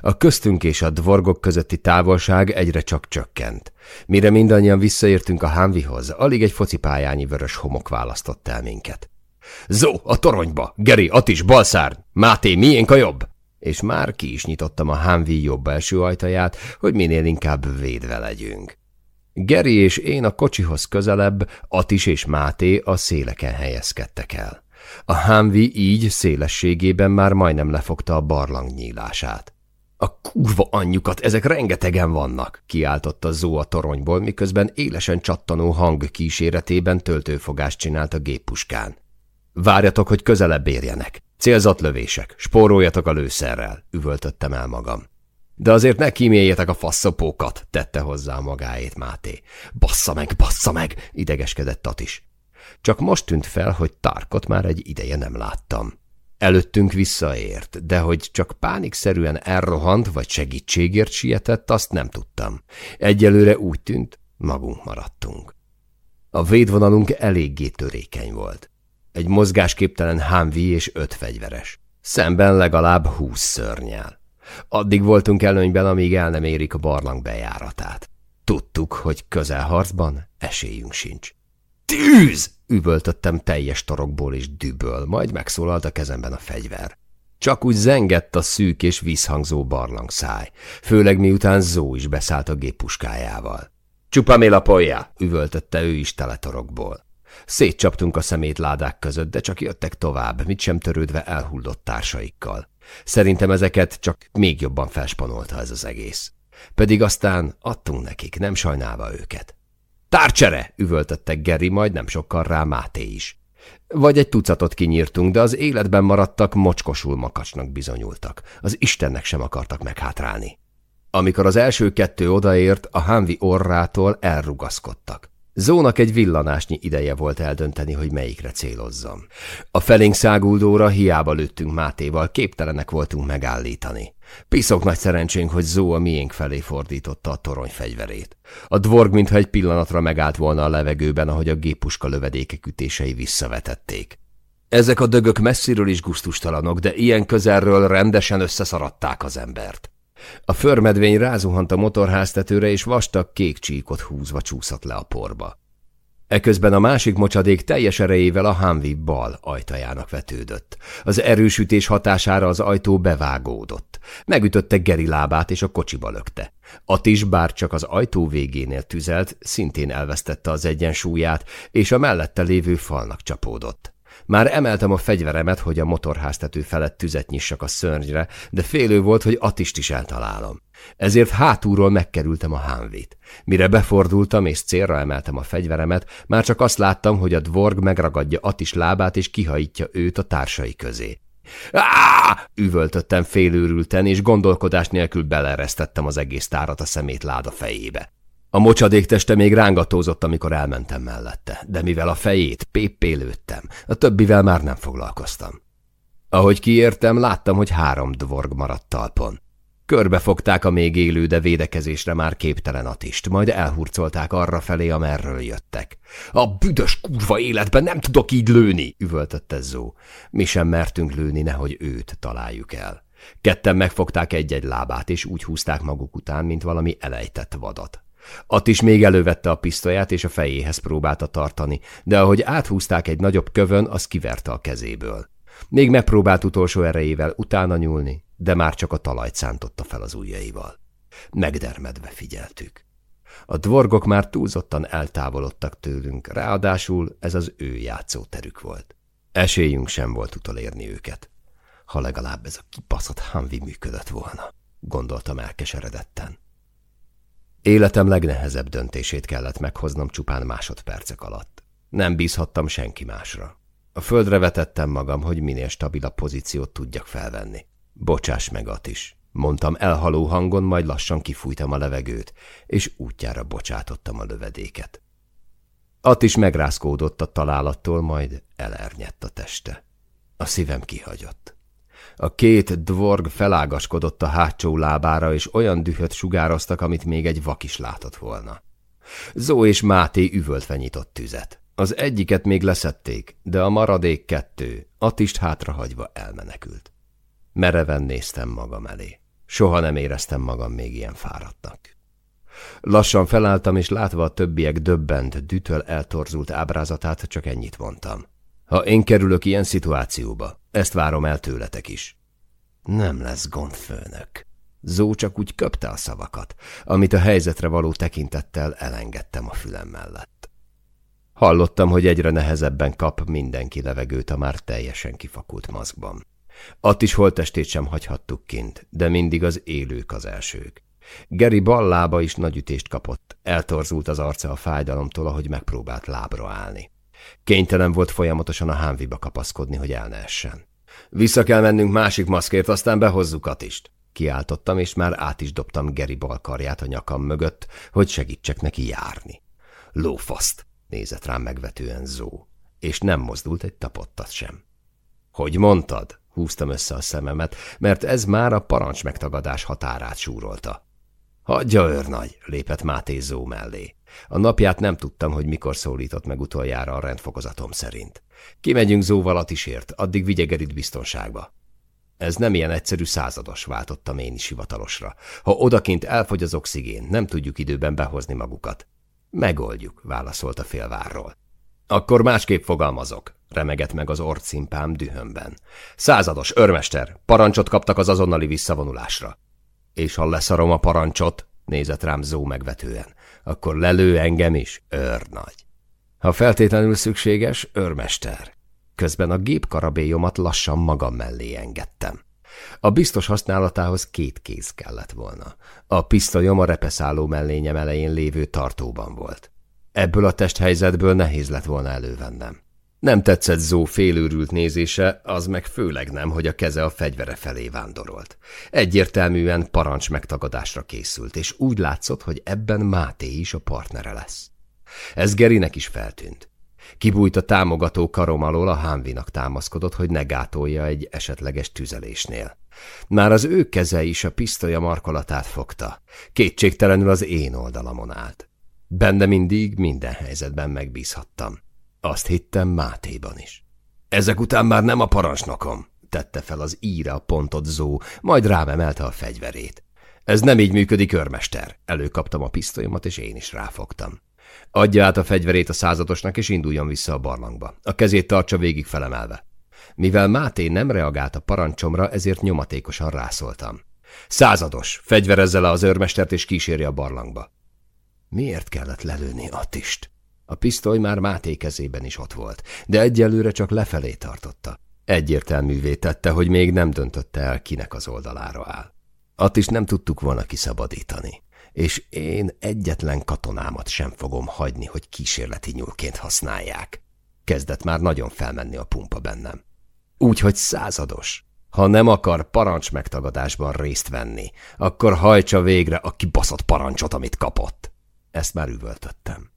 A köztünk és a dvorgok közötti távolság egyre csak csökkent. Mire mindannyian visszaértünk a Hámvihoz, alig egy focipályányi vörös homok választott el minket. Zó, a toronyba! Geri, Atis, balszárny! Máté, miénk a jobb? És már ki is nyitottam a Hámvi jobb első ajtaját, hogy minél inkább védve legyünk. Geri és én a kocsihoz közelebb, Atis és Máté a széleken helyezkedtek el. A Hámvi így szélességében már majdnem lefogta a barlang nyílását. A kurva anyjukat, ezek rengetegen vannak, kiáltotta Zó a toronyból, miközben élesen csattanó hang kíséretében töltőfogást csinált a géppuskán. Várjatok, hogy közelebb érjenek. Célzott lövések, spóroljatok a lőszerrel, üvöltöttem el magam. De azért ne kíméljetek a faszopókat, tette hozzá magáét Máté. Bassza meg, bassza meg, idegeskedett Tatis. Csak most tűnt fel, hogy Tarkot már egy ideje nem láttam. Előttünk visszaért, de hogy csak pánikszerűen elrohant vagy segítségért sietett, azt nem tudtam. Egyelőre úgy tűnt, magunk maradtunk. A védvonalunk eléggé törékeny volt. Egy mozgásképtelen hámvi és öt fegyveres. Szemben legalább húsz szörnyel. Addig voltunk előnyben, amíg el nem érik a barlang bejáratát. Tudtuk, hogy közelharcban esélyünk sincs. Tűz! Üvöltöttem teljes torokból és düböl, majd megszólalt a kezemben a fegyver. Csak úgy zengett a szűk és vízhangzó barlangszáj, főleg miután Zó is beszállt a géppuskájával. Csupa mélapolja! üvöltötte ő is teletorokból. Szétcsaptunk a szemétládák között, de csak jöttek tovább, mit sem törődve elhullott társaikkal. Szerintem ezeket csak még jobban felspanolta ez az egész. Pedig aztán adtunk nekik, nem sajnálva őket. Tárcsere! üvöltöttek Geri, majd nem sokkal rá Máté is. Vagy egy tucatot kinyírtunk, de az életben maradtak mocskosul makacsnak bizonyultak. Az Istennek sem akartak meghátrálni. Amikor az első kettő odaért, a hámvi orrától elrugaszkodtak. Zónak egy villanásnyi ideje volt eldönteni, hogy melyikre célozzam. A felénk száguldóra hiába lőttünk Mátéval, képtelenek voltunk megállítani. Piszok nagy szerencsénk, hogy Zó a miénk felé fordította a torony fegyverét. A dvorg mintha egy pillanatra megállt volna a levegőben, ahogy a géppuska lövedékek ütései visszavetették. Ezek a dögök messziről is guztustalanok, de ilyen közelről rendesen összeszaradták az embert. A förmedvény rázuhant a motorháztetőre, és vastag kék csíkot húzva csúszott le a porba. Eközben a másik mocsadék teljes erejével a Humvee bal ajtajának vetődött. Az erősütés hatására az ajtó bevágódott. Megütötte Geri lábát, és a kocsiba lökte. Atis bár csak az ajtó végénél tüzelt, szintén elvesztette az egyensúlyát, és a mellette lévő falnak csapódott. Már emeltem a fegyveremet, hogy a motorháztető felett tüzet nyissak a szörnyre, de félő volt, hogy Atist is eltalálom. Ezért hátulról megkerültem a hámvét. Mire befordultam és célra emeltem a fegyveremet, már csak azt láttam, hogy a dvorg megragadja Atis lábát és kihajítja őt a társai közé. Á! üvöltöttem félőrülten, és gondolkodás nélkül beleresztettem az egész tárat a szemét láda fejébe. A mocsadék teste még rángatózott, amikor elmentem mellette, de mivel a fejét péppé lőttem, a többivel már nem foglalkoztam. Ahogy kiértem, láttam, hogy három dvorg maradt talpon. Körbefogták a még élő, de védekezésre már képtelen atist, majd elhurcolták arra felé, amerről jöttek. A büdös kurva életben nem tudok így lőni, üvöltötte Zó. Mi sem mertünk lőni, nehogy őt találjuk el. Ketten megfogták egy-egy lábát, és úgy húzták maguk után, mint valami elejtett vadat. Att is még elővette a pisztolyát, és a fejéhez próbálta tartani, de ahogy áthúzták egy nagyobb kövön, az kiverte a kezéből. Még megpróbált utolsó erejével utána nyúlni, de már csak a talajt szántotta fel az ujjaival. Megdermedve figyeltük. A dvorgok már túlzottan eltávolodtak tőlünk, ráadásul ez az ő játszóterük volt. Esélyünk sem volt utolérni őket. Ha legalább ez a kipaszott hanvi működött volna, gondoltam elkeseredetten. Életem legnehezebb döntését kellett meghoznom csupán másodpercek alatt. Nem bízhattam senki másra. A földre vetettem magam, hogy minél stabilabb pozíciót tudjak felvenni. Bocsáss meg, is, mondtam elhaló hangon, majd lassan kifújtam a levegőt, és útjára bocsátottam a lövedéket. At is megrázkódott a találattól, majd elernyett a teste. A szívem kihagyott. A két dvorg felágaskodott a hátsó lábára, és olyan dühöt sugároztak, amit még egy vak is látott volna. Zó és Máté üvöltve nyitott tüzet. Az egyiket még leszették, de a maradék kettő, Attist hátrahagyva elmenekült. Mereven néztem magam elé. Soha nem éreztem magam még ilyen fáradtnak. Lassan felálltam, és látva a többiek döbbent, dütöl eltorzult ábrázatát, csak ennyit mondtam. Ha én kerülök ilyen szituációba, ezt várom el tőletek is. Nem lesz gond, főnök. Zó csak úgy köpte a szavakat, amit a helyzetre való tekintettel elengedtem a fülem mellett. Hallottam, hogy egyre nehezebben kap mindenki levegőt a már teljesen kifakult maszkban. Att is holtestét sem hagyhattuk kint, de mindig az élők az elsők. Geri bal lába is nagy ütést kapott, eltorzult az arca a fájdalomtól, ahogy megpróbált lábra állni. Kénytelen volt folyamatosan a hámviba kapaszkodni, hogy el ne essen. Vissza kell mennünk másik maszkért, aztán behozzuk Atist. Kiáltottam, és már át is dobtam Geri balkarját a nyakam mögött, hogy segítsek neki járni. Lófaszt, nézett rám megvetően Zó, és nem mozdult egy tapottat sem. Hogy mondtad? Húztam össze a szememet, mert ez már a parancs megtagadás határát súrolta. Hagyja őrnagy, lépett Máté Zó mellé. A napját nem tudtam, hogy mikor szólított meg utoljára a rendfokozatom szerint. Kimegyünk Zóval a tisért, addig vigye Gerit biztonságba. Ez nem ilyen egyszerű százados, váltottam én is hivatalosra. Ha odakint elfogy az oxigén, nem tudjuk időben behozni magukat. Megoldjuk, válaszolt a félvárról. Akkor másképp fogalmazok, remegett meg az orcimpám dühömben. Százados, örmester, parancsot kaptak az azonnali visszavonulásra. És ha leszarom a parancsot, nézett rám Zó megvetően, akkor lelő engem is, őrnagy. Ha feltétlenül szükséges, őrmester. Közben a gépkarabélyomat lassan magam mellé engedtem. A biztos használatához két kéz kellett volna. A pisztolyom a repeszálló mellényem elején lévő tartóban volt. Ebből a testhelyzetből nehéz lett volna elővennem. Nem tetszett Zó félőrült nézése, az meg főleg nem, hogy a keze a fegyvere felé vándorolt. Egyértelműen parancs megtagadásra készült, és úgy látszott, hogy ebben Máté is a partnere lesz. Ez Gerinek is feltűnt. Kibújt a támogató karom alól, a hámvinak támaszkodott, hogy ne gátolja egy esetleges tüzelésnél. Már az ő keze is a pisztolya markolatát fogta. Kétségtelenül az én oldalamon állt. Benne mindig, minden helyzetben megbízhattam. Azt hittem Mátéban is. Ezek után már nem a parancsnokom, tette fel az íre a pontot Zó, majd rám emelte a fegyverét. Ez nem így működik, örmester. Előkaptam a pisztolyomat, és én is ráfogtam. Adja át a fegyverét a századosnak, és induljon vissza a barlangba. A kezét tartsa végig felemelve. Mivel Máté nem reagált a parancsomra, ezért nyomatékosan rászóltam. Százados, fegyverezze le az őrmestert, és kísérje a barlangba. Miért kellett lelőni Attist? A pisztoly már Máté kezében is ott volt, de egyelőre csak lefelé tartotta. Egyértelművé tette, hogy még nem döntötte el, kinek az oldalára áll. Attist nem tudtuk volna kiszabadítani és én egyetlen katonámat sem fogom hagyni, hogy kísérleti nyúlként használják. Kezdett már nagyon felmenni a pumpa bennem. Úgyhogy százados. Ha nem akar parancs megtagadásban részt venni, akkor hajtsa végre a kibaszott parancsot, amit kapott. Ezt már üvöltöttem.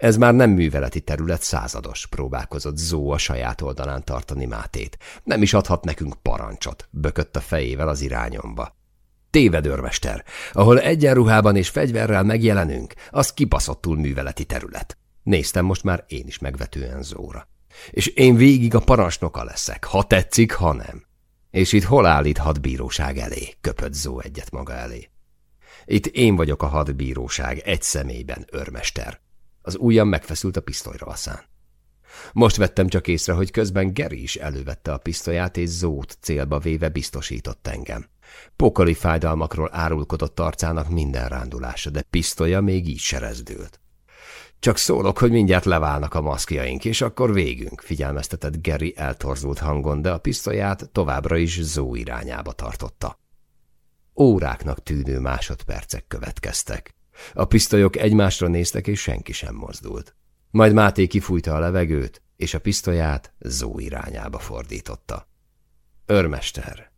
Ez már nem műveleti terület százados, próbálkozott Zó a saját oldalán tartani Mátét. Nem is adhat nekünk parancsot, bökött a fejével az irányomba. Tévedőrmester, ahol egyenruhában és fegyverrel megjelenünk, az kipaszottul műveleti terület. Néztem most már én is megvetően Zóra. És én végig a parancsnoka leszek, ha tetszik, ha nem. És itt hol állíthat bíróság elé? köpött Zó egyet maga elé. Itt én vagyok a hadbíróság, egy személyben, örmester. Az ujjam megfeszült a pisztolyra Most vettem csak észre, hogy közben Geri is elővette a pisztolyát, és Zót célba véve biztosított engem. Pokoli fájdalmakról árulkodott arcának minden rándulása, de pisztolya még így se rezdült. Csak szólok, hogy mindjárt leválnak a maszkjaink, és akkor végünk, figyelmeztetett Geri eltorzult hangon, de a pisztolyát továbbra is Zó irányába tartotta. Óráknak tűnő másodpercek következtek. A pisztolyok egymásra néztek, és senki sem mozdult. Majd Máté kifújta a levegőt, és a pisztolyát Zó irányába fordította. Örmester,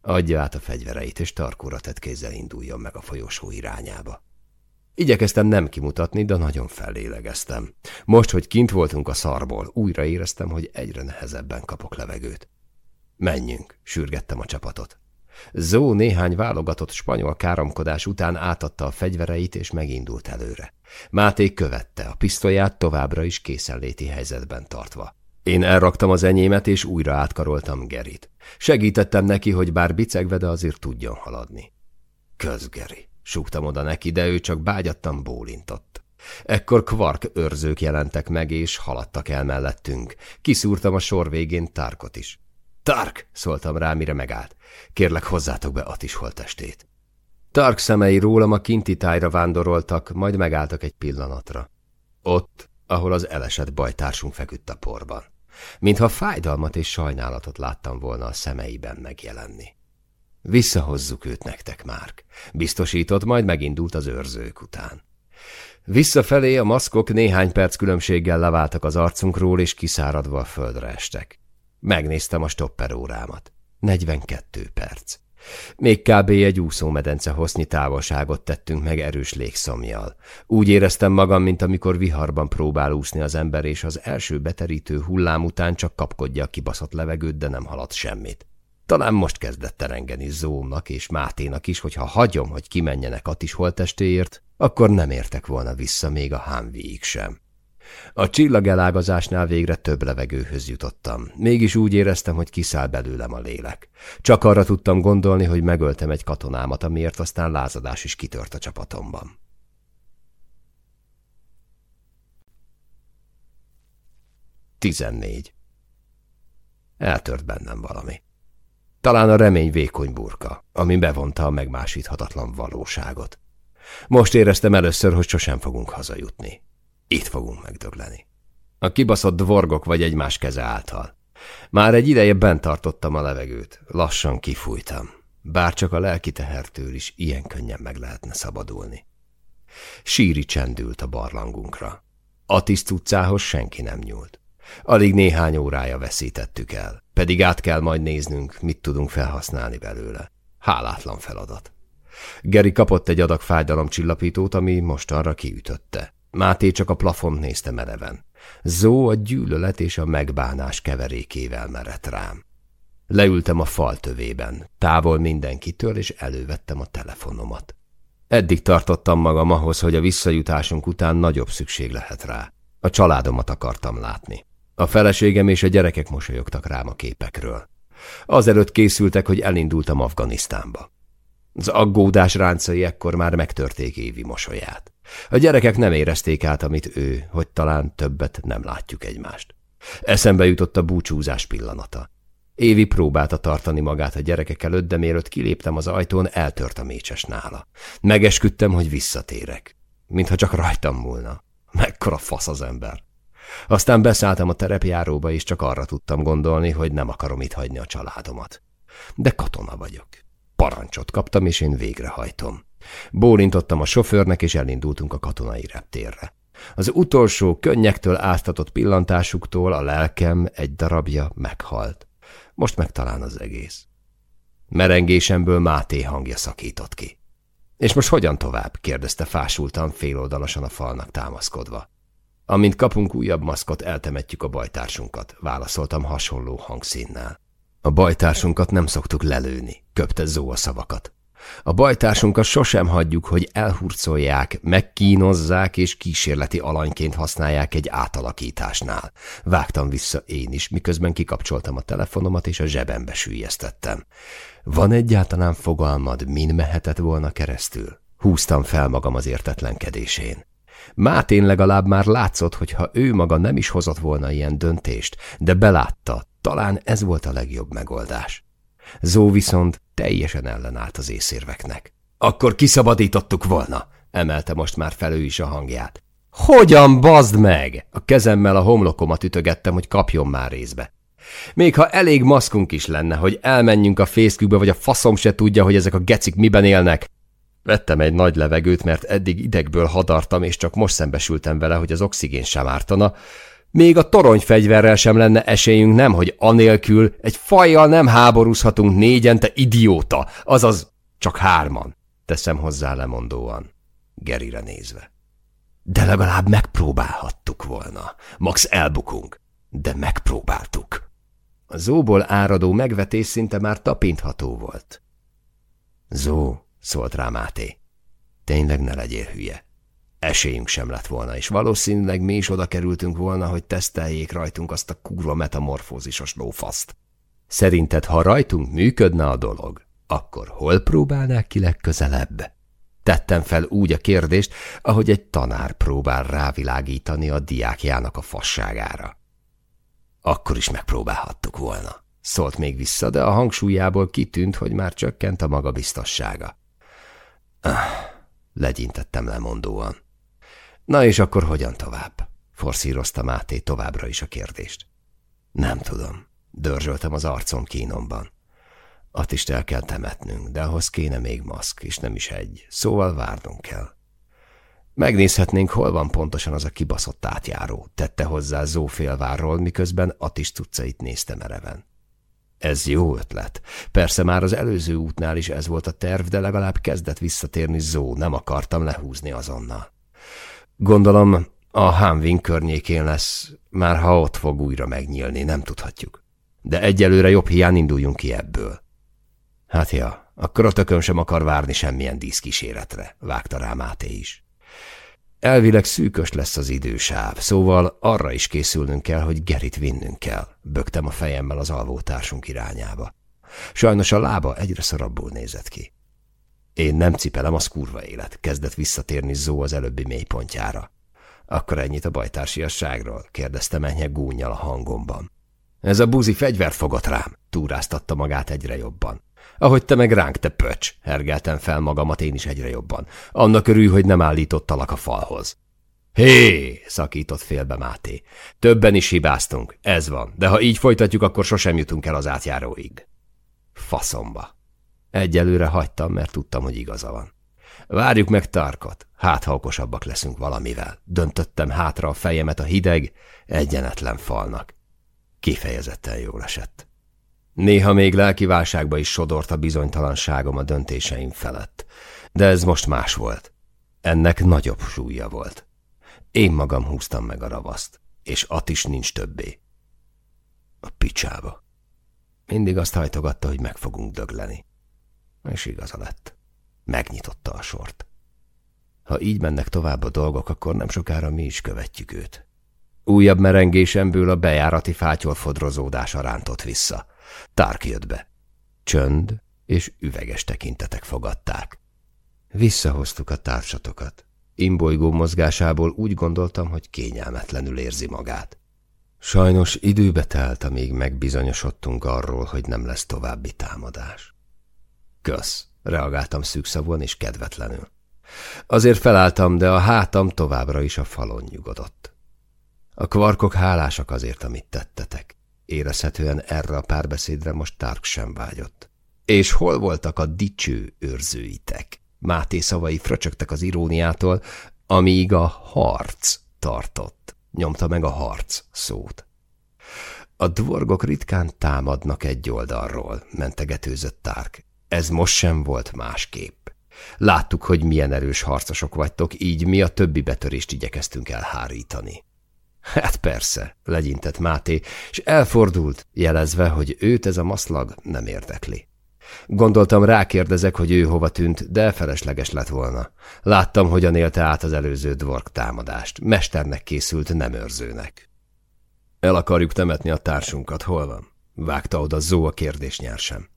adja át a fegyvereit, és tarkóra tett kézzel induljon meg a folyosó irányába. Igyekeztem nem kimutatni, de nagyon fellélegeztem. Most, hogy kint voltunk a szarból, újra éreztem, hogy egyre nehezebben kapok levegőt. Menjünk, sürgettem a csapatot. Zó néhány válogatott spanyol káromkodás után átadta a fegyvereit és megindult előre. Máté követte, a pisztolyát továbbra is készenléti helyzetben tartva. Én elraktam az enyémet, és újra átkaroltam Gerit. Segítettem neki, hogy bár bicegve, de azért tudjon haladni. Köz, Geri, súgtam oda neki, de ő csak bágyattan bólintott. Ekkor kvark őrzők jelentek meg, és haladtak el mellettünk. Kiszúrtam a sor végén Tarkot is. Tark! szóltam rá, mire megállt. Kérlek, hozzátok be Atis holtestét. Tark szemei rólam a kinti tájra vándoroltak, majd megálltak egy pillanatra. Ott, ahol az elesett bajtársunk feküdt a porban. Mintha fájdalmat és sajnálatot láttam volna a szemeiben megjelenni. Visszahozzuk őt nektek, Márk. Biztosított, majd megindult az őrzők után. Visszafelé a maszkok néhány perc különbséggel leváltak az arcunkról, és kiszáradva a földre estek. Megnéztem a stopper órámat. 42 perc. Még kb. egy úszómedence hossznyi távolságot tettünk meg erős légszomjal. Úgy éreztem magam, mint amikor viharban próbál úszni az ember, és az első beterítő hullám után csak kapkodja a kibaszott levegőt, de nem halad semmit. Talán most kezdett terengeni Zómnak és Máténak is, hogy ha hagyom, hogy kimenjenek Atis holtestéért, akkor nem értek volna vissza még a hámvíig sem. A csillagelágazásnál végre több levegőhöz jutottam. Mégis úgy éreztem, hogy kiszáll belőlem a lélek. Csak arra tudtam gondolni, hogy megöltem egy katonámat, amiért aztán lázadás is kitört a csapatomban. Tizennégy. Eltört bennem valami. Talán a remény vékony burka, ami bevonta a megmásíthatatlan valóságot. Most éreztem először, hogy sosem fogunk hazajutni. Itt fogunk megdögleni. A kibaszott dvorgok vagy egymás keze által. Már egy ideje bent tartottam a levegőt, lassan kifújtam. Bár csak a lelki tehertől is ilyen könnyen meg lehetne szabadulni. Síri csendült a barlangunkra. A utcához senki nem nyúlt. Alig néhány órája veszítettük el, pedig át kell majd néznünk, mit tudunk felhasználni belőle. Hálátlan feladat. Geri kapott egy adag fájdalomcsillapítót, ami most arra kiütötte. Máté csak a plafont nézte mereven. Zó a gyűlölet és a megbánás keverékével merett rám. Leültem a fal tövében, távol mindenkitől, és elővettem a telefonomat. Eddig tartottam magam ahhoz, hogy a visszajutásunk után nagyobb szükség lehet rá. A családomat akartam látni. A feleségem és a gyerekek mosolyogtak rám a képekről. Azelőtt készültek, hogy elindultam Afganisztánba. Az aggódás ráncai ekkor már megtörték Évi mosolyát. A gyerekek nem érezték át, amit ő, hogy talán többet nem látjuk egymást. Eszembe jutott a búcsúzás pillanata. Évi próbálta tartani magát a gyerekek előtt, de mielőtt kiléptem az ajtón, eltört a mécses nála. Megesküdtem, hogy visszatérek. Mintha csak rajtam múlna. Mekkora fasz az ember. Aztán beszálltam a terepjáróba, és csak arra tudtam gondolni, hogy nem akarom itt hagyni a családomat. De katona vagyok. Parancsot kaptam, és én végrehajtom. Bólintottam a sofőrnek, és elindultunk a katonai reptérre. Az utolsó könnyektől áztatott pillantásuktól a lelkem egy darabja meghalt. Most meg az egész. Merengésemből Máté hangja szakított ki. És most hogyan tovább? kérdezte fásultan, féloldalasan a falnak támaszkodva. Amint kapunk újabb maszkot, eltemetjük a bajtársunkat, válaszoltam hasonló hangszínnel. A bajtársunkat nem szoktuk lelőni, köpte Zó a szavakat. A bajtársunkat sosem hagyjuk, hogy elhurcolják, megkínozzák és kísérleti alanyként használják egy átalakításnál. Vágtam vissza én is, miközben kikapcsoltam a telefonomat és a zsebembe sűjesztettem. Van egyáltalán fogalmad, min mehetett volna keresztül? Húztam fel magam az értetlenkedésén. Mátén legalább már látszott, hogy ha ő maga nem is hozott volna ilyen döntést, de belátta, talán ez volt a legjobb megoldás. Zó viszont teljesen ellenállt az észérveknek. Akkor kiszabadítottuk volna, emelte most már felő is a hangját. Hogyan bazd meg? A kezemmel a homlokomat ütögettem, hogy kapjon már részbe. Még ha elég maszkunk is lenne, hogy elmenjünk a fészkükbe, vagy a faszom se tudja, hogy ezek a gecik miben élnek. Vettem egy nagy levegőt, mert eddig idegből hadartam, és csak most szembesültem vele, hogy az oxigén sem ártana, még a toronyfegyverrel sem lenne esélyünk, nem, hogy anélkül egy fajjal nem háborúzhatunk négyen, te idióta, azaz csak hárman, teszem hozzá lemondóan, Gerire nézve. De legalább megpróbálhattuk volna. Max elbukunk, de megpróbáltuk. A zóból áradó megvetés szinte már tapintható volt. Zó, szólt rá Máté, tényleg ne legyél hülye. Esélyünk sem lett volna, és valószínűleg mi is oda kerültünk volna, hogy teszteljék rajtunk azt a kurva metamorfózisos lófaszt. Szerinted, ha rajtunk működne a dolog, akkor hol próbálnák ki legközelebb? Tettem fel úgy a kérdést, ahogy egy tanár próbál rávilágítani a diákjának a fasságára. Akkor is megpróbálhattuk volna. Szólt még vissza, de a hangsúlyából kitűnt, hogy már csökkent a magabiztossága. Ah, legyintettem lemondóan. Na és akkor hogyan tovább? Forszírozta Máté továbbra is a kérdést. Nem tudom. Dörzsöltem az arcom kínomban. is el kell temetnünk, de ahhoz kéne még maszk, és nem is egy. Szóval várnunk kell. Megnézhetnénk, hol van pontosan az a kibaszott átjáró, tette hozzá Zófélvárról, miközben Atis tucait nézte mereven. Ez jó ötlet. Persze már az előző útnál is ez volt a terv, de legalább kezdett visszatérni Zó, nem akartam lehúzni azonnal. Gondolom, a Hanvin környékén lesz, már ha ott fog újra megnyílni, nem tudhatjuk. De egyelőre jobb hiány induljunk ki ebből. Hát ja, akkor a tököm sem akar várni semmilyen díszkíséretre, vágta rá Máté is. Elvileg szűkös lesz az idősáv, szóval arra is készülnünk kell, hogy Gerit vinnünk kell. Bögtem a fejemmel az alvótársunk irányába. Sajnos a lába egyre szarabbul nézett ki. Én nem cipelem, az kurva élet, kezdett visszatérni Zó az előbbi mélypontjára. Akkor ennyit a bajtársiasságról, kérdezte enyhe gúnyjal a hangomban. Ez a buzi fegyvert fogott rám, túráztatta magát egyre jobban. Ahogy te meg ránk, te pöcs, hergeltem fel magamat én is egyre jobban. Annak örül, hogy nem állítottalak a falhoz. Hé, szakított félbe Máté. Többen is hibáztunk, ez van, de ha így folytatjuk, akkor sosem jutunk el az átjáróig. Faszomba. Egyelőre hagytam, mert tudtam, hogy igaza van. Várjuk meg Tarkot, hát ha okosabbak leszünk valamivel. Döntöttem hátra a fejemet a hideg, egyenetlen falnak. Kifejezetten jól esett. Néha még lelki válságba is sodort a bizonytalanságom a döntéseim felett. De ez most más volt. Ennek nagyobb súlya volt. Én magam húztam meg a ravaszt, és at is nincs többé. A picsába. Mindig azt hajtogatta, hogy meg fogunk dögleni. És igaza lett. Megnyitotta a sort. Ha így mennek tovább a dolgok, akkor nem sokára mi is követjük őt. Újabb merengésemből a bejárati fátyol fodrozódása rántott vissza. Tárk jött be. Csönd és üveges tekintetek fogadták. Visszahoztuk a társatokat. Imbolygó mozgásából úgy gondoltam, hogy kényelmetlenül érzi magát. Sajnos időbe telt, amíg megbizonyosodtunk arról, hogy nem lesz további támadás. Kösz, reagáltam szűkszavon és kedvetlenül. Azért felálltam, de a hátam továbbra is a falon nyugodott. A kvarkok hálásak azért, amit tettetek. Érezhetően erre a párbeszédre most Tark sem vágyott. És hol voltak a dicső őrzőitek? Máté szavai fröcsögtek az iróniától, amíg a harc tartott. Nyomta meg a harc szót. A dvorgok ritkán támadnak egy oldalról, mentegetőzött Tark. Ez most sem volt másképp. Láttuk, hogy milyen erős harcosok vagytok, így mi a többi betörést igyekeztünk elhárítani. Hát persze, legyintett Máté, és elfordult, jelezve, hogy őt ez a maszlag nem érdekli. Gondoltam, rákérdezek, hogy ő hova tűnt, de felesleges lett volna. Láttam, hogyan élte át az előző dvork támadást. Mesternek készült, nem őrzőnek. El akarjuk temetni a társunkat, hol van? Vágta oda Zó a kérdés nyersem.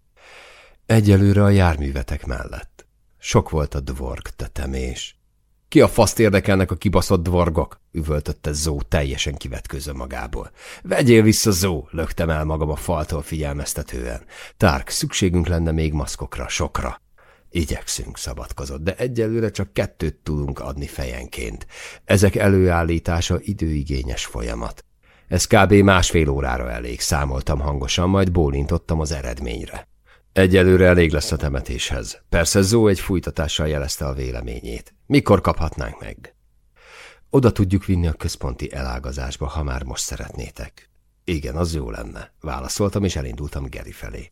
Egyelőre a járművetek mellett. Sok volt a dvork tetemés. Ki a faszt érdekelnek a kibaszott dvorgok? üvöltötte Zó teljesen kivetköző magából. Vegyél vissza, Zó! löktem el magam a faltól figyelmeztetően. Tárk, szükségünk lenne még maszkokra, sokra. Igyekszünk, szabadkozott, de egyelőre csak kettőt tudunk adni fejenként. Ezek előállítása időigényes folyamat. Ez kb. másfél órára elég, számoltam hangosan, majd bólintottam az eredményre. Egyelőre elég lesz a temetéshez. Persze Zó egy fújtatással jelezte a véleményét. Mikor kaphatnánk meg? Oda tudjuk vinni a központi elágazásba, ha már most szeretnétek. Igen, az jó lenne. Válaszoltam, és elindultam Geri felé.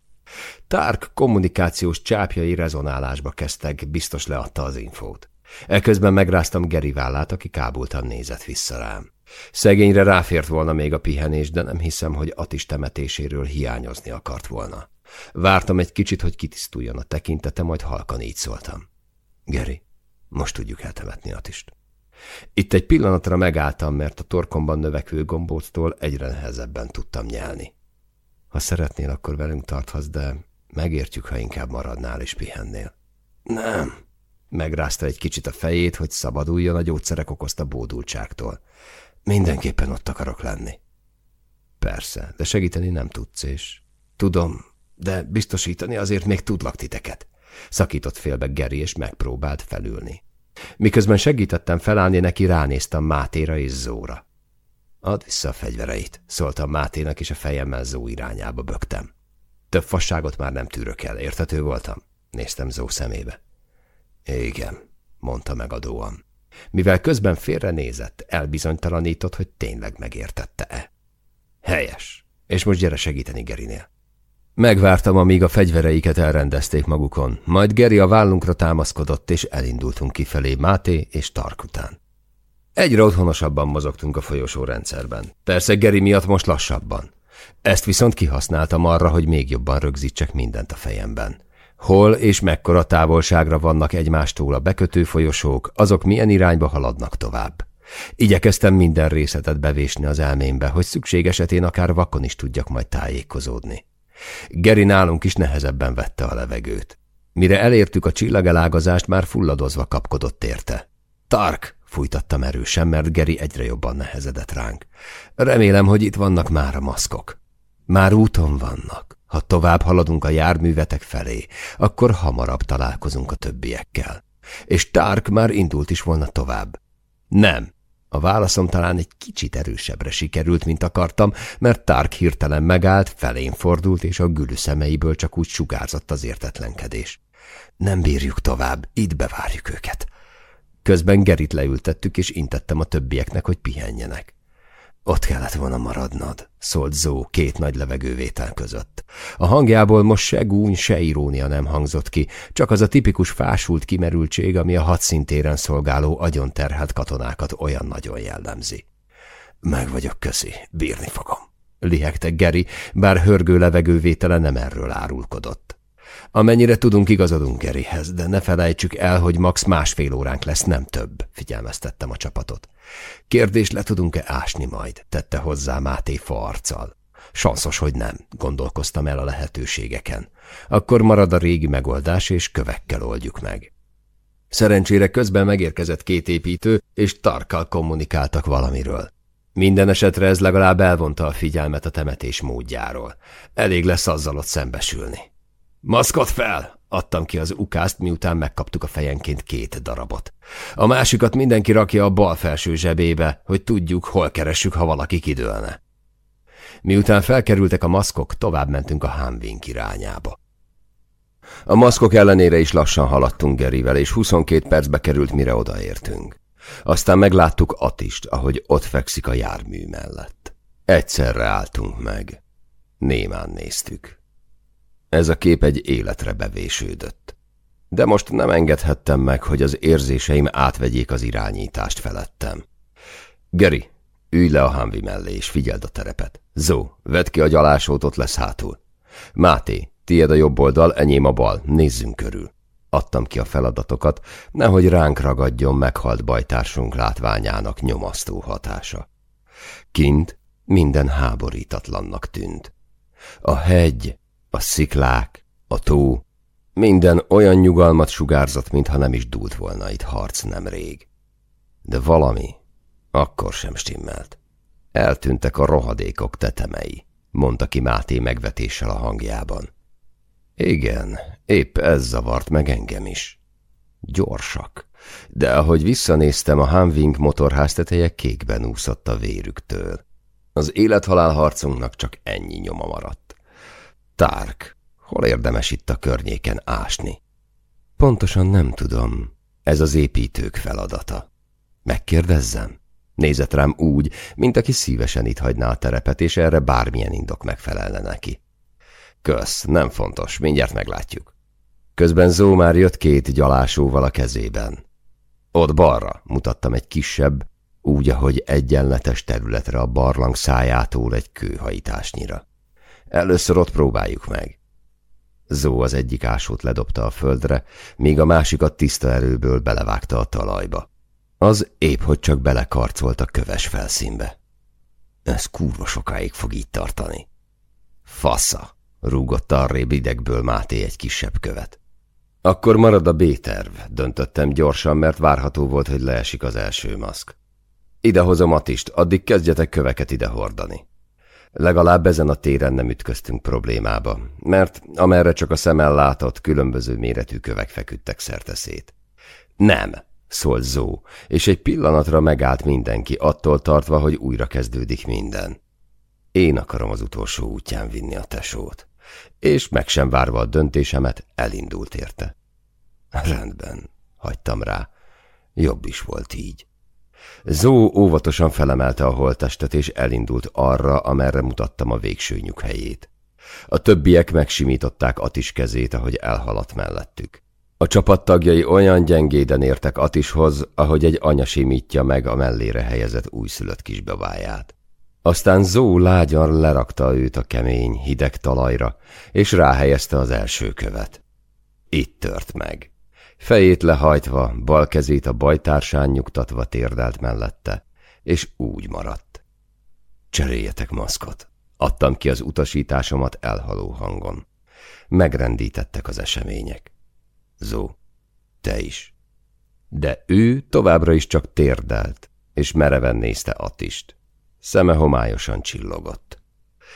Tárk kommunikációs csápjai rezonálásba kezdtek, biztos leadta az infót. Eközben megráztam Geri vállát, aki kábultan nézett vissza rám. Szegényre ráfért volna még a pihenés, de nem hiszem, hogy Atis temetéséről hiányozni akart volna. Vártam egy kicsit, hogy kitisztuljon a tekintete, majd halkan így szóltam. Geri, most tudjuk eltemetni Atist. Itt egy pillanatra megálltam, mert a torkomban növekvő gombóctól egyre nehezebben tudtam nyelni. Ha szeretnél, akkor velünk tarthatsz, de megértjük, ha inkább maradnál és pihennél. Nem. Megrázta egy kicsit a fejét, hogy szabaduljon a gyógyszerek okozta bódultságtól. Mindenképpen ott akarok lenni. Persze, de segíteni nem tudsz, és... Tudom, de biztosítani azért még tudlak titeket. Szakított félbe Geri, és megpróbált felülni. Miközben segítettem felállni, neki ránéztem Mátéra és Zóra. Add vissza a fegyvereit, szóltam Máténak, és a fejemmel Zó irányába bögtem. Több fasságot már nem tűrök el, értető voltam? Néztem Zó szemébe. Igen, mondta megadóan. Mivel közben félrenézett, elbizonytalanított, hogy tényleg megértette-e. Helyes. És most gyere segíteni Gerinél. Megvártam, amíg a fegyvereiket elrendezték magukon, majd Geri a vállunkra támaszkodott, és elindultunk kifelé Máté és Tark után. Egyre otthonosabban mozogtunk a folyosó rendszerben. Persze Geri miatt most lassabban. Ezt viszont kihasználtam arra, hogy még jobban rögzítsek mindent a fejemben. Hol és mekkora távolságra vannak egymástól a bekötő folyosók, azok milyen irányba haladnak tovább. Igyekeztem minden részletet bevésni az elmémbe, hogy szükség esetén akár vakon is tudjak majd tájékozódni. Geri nálunk is nehezebben vette a levegőt. Mire elértük a csillagelágazást, már fulladozva kapkodott érte. Tark! fújtattam erősen, mert Geri egyre jobban nehezedett ránk. Remélem, hogy itt vannak már a maszkok. Már úton vannak. Ha tovább haladunk a járművetek felé, akkor hamarabb találkozunk a többiekkel. És Tark már indult is volna tovább. Nem, a válaszom talán egy kicsit erősebbre sikerült, mint akartam, mert Tark hirtelen megállt, felén fordult, és a gülü szemeiből csak úgy sugárzott az értetlenkedés. Nem bírjuk tovább, itt bevárjuk őket. Közben Gerit leültettük, és intettem a többieknek, hogy pihenjenek. Ott kellett volna maradnod, szólt Zó két nagy levegővétel között. A hangjából most se gúny, se irónia nem hangzott ki, csak az a tipikus fásult kimerültség, ami a hadszintéren szolgáló agyon terhelt katonákat olyan nagyon jellemzi. Meg vagyok, köszi, bírni fogom. Lihegte Geri, bár hörgő levegővétele nem erről árulkodott. Amennyire tudunk, igazodunk Gerihez, de ne felejtsük el, hogy max másfél óránk lesz, nem több, figyelmeztettem a csapatot. Kérdés le tudunk-e ásni majd, tette hozzá Máté fa arccal. Sanszos, hogy nem, gondolkoztam el a lehetőségeken. Akkor marad a régi megoldás, és kövekkel oldjuk meg. Szerencsére közben megérkezett két építő, és Tarkkal kommunikáltak valamiről. Minden esetre ez legalább elvonta a figyelmet a temetés módjáról. Elég lesz azzal ott szembesülni. Maszkot fel! Adtam ki az ukázt, miután megkaptuk a fejenként két darabot. A másikat mindenki rakja a bal felső zsebébe, hogy tudjuk, hol keressük, ha valaki kidőlne. Miután felkerültek a maszkok, tovább mentünk a Hámvink irányába. A maszkok ellenére is lassan haladtunk Gerivel, és 22 percbe került, mire odaértünk. Aztán megláttuk Atist, ahogy ott fekszik a jármű mellett. Egyszerre álltunk meg. Némán néztük. Ez a kép egy életre bevésődött. de most nem engedhettem meg, hogy az érzéseim átvegyék az irányítást felettem. Geri, ülj le a Hanvi mellé, és figyeld a terepet. Zó, vedd ki a gyalásót, ott lesz hátul. Máté, tiéd a jobb oldal, enyém a bal, nézzünk körül. Adtam ki a feladatokat, nehogy ránk ragadjon meghalt bajtársunk látványának nyomasztó hatása. Kint minden háborítatlannak tűnt. A hegy, a sziklák, a tó, minden olyan nyugalmat sugárzott, mintha nem is dúlt volna itt harc nemrég. De valami akkor sem stimmelt. Eltűntek a rohadékok tetemei, mondta ki Máté megvetéssel a hangjában. Igen, épp ez zavart meg engem is. Gyorsak, de ahogy visszanéztem, a Hanwing motorház teteje kékben úszott a vérüktől. Az élethalál harcunknak csak ennyi nyoma maradt. Tárk, hol érdemes itt a környéken ásni? Pontosan nem tudom. Ez az építők feladata. Megkérdezzem? Nézett rám úgy, mint aki szívesen itt hagyná a terepet, és erre bármilyen indok megfelelne neki. Kösz, nem fontos, mindjárt meglátjuk. Közben Zó már jött két gyalásóval a kezében. Ott balra mutattam egy kisebb, úgy, ahogy egyenletes területre a barlang szájától egy kőhajításnyira. Először ott próbáljuk meg. Zó az egyik ásót ledobta a földre, míg a másikat tiszta erőből belevágta a talajba. Az épp, hogy csak belekarcolt a köves felszínbe. Ez kurva sokáig fog így tartani. Fasza, rúgott arrébb idegből Máté egy kisebb követ. Akkor marad a B-terv, döntöttem gyorsan, mert várható volt, hogy leesik az első maszk. Idehozom Atist, addig kezdjetek köveket ide hordani. Legalább ezen a téren nem ütköztünk problémába, mert amerre csak a szemel látott, különböző méretű kövek feküdtek szerteszét. Nem, szólt Zó, és egy pillanatra megállt mindenki, attól tartva, hogy újra kezdődik minden. Én akarom az utolsó útján vinni a tesót. És meg sem várva a döntésemet, elindult érte. Rendben, hagytam rá. Jobb is volt így. Zó óvatosan felemelte a holtestet, és elindult arra, amerre mutattam a végső nyughelyét. A többiek megsimították Atis kezét, ahogy elhaladt mellettük. A csapattagjai olyan gyengéden értek Atishoz, ahogy egy anya simítja meg a mellére helyezett újszülött kisbabáját. Aztán Zó lágyan lerakta őt a kemény, hideg talajra, és ráhelyezte az első követ. Itt tört meg. Fejét lehajtva, bal kezét a bajtársán nyugtatva térdelt mellette, és úgy maradt. Cseréljetek maszkot. Adtam ki az utasításomat elhaló hangon. Megrendítettek az események. Zó, te is. De ő továbbra is csak térdelt, és mereven nézte Attist. Szeme homályosan csillogott.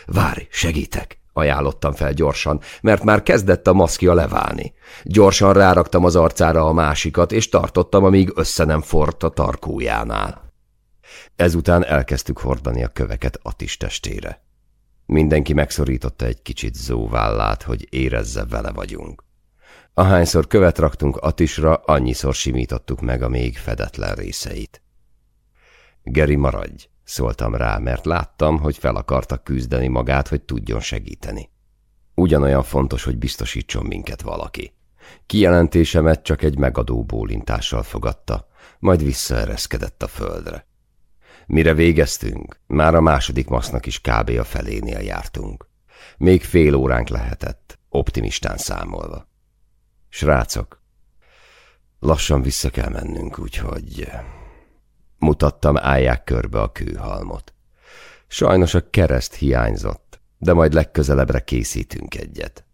Várj, segítek! Ajánlottam fel gyorsan, mert már kezdett a maszkja leválni. Gyorsan ráraktam az arcára a másikat, és tartottam, amíg össze nem fort a tarkójánál. Ezután elkezdtük hordani a köveket Atis testére. Mindenki megszorította egy kicsit zóvállát, hogy érezze vele vagyunk. Ahányszor követ raktunk Atisra, annyiszor simítottuk meg a még fedetlen részeit. Geri, maradj! Szóltam rá, mert láttam, hogy fel akarta küzdeni magát, hogy tudjon segíteni. Ugyanolyan fontos, hogy biztosítson minket valaki. Kijelentésemet csak egy megadó bólintással fogadta, majd visszaereszkedett a földre. Mire végeztünk, már a második masznak is kb. a felénél jártunk. Még fél óránk lehetett, optimistán számolva. Srácok, lassan vissza kell mennünk, úgyhogy... Mutattam, állják körbe a kőhalmot. Sajnos a kereszt hiányzott, de majd legközelebbre készítünk egyet.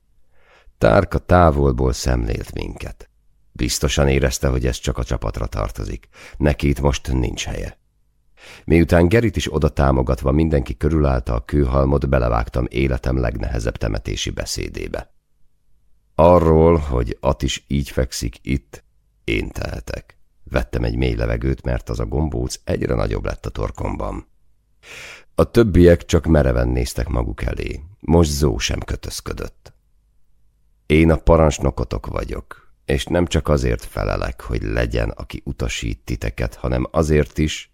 Tárka távolból szemlélt minket. Biztosan érezte, hogy ez csak a csapatra tartozik. Neki itt most nincs helye. Miután Gerit is oda támogatva mindenki körülállta a kőhalmot, belevágtam életem legnehezebb temetési beszédébe. Arról, hogy Atis így fekszik itt, én tehetek. Vettem egy mély levegőt, mert az a gombóc egyre nagyobb lett a torkomban. A többiek csak mereven néztek maguk elé. Most Zó sem kötözködött. Én a parancsnokotok vagyok, és nem csak azért felelek, hogy legyen, aki utasít titeket, hanem azért is,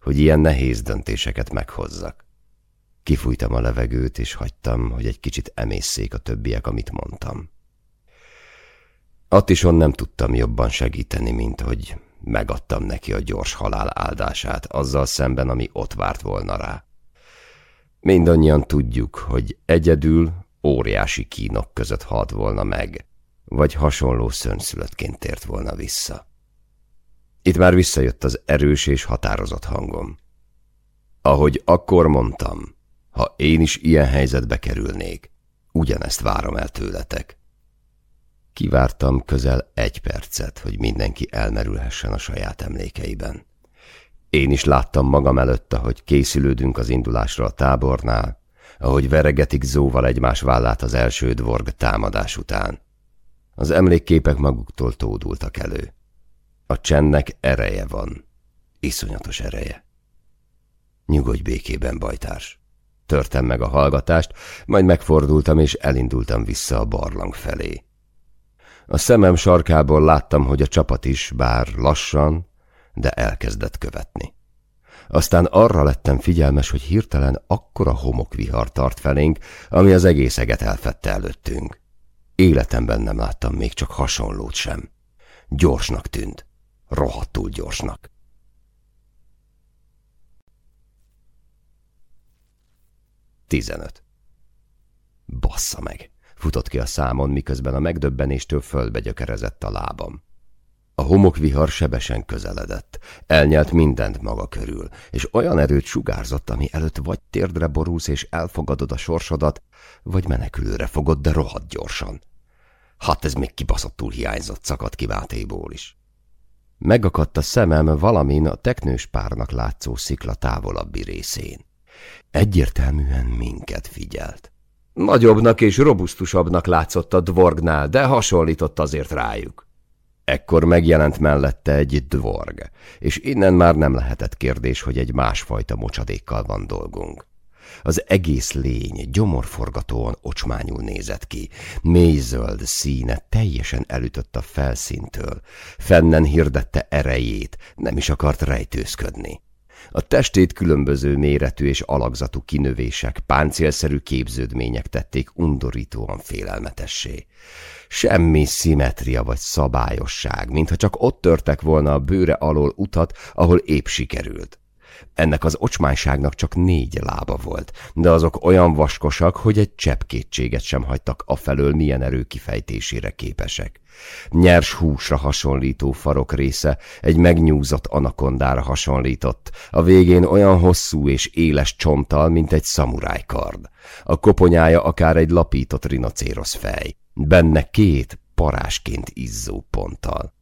hogy ilyen nehéz döntéseket meghozzak. Kifújtam a levegőt, és hagytam, hogy egy kicsit emészszék a többiek, amit mondtam. Attison nem tudtam jobban segíteni, mint hogy megadtam neki a gyors halál áldását, azzal szemben, ami ott várt volna rá. Mindannyian tudjuk, hogy egyedül óriási kínok között halt volna meg, vagy hasonló szönszülöttként tért volna vissza. Itt már visszajött az erős és határozott hangom. Ahogy akkor mondtam, ha én is ilyen helyzetbe kerülnék, ugyanezt várom el tőletek. Kivártam közel egy percet, hogy mindenki elmerülhessen a saját emlékeiben. Én is láttam magam előtt, ahogy készülődünk az indulásra a tábornál, ahogy veregetik zóval egymás vállát az első dvorg támadás után. Az emlékképek maguktól tódultak elő. A csendnek ereje van, iszonyatos ereje. Nyugodj békében, bajtárs. Törtem meg a hallgatást, majd megfordultam és elindultam vissza a barlang felé. A szemem sarkából láttam, hogy a csapat is, bár lassan, de elkezdett követni. Aztán arra lettem figyelmes, hogy hirtelen akkora homokvihar tart felénk, ami az egész eget elfette előttünk. Életemben nem láttam még csak hasonlót sem. Gyorsnak tűnt. Rohadtul gyorsnak. Tizenöt. Bassza meg! Futott ki a számon, miközben a megdöbbenéstől földbe gyökerezett a lábam. A homokvihar sebesen közeledett, elnyelt mindent maga körül, és olyan erőt sugárzott, ami előtt vagy térdre borulsz és elfogadod a sorsodat, vagy menekülőre fogod, de rohadt gyorsan. Hát ez még kibaszottul hiányzott, szakadt ki Mátéból is. Megakadt a szemem valamin a teknős párnak látszó szikla távolabbi részén. Egyértelműen minket figyelt. Nagyobbnak és robusztusabbnak látszott a dvorgnál, de hasonlított azért rájuk. Ekkor megjelent mellette egy dvorg, és innen már nem lehetett kérdés, hogy egy másfajta mocsadékkal van dolgunk. Az egész lény gyomorforgatóan ocsmányul nézett ki, mélyzöld színe teljesen elütött a felszíntől, fennen hirdette erejét, nem is akart rejtőzködni. A testét különböző méretű és alakzatú kinövések, páncélszerű képződmények tették undorítóan félelmetessé. Semmi szimetria vagy szabályosság, mintha csak ott törtek volna a bőre alól utat, ahol épp sikerült. Ennek az ocsmányságnak csak négy lába volt, de azok olyan vaskosak, hogy egy csepp kétséget sem hagytak afelől, milyen erő kifejtésére képesek. Nyers húsra hasonlító farok része egy megnyúzott anakondára hasonlított, a végén olyan hosszú és éles csonttal, mint egy szamurájkard. A koponyája akár egy lapított rinocérosz fej, benne két parásként izzó ponttal.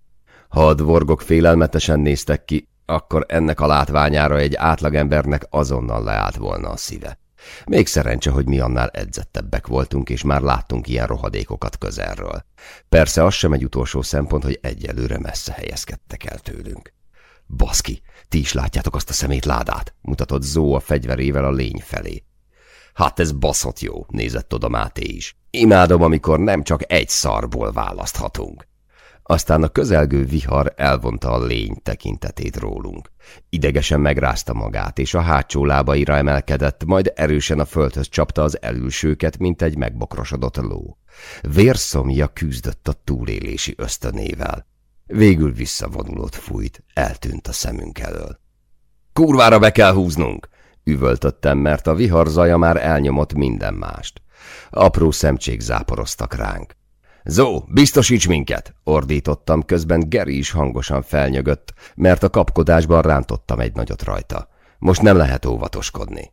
Ha a dvorgok félelmetesen néztek ki, akkor ennek a látványára egy átlagembernek azonnal leállt volna a szíve. Még szerencse, hogy mi annál edzettebbek voltunk, és már láttunk ilyen rohadékokat közelről. Persze az sem egy utolsó szempont, hogy egyelőre messze helyezkedtek el tőlünk. Baszki, ti is látjátok azt a szemét ládát, mutatott Zó a fegyverével a lény felé. Hát ez baszott jó, nézett oda Máté is. Imádom, amikor nem csak egy szarból választhatunk. Aztán a közelgő vihar elvonta a lény tekintetét rólunk. Idegesen megrázta magát, és a hátsó lábaira emelkedett, majd erősen a földhöz csapta az elülsőket, mint egy megbokrosodott ló. Vérszomja küzdött a túlélési ösztönével. Végül visszavonulott fújt, eltűnt a szemünk elől. Kurvára be kell húznunk! Üvöltöttem, mert a vihar zaja már elnyomott minden mást. Apró szemcsék záporoztak ránk. Zó, biztosíts minket! ordítottam, közben Geri is hangosan felnyögött, mert a kapkodásban rántottam egy nagyot rajta. Most nem lehet óvatoskodni.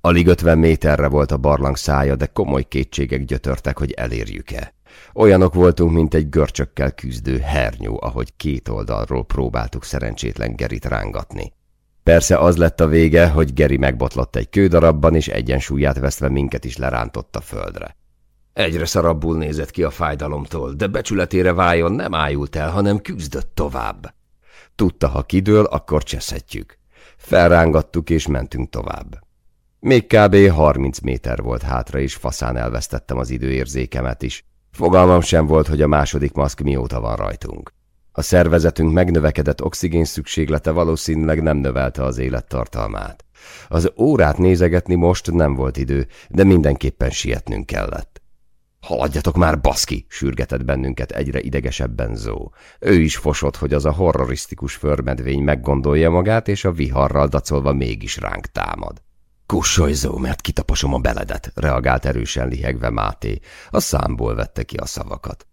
Alig ötven méterre volt a barlang szája, de komoly kétségek gyötörtek, hogy elérjük-e. Olyanok voltunk, mint egy görcsökkel küzdő hernyó, ahogy két oldalról próbáltuk szerencsétlen Gerit rángatni. Persze az lett a vége, hogy Geri megbotlott egy kődarabban, és egyensúlyát vesztve minket is lerántott a földre. Egyre szarabbul nézett ki a fájdalomtól, de becsületére váljon nem ájult el, hanem küzdött tovább. Tudta, ha kidől, akkor cseszhetjük. Felrángattuk és mentünk tovább. Még kb. 30 méter volt hátra, és faszán elvesztettem az időérzékemet is. Fogalmam sem volt, hogy a második maszk mióta van rajtunk. A szervezetünk megnövekedett oxigén szükséglete valószínűleg nem növelte az élettartalmát. Az órát nézegetni most nem volt idő, de mindenképpen sietnünk kellett. Haladjatok már, baszki! sürgetett bennünket egyre idegesebben Zó. Ő is fosott, hogy az a horrorisztikus förmedvény meggondolja magát, és a viharral dacolva mégis ránk támad. Kussolj, Zó, mert kitaposom a beledet, reagált erősen lihegve Máté. A számból vette ki a szavakat.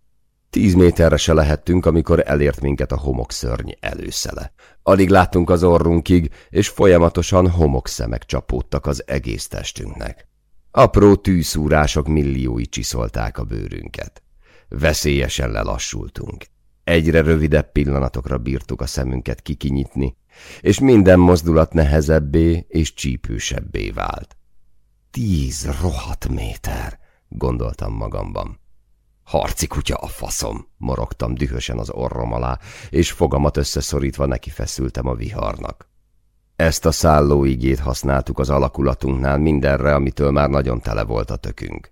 Tíz méterre se lehettünk, amikor elért minket a homokszörny előszele. Alig láttunk az orrunkig, és folyamatosan homokszemek csapódtak az egész testünknek. Apró tűszúrások milliói csiszolták a bőrünket. Veszélyesen lelassultunk. Egyre rövidebb pillanatokra bírtuk a szemünket kikinyitni, és minden mozdulat nehezebbé és csípősebbé vált. Tíz rohadt méter, gondoltam magamban. Harci kutya a faszom, morogtam dühösen az orrom alá, és fogamat összeszorítva neki feszültem a viharnak. Ezt a szállóigét használtuk az alakulatunknál mindenre, amitől már nagyon tele volt a tökünk.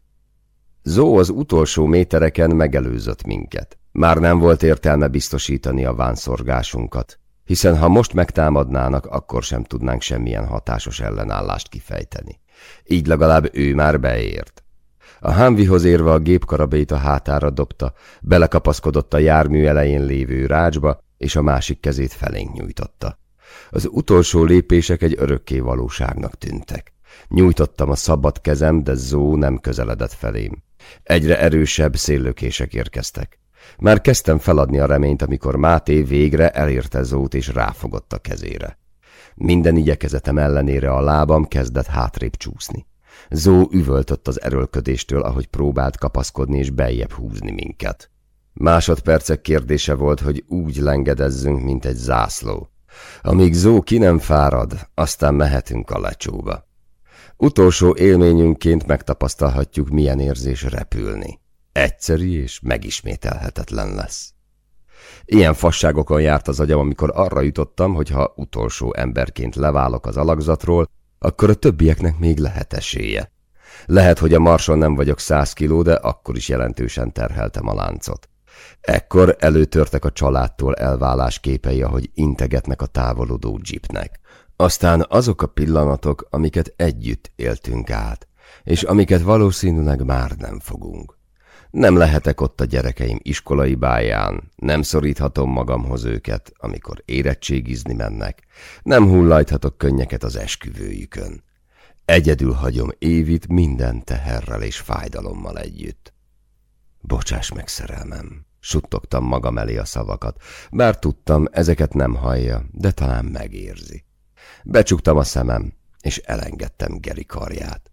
Zó az utolsó métereken megelőzött minket. Már nem volt értelme biztosítani a vánszorgásunkat, hiszen ha most megtámadnának, akkor sem tudnánk semmilyen hatásos ellenállást kifejteni. Így legalább ő már beért. A hámvihoz érve a gépkarabét a hátára dobta, belekapaszkodott a jármű elején lévő rácsba, és a másik kezét felénk nyújtotta. Az utolsó lépések egy örökké valóságnak tűntek. Nyújtottam a szabad kezem, de Zó nem közeledett felém. Egyre erősebb széllökések érkeztek. Már kezdtem feladni a reményt, amikor Máté végre elérte Zót és ráfogott a kezére. Minden igyekezetem ellenére a lábam kezdett hátrébb csúszni. Zó üvöltött az erőlködéstől, ahogy próbált kapaszkodni és beljebb húzni minket. Másodpercek kérdése volt, hogy úgy lengedezzünk, mint egy zászló. Amíg Zó ki nem fárad, aztán mehetünk a lecsóba. Utolsó élményünként megtapasztalhatjuk, milyen érzés repülni. Egyszerű és megismételhetetlen lesz. Ilyen fasságokon járt az agyam, amikor arra jutottam, hogy ha utolsó emberként leválok az alakzatról, akkor a többieknek még lehet esélye. Lehet, hogy a marson nem vagyok száz kiló, de akkor is jelentősen terheltem a láncot. Ekkor előtörtek a családtól elválás képei, ahogy integetnek a távolodó jeepnek. Aztán azok a pillanatok, amiket együtt éltünk át, és amiket valószínűleg már nem fogunk. Nem lehetek ott a gyerekeim iskolai báján, nem szoríthatom magamhoz őket, amikor érettségizni mennek, nem hullajthatok könnyeket az esküvőjükön. Egyedül hagyom Évit minden teherrel és fájdalommal együtt. Bocsáss meg, szerelmem, suttogtam magam elé a szavakat, bár tudtam, ezeket nem hallja, de talán megérzi. Becsuktam a szemem, és elengedtem Geri karját.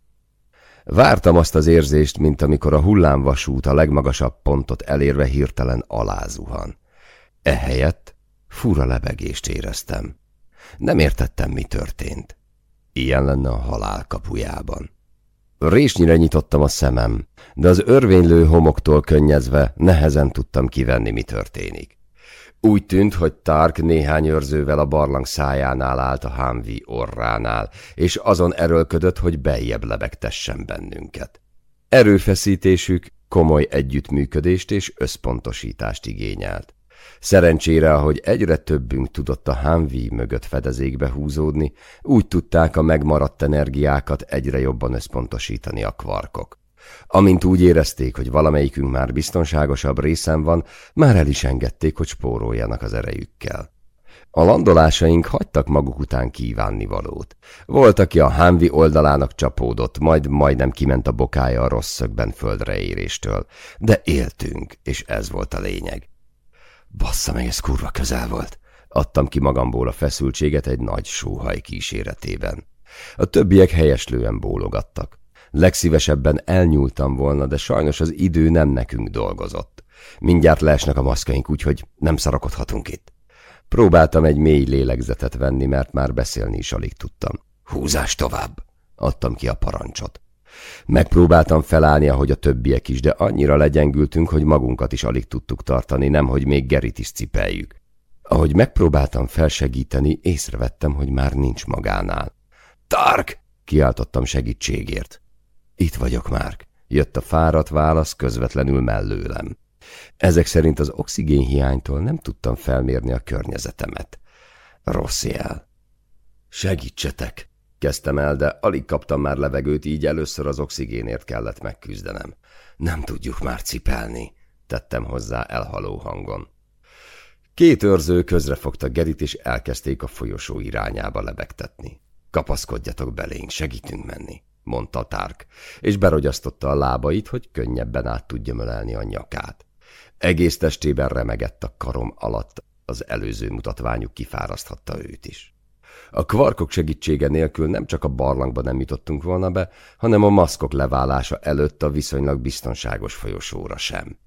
Vártam azt az érzést, mint amikor a hullámvasút a legmagasabb pontot elérve hirtelen alázuhan. Ehelyett fura lebegést éreztem. Nem értettem, mi történt. Ilyen lenne a halál kapujában. Résnyire nyitottam a szemem, de az örvénylő homoktól könnyezve nehezen tudtam kivenni, mi történik. Úgy tűnt, hogy Tark néhány őrzővel a barlang szájánál állt a hámvi orránál, és azon erőlködött, hogy beljebb lebegtessen bennünket. Erőfeszítésük komoly együttműködést és összpontosítást igényelt. Szerencsére, ahogy egyre többünk tudott a hámvi mögött fedezékbe húzódni, úgy tudták a megmaradt energiákat egyre jobban összpontosítani a kvarkok. Amint úgy érezték, hogy valamelyikünk már biztonságosabb részen van, már el is engedték, hogy spóroljanak az erejükkel. A landolásaink hagytak maguk után kívánni valót. Volt, aki a hámvi oldalának csapódott, majd majdnem kiment a bokája a rossz szögben földre éréstől. De éltünk, és ez volt a lényeg. Bassza meg, ez kurva közel volt. Adtam ki magamból a feszültséget egy nagy sóhaj kíséretében. A többiek helyeslően bólogattak. Legszívesebben elnyúltam volna, de sajnos az idő nem nekünk dolgozott. Mindjárt leesnek a maszkaink, úgyhogy nem szarakodhatunk itt. Próbáltam egy mély lélegzetet venni, mert már beszélni is alig tudtam. Húzás tovább! Adtam ki a parancsot. Megpróbáltam felállni, ahogy a többiek is, de annyira legyengültünk, hogy magunkat is alig tudtuk tartani, nemhogy még Gerit is cipeljük. Ahogy megpróbáltam felsegíteni, észrevettem, hogy már nincs magánál. Tark! kiáltottam segítségért. Itt vagyok, Márk. Jött a fáradt válasz közvetlenül mellőlem. Ezek szerint az oxigénhiánytól nem tudtam felmérni a környezetemet. Rossz jel. Segítsetek! Kezdtem el, de alig kaptam már levegőt, így először az oxigénért kellett megküzdenem. Nem tudjuk már cipelni, tettem hozzá elhaló hangon. Két őrző közrefogta Gerit, és elkezdték a folyosó irányába lebegtetni. Kapaszkodjatok belénk, segítünk menni, mondta Tárk, és berogyasztotta a lábait, hogy könnyebben át tudja mölelni a nyakát. Egész testében remegett a karom alatt, az előző mutatványuk kifáraszthatta őt is. A kvarkok segítsége nélkül nem csak a barlangba nem jutottunk volna be, hanem a maszkok leválása előtt a viszonylag biztonságos folyosóra sem.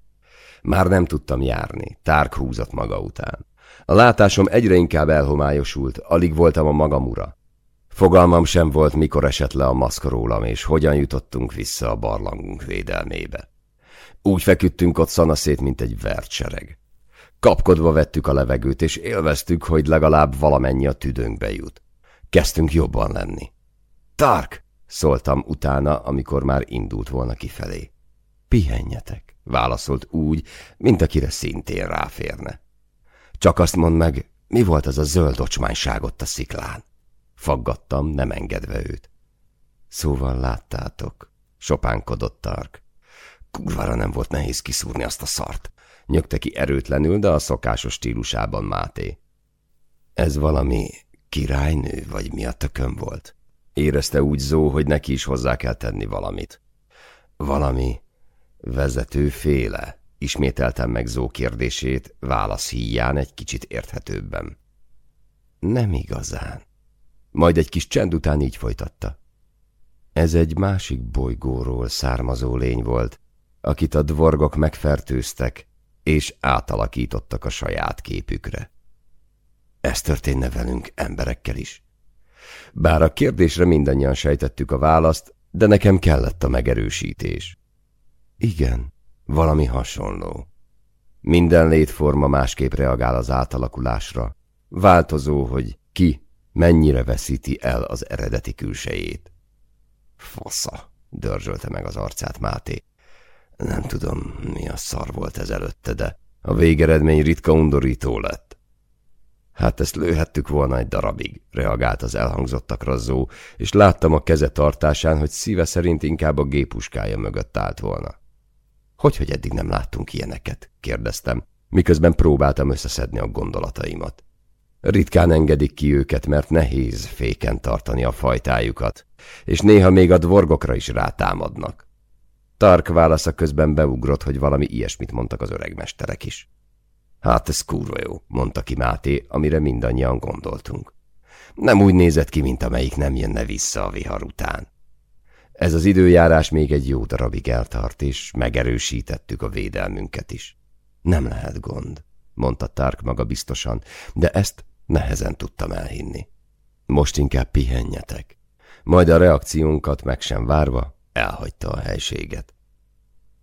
Már nem tudtam járni, tárk húzott maga után. A látásom egyre inkább elhomályosult, alig voltam a magam ura. Fogalmam sem volt, mikor esett le a maszk rólam, és hogyan jutottunk vissza a barlangunk védelmébe. Úgy feküdtünk ott szanaszét, mint egy vertsereg. Kapkodva vettük a levegőt, és élveztük, hogy legalább valamennyi a tüdőnkbe jut. Kezdtünk jobban lenni. Tark! szóltam utána, amikor már indult volna kifelé. Pihenjetek, válaszolt úgy, mint akire szintén ráférne. Csak azt mondd meg, mi volt az a zöld ott a sziklán? Faggattam, nem engedve őt. Szóval láttátok, sopánkodott Tark. Kurvára nem volt nehéz kiszúrni azt a szart. Nyögte ki erőtlenül, de a szokásos stílusában Máté. Ez valami királynő, vagy mi a tökön volt? Érezte úgy Zó, hogy neki is hozzá kell tenni valamit. Valami vezetőféle, ismételtem meg Zó kérdését, válasz híján egy kicsit érthetőbben. Nem igazán. Majd egy kis csend után így folytatta. Ez egy másik bolygóról származó lény volt, akit a dvorgok megfertőztek, és átalakítottak a saját képükre. Ez történne velünk emberekkel is. Bár a kérdésre mindannyian sejtettük a választ, de nekem kellett a megerősítés. Igen, valami hasonló. Minden létforma másképp reagál az átalakulásra. Változó, hogy ki mennyire veszíti el az eredeti külsejét. Fasza, dörzsölte meg az arcát Máté. Nem tudom, mi a szar volt ez előtte, de a végeredmény ritka undorító lett. Hát ezt lőhettük volna egy darabig, reagált az elhangzottakra Zó, és láttam a keze tartásán, hogy szíve szerint inkább a gépuskája mögött állt volna. Hogy, hogy eddig nem láttunk ilyeneket? kérdeztem, miközben próbáltam összeszedni a gondolataimat. Ritkán engedik ki őket, mert nehéz féken tartani a fajtájukat, és néha még a dvorgokra is rátámadnak. Tark válasza közben beugrott, hogy valami ilyesmit mondtak az öregmesterek is. Hát ez kurva jó, mondta ki Máté, amire mindannyian gondoltunk. Nem úgy nézett ki, mint amelyik nem jönne vissza a vihar után. Ez az időjárás még egy jó darabig eltart, és megerősítettük a védelmünket is. Nem lehet gond, mondta Tark maga biztosan, de ezt nehezen tudtam elhinni. Most inkább pihenjetek. Majd a reakciónkat meg sem várva Elhagyta a helységet.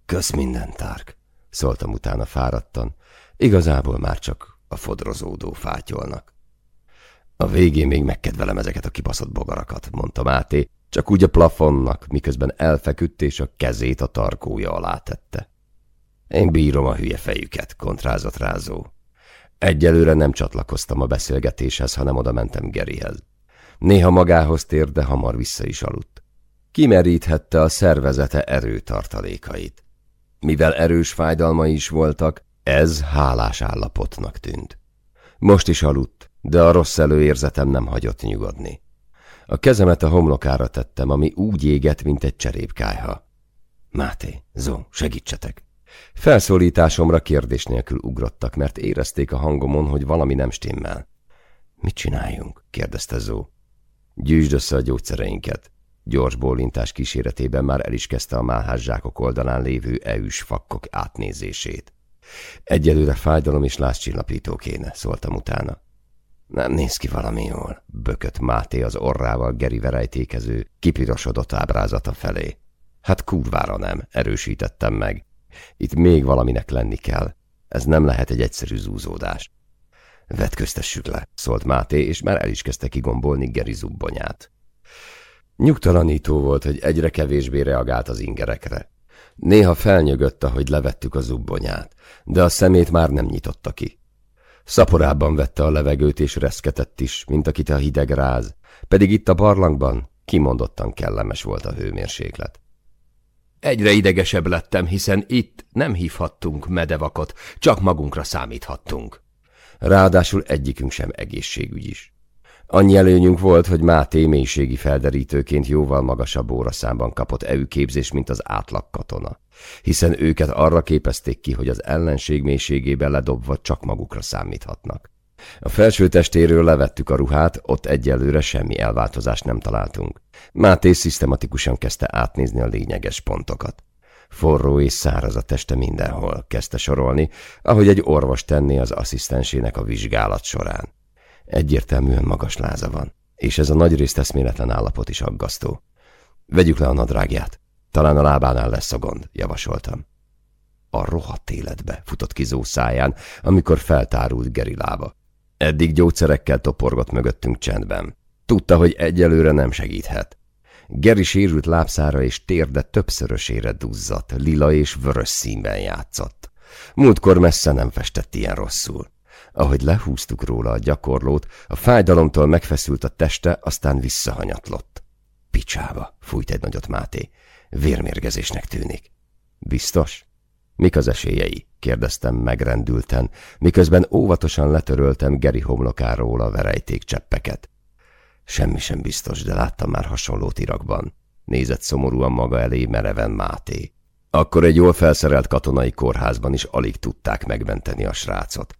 Kösz minden, Tárk, szóltam utána fáradtan. Igazából már csak a fodrozódó fátyolnak. A végén még megkedvelem ezeket a kibaszott bogarakat, mondta Máté, csak úgy a plafonnak, miközben elfeküdt és a kezét a tarkója alá tette. Én bírom a hülye fejüket, kontrázott rázó. Egyelőre nem csatlakoztam a beszélgetéshez, hanem oda mentem Gerihez. Néha magához tér, de hamar vissza is aludt kimeríthette a szervezete erőtartalékait. Mivel erős fájdalmai is voltak, ez hálás állapotnak tűnt. Most is aludt, de a rossz előérzetem nem hagyott nyugodni. A kezemet a homlokára tettem, ami úgy égett, mint egy cserépkájha. Máté, Zó, segítsetek! Felszólításomra kérdés nélkül ugrottak, mert érezték a hangomon, hogy valami nem stimmel. Mit csináljunk? kérdezte Zó. Gyűjtsd össze a gyógyszereinket. Gyors bólintás kíséretében már el is kezdte a málházzsákok oldalán lévő eűs fakkok átnézését. Egyelőre fájdalom és lázcsillapító kéne, szóltam utána. Nem néz ki valami jól, bökött Máté az orrával Geri verejtékező, kipirosodott ábrázata felé. Hát kurvára nem, erősítettem meg. Itt még valaminek lenni kell. Ez nem lehet egy egyszerű zúzódás. Vetköztessük le, szólt Máté, és már el is kezdte kigombolni Geri zubbonyát. Nyugtalanító volt, hogy egyre kevésbé reagált az ingerekre. Néha felnyögött, ahogy levettük a zubbonyát, de a szemét már nem nyitotta ki. Szaporában vette a levegőt és reszketett is, mint akit a hideg ráz, pedig itt a barlangban kimondottan kellemes volt a hőmérséklet. Egyre idegesebb lettem, hiszen itt nem hívhattunk medevakot, csak magunkra számíthattunk. Ráadásul egyikünk sem egészségügyis. Annyi előnyünk volt, hogy Máté mélységi felderítőként jóval magasabb óraszámban kapott EU képzés, mint az átlag katona, hiszen őket arra képezték ki, hogy az ellenség mélységébe ledobva csak magukra számíthatnak. A felső testéről levettük a ruhát, ott egyelőre semmi elváltozást nem találtunk. Máté szisztematikusan kezdte átnézni a lényeges pontokat. Forró és száraz a teste mindenhol, kezdte sorolni, ahogy egy orvos tenné az asszisztensének a vizsgálat során. Egyértelműen magas láza van, és ez a nagyrészt eszméletlen állapot is aggasztó. Vegyük le a nadrágját. Talán a lábánál lesz a gond, javasoltam. A rohadt életbe futott ki Zó száján, amikor feltárult Geri lába. Eddig gyógyszerekkel toporgott mögöttünk csendben. Tudta, hogy egyelőre nem segíthet. Geri sérült lábszára és térde többszörösére duzzadt, lila és vörös színben játszott. Múltkor messze nem festett ilyen rosszul. Ahogy lehúztuk róla a gyakorlót, a fájdalomtól megfeszült a teste, aztán visszahanyatlott. Picsába, fújt egy nagyot Máté. Vérmérgezésnek tűnik. Biztos? Mik az esélyei? kérdeztem megrendülten, miközben óvatosan letöröltem Geri homlokáról a verejték cseppeket. Semmi sem biztos, de láttam már hasonlót Irakban. Nézett szomorúan maga elé mereven Máté. Akkor egy jól felszerelt katonai kórházban is alig tudták megmenteni a srácot.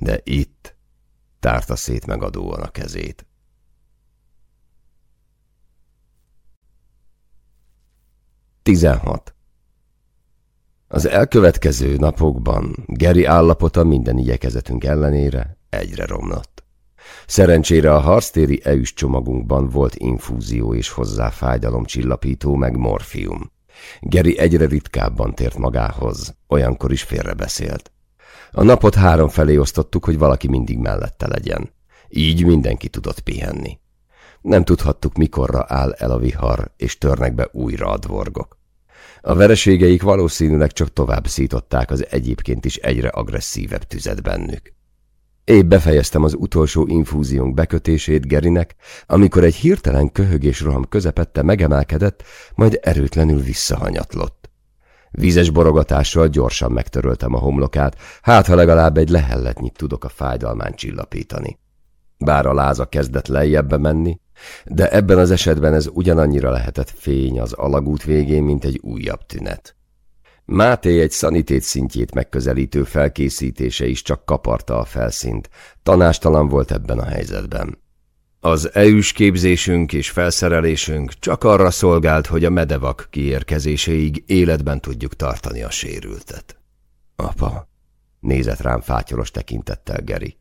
De itt tárta szét megadóan a kezét. Tizenhat. Az elkövetkező napokban Geri állapota minden igyekezetünk ellenére egyre romlott. Szerencsére a harctéri eüs csomagunkban volt infúzió és hozzá fájdalomcsillapító meg morfium. Geri egyre ritkábban tért magához, olyankor is félrebeszélt. A napot három felé osztottuk, hogy valaki mindig mellette legyen. Így mindenki tudott pihenni. Nem tudhattuk, mikorra áll el a vihar, és törnek be újra a dvorgok. A vereségeik valószínűleg csak tovább szították az egyébként is egyre agresszívebb tüzet bennük. Épp befejeztem az utolsó infúziónk bekötését Gerinek, amikor egy hirtelen köhögés roham közepette megemelkedett, majd erőtlenül visszahanyatlott. Vízes borogatással gyorsan megtöröltem a homlokát, hát ha legalább egy lehelletnyit tudok a fájdalmán csillapítani. Bár a láza kezdett lejjebbe menni, de ebben az esetben ez ugyanannyira lehetett fény az alagút végén, mint egy újabb tünet. Máté egy szanitét szintjét megközelítő felkészítése is csak kaparta a felszínt. Tanástalan volt ebben a helyzetben. Az EU-s képzésünk és felszerelésünk csak arra szolgált, hogy a medevak kiérkezéséig életben tudjuk tartani a sérültet. Apa, nézett rám fátyolos tekintettel Geri.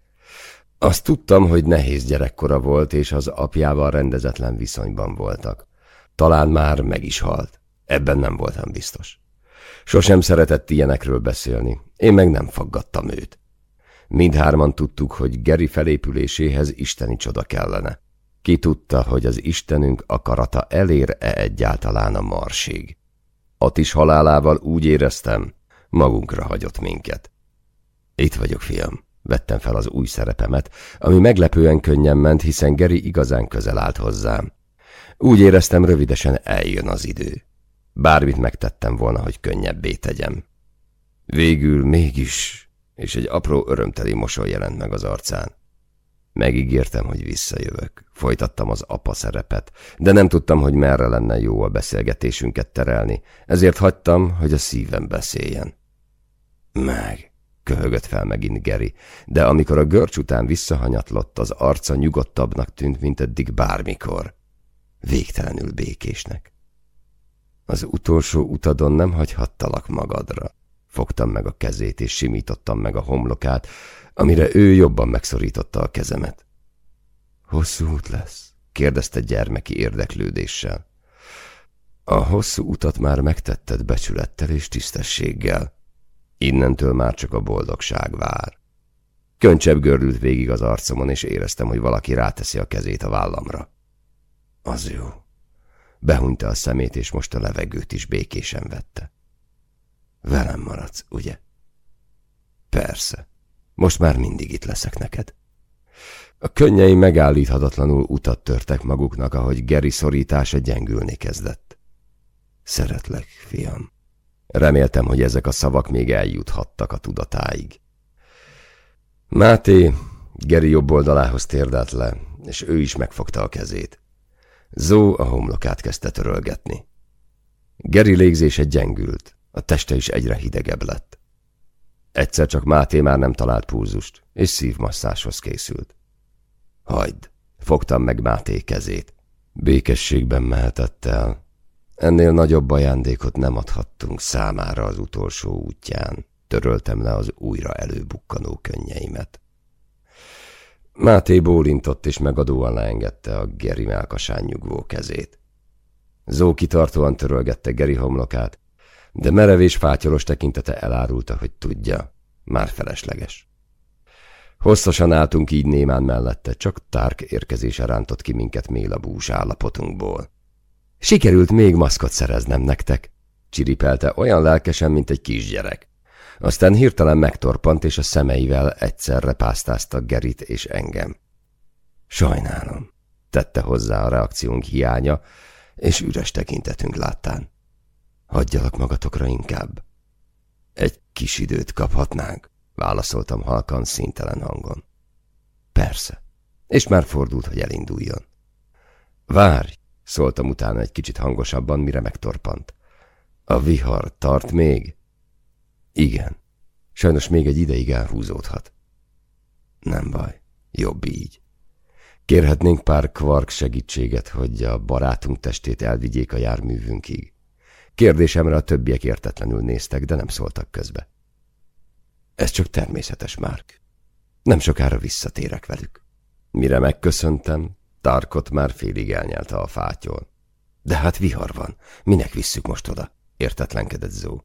Azt tudtam, hogy nehéz gyerekkora volt, és az apjával rendezetlen viszonyban voltak. Talán már meg is halt. Ebben nem voltam biztos. Sosem szeretett ilyenekről beszélni, én meg nem faggattam őt. Mindhárman tudtuk, hogy Geri felépüléséhez isteni csoda kellene. Ki tudta, hogy az Istenünk akarata elér-e egyáltalán a marsig. is halálával úgy éreztem, magunkra hagyott minket. Itt vagyok, fiam. Vettem fel az új szerepemet, ami meglepően könnyen ment, hiszen Geri igazán közel állt hozzám. Úgy éreztem, rövidesen eljön az idő. Bármit megtettem volna, hogy könnyebbé tegyem. Végül mégis, és egy apró örömteli mosoly jelent meg az arcán. Megígértem, hogy visszajövök. Folytattam az apa szerepet, de nem tudtam, hogy merre lenne jó a beszélgetésünket terelni, ezért hagytam, hogy a szívem beszéljen. Meg, köhögött fel megint Geri, de amikor a görcs után visszahanyatlott, az arca nyugodtabbnak tűnt, mint eddig bármikor. Végtelenül békésnek. Az utolsó utadon nem hagyhattalak magadra. Fogtam meg a kezét, és simítottam meg a homlokát, amire ő jobban megszorította a kezemet. Hosszú út lesz? kérdezte gyermeki érdeklődéssel. A hosszú utat már megtetted becsülettel és tisztességgel. Innentől már csak a boldogság vár. Köncsebb görült végig az arcomon, és éreztem, hogy valaki ráteszi a kezét a vállamra. Az jó. Behunyta a szemét, és most a levegőt is békésen vette. Velem maradsz, ugye? Persze. Most már mindig itt leszek neked. A könnyei megállíthatatlanul utat törtek maguknak, ahogy Geri szorítása gyengülni kezdett. Szeretlek, fiam. Reméltem, hogy ezek a szavak még eljuthattak a tudatáig. Máté Geri jobb oldalához térdelt le, és ő is megfogta a kezét. Zó a homlokát kezdte törölgetni. Geri légzése gyengült, a teste is egyre hidegebb lett. Egyszer csak Máté már nem talált pulzust, és szívmasszáshoz készült. Hagyd, fogtam meg Máté kezét. Békességben mehetett el. Ennél nagyobb ajándékot nem adhattunk számára az utolsó útján. Töröltem le az újra előbukkanó könnyeimet. Máté bólintott és megadóan leengedte a Geri melkasán nyugvó kezét. Zó kitartóan törölgette Geri homlokát, de merevés fátyolos tekintete elárulta, hogy tudja, már felesleges. Hosszasan álltunk így némán mellette, csak Tárk érkezése rántott ki minket mélabús állapotunkból. Sikerült még maszkot szereznem nektek, csiripelte olyan lelkesen, mint egy kisgyerek. Aztán hirtelen megtorpant, és a szemeivel egyszerre pásztázta Gerit és engem. Sajnálom, tette hozzá a reakciónk hiánya, és üres tekintetünk láttán. Hagyjalak magatokra inkább. Egy kis időt kaphatnánk, válaszoltam halkan, szintelen hangon. Persze, és már fordult, hogy elinduljon. Várj, szóltam utána egy kicsit hangosabban, mire megtorpant. A vihar tart még? Igen. Sajnos még egy ideig elhúzódhat. Nem baj. Jobb így. Kérhetnénk pár kvark segítséget, hogy a barátunk testét elvigyék a járművünkig. Kérdésemre a többiek értetlenül néztek, de nem szóltak közbe. Ez csak természetes, Márk. Nem sokára visszatérek velük. Mire megköszöntem, Tarkot már félig elnyelte a fátyol. De hát vihar van, minek visszük most oda? Értetlenkedett Zó.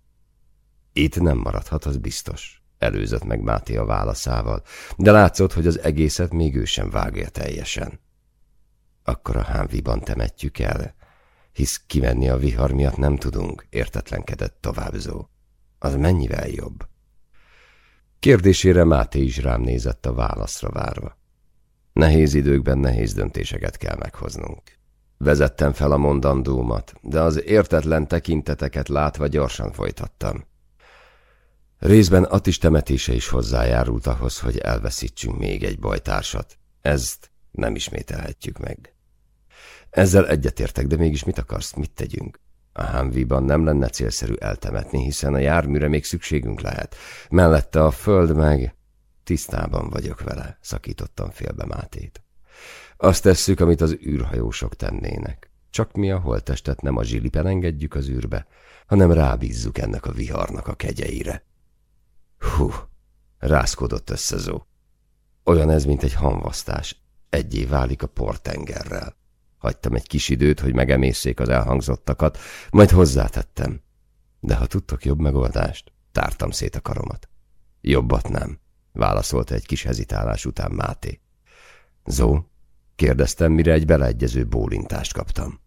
Itt nem maradhat, az biztos, előzött meg Máté a válaszával, de látszott, hogy az egészet még ő sem vágja teljesen. Akkor a hámviban temetjük el, hisz kimenni a vihar miatt nem tudunk, értetlenkedett továbbzó. Az mennyivel jobb? Kérdésére Máté is rám nézett a válaszra várva. Nehéz időkben nehéz döntéseket kell meghoznunk. Vezettem fel a mondandómat, de az értetlen tekinteteket látva gyorsan folytattam. Részben Attis temetése is hozzájárult ahhoz, hogy elveszítsünk még egy bajtársat. Ezt nem ismételhetjük meg. Ezzel egyetértek, de mégis mit akarsz, mit tegyünk? A Humvee-ban nem lenne célszerű eltemetni, hiszen a járműre még szükségünk lehet. Mellette a föld meg... Tisztában vagyok vele, szakítottam félbe Mátét. Azt tesszük, amit az űrhajósok tennének. Csak mi a holttestet nem a zsilipen engedjük az űrbe, hanem rábízzuk ennek a viharnak a kegyeire. Hú, rászkodott össze Zó. Olyan ez, mint egy hamvasztás. Egyé válik a portengerrel. Hagytam egy kis időt, hogy megemészszék az elhangzottakat, majd hozzátettem. De ha tudtok jobb megoldást, tártam szét a karomat. Jobbat nem, válaszolta egy kis hezitálás után Máté. Zó, kérdeztem, mire egy beleegyező bólintást kaptam.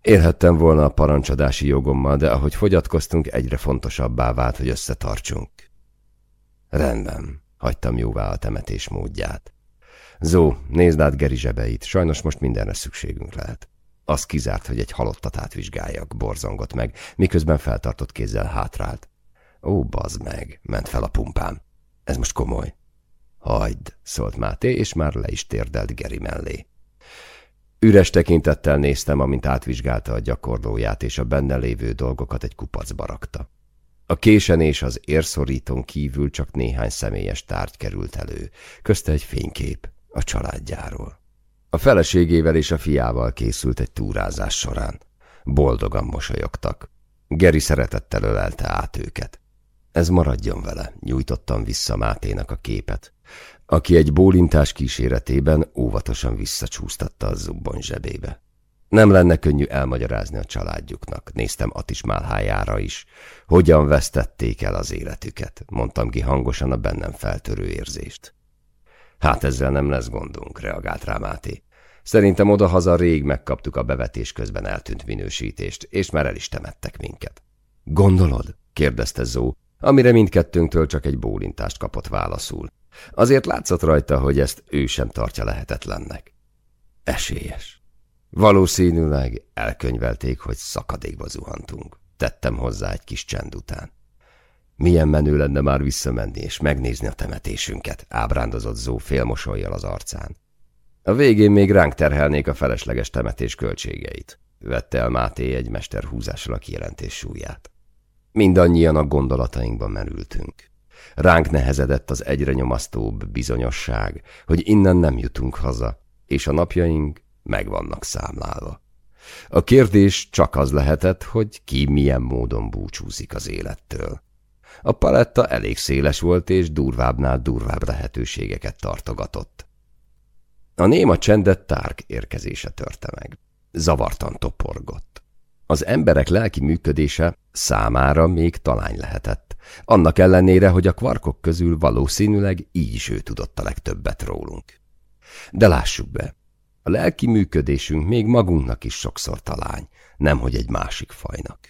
Élhettem volna a parancsadási jogommal, de ahogy fogyatkoztunk, egyre fontosabbá vált, hogy összetartsunk. Rendben, hagytam jóvá a temetés módját. Zó, nézd át Geri zsebeit, sajnos most mindenre szükségünk lehet. Az kizárt, hogy egy halottat átvizsgáljak, borzongott meg, miközben feltartott kézzel hátrált. Ó, bazd meg, ment fel a pumpám. Ez most komoly. Hagyd, szólt Máté, és már le is térdelt Geri mellé. Üres tekintettel néztem, amint átvizsgálta a gyakorlóját, és a benne lévő dolgokat egy kupacba rakta. A késen és az érszorítón kívül csak néhány személyes tárgy került elő, közte egy fénykép a családjáról. A feleségével és a fiával készült egy túrázás során. Boldogan mosolyogtak. Geri szeretettel ölelte át őket. Ez maradjon vele, nyújtottam vissza Máténak a képet, aki egy bólintás kíséretében óvatosan visszacsúsztatta a zubbon zsebébe. Nem lenne könnyű elmagyarázni a családjuknak, néztem Atis málhájára is. Hogyan vesztették el az életüket, mondtam ki hangosan a bennem feltörő érzést. Hát ezzel nem lesz gondunk, reagált rá Máté. Szerintem odahaza rég megkaptuk a bevetés közben eltűnt minősítést, és már el is temettek minket. Gondolod? kérdezte Zó, amire mindkettőnktől csak egy bólintást kapott válaszul. Azért látszott rajta, hogy ezt ő sem tartja lehetetlennek. Esélyes. Valószínűleg elkönyvelték, hogy szakadékba zuhantunk. Tettem hozzá egy kis csend után. Milyen menő lenne már visszamenni és megnézni a temetésünket, ábrándozott Zó félmosoljal az arcán. A végén még ránk terhelnék a felesleges temetés költségeit, vette el Máté egy mester húzással a kijelentés súlyát. Mindannyian a gondolatainkban merültünk. Ránk nehezedett az egyre nyomasztóbb bizonyosság, hogy innen nem jutunk haza, és a napjaink meg vannak számlálva. A kérdés csak az lehetett, hogy ki milyen módon búcsúzik az élettől. A paletta elég széles volt, és durvábbnál durvább lehetőségeket tartogatott. A néma csendet tárk érkezése törte meg. Zavartan toporgott. Az emberek lelki működése számára még talány lehetett, annak ellenére, hogy a kvarkok közül valószínűleg így is ő tudott a legtöbbet rólunk. De lássuk be, a lelki működésünk még magunknak is sokszor talány, nemhogy egy másik fajnak.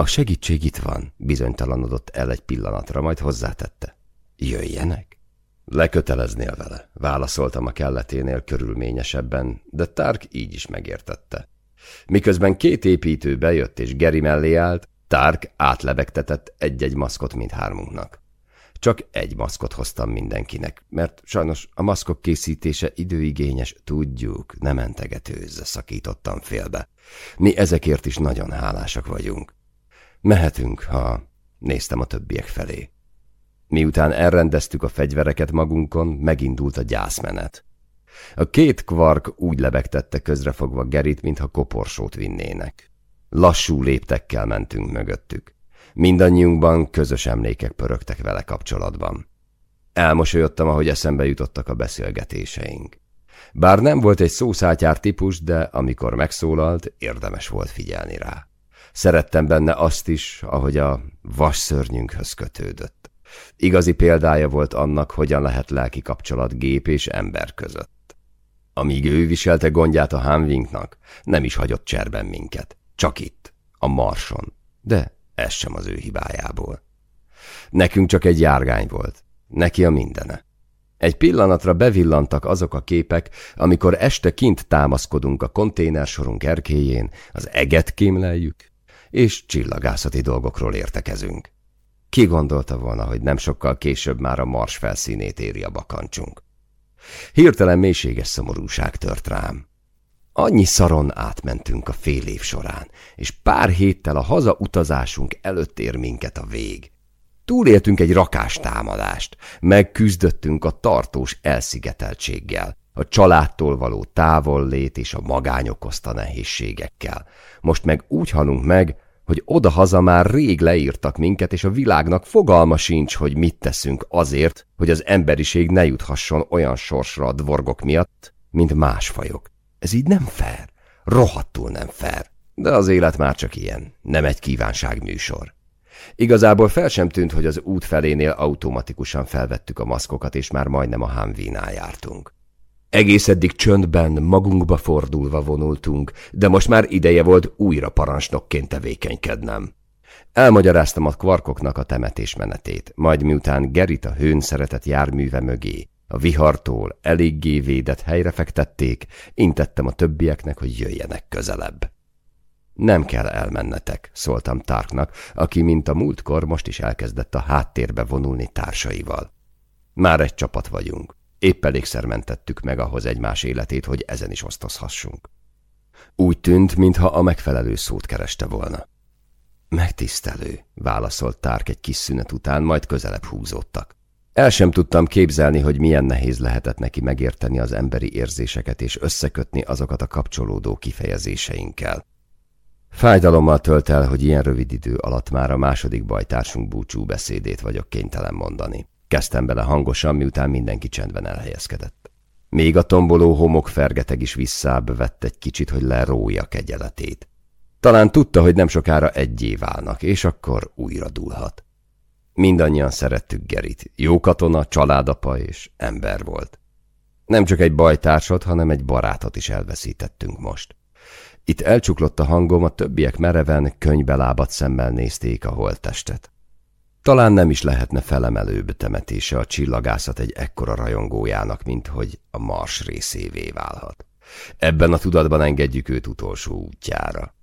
A segítség itt van, bizonytalanodott el egy pillanatra, majd hozzátette. Jöjjenek? Leköteleznél vele, válaszoltam a kelleténél körülményesebben, de Tark így is megértette. Miközben két építő bejött és Geri mellé állt, Tark átlebegtetett egy-egy maszkot mindhármunknak. Csak egy maszkot hoztam mindenkinek, mert sajnos a maszkok készítése időigényes, tudjuk, nem mentegetőzze, szakítottam félbe. Mi ezekért is nagyon hálásak vagyunk. Mehetünk, ha néztem a többiek felé. Miután elrendeztük a fegyvereket magunkon, megindult a gyászmenet. A két kvark úgy lebegtette közrefogva Gerit, mintha koporsót vinnének. Lassú léptekkel mentünk mögöttük. Mindannyiunkban közös emlékek pörögtek vele kapcsolatban. Elmosolyodtam, ahogy eszembe jutottak a beszélgetéseink. Bár nem volt egy szószátyár típus, de amikor megszólalt, érdemes volt figyelni rá. Szerettem benne azt is, ahogy a vasszörnyünkhöz kötődött. Igazi példája volt annak, hogyan lehet lelki kapcsolat gép és ember között. Amíg ő viselte gondját a Hanwinknak, nem is hagyott cserben minket. Csak itt, a Marson. De ez sem az ő hibájából. Nekünk csak egy járgány volt, neki a mindene. Egy pillanatra bevillantak azok a képek, amikor este kint támaszkodunk a konténersorunk erkéjén, az eget kémleljük, és csillagászati dolgokról értekezünk. Ki gondolta volna, hogy nem sokkal később már a mars felszínét éri a bakancsunk? Hirtelen mélységes szomorúság tört rám. Annyi szaron átmentünk a fél év során, és pár héttel a hazautazásunk előtt ér minket a vég. Túléltünk egy rakástámadást, megküzdöttünk a tartós elszigeteltséggel, a családtól való távollét és a magány okozta nehézségekkel. Most meg úgy halunk meg, hogy odahaza már rég leírtak minket, és a világnak fogalma sincs, hogy mit teszünk azért, hogy az emberiség ne juthasson olyan sorsra a dvorgok miatt, mint más fajok. Ez így nem fair, rohadtul nem fair. De az élet már csak ilyen, nem egy kívánságműsor. Igazából fel sem tűnt, hogy az út felénél automatikusan felvettük a maszkokat, és már majdnem a Humvee-nál jártunk. Egész eddig csöndben, magunkba fordulva vonultunk, de most már ideje volt újra parancsnokként tevékenykednem. Elmagyaráztam a kvarkoknak a temetés menetét, majd miután Gerit a hőn szeretett járműve mögé, a vihartól eléggé védett helyre fektették, intettem a többieknek, hogy jöjjenek közelebb. Nem kell elmennetek, szóltam Tarknak, aki, mint a múltkor, most is elkezdett a háttérbe vonulni társaival. Már egy csapat vagyunk. Épp elégszer mentettük meg ahhoz egymás életét, hogy ezen is osztozhassunk. Úgy tűnt, mintha a megfelelő szót kereste volna. Megtisztelő, válaszolt Tárk egy kis szünet után, majd közelebb húzódtak. El sem tudtam képzelni, hogy milyen nehéz lehetett neki megérteni az emberi érzéseket és összekötni azokat a kapcsolódó kifejezéseinkkel. Fájdalommal tölt el, hogy ilyen rövid idő alatt már a második bajtársunk búcsú beszédét vagyok kénytelen mondani. Kezdtem bele hangosan, miután mindenki csendben elhelyezkedett. Még a tomboló homok fergeteg is visszább vett egy kicsit, hogy lerója kegyeletét. Talán tudta, hogy nem sokára egyé válnak, és akkor újra dúlhat. Mindannyian szerettük Gerit. Jó katona, családapa és ember volt. Nem csak egy bajtársat, hanem egy barátot is elveszítettünk most. Itt elcsuklott a hangom, a többiek mereven, könybelábat szemmel nézték a holttestet. Talán nem is lehetne felemelőbb temetése a csillagászat egy ekkora rajongójának, mint hogy a mars részévé válhat. Ebben a tudatban engedjük őt utolsó útjára.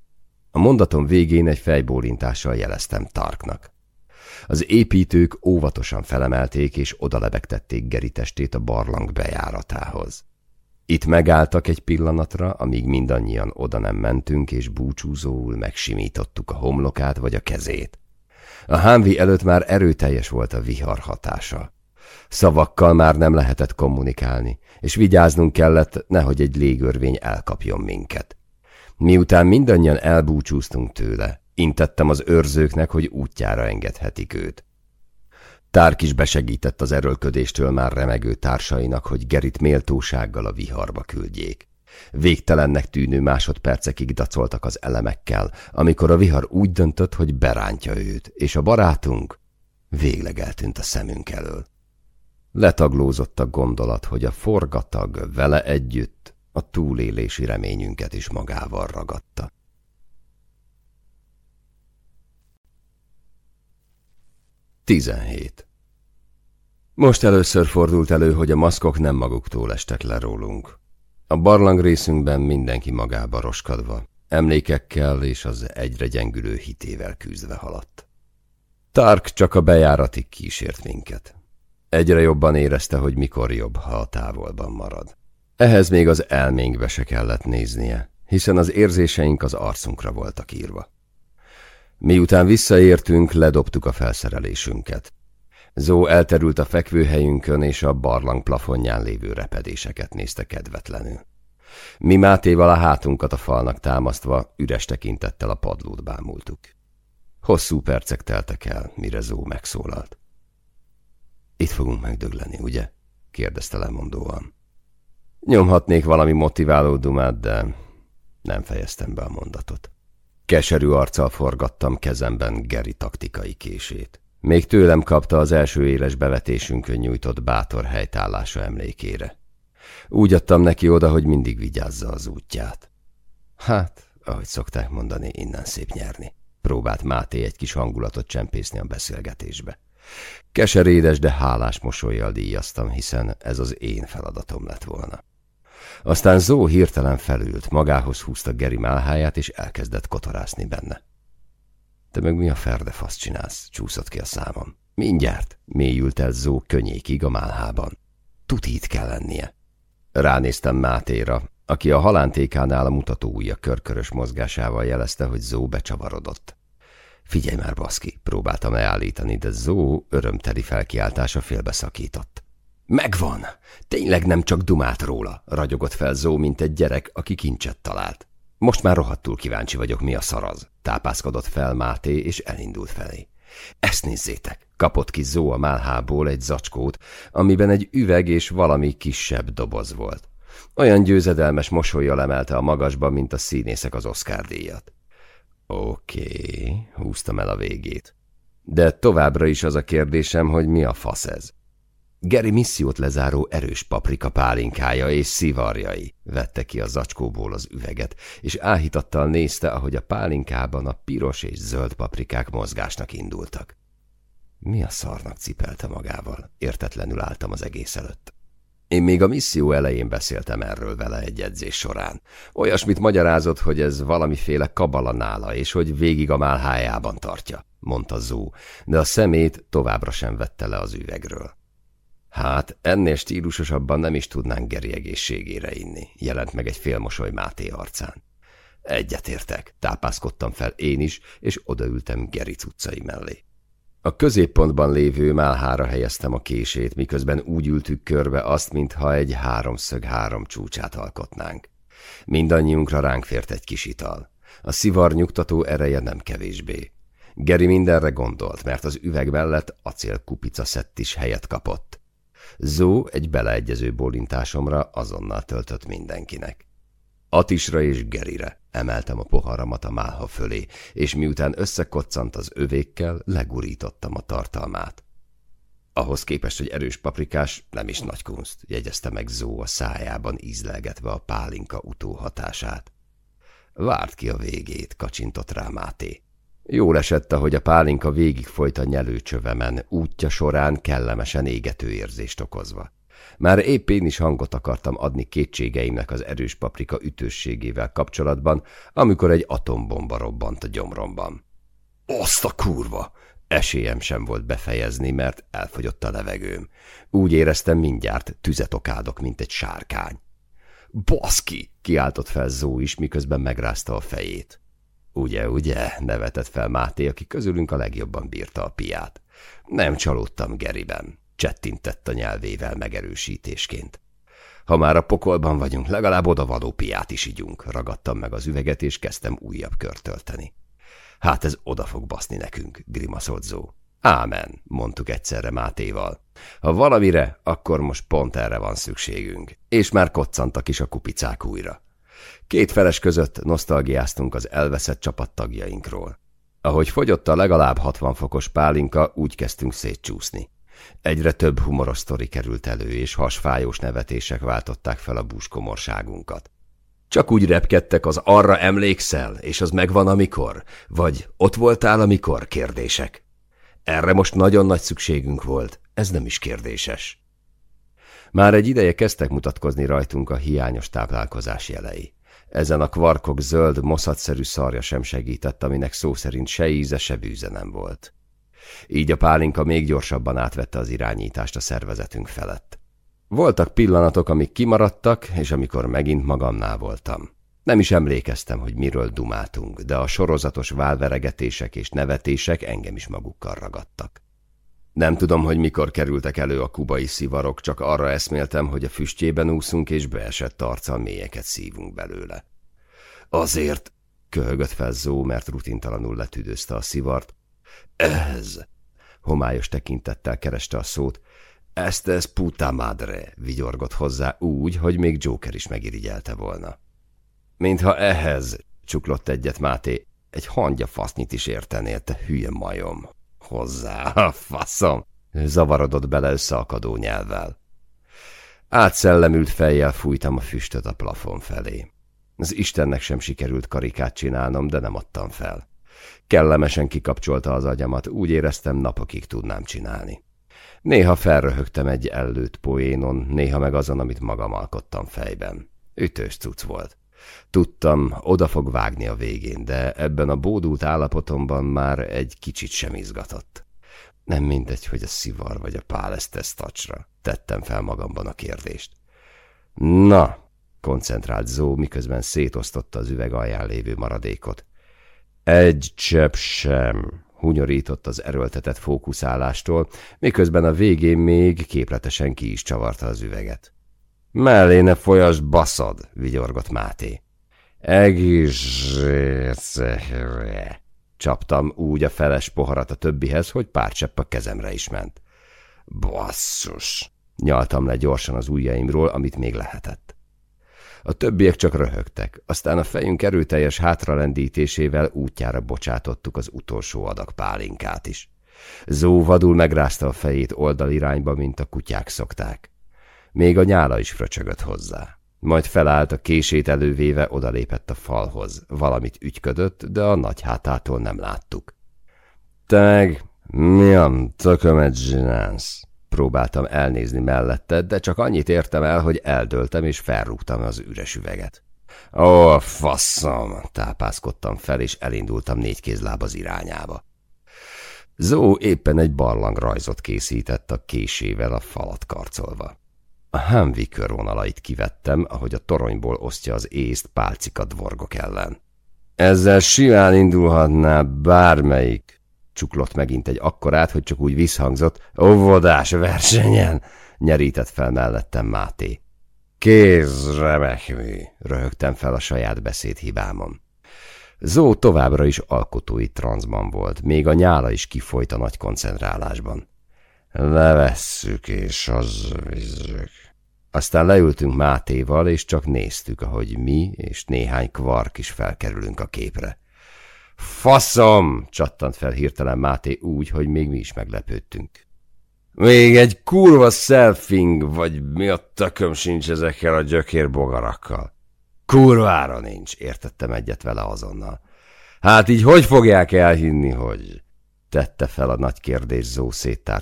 A mondatom végén egy fejbólintással jeleztem Tarknak. Az építők óvatosan felemelték és odalebegtették Geri testét a barlang bejáratához. Itt megálltak egy pillanatra, amíg mindannyian oda nem mentünk, és búcsúzóul megsimítottuk a homlokát vagy a kezét. A hámvi előtt már erőteljes volt a vihar hatása. Szavakkal már nem lehetett kommunikálni, és vigyáznunk kellett, nehogy egy légörvény elkapjon minket. Miután mindannyian elbúcsúztunk tőle, intettem az őrzőknek, hogy útjára engedhetik őt. Tárk is besegített az erőlködéstől már remegő társainak, hogy Gerit méltósággal a viharba küldjék. Végtelennek tűnő másodpercekig dacoltak az elemekkel, amikor a vihar úgy döntött, hogy berántja őt, és a barátunk végleg eltűnt a szemünk elől. Letaglózott a gondolat, hogy a forgatag vele együtt a túlélési reményünket is magával ragadta. 17. Most először fordult elő, hogy a maszkok nem maguktól estek le rólunk. A barlang részünkben mindenki magába roskadva, emlékekkel és az egyre gyengülő hitével küzdve haladt. Tark csak a bejáratig kísért minket. Egyre jobban érezte, hogy mikor jobb, ha a távolban marad. Ehhez még az elménkbe se kellett néznie, hiszen az érzéseink az arcunkra voltak írva. Miután visszaértünk, ledobtuk a felszerelésünket. Zó elterült a fekvőhelyünkön, és a barlang plafonján lévő repedéseket nézte kedvetlenül. Mi Mátéval a hátunkat a falnak támasztva, üres tekintettel a padlót bámultuk. Hosszú percek teltek el, mire Zó megszólalt. Itt fogunk megdögleni, ugye? kérdezte lemondóan. Nyomhatnék valami motiváló dumát, de nem fejeztem be a mondatot. Keserű arccal forgattam kezemben Geri taktikai kését. Még tőlem kapta az első éles bevetésünkön nyújtott bátor helytállása emlékére. Úgy adtam neki oda, hogy mindig vigyázza az útját. Hát, ahogy szokták mondani, innen szép nyerni. Próbált Máté egy kis hangulatot csempészni a beszélgetésbe. Keserédes, de hálás mosolyjal díjaztam, hiszen ez az én feladatom lett volna. Aztán Zó hirtelen felült, magához húzta Geri málháját, és elkezdett kotorászni benne. Te meg mi a fasz csinálsz? Csúszott ki a számom. Mindjárt, mélyült el Zó könnyékig a málhában. Tuti itt kell lennie. Ránéztem Mátéra, aki a halántékánál a mutató ujja körkörös mozgásával jelezte, hogy Zó becsavarodott. Figyelj már, baszki, próbáltam leállítani, de Zó örömteli felkiáltása félbeszakított. Megvan! Tényleg nem csak dumált róla, ragyogott fel Zó, mint egy gyerek, aki kincset talált. Most már rohadtul kíváncsi vagyok, mi a szaraz. Tápászkodott fel Máté, és elindult felé. Ezt nézzétek! Kapott ki Zó a málhából egy zacskót, amiben egy üveg és valami kisebb doboz volt. Olyan győzedelmes mosolyjal emelte a magasba, mint a színészek az Oscar díjat. Oké, okay, húztam el a végét. De továbbra is az a kérdésem, hogy mi a fasz ez? Geri missziót lezáró erős paprika pálinkája és szivarjai vette ki a zacskóból az üveget, és áhítattal nézte, ahogy a pálinkában a piros és zöld paprikák mozgásnak indultak. Mi a szarnak cipelte magával? Értetlenül álltam az egész előtt. Én még a misszió elején beszéltem erről vele egy edzés során. Olyasmit magyarázott, hogy ez valamiféle kabala nála, és hogy végig a málhájában tartja, mondta Zó, de a szemét továbbra sem vette le az üvegről. Hát, ennél stílusosabban nem is tudnánk Geri egészségére inni, jelent meg egy félmosoly Máté arcán. Egyetértek, tápászkodtam fel én is, és odaültem Geri cuccai mellé. A középpontban lévő málhára helyeztem a kését, miközben úgy ültük körbe azt, mintha egy háromszög három csúcsát alkotnánk. Mindannyiunkra ránk fért egy kis ital. A szivar nyugtató ereje nem kevésbé. Geri mindenre gondolt, mert az üveg mellett acélkupica szett is helyet kapott. Zó egy beleegyező bólintásomra azonnal töltött mindenkinek. Atisra és Gerire emeltem a poharamat a málha fölé, és miután összekoccant az övékkel, legurítottam a tartalmát. Ahhoz képest, hogy erős paprikás, nem is nagy kunst, jegyezte meg Zó a szájában ízlelgetve a pálinka utóhatását. Várt ki a végét, kacsintott rá Máté. Jól esett, hogy a pálinka folyt a nyelőcsövemen, útja során kellemesen égető érzést okozva. Már épp én is hangot akartam adni kétségeimnek az erős paprika ütősségével kapcsolatban, amikor egy atombomba robbant a gyomromban. Azt a kurva! Esélyem sem volt befejezni, mert elfogyott a levegőm. Úgy éreztem mindjárt, tüzet okádok, mint egy sárkány. Baszki! kiáltott fel Zó is, miközben megrázta a fejét. Ugye, ugye, nevetett fel Máté, aki közülünk a legjobban bírta a piát. Nem csalódtam Geriben, csettintett a nyelvével megerősítésként. Ha már a pokolban vagyunk, legalább odavaló piát is igyunk, ragadtam meg az üveget, és kezdtem újabb körtölteni. Hát ez oda fog baszni nekünk, grimaszolt Zó. Ámen, mondtuk egyszerre Mátéval. Ha valamire, akkor most pont erre van szükségünk. És már koccantak is a kupicák újra. Két feles között nosztalgiáztunk az elveszett csapattagjainkról. Ahogy fogyott a legalább 60 fokos pálinka, úgy kezdtünk szétcsúszni. Egyre több humoros sztori került elő, és hasfájós nevetések váltották fel a búskomorságunkat. Csak úgy repkedtek az arra emlékszel, és az megvan amikor, vagy ott voltál amikor kérdések. Erre most nagyon nagy szükségünk volt, ez nem is kérdéses. Már egy ideje kezdtek mutatkozni rajtunk a hiányos táplálkozás jelei. Ezen a kvarkok zöld, moszatszerű szarja sem segített, aminek szó szerint se íze, se bűze nem volt. Így a pálinka még gyorsabban átvette az irányítást a szervezetünk felett. Voltak pillanatok, amik kimaradtak, és amikor megint magamnál voltam. Nem is emlékeztem, hogy miről dumáltunk, de a sorozatos válveregetések és nevetések engem is magukkal ragadtak. Nem tudom, hogy mikor kerültek elő a kubai szivarok, csak arra eszméltem, hogy a füstjében úszunk, és beesett arccal mélyeket szívunk belőle. Azért, köhögött fel Zó, mert rutintalanul letüdőzte a szivart. Ez, homályos tekintettel kereste a szót. Ezt ez puta madre, vigyorgott hozzá úgy, hogy még Joker is megirigyelte volna. Mintha ehhez, csuklott egyet Máté, egy hangya fasznyit is értenél, te hülye majom. Hozzá, <laughs> a faszom! Zavarodott bele összeakadó nyelvvel. Átszellemült fejjel fújtam a füstöt a plafon felé. Az Istennek sem sikerült karikát csinálnom, de nem adtam fel. Kellemesen kikapcsolta az agyamat, úgy éreztem napokig tudnám csinálni. Néha felröhögtem egy ellőtt poénon, néha meg azon, amit magam alkottam fejben. Ütős cucc volt. Tudtam, oda fog vágni a végén, de ebben a bódult állapotomban már egy kicsit sem izgatott. Nem mindegy, hogy a szivar vagy a pál ezt tesz tacsra. Tettem fel magamban a kérdést. Na, koncentrált Zó, miközben szétosztotta az üveg alján lévő maradékot. Egy csepp sem, hunyorított az erőltetett fókuszálástól, miközben a végén még képletesen ki is csavarta az üveget. Mellé ne folyas baszad, vigyorgott Máté. Egészségre. Csaptam úgy a feles poharat a többihez, hogy pár csepp a kezemre is ment. Basszus! Nyaltam le gyorsan az ujjaimról, amit még lehetett. A többiek csak röhögtek, aztán a fejünk erőteljes hátralendítésével útjára bocsátottuk az utolsó adag pálinkát is. Zó vadul megrázta a fejét oldalirányba, mint a kutyák szokták. Még a nyála is fröcsögött hozzá. Majd felállt a kését elővéve, odalépett a falhoz. Valamit ügyködött, de a nagy hátától nem láttuk. Teg, mi a tökömet zsinálsz? Próbáltam elnézni mellette, de csak annyit értem el, hogy eldöltem és felrúgtam az üres üveget. Ó, faszom! Tápászkodtam fel, és elindultam négy kézláb az irányába. Zó éppen egy barlang rajzot készített a késével a falat karcolva. A Humvee körvonalait kivettem, ahogy a toronyból osztja az észt pálcika dvorgok ellen. Ezzel simán indulhatná bármelyik, csuklott megint egy akkorát, hogy csak úgy visszhangzott, óvodás versenyen, nyerített fel mellettem Máté. Kéz remek mű, röhögtem fel a saját beszédhibámon. Zó továbbra is alkotói transzban volt, még a nyála is kifolyt a nagy koncentrálásban. Levesszük és az vizzük. Aztán leültünk Mátéval, és csak néztük, ahogy mi és néhány kvark is felkerülünk a képre. Faszom! csattant fel hirtelen Máté úgy, hogy még mi is meglepődtünk. Még egy kurva selfing, vagy mi a tököm sincs ezekkel a gyökérbogarakkal. Kurvára nincs, értettem egyet vele azonnal. Hát így hogy fogják elhinni, hogy... Tette fel a nagy kérdés Zó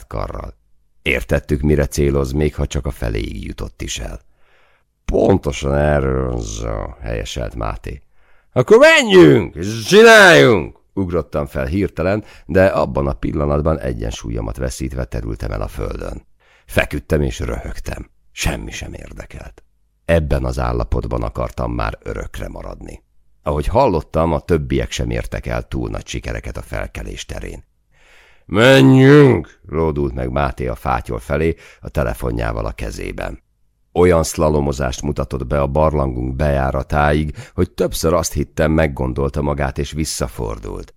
karral. Értettük, mire céloz, még ha csak a feléig jutott is el. Pontosan erről, helyeselt Máté. Akkor menjünk, és csináljunk! Ugrottam fel hirtelen, de abban a pillanatban egyensúlyomat veszítve terültem el a földön. Feküdtem és röhögtem. Semmi sem érdekelt. Ebben az állapotban akartam már örökre maradni. Ahogy hallottam, a többiek sem értek el túl nagy sikereket a felkelés terén. Menjünk! lódult meg Máté a fátyol felé, a telefonjával a kezében. Olyan szlalomozást mutatott be a barlangunk bejáratáig, hogy többször azt hittem, meggondolta magát és visszafordult.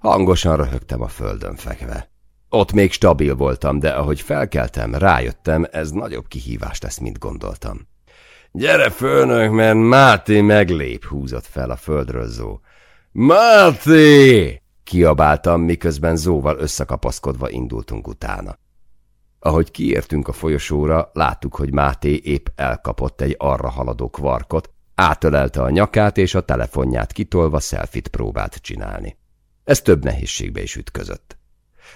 Hangosan röhögtem a földön fekve. Ott még stabil voltam, de ahogy felkeltem, rájöttem, ez nagyobb kihívást lesz, mint gondoltam. Gyere főnök, mert Máté meglép, húzott fel a földről Zó. Máté! Kiabáltam, miközben Zóval összekapaszkodva indultunk utána. Ahogy kiértünk a folyosóra, láttuk, hogy Máté épp elkapott egy arra haladó kvarkot, átölelte a nyakát, és a telefonját kitolva szelfit próbált csinálni. Ez több nehézségbe is ütközött.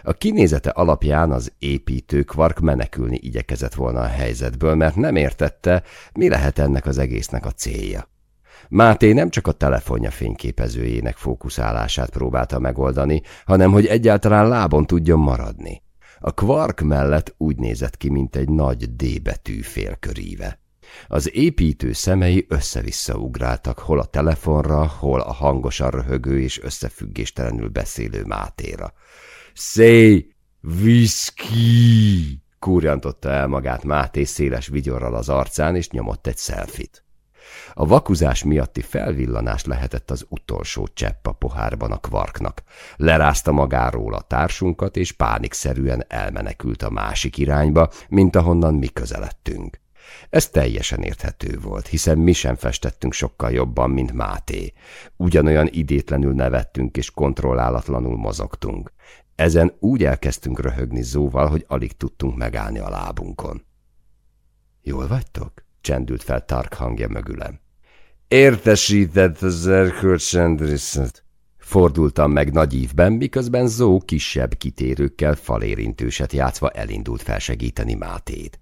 A kinézete alapján az építő kvark menekülni igyekezett volna a helyzetből, mert nem értette, mi lehet ennek az egésznek a célja. Máté nem csak a telefonja fényképezőjének fókuszálását próbálta megoldani, hanem hogy egyáltalán lábon tudjon maradni. A kvark mellett úgy nézett ki, mint egy nagy D betű félköríve. Az építő szemei össze-vissza ugráltak, hol a telefonra, hol a hangosan röhögő és összefüggéstelenül beszélő Mátéra. Say whisky! Kúrjantotta el magát Máté széles vigyorral az arcán, és nyomott egy szelfit. A vakuzás miatti felvillanás lehetett az utolsó csepp a pohárban a kvarknak. Lerázta magáról a társunkat, és pánikszerűen elmenekült a másik irányba, mint ahonnan mi közeledtünk. Ez teljesen érthető volt, hiszen mi sem festettünk sokkal jobban, mint Máté. Ugyanolyan idétlenül nevettünk és kontrollálatlanul mozogtunk. Ezen úgy elkezdtünk röhögni Zóval, hogy alig tudtunk megállni a lábunkon. Jól vagytok? csendült fel Tark hangja mögülem. Értesített az erkölcsendriszet. Fordultam meg nagy ívben, miközben Zó kisebb kitérőkkel falérintőset játszva elindult felsegíteni Mátét.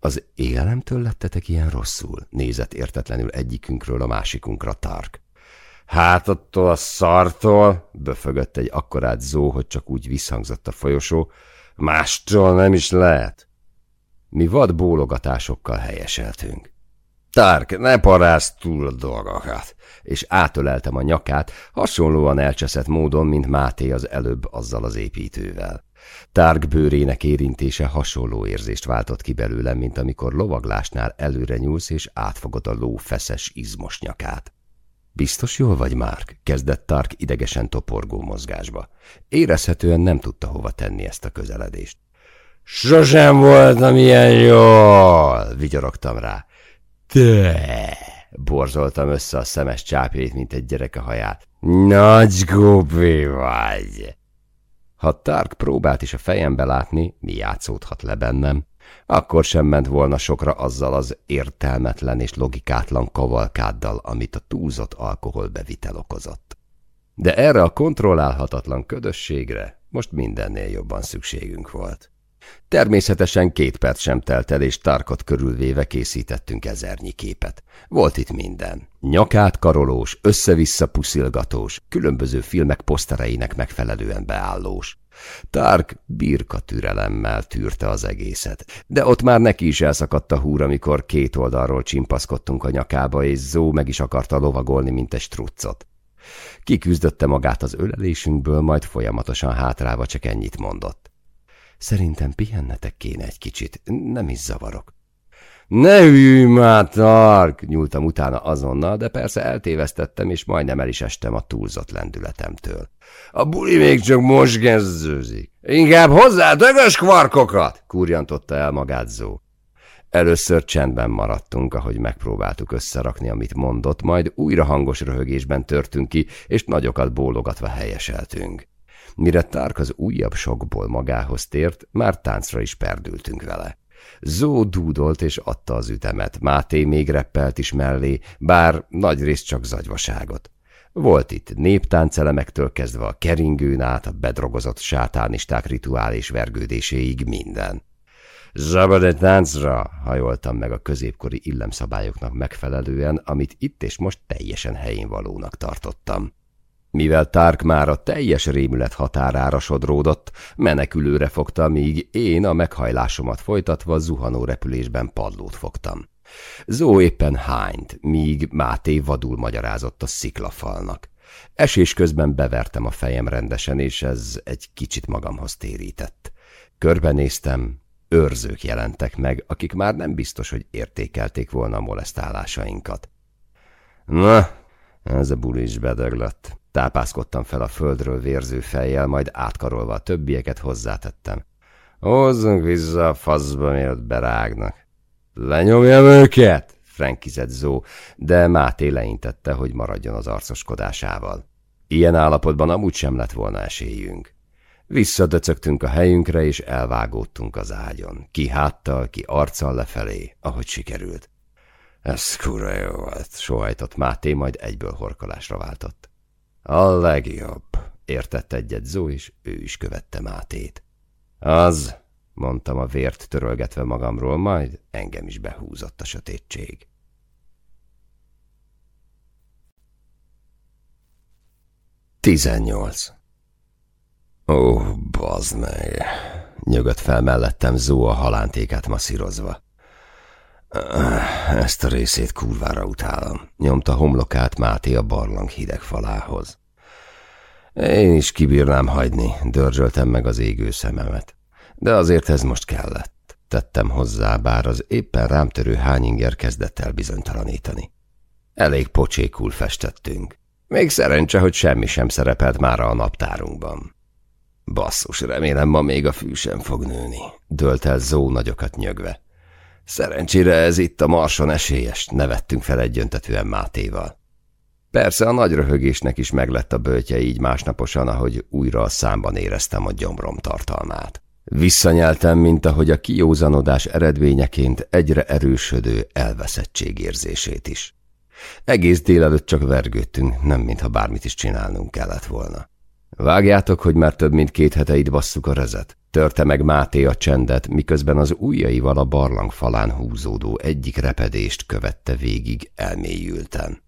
Az élelemtől lettetek ilyen rosszul? Nézett értetlenül egyikünkről a másikunkra Tark. Hát attól a szartól, böfögött egy akkorát Zó, hogy csak úgy visszhangzott a folyosó, mástól nem is lehet. Mi vad bólogatásokkal helyeseltünk. Tárk, ne parázd túl a dolgokat! És átöleltem a nyakát, hasonlóan elcseszett módon, mint Máté az előbb azzal az építővel. Tárk bőrének érintése hasonló érzést váltott ki belőlem, mint amikor lovaglásnál előre nyúlsz és átfogod a ló feszes, izmos nyakát. Biztos jól vagy, Márk? kezdett Tark idegesen toporgó mozgásba. Érezhetően nem tudta hova tenni ezt a közeledést. Sosem voltam ilyen jól, vigyorogtam rá. Te! Borzoltam össze a szemes csápjait, mint egy gyerek a haját. Nagy gópi vagy! Ha Tark próbált is a fejembe látni, mi játszódhat le bennem, akkor sem ment volna sokra azzal az értelmetlen és logikátlan kavalkáddal, amit a túlzott alkoholbevitel okozott. De erre a kontrollálhatatlan ködösségre most mindennél jobban szükségünk volt. Természetesen két perc sem telt el, és Tarkot körülvéve készítettünk ezernyi képet. Volt itt minden. Nyakát karolós, össze-vissza puszilgatós, különböző filmek posztereinek megfelelően beállós. Tark birka türelemmel tűrte az egészet, de ott már neki is elszakadt a húr, amikor két oldalról csimpaszkodtunk a nyakába, és Zó meg is akarta lovagolni, mint egy struccot. Kiküzdötte magát az ölelésünkből, majd folyamatosan hátrába csak ennyit mondott. Szerintem pihennetek kéne egy kicsit, nem is zavarok. Ne hűj már, Tark! Nyúltam utána azonnal, de persze eltévesztettem, és majdnem el is estem a túlzott lendületemtől. A buli még csak most kezdőzik. Inkább hozzá dögös kvarkokat! Kurjantotta el magát Zó. Először csendben maradtunk, ahogy megpróbáltuk összerakni, amit mondott, majd újra hangos röhögésben törtünk ki, és nagyokat bólogatva helyeseltünk. Mire Tark az újabb sokból magához tért, már táncra is perdültünk vele. Zó dúdolt és adta az ütemet, Máté még reppelt is mellé, bár nagyrészt csak zagyvaságot. Volt itt néptáncelemektől kezdve a keringőn át a bedrogozott sátánisták rituális vergődéséig minden. Zabad táncra, hajoltam meg a középkori illemszabályoknak megfelelően, amit itt és most teljesen helyén valónak tartottam. Mivel Tark már a teljes rémület határára sodródott, menekülőre fogta, míg én a meghajlásomat folytatva zuhanó repülésben padlót fogtam. Zó éppen hányt, míg Máté vadul magyarázott a sziklafalnak. Esés közben bevertem a fejem rendesen, és ez egy kicsit magamhoz térített. Körbenéztem, őrzők jelentek meg, akik már nem biztos, hogy értékelték volna a molesztálásainkat. Na, ez a buli is bedöglött. Tápászkodtam fel a földről vérző fejjel, majd átkarolva a többieket hozzátettem. Hozzunk vissza a faszba, mielőtt berágnak. Lenyomjam őket! frankizett Zó, de Máté leintette, hogy maradjon az arcoskodásával. Ilyen állapotban amúgy sem lett volna esélyünk. Visszadöcögtünk a helyünkre, és elvágódtunk az ágyon. Ki háttal, ki arccal lefelé, ahogy sikerült. Ez kura jó volt, sohajtott Máté, majd egyből horkolásra váltott. A legjobb, értett egyet Zó, és ő is követte Mátét. Az, mondtam a vért törölgetve magamról, majd engem is behúzott a sötétség. Tizennyolc. Ó, bazd meg! Nyögött fel mellettem Zó a halántékát masszírozva. Ezt a részét kurvára utálom. Nyomta homlokát Máté a barlang hideg falához. Én is kibírnám hagyni, dörzsöltem meg az égő szememet. De azért ez most kellett. Tettem hozzá, bár az éppen rám törő hányinger kezdett el bizonytalanítani. Elég pocsékul festettünk. Még szerencse, hogy semmi sem szerepelt már a naptárunkban. Basszus, remélem ma még a fű sem fog nőni, dölt el Zó nagyokat nyögve. Szerencsére ez itt a marson esélyes, nevettünk fel egyöntetően Mátéval. Persze a nagy röhögésnek is meglett a böltje így másnaposan, ahogy újra a számban éreztem a gyomrom tartalmát. Visszanyeltem, mint ahogy a kiózanodás eredményeként egyre erősödő elveszettség érzését is. Egész délelőtt csak vergődtünk, nem mintha bármit is csinálnunk kellett volna. Vágjátok, hogy már több mint két hete itt basszuk a rezet. Törte meg Máté a csendet, miközben az ujjaival a barlang falán húzódó egyik repedést követte végig elmélyülten.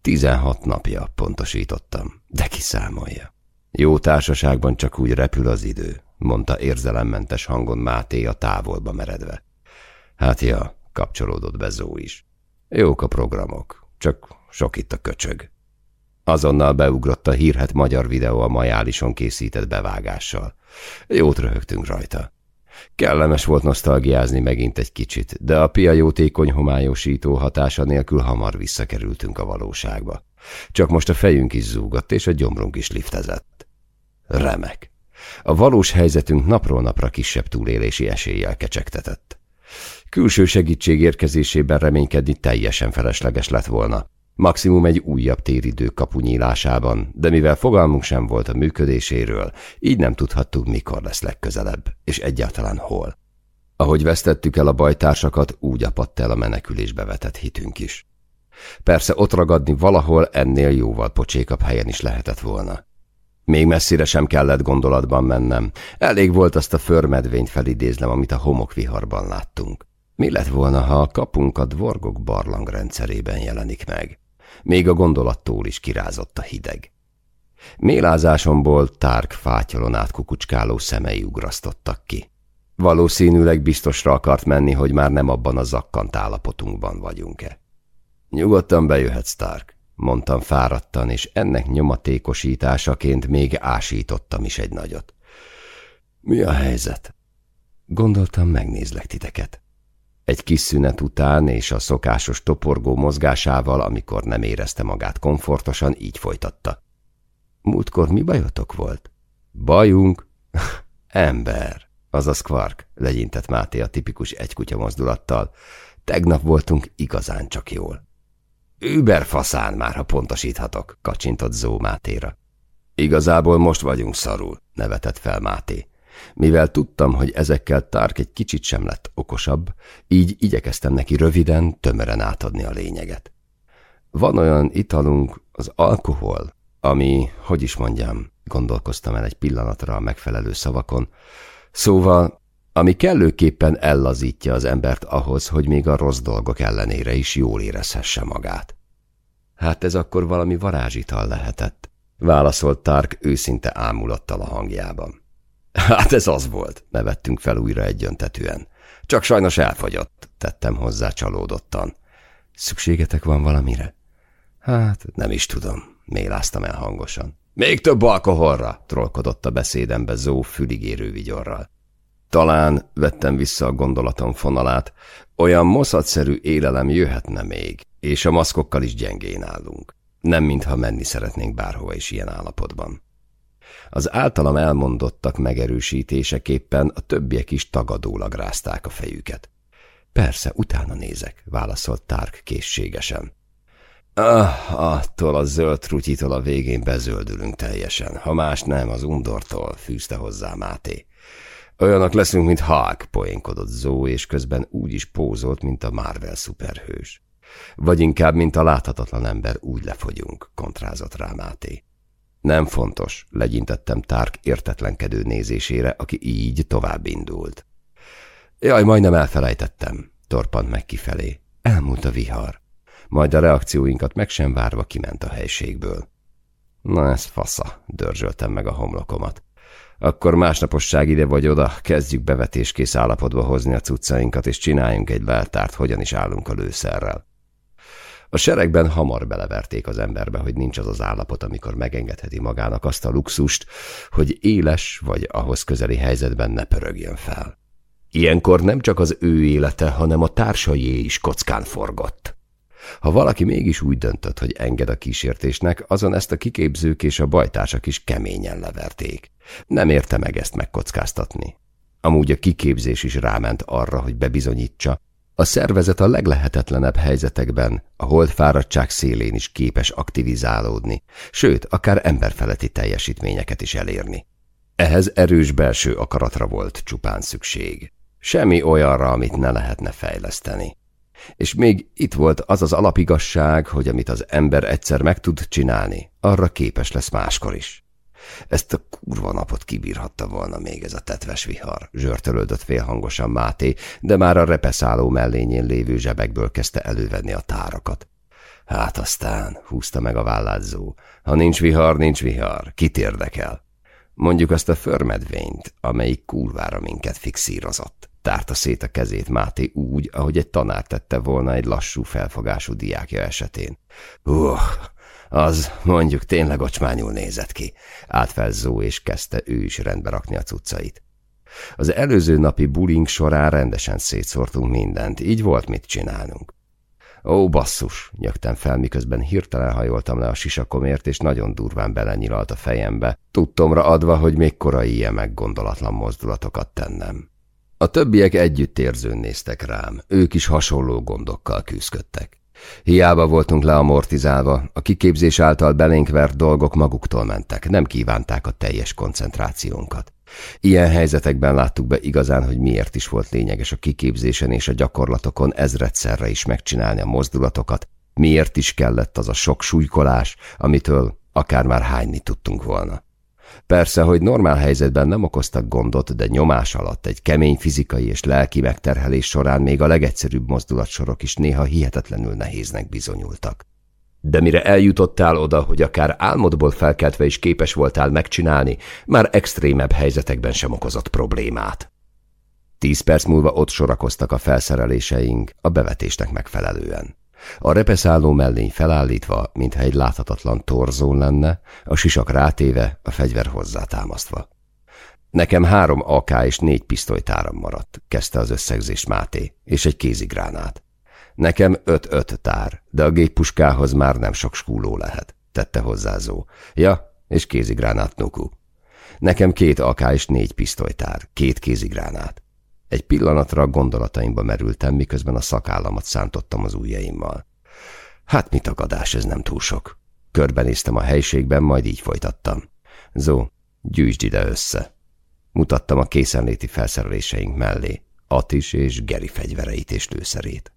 Tizenhat napja, pontosítottam, de kiszámolja. Jó társaságban csak úgy repül az idő, mondta érzelemmentes hangon Máté a távolba meredve. Hát ja, kapcsolódott be Zó is. Jók a programok, csak sok itt a köcsög. Azonnal beugrott a hírhet magyar videó a majálison készített bevágással. Jót röhögtünk rajta. Kellemes volt nosztalgiázni megint egy kicsit, de a pia jótékony homályosító hatása nélkül hamar visszakerültünk a valóságba. Csak most a fejünk is zúgott, és a gyomrunk is liftezett. Remek. A valós helyzetünk napról napra kisebb túlélési eséllyel kecsegtetett. Külső segítség érkezésében reménykedni teljesen felesleges lett volna. Maximum egy újabb téridő kapunyílásában, de mivel fogalmunk sem volt a működéséről, így nem tudhattuk, mikor lesz legközelebb, és egyáltalán hol. Ahogy vesztettük el a bajtársakat, úgy apadt el a menekülésbe vetett hitünk is. Persze ott ragadni valahol ennél jóval pocsékabb helyen is lehetett volna. Még messzire sem kellett gondolatban mennem. Elég volt azt a förmedvényt felidézlem, amit a homokviharban láttunk. Mi lett volna, ha a kapunk a dvorgok barlang rendszerében jelenik meg? Még a gondolattól is kirázott a hideg. Mélázásomból tárk fátyolon át kukucskáló szemei ugrasztottak ki. Valószínűleg biztosra akart menni, hogy már nem abban a zakkant állapotunkban vagyunk-e. Nyugodtan bejöhetsz, Stark, mondtam fáradtan, és ennek nyomatékosításaként még ásítottam is egy nagyot. Mi a helyzet? Gondoltam, megnézlek titeket. Egy kis szünet után és a szokásos toporgó mozgásával, amikor nem érezte magát komfortosan, így folytatta. Múltkor mi bajotok volt? Bajunk? <laughs> Ember, azaz Quark, legyintett Máté a tipikus egykutya mozdulattal. Tegnap voltunk igazán csak jól. Über faszán már, ha pontosíthatok, kacsintott Zó Mátéra. Igazából most vagyunk szarul, nevetett fel Máté. Mivel tudtam, hogy ezekkel Tárk egy kicsit sem lett okosabb, így igyekeztem neki röviden, tömören átadni a lényeget. Van olyan italunk, Az alkohol, ami, hogy is mondjam, gondolkoztam el egy pillanatra a megfelelő szavakon, szóval, ami kellőképpen ellazítja az embert ahhoz, hogy még a rossz dolgok ellenére is jól érezhesse magát. Hát ez akkor valami varázsital lehetett, válaszolt Tark őszinte ámulattal a hangjában. Hát ez az volt, nevettünk fel újra egyöntetűen. Csak sajnos elfogyott, tettem hozzá csalódottan. Szükségetek van valamire? Hát, nem is tudom, méláztam el hangosan. Még több alkoholra, trollkodott a beszédembe Zó füligérő vigyorral. Talán vettem vissza a gondolatom fonalát, olyan moszatszerű élelem jöhetne még, és a maszkokkal is gyengén állunk. Nem mintha menni szeretnénk bárhova is ilyen állapotban. Az általam elmondottak megerősítéseképpen a többiek is tagadólag rázták a fejüket. Persze, utána nézek, válaszolt Tárk készségesen. Ah, attól a zöld trutyitól a végén bezöldülünk teljesen, ha más nem, az undortól, fűzte hozzá Máté. Olyanok leszünk, mint Hulk, poénkodott Zó, és közben úgy is pózolt, mint a Marvel szuperhős. Vagy inkább, mint a láthatatlan ember, úgy lefogyunk, kontrázott rá Máté. Nem fontos, legyintettem Tárk értetlenkedő nézésére, aki így tovább indult. Jaj, majdnem elfelejtettem, torpant meg kifelé. Elmúlt a vihar. Majd a reakcióinkat meg sem várva kiment a helységből. Na ez fasza, dörzsöltem meg a homlokomat. Akkor másnaposság ide vagy oda, kezdjük bevetéskész állapotba hozni a cuccainkat, és csináljunk egy leltárt, hogyan is állunk a lőszerrel. A seregben hamar beleverték az emberbe, hogy nincs az az állapot, amikor megengedheti magának azt a luxust, hogy éles vagy ahhoz közeli helyzetben ne pörögjön fel. Ilyenkor nem csak az ő élete, hanem a társaié is kockán forgott. Ha valaki mégis úgy döntött, hogy enged a kísértésnek, azon ezt a kiképzők és a bajtársak is keményen leverték. Nem érte meg ezt megkockáztatni. Amúgy a kiképzés is ráment arra, hogy bebizonyítsa, a szervezet a leglehetetlenebb helyzetekben, a holdfáradtság szélén is képes aktivizálódni, sőt, akár emberfeletti teljesítményeket is elérni. Ehhez erős belső akaratra volt csupán szükség. Semmi olyanra, amit ne lehetne fejleszteni. És még itt volt az az alapigasság, hogy amit az ember egyszer meg tud csinálni, arra képes lesz máskor is. Ezt a kurva napot kibírhatta volna még ez a tetves vihar, zsörtölődött félhangosan Máté, de már a repeszáló mellényén lévő zsebekből kezdte elővenni a tárakat. Hát aztán, húzta meg a vállázó, ha nincs vihar, nincs vihar, kit érdekel? Mondjuk azt a förmedvényt, amelyik kurvára minket fixírozott. Tárta szét a kezét Máté úgy, ahogy egy tanár tette volna egy lassú felfogású diákja esetén. Uh, az mondjuk tényleg ocsmányul nézett ki. Állt fel Zó, és kezdte ő is rendbe rakni a cuccait. Az előző napi bullying során rendesen szétszórtunk mindent, így volt mit csinálnunk. Ó, basszus, nyögtem fel, miközben hirtelen hajoltam le a sisakomért, és nagyon durván belenyilalt a fejembe, tudtomra adva, hogy még korai ilyen meggondolatlan mozdulatokat tennem. A többiek együtt érzőn néztek rám, ők is hasonló gondokkal küzdöttek. Hiába voltunk leamortizálva, a kiképzés által belénk vert dolgok maguktól mentek, nem kívánták a teljes koncentrációnkat. Ilyen helyzetekben láttuk be igazán, hogy miért is volt lényeges a kiképzésen és a gyakorlatokon ezredszerre is megcsinálni a mozdulatokat, miért is kellett az a sok súlykolás, amitől akár már hányni tudtunk volna. Persze, hogy normál helyzetben nem okoztak gondot, de nyomás alatt egy kemény fizikai és lelki megterhelés során még a legegyszerűbb mozdulatsorok is néha hihetetlenül nehéznek bizonyultak. De mire eljutottál oda, hogy akár álmodból felkeltve is képes voltál megcsinálni, már extrémebb helyzetekben sem okozott problémát. Tíz perc múlva ott sorakoztak a felszereléseink a bevetésnek megfelelően. A repeszálló mellény felállítva, mintha egy láthatatlan torzón lenne, a sisak rátéve, a fegyver hozzátámasztva. Nekem három AK és négy pisztolytáram maradt, kezdte az összegzést Máté, és egy kézigránát. Nekem öt-öt tár, de a géppuskához már nem sok skúló lehet, tette hozzá Zó. Ja, és kézigránát Nuku. Nekem két AK és négy pisztolytár, két kézigránát. Egy pillanatra a gondolataimba merültem, miközben a szakállamat szántottam az ujjaimmal. Hát mit akadás, ez nem túl sok. Körbenéztem a helységben, majd így folytattam. Zó, gyűjtsd ide össze. Mutattam a készenléti felszereléseink mellé, Atis és Geri fegyvereit és lőszerét.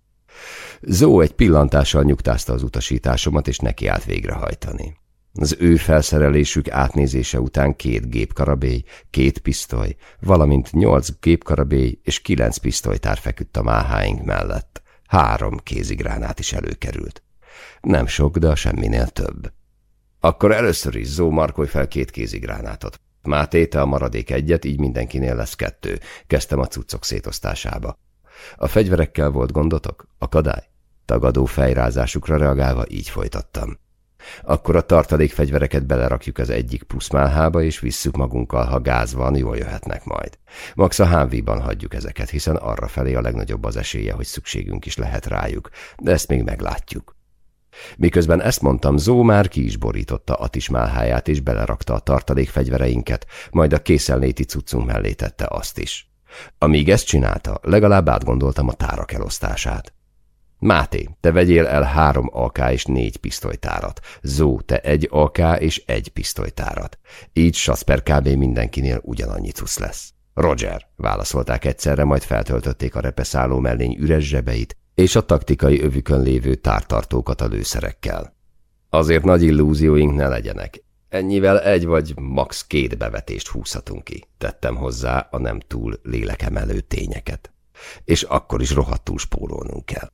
Zó egy pillantással nyugtázta az utasításomat, és neki állt végrehajtani. Az ő felszerelésük átnézése után két gépkarabély, két pisztoly, valamint nyolc gépkarabély és kilenc pisztolytár feküdt a máháink mellett. Három kézigránát is előkerült. Nem sok, de semminél több. Akkor először is Zó markolj fel két kézigránátot. Máté, te a maradék egyet, így mindenkinél lesz kettő. Kezdtem a cuccok szétosztásába. A fegyverekkel volt gondotok? Akadály? Tagadó fejrázásukra reagálva így folytattam. Akkor a tartalékfegyvereket belerakjuk az egyik puszmálhába, és visszük magunkkal, ha gáz van, jól jöhetnek majd. Max a hámvíban hagyjuk ezeket, hiszen arra felé a legnagyobb az esélye, hogy szükségünk is lehet rájuk, de ezt még meglátjuk. Miközben ezt mondtam, Zó már ki is borította Atis málháját, és belerakta a tartalékfegyvereinket, majd a készelnéti cuccunk mellé tette azt is. Amíg ezt csinálta, legalább átgondoltam a tárak elosztását. Máté, te vegyél el három AK és négy pisztolytárat. Zó, te egy AK és egy pisztolytárat. Így Sasper kb. mindenkinél ugyanannyi cusz lesz. Roger, válaszolták egyszerre, majd feltöltötték a repeszálló mellény üres zsebeit, és a taktikai övükön lévő tártartókat a lőszerekkel. Azért nagy illúzióink ne legyenek. Ennyivel egy vagy max. két bevetést húzhatunk ki, tettem hozzá a nem túl lélekemelő tényeket. És akkor is rohadtul spórolnunk kell.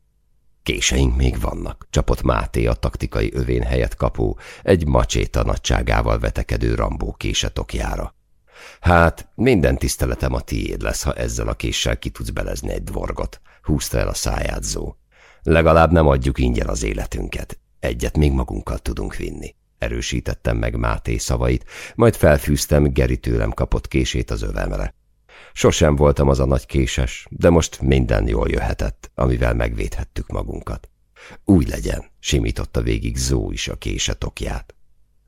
Késeink még vannak, csapott Máté a taktikai övén helyett kapó, egy macséta nagyságával vetekedő Rambó késetokjára. Hát, minden tiszteletem a tiéd lesz, ha ezzel a késsel ki tudsz belezni egy dvorgot, húzta el a száját Zó. Legalább nem adjuk ingyen az életünket. Egyet még magunkkal tudunk vinni. Erősítettem meg Máté szavait, majd felfűztem Geri tőlem kapott kését az övemre. Sosem voltam az a nagy késes, de most minden jól jöhetett, amivel megvédhettük magunkat. Úgy legyen, simította végig Zó is a kése tokját.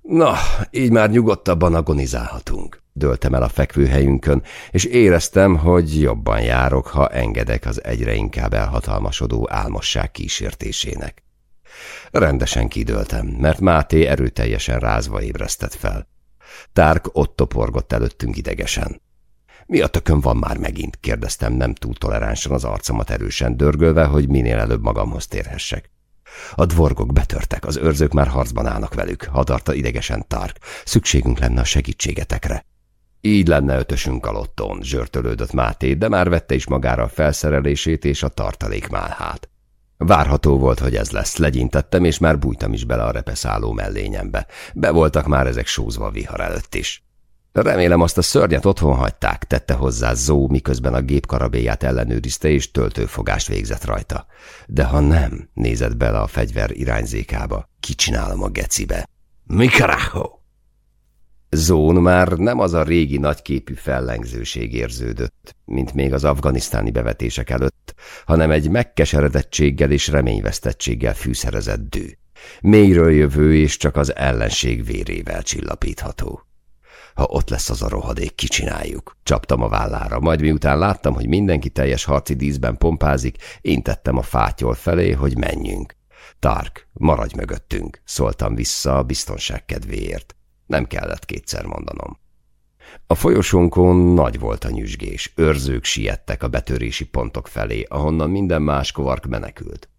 Na, így már nyugodtabban agonizálhatunk. Döltem el a fekvőhelyünkön, és éreztem, hogy jobban járok, ha engedek az egyre inkább elhatalmasodó álmosság kísértésének. Rendesen kidöltem, mert Máté erőteljesen rázva ébresztett fel. Tárk ott toporgott előttünk idegesen. Mi a tökön van már megint? kérdeztem nem túl toleránsan az arcomat erősen dörgölve, hogy minél előbb magamhoz térhessek. A dvorgok betörtek, az őrzők már harcban állnak velük, hadarta idegesen Tark. Szükségünk lenne a segítségetekre. Így lenne ötösünk a lotton, zsörtölődött Máté, de már vette is magára a felszerelését és a tartalékmálhát. Várható volt, hogy ez lesz, legyintettem, és már bújtam is bele a repeszálló mellényembe. Be voltak már ezek sózva vihar előtt is. Remélem azt a szörnyet otthon hagyták, tette hozzá Zó, miközben a gép karabélyát ellenőrizte és töltőfogást végzett rajta. De ha nem, nézett bele a fegyver irányzékába, kicsinálom a gecibe. Mi carajo? Zón már nem az a régi nagyképű fellengzőség érződött, mint még az afganisztáni bevetések előtt, hanem egy megkeseredettséggel és reményvesztettséggel fűszerezett dű. Mélyről jövő és csak az ellenség vérével csillapítható. Ha ott lesz az a rohadék, kicsináljuk. Csaptam a vállára, majd miután láttam, hogy mindenki teljes harci díszben pompázik, én tettem a fátyol felé, hogy menjünk. Tark, maradj mögöttünk, szóltam vissza a biztonság kedvéért. Nem kellett kétszer mondanom. A folyosónkon nagy volt a nyüzsgés, őrzők siettek a betörési pontok felé, ahonnan minden más kovark menekült.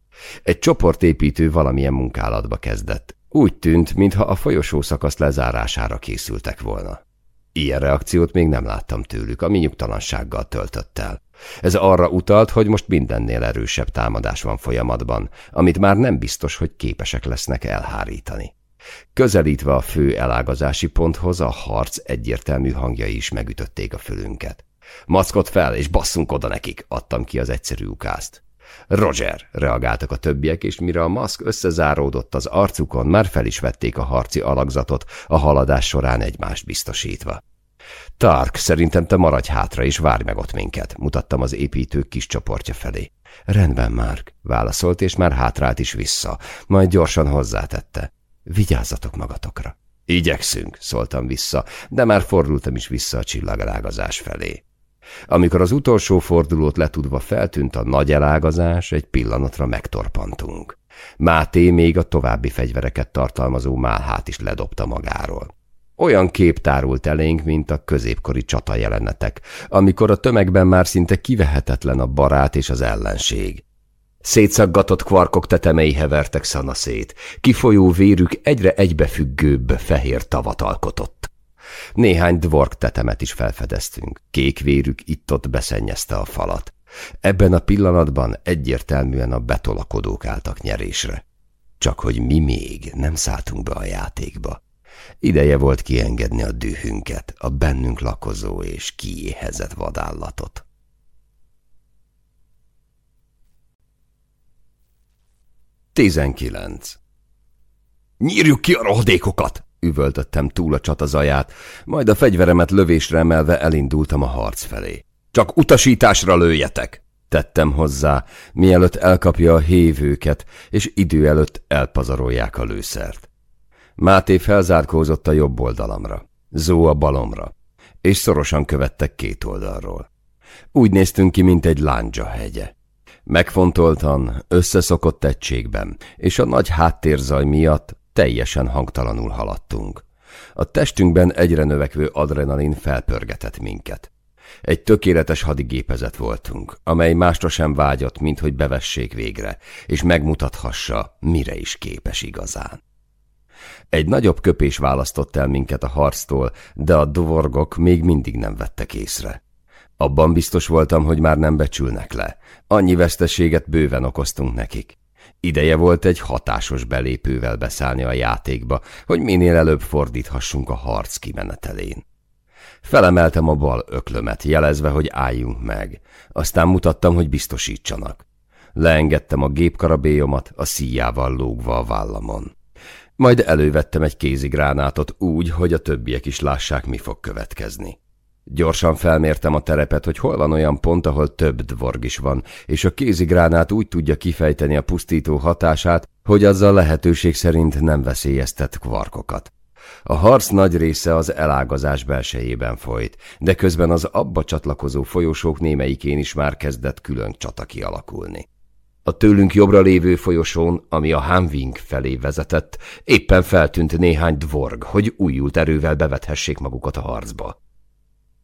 Egy csoportépítő valamilyen munkálatba kezdett. Úgy tűnt, mintha a folyosó szakasz lezárására készültek volna. Ilyen reakciót még nem láttam tőlük, ami nyugtalansággal töltött el. Ez arra utalt, hogy most mindennél erősebb támadás van folyamatban, amit már nem biztos, hogy képesek lesznek elhárítani. Közelítve a fő elágazási ponthoz a harc egyértelmű hangjai is megütötték a fülünket. Maszkot fel, és basszunk oda nekik, adtam ki az egyszerű ukázt. Roger, reagáltak a többiek, és mire a maszk összezáródott az arcukon, már fel is vették a harci alakzatot, a haladás során egymást biztosítva. Tark, szerintem te maradj hátra, és várj meg ott minket, mutattam az építők kis csoportja felé. Rendben, Mark, válaszolt, és már hátrált is vissza, majd gyorsan hozzátette. Vigyázzatok magatokra. Igyekszünk, szóltam vissza, de már fordultam is vissza a csillagrágazás felé. Amikor az utolsó fordulót letudva feltűnt a nagy elágazás, egy pillanatra megtorpantunk. Máté még a további fegyvereket tartalmazó málhát is ledobta magáról. Olyan kép tárult elénk, mint a középkori csata jelenetek, amikor a tömegben már szinte kivehetetlen a barát és az ellenség. Szétszaggatott kvarkok tetemei hevertek szanaszét, kifolyó vérük egyre egybefüggőbb fehér tavat alkotott. Néhány dvork tetemet is felfedeztünk, kék vérük itt-ott beszennyezte a falat. Ebben a pillanatban egyértelműen a betolakodók álltak nyerésre. Csak hogy mi még nem szálltunk be a játékba. Ideje volt kiengedni a dühünket, a bennünk lakozó és kiéhezett vadállatot. Tizenkilenc Nyírjuk ki a rohdékokat! Üvöltöttem túl a csatazaját, majd a fegyveremet lövésre emelve elindultam a harc felé. Csak utasításra lőjetek! Tettem hozzá, mielőtt elkapja a hévőket, és idő előtt elpazarolják a lőszert. Máté felzárkózott a jobb oldalamra, Zó a balomra, és szorosan követtek két oldalról. Úgy néztünk ki, mint egy lándzsa hegye. Megfontoltan, összeszokott egységben, és a nagy háttérzaj miatt teljesen hangtalanul haladtunk. A testünkben egyre növekvő adrenalin felpörgetett minket. Egy tökéletes hadigépezet voltunk, amely másra sem vágyott, mint hogy bevessék végre, és megmutathassa, mire is képes igazán. Egy nagyobb köpés választott el minket a harctól, de a dvorgok még mindig nem vettek észre. Abban biztos voltam, hogy már nem becsülnek le. Annyi veszteséget bőven okoztunk nekik. Ideje volt egy hatásos belépővel beszállni a játékba, hogy minél előbb fordíthassunk a harc kimenetelén. Felemeltem a bal öklömet, jelezve, hogy álljunk meg. Aztán mutattam, hogy biztosítsanak. Leengedtem a gépkarabélyomat, a szíjával lógva a vállamon. Majd elővettem egy kézigránátot úgy, hogy a többiek is lássák, mi fog következni. Gyorsan felmértem a terepet, hogy hol van olyan pont, ahol több dvorg is van, és a kézigránát úgy tudja kifejteni a pusztító hatását, hogy azzal lehetőség szerint nem veszélyeztet kvarkokat. A harc nagy része az elágazás belsejében folyt, de közben az abba csatlakozó folyosók némelyikén is már kezdett külön csata kialakulni. A tőlünk jobbra lévő folyosón, ami a Hanving felé vezetett, éppen feltűnt néhány dvorg, hogy újult erővel bevethessék magukat a harcba.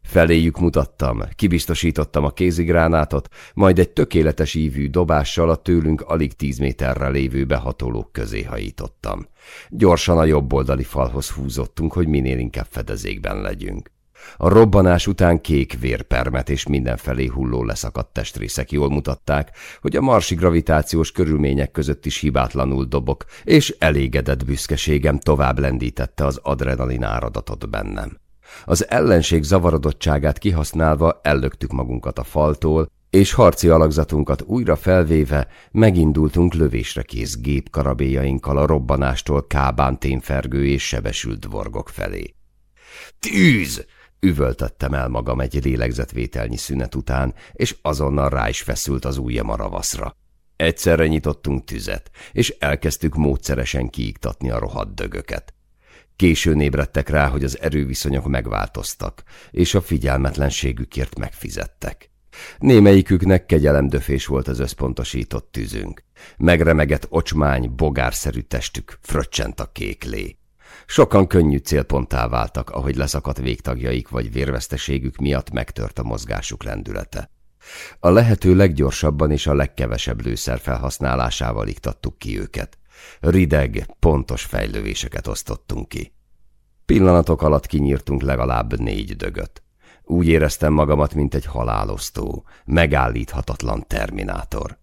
Feléjük mutattam, kibiztosítottam a kézigránátot, majd egy tökéletes ívű dobással a tőlünk alig tíz méterre lévő behatolók közé hajítottam. Gyorsan a jobb oldali falhoz húzottunk, hogy minél inkább fedezékben legyünk. A robbanás után kék vérpermet és mindenfelé hulló leszakadt testrészek jól mutatták, hogy a marsi gravitációs körülmények között is hibátlanul dobok, és elégedett büszkeségem tovább lendítette az adrenalin áradatot bennem. Az ellenség zavarodottságát kihasználva ellöktük magunkat a faltól, és harci alakzatunkat újra felvéve megindultunk lövésre kész gépkarabéjainkkal a robbanástól kábán témfergő és sebesült dvorgok felé. Tűz! Üvöltöttem el magam egy lélegzetvételnyi szünet után, és azonnal rá is feszült az ujjam a ravaszra. Egyszerre nyitottunk tüzet, és elkezdtük módszeresen kiiktatni a rohadt dögöket. Későn ébredtek rá, hogy az erőviszonyok megváltoztak, és a figyelmetlenségükért megfizettek. Némelyiküknek kegyelemdöfés volt az összpontosított tűzünk. Megremegett ocsmány, bogárszerű testük fröccsent a kék lé. Sokan könnyű célponttá váltak, ahogy leszakadt végtagjaik vagy vérveszteségük miatt megtört a mozgásuk lendülete. A lehető leggyorsabban és a legkevesebb lőszer felhasználásával iktattuk ki őket. Rideg, pontos fejlővéseket osztottunk ki. Pillanatok alatt kinyírtunk legalább négy dögöt. Úgy éreztem magamat, mint egy halálosztó, megállíthatatlan terminátor.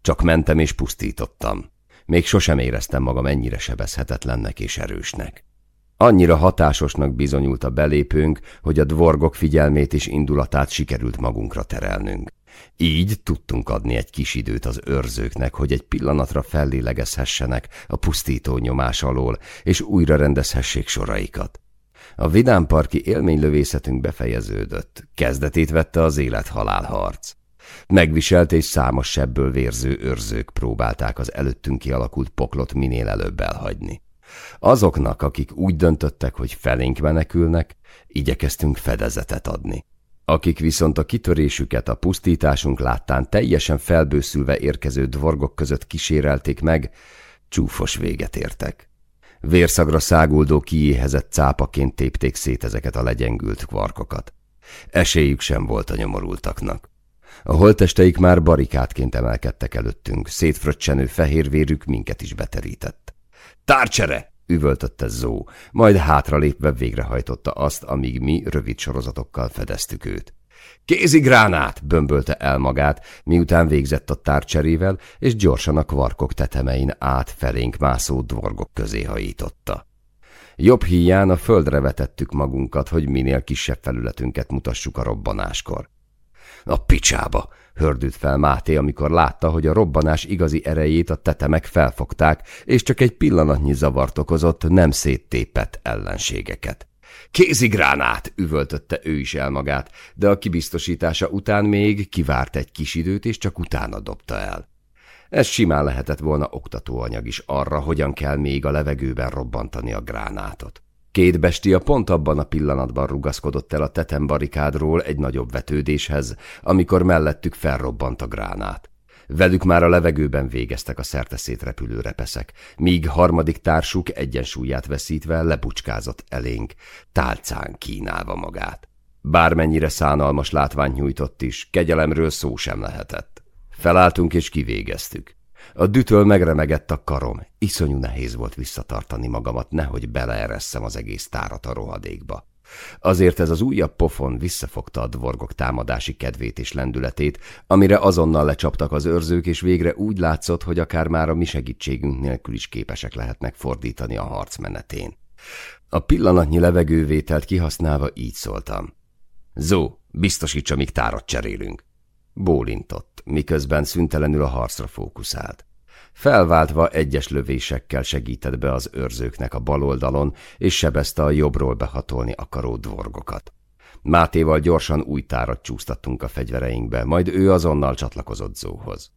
Csak mentem és pusztítottam. Még sosem éreztem magam ennyire sebezhetetlennek és erősnek. Annyira hatásosnak bizonyult a belépőnk, hogy a dvorgok figyelmét és indulatát sikerült magunkra terelnünk. Így tudtunk adni egy kis időt az őrzőknek, hogy egy pillanatra fellélegezhessenek a pusztító nyomás alól, és újra rendezhessék soraikat. A vidámparki élménylövészetünk befejeződött, kezdetét vette az élet-halál harc. Megviselt és számos sebből vérző őrzők próbálták az előttünk kialakult poklot minél előbb elhagyni. Azoknak, akik úgy döntöttek, hogy felénk menekülnek, igyekeztünk fedezetet adni. Akik viszont a kitörésüket a pusztításunk láttán teljesen felbőszülve érkező dvorgok között kísérelték meg, csúfos véget értek. Vérszagra száguldó kiéhezett cápaként tépték szét ezeket a legyengült kvarkokat. Esélyük sem volt a nyomorultaknak. A holtesteik már barikádként emelkedtek előttünk, szétfröccsenő fehérvérük minket is beterített. Tárcsere! Üvöltötte Zó, majd hátralépve végrehajtotta azt, amíg mi rövid sorozatokkal fedeztük őt. Kézigránát! bömbölte el magát, miután végzett a tárcserével, és gyorsan a kvarkok tetemein át felénk mászó dvorgok közé hajította. Jobb híján a földre vetettük magunkat, hogy minél kisebb felületünket mutassuk a robbanáskor. A picsába! Hördült fel Máté, amikor látta, hogy a robbanás igazi erejét a tetemek felfogták, és csak egy pillanatnyi zavart okozott, nem széttépett ellenségeket. Kézigránát! üvöltötte ő is el magát, de a kibiztosítása után még kivárt egy kis időt, és csak utána dobta el. Ez simán lehetett volna oktatóanyag is arra, hogyan kell még a levegőben robbantani a gránátot. Két bestia pont abban a pillanatban rugaszkodott el a tetembarikádról egy nagyobb vetődéshez, amikor mellettük felrobbant a gránát. Velük már a levegőben végeztek a szerte repülő repeszek, míg harmadik társuk egyensúlyát veszítve lebucskázott elénk, tálcán kínálva magát. Bármennyire szánalmas látványt nyújtott is, kegyelemről szó sem lehetett. Felálltunk és kivégeztük. A dütöl megremegett a karom, iszonyú nehéz volt visszatartani magamat, nehogy beleeresszem az egész tárat a rohadékba. Azért ez az újabb pofon visszafogta a dvorgok támadási kedvét és lendületét, amire azonnal lecsaptak az őrzők, és végre úgy látszott, hogy akár már a mi segítségünk nélkül is képesek lehetnek fordítani a harc menetén. A pillanatnyi levegővételt kihasználva így szóltam. Zó, biztosítsa, míg tárat cserélünk. Bólintott, miközben szüntelenül a harcra fókuszált. Felváltva egyes lövésekkel segített be az őrzőknek a bal oldalon, és sebezte a jobbról behatolni akaró dvorgokat. Mátéval gyorsan új tárat csúsztattunk a fegyvereinkbe, majd ő azonnal csatlakozott Zóhoz.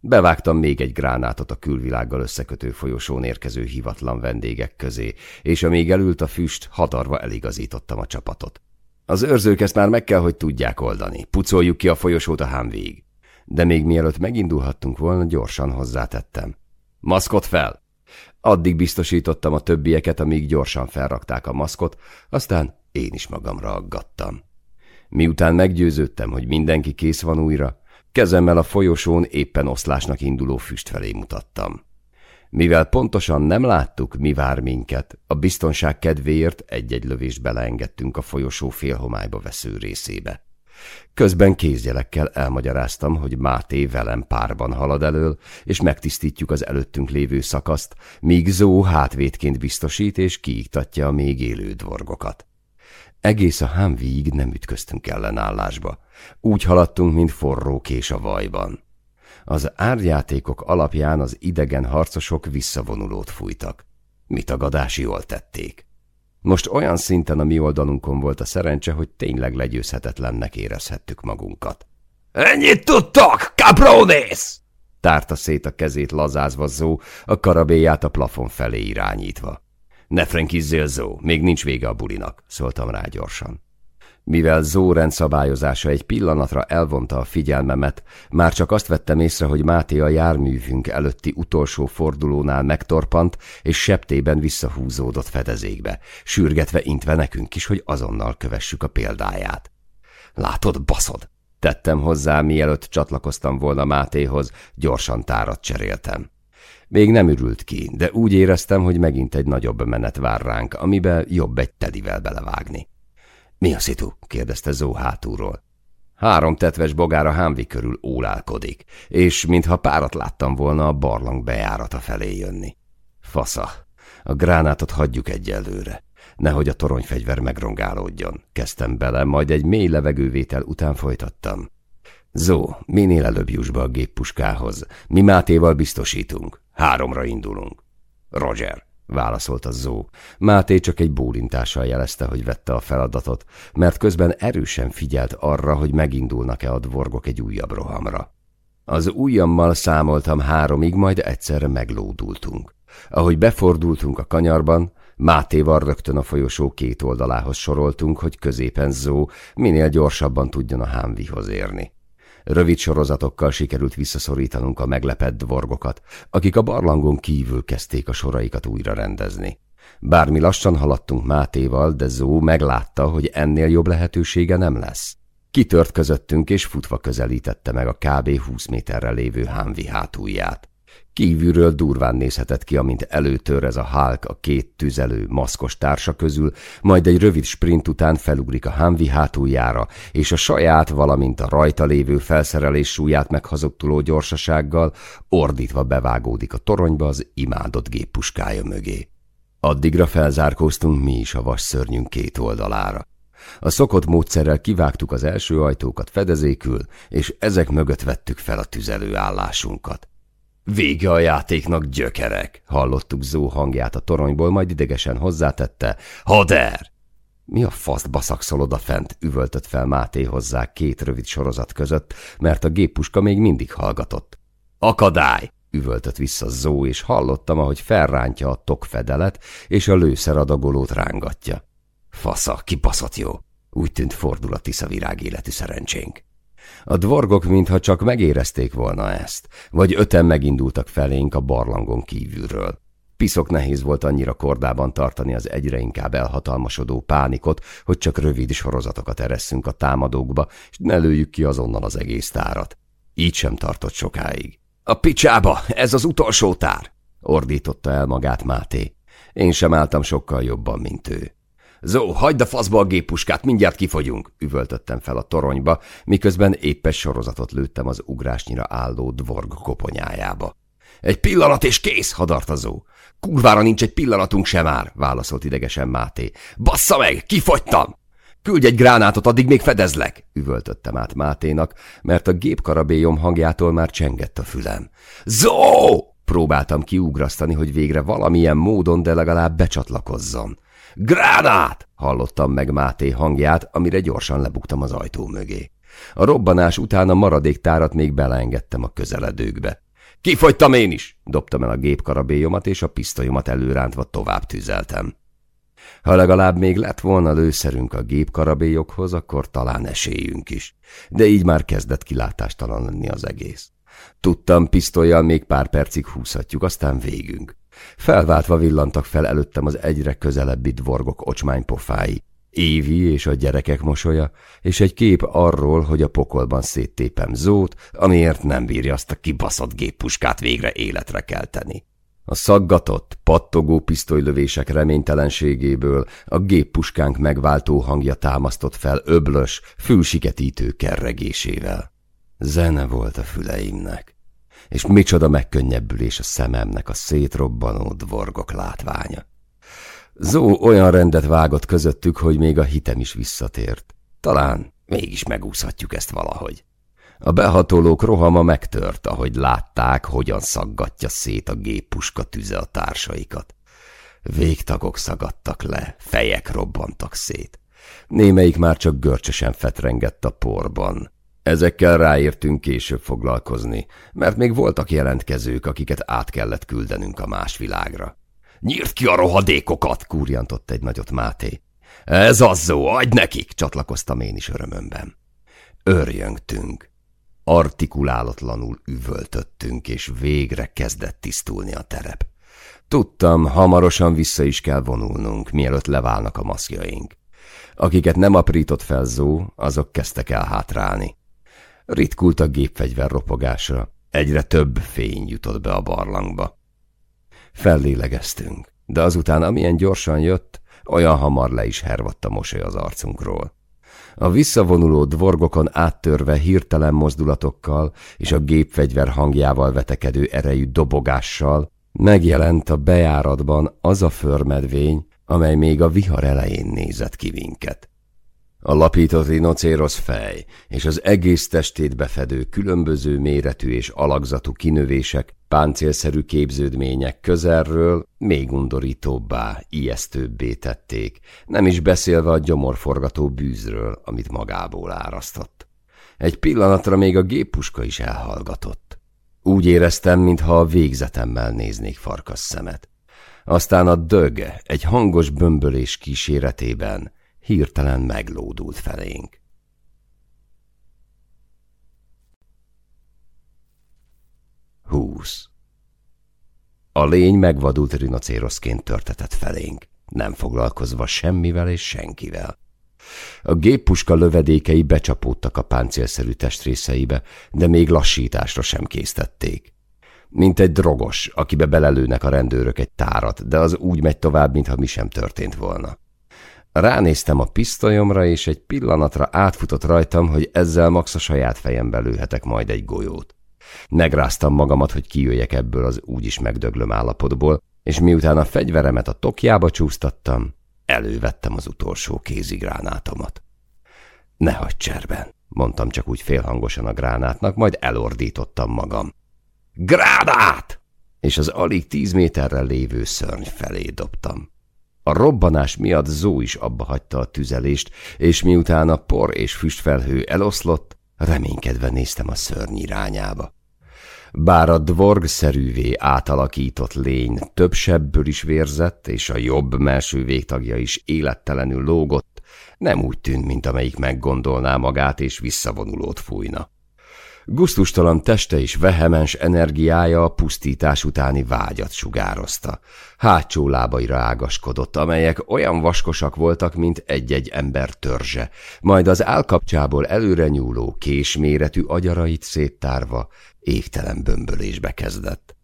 Bevágtam még egy gránátot a külvilággal összekötő folyosón érkező hivatlan vendégek közé, és amíg elült a füst, hadarva eligazítottam a csapatot. Az őrzők ezt már meg kell, hogy tudják oldani. Pucoljuk ki a folyosót a hámvég de még mielőtt megindulhattunk volna, gyorsan hozzátettem. Maszkot fel! Addig biztosítottam a többieket, amíg gyorsan felrakták a maszkot, aztán én is magamra aggattam. Miután meggyőződtem, hogy mindenki kész van újra, kezemmel a folyosón éppen oszlásnak induló füst felé mutattam. Mivel pontosan nem láttuk, mi vár minket, a biztonság kedvéért egy-egy lövést beleengedtünk a folyosó félhomályba vesző részébe. Közben kézjelekkel elmagyaráztam, hogy Máté velem párban halad elől, és megtisztítjuk az előttünk lévő szakaszt, míg Zó hátvétként biztosít és kiiktatja a még élő dvorgokat. Egész a hámvíig nem ütköztünk ellenállásba. Úgy haladtunk, mint forró kés a vajban. Az árjátékok alapján az idegen harcosok visszavonulót fújtak. Mit a gadási jól tették. Most olyan szinten a mi oldalunkon volt a szerencse, hogy tényleg legyőzhetetlennek érezhettük magunkat. – Ennyit tudtok, cabrones! – tárta szét a kezét lazázva Zó, a karabéját a plafon felé irányítva. – Ne frankizzél, Zó, még nincs vége a bulinak – szóltam rá gyorsan. Mivel Zó rendszabályozása egy pillanatra elvonta a figyelmemet, már csak azt vettem észre, hogy Máté a járművünk előtti utolsó fordulónál megtorpant, és septében visszahúzódott fedezékbe, sürgetve intve nekünk is, hogy azonnal kövessük a példáját. Látod, baszod! Tettem hozzá, mielőtt csatlakoztam volna Mátéhoz, gyorsan tárat cseréltem. Még nem ürült ki, de úgy éreztem, hogy megint egy nagyobb menet vár ránk, amiben jobb egy tedivel belevágni. Mi a szitu? kérdezte Zó hátulról. Három tetves bogár a hámvi körül ólálkodik, és mintha párat láttam volna a barlang bejárata felé jönni. Fasza, a gránátot hagyjuk egyelőre. Nehogy a toronyfegyver megrongálódjon. Kezdtem bele, majd egy mély levegővétel után folytattam. Zó, minél előbb juss be a géppuskához. Mi Mátéval biztosítunk. Háromra indulunk. Roger válaszolta Zó. Máté csak egy bólintással jelezte, hogy vette a feladatot, mert közben erősen figyelt arra, hogy megindulnak-e a dvorgok egy újabb rohamra. Az ujjammal számoltam háromig, majd egyszerre meglódultunk. Ahogy befordultunk a kanyarban, Mátéval rögtön a folyosó két oldalához soroltunk, hogy középen Zó minél gyorsabban tudjon a hámvihoz érni. Rövid sorozatokkal sikerült visszaszorítanunk a meglepett dvorgokat, akik a barlangon kívül kezdték a soraikat újra rendezni. Bármi lassan haladtunk Mátéval, de Zó meglátta, hogy ennél jobb lehetősége nem lesz. Kitört közöttünk, és futva közelítette meg a kb. 20 méterre lévő hámvi hátulját. Kívülről durván nézhetett ki, amint előtör ez a Hulk a két tüzelő, maszkos társa közül, majd egy rövid sprint után felugrik a hámvi hátuljára, és a saját, valamint a rajta lévő felszerelés súlyát meghazogtuló gyorsasággal ordítva bevágódik a toronyba az imádott géppuskája mögé. Addigra felzárkóztunk mi is a vas szörnyünk két oldalára. A szokott módszerrel kivágtuk az első ajtókat fedezékül, és ezek mögött vettük fel a tüzelő állásunkat. Vége a játéknak, gyökerek! Hallottuk Zó hangját a toronyból, majd idegesen hozzátette. Hader! Mi a faszt baszakszol fent? üvöltött fel Máté hozzá két rövid sorozat között, mert a géppuska még mindig hallgatott. Akadály! üvöltött vissza Zó, és hallottam, ahogy felrántja a tokfedelet, és a lőszeradagolót rángatja. Fasza, kibaszott jó! Úgy tűnt fordul a tiszavirág életű szerencsénk. A dvorgok mintha csak megérezték volna ezt, vagy öten megindultak felénk a barlangon kívülről. Piszok nehéz volt annyira kordában tartani az egyre inkább elhatalmasodó pánikot, hogy csak rövid sorozatokat eresszünk a támadókba, és ne lőjük ki azonnal az egész tárat. Így sem tartott sokáig. A picsába, ez az utolsó tár! ordította el magát Máté. Én sem álltam sokkal jobban, mint ő. Zó, hagyd a faszba a géppuskát, mindjárt kifogyunk, üvöltöttem fel a toronyba, miközben éppes sorozatot lőttem az ugrásnyira álló dvorg koponyájába. Egy pillanat és kész, hadarta Zó. Kurvára nincs egy pillanatunk sem már, válaszolt idegesen Máté. Bassza meg, kifogytam! Küldj egy gránátot, addig még fedezlek, üvöltöttem át Máténak, mert a gépkarabélyom hangjától már csengett a fülem. Zó! Próbáltam kiugrasztani, hogy végre valamilyen módon, de legalább becsatlakozzon. Gránát! Hallottam meg Máté hangját, amire gyorsan lebuktam az ajtó mögé. A robbanás után a maradék tárat még beleengedtem a közeledőkbe. Kifogytam én is! Dobtam el a gépkarabélyomat, és a pisztolyomat előrántva tovább tüzeltem. Ha legalább még lett volna lőszerünk a gépkarabélyokhoz, akkor talán esélyünk is. De így már kezdett kilátástalan lenni az egész. Tudtam, pisztolyjal még pár percig húzhatjuk, aztán végünk. Felváltva villantak fel előttem az egyre közelebbi dvorgok ocsmánypofái. Évi és a gyerekek mosolya, és egy kép arról, hogy a pokolban széttépem Zót, amiért nem bírja azt a kibaszott géppuskát végre életre kelteni. A szaggatott, pattogó pisztolylövések reménytelenségéből a géppuskánk megváltó hangja támasztott fel öblös, fülsiketítő kerregésével. Zene volt a füleimnek és micsoda megkönnyebbülés a szememnek a szétrobbanó dvorgok látványa. Zó olyan rendet vágott közöttük, hogy még a hitem is visszatért. Talán mégis megúszhatjuk ezt valahogy. A behatolók rohama megtört, ahogy látták, hogyan szaggatja szét a géppuska tüze a társaikat. Végtagok szagadtak le, fejek robbantak szét. Némelyik már csak görcsösen fetrengett a porban. Ezekkel ráértünk később foglalkozni, mert még voltak jelentkezők, akiket át kellett küldenünk a más világra. Nyírt ki a rohadékokat, kúrjantott egy nagyot Máté. Ez azzó, adj nekik, csatlakoztam én is örömömben. Örjöngtünk. Artikulálatlanul üvöltöttünk, és végre kezdett tisztulni a terep. Tudtam, hamarosan vissza is kell vonulnunk, mielőtt leválnak a maszkjaink. Akiket nem aprított fel Zó, azok kezdtek el hátrálni. Ritkult a gépfegyver ropogása. Egyre több fény jutott be a barlangba. Fellélegeztünk, de azután amilyen gyorsan jött, olyan hamar le is hervadt a mosoly az arcunkról. A visszavonuló dvorgokon áttörve hirtelen mozdulatokkal és a gépfegyver hangjával vetekedő erejű dobogással megjelent a bejáratban az a förmedvény, amely még a vihar elején nézett ki minket. A lapított rinocérosz fej és az egész testét befedő különböző méretű és alakzatú kinövések, páncélszerű képződmények közelről még undorítóbbá, ijesztőbbé tették, nem is beszélve a gyomorforgató bűzről, amit magából árasztott. Egy pillanatra még a géppuska is elhallgatott. Úgy éreztem, mintha a végzetemmel néznék farkas szemet. Aztán a dög egy hangos bömbölés kíséretében hirtelen meglódult felénk. Húsz. A lény megvadult rinocéroszként törtetett felénk, nem foglalkozva semmivel és senkivel. A géppuska lövedékei becsapódtak a páncélszerű testrészeibe, de még lassításra sem késztették. Mint egy drogos, akibe belelőnek a rendőrök egy tárat, de az úgy megy tovább, mintha mi sem történt volna. Ránéztem a pisztolyomra, és egy pillanatra átfutott rajtam, hogy ezzel max a saját fejembe lőhetek majd egy golyót. Megráztam magamat, hogy kijöjjek ebből az úgyis megdöglöm állapotból, és miután a fegyveremet a tokjába csúsztattam, elővettem az utolsó kézigránátomat. Ne hagyd cserben, mondtam csak úgy félhangosan a gránátnak, majd elordítottam magam. Gránát! És az alig tíz méterre lévő szörny felé dobtam. A robbanás miatt Zó is abba hagyta a tüzelést, és miután a por és füstfelhő eloszlott, reménykedve néztem a szörny irányába. Bár a dvorg-szerűvé átalakított lény több sebből is vérzett, és a jobb melső végtagja is élettelenül lógott, nem úgy tűnt, mint amelyik meggondolná magát és visszavonulót fújna. Gusztustalan teste és vehemens energiája a pusztítás utáni vágyat sugározta. Hátsó lábaira ágaskodott, amelyek olyan vaskosak voltak, mint egy-egy ember törzse, majd az állkapcsából előre nyúló késméretű agyarait széttárva égtelen bömbölésbe kezdett.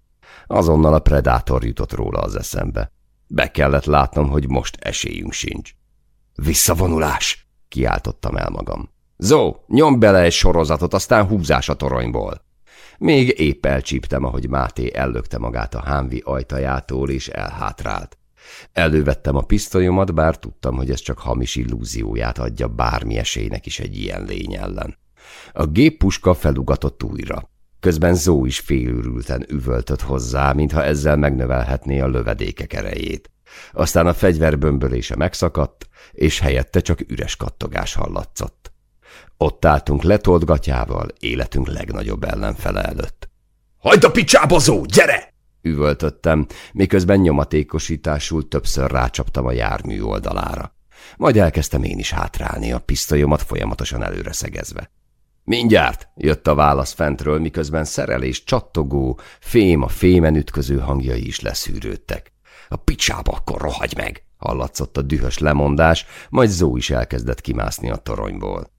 Azonnal a predátor jutott róla az eszembe. Be kellett látnom, hogy most esélyünk sincs. Visszavonulás! kiáltottam el magam. Zó, nyom bele egy sorozatot, aztán húzás a toronyból. Még épp elcsíptem, ahogy Máté ellökte magát a hámvi ajtajától, és elhátrált. Elővettem a pisztolyomat, bár tudtam, hogy ez csak hamis illúzióját adja bármi esélynek is egy ilyen lény ellen. A géppuska felugatott újra. Közben Zó is félőrülten üvöltött hozzá, mintha ezzel megnövelhetné a lövedékek erejét. Aztán a fegyver bömbölése megszakadt, és helyette csak üres kattogás hallatszott. Ott álltunk letolt gatyával, életünk legnagyobb ellenfele előtt. – Hagyd a picsába, Zó, gyere! – üvöltöttem, miközben nyomatékosításul többször rácsaptam a jármű oldalára. Majd elkezdtem én is hátrálni, a pisztolyomat folyamatosan előre szegezve. Mindjárt, jött a válasz fentről, miközben szerelés csattogó, fém a fémen ütköző hangjai is leszűrődtek. A picsába akkor rohagy meg, hallatszott a dühös lemondás, majd Zó is elkezdett kimászni a toronyból.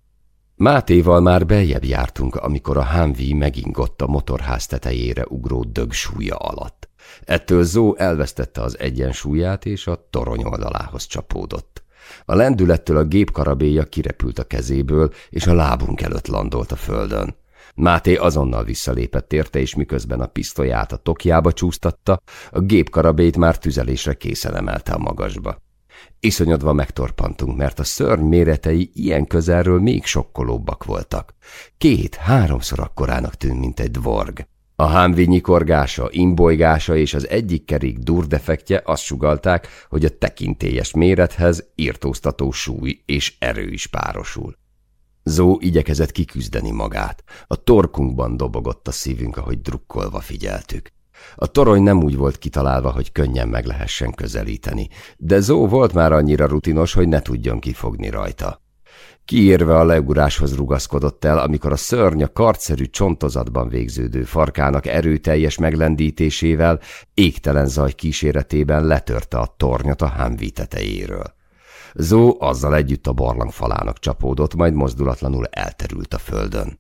Mátéval már beljebb jártunk, amikor a Humvee megingott a motorház tetejére ugró dög súlya alatt. Ettől Zó elvesztette az egyensúlyát, és a torony oldalához csapódott. A lendülettől a gépkarabéja kirepült a kezéből, és a lábunk előtt landolt a földön. Máté azonnal visszalépett érte, és miközben a pisztolyát a tokjába csúsztatta, a gépkarabét már tüzelésre készen emelte a magasba. Iszonyodva megtorpantunk, mert a szörny méretei ilyen közelről még sokkolóbbak voltak. Két-háromszor akkorának tűnt, mint egy dvorg. A hámvi nyikorgása, imbolygása és az egyik kerék durdefektje azt sugalták, hogy a tekintélyes mérethez írtóztató súly és erő is párosul. Zó igyekezett kiküzdeni magát. A torkunkban dobogott a szívünk, ahogy drukkolva figyeltük. A torony nem úgy volt kitalálva, hogy könnyen meg lehessen közelíteni, de Zó volt már annyira rutinos, hogy ne tudjon kifogni rajta. Kiérve a leuguráshoz rugaszkodott el, amikor a szörny a kartszerű csontozatban végződő farkának erőteljes meglendítésével, égtelen zaj kíséretében letörte a tornyot a hámvi tetejéről. Zó azzal együtt a barlang falának csapódott, majd mozdulatlanul elterült a földön.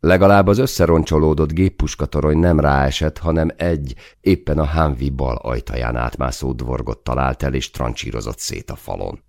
Legalább az összeroncsolódott géppuskatorony nem ráesett, hanem egy, éppen a hámvi bal ajtaján átmászó dvorgot talált el és trancsírozott szét a falon.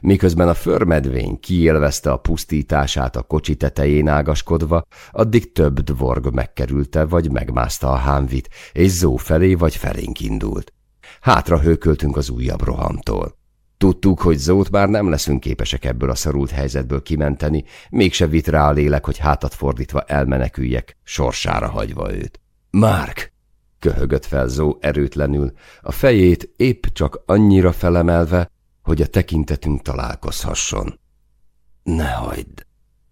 Miközben a förmedvény kiélvezte a pusztítását a kocsi tetején ágaskodva, addig több dvorg megkerülte vagy megmászta a hámvit, és zó felé vagy felénk indult. Hátra hőköltünk az újabb rohamtól. Tudtuk, hogy Zót már nem leszünk képesek ebből a szorult helyzetből kimenteni, mégse vitt rá a lélek, hogy hátat fordítva elmeneküljek, sorsára hagyva őt. Márk! köhögött fel Zó erőtlenül, a fejét épp csak annyira felemelve, hogy a tekintetünk találkozhasson. Ne hagyd!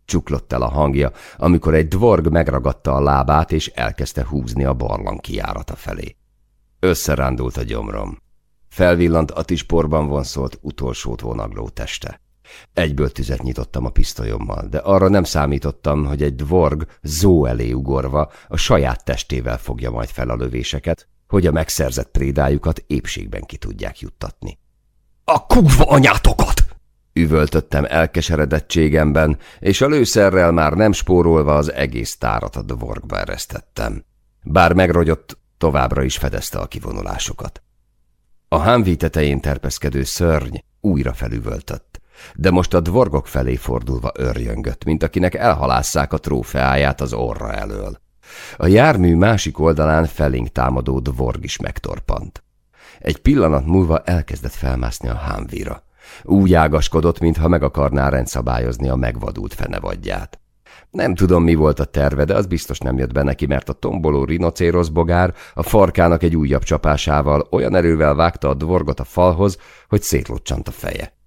csuklott el a hangja, amikor egy dvorg megragadta a lábát, és elkezdte húzni a barlang kiárata felé. Összerándult a gyomrom. Felvillant a tisporban vonszolt utolsót vonagló teste. Egyből tüzet nyitottam a pisztolyommal, de arra nem számítottam, hogy egy dvorg zó elé ugorva a saját testével fogja majd fel a lövéseket, hogy a megszerzett prédájukat épségben ki tudják juttatni. A kurva anyátokat! Üvöltöttem elkeseredettségemben, és a lőszerrel már nem spórolva az egész tárat a dvorgba eresztettem. Bár megrogyott, továbbra is fedezte a kivonulásokat. A hámví tetején terpeszkedő szörny újra felüvöltött, de most a dvorgok felé fordulva örjöngött, mint akinek elhalásszák a trófeáját az orra elől. A jármű másik oldalán felénk támadó dvorg is megtorpant. Egy pillanat múlva elkezdett felmászni a hámvira. Úgy ágaskodott, mintha meg akarná rendszabályozni a megvadult fenevadját. Nem tudom, mi volt a terve, de az biztos nem jött be neki, mert a tomboló rinocérosz bogár a farkának egy újabb csapásával olyan erővel vágta a dvorgot a falhoz, hogy szétlocsant a feje.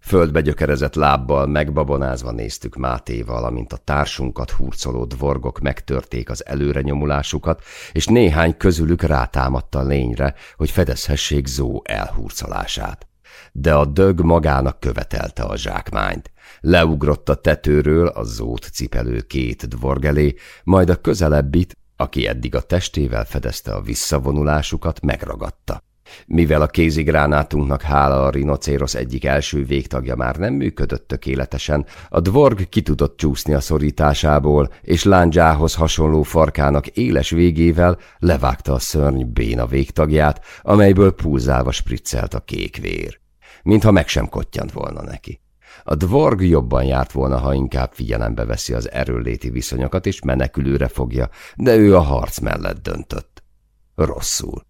Földbe gyökerezett lábbal megbabonázva néztük Mátéval, amint a társunkat hurcoló dvorgok megtörték az előrenyomulásukat, és néhány közülük rátámadta a lényre, hogy fedezhessék Zó elhurcolását. De a dög magának követelte a zsákmányt. Leugrott a tetőről a zót cipelő két dvorg elé, majd a közelebbit, aki eddig a testével fedezte a visszavonulásukat, megragadta. Mivel a kézigránátunknak hála a rinocérosz egyik első végtagja már nem működött tökéletesen, a dvorg ki tudott csúszni a szorításából, és lándzsához hasonló farkának éles végével levágta a szörny béna végtagját, amelyből pulzálva spriccelt a kék vér. Mintha meg sem kottyant volna neki. A dvorg jobban járt volna, ha inkább figyelembe veszi az erőléti viszonyokat és menekülőre fogja, de ő a harc mellett döntött. Rosszul.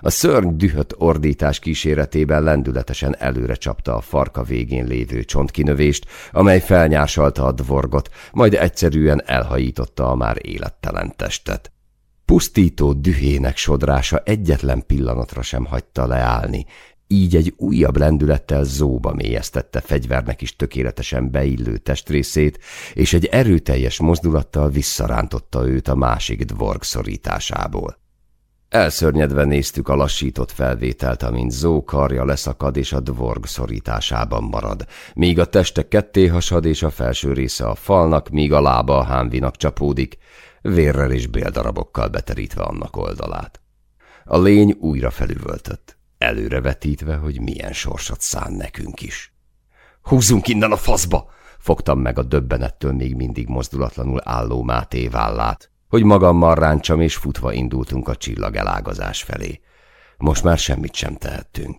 A szörny dühött ordítás kíséretében lendületesen előre csapta a farka végén lévő csontkinövést, amely felnyársalta a dvorgot, majd egyszerűen elhajította a már élettelen testet. Pusztító dühének sodrása egyetlen pillanatra sem hagyta leállni, így egy újabb lendülettel zóba mélyeztette fegyvernek is tökéletesen beillő testrészét, és egy erőteljes mozdulattal visszarántotta őt a másik dvorg szorításából. Elszörnyedve néztük a lassított felvételt, amint Zó karja leszakad és a dvorg szorításában marad, míg a teste ketté hasad és a felső része a falnak, míg a lába a hámvinak csapódik, vérrel és béldarabokkal beterítve annak oldalát. A lény újra felüvöltött, előrevetítve, hogy milyen sorsot szán nekünk is. Húzzunk innen a faszba! Fogtam meg a döbbenettől még mindig mozdulatlanul álló Máté vállát hogy magammal ráncsam, és futva indultunk a csillagelágazás felé. Most már semmit sem tehettünk.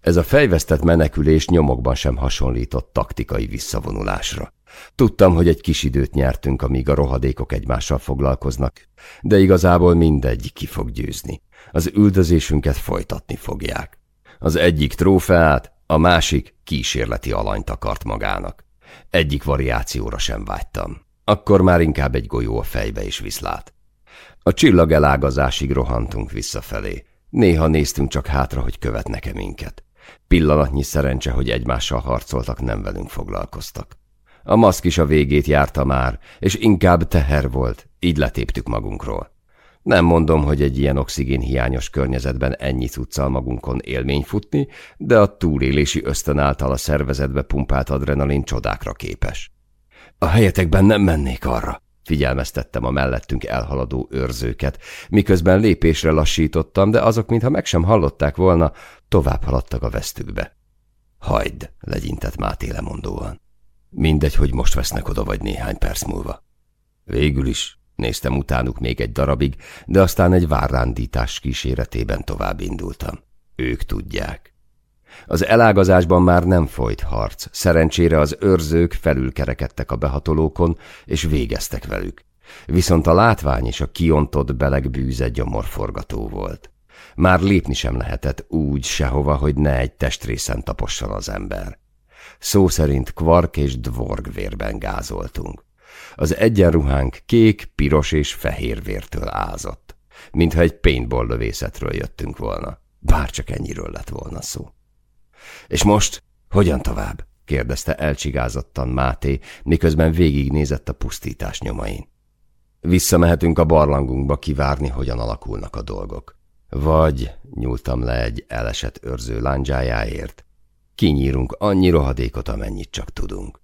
Ez a fejvesztett menekülés nyomokban sem hasonlított taktikai visszavonulásra. Tudtam, hogy egy kis időt nyertünk, amíg a rohadékok egymással foglalkoznak, de igazából mindegy ki fog győzni. Az üldözésünket folytatni fogják. Az egyik trófeát, a másik kísérleti alanyt akart magának. Egyik variációra sem vágytam. Akkor már inkább egy golyó a fejbe is viszlát. A csillag elágazásig rohantunk visszafelé. Néha néztünk csak hátra, hogy követnek-e minket. Pillanatnyi szerencse, hogy egymással harcoltak, nem velünk foglalkoztak. A maszk is a végét járta már, és inkább teher volt, így letéptük magunkról. Nem mondom, hogy egy ilyen oxigénhiányos környezetben ennyi cuccal magunkon élmény futni, de a túlélési ösztön által a szervezetbe pumpált adrenalin csodákra képes. A helyetekben nem mennék arra, figyelmeztettem a mellettünk elhaladó őrzőket, miközben lépésre lassítottam, de azok, mintha meg sem hallották volna, tovább haladtak a vesztükbe. Hagyd, legyintett Máté lemondóan. Mindegy, hogy most vesznek oda vagy néhány perc múlva. Végül is néztem utánuk még egy darabig, de aztán egy várrándítás kíséretében tovább indultam. Ők tudják. Az elágazásban már nem folyt harc, szerencsére az őrzők felülkerekedtek a behatolókon, és végeztek velük. Viszont a látvány és a kiontott beleg bűze gyomorforgató volt. Már lépni sem lehetett úgy sehova, hogy ne egy testrészen taposson az ember. Szó szerint kvark és dvorg vérben gázoltunk. Az egyenruhánk kék, piros és fehér vértől ázott, mintha egy paintball lövészetről jöttünk volna. Bárcsak ennyiről lett volna szó. És most hogyan tovább? kérdezte elcsigázottan Máté, miközben végignézett a pusztítás nyomain. Visszamehetünk a barlangunkba kivárni, hogyan alakulnak a dolgok. Vagy nyúltam le egy elesett őrző lándzsájáért. Kinyírunk annyi rohadékot, amennyit csak tudunk.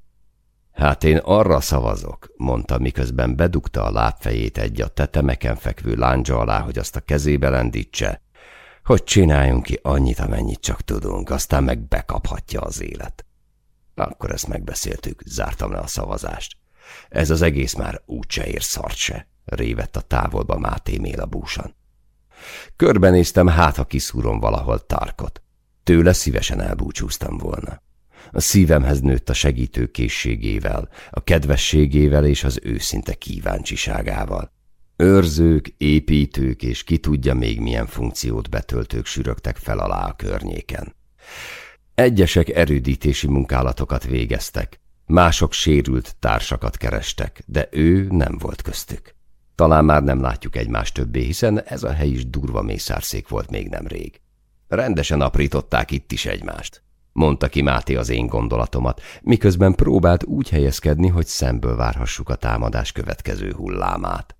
Hát én arra szavazok, mondta, miközben bedugta a lábfejét egy a tetemeken fekvő lándzsa alá, hogy azt a kezébe lendítse, hogy csináljunk ki annyit, amennyit csak tudunk, aztán meg bekaphatja az élet. Akkor ezt megbeszéltük, zártam le a szavazást. Ez az egész már úgyse ér szart se, révett a távolba Máté mélabúsan. Körbenéztem, hát ha kiszúrom valahol tarkot. Tőle szívesen elbúcsúztam volna. A szívemhez nőtt a segítő készségével, a kedvességével és az őszinte kíváncsiságával. Őrzők, építők és ki tudja még milyen funkciót betöltők sürögtek fel alá a környéken. Egyesek erődítési munkálatokat végeztek, mások sérült társakat kerestek, de ő nem volt köztük. Talán már nem látjuk egymást többé, hiszen ez a hely is durva mészárszék volt még nemrég. Rendesen aprították itt is egymást, mondta ki Máté az én gondolatomat, miközben próbált úgy helyezkedni, hogy szemből várhassuk a támadás következő hullámát.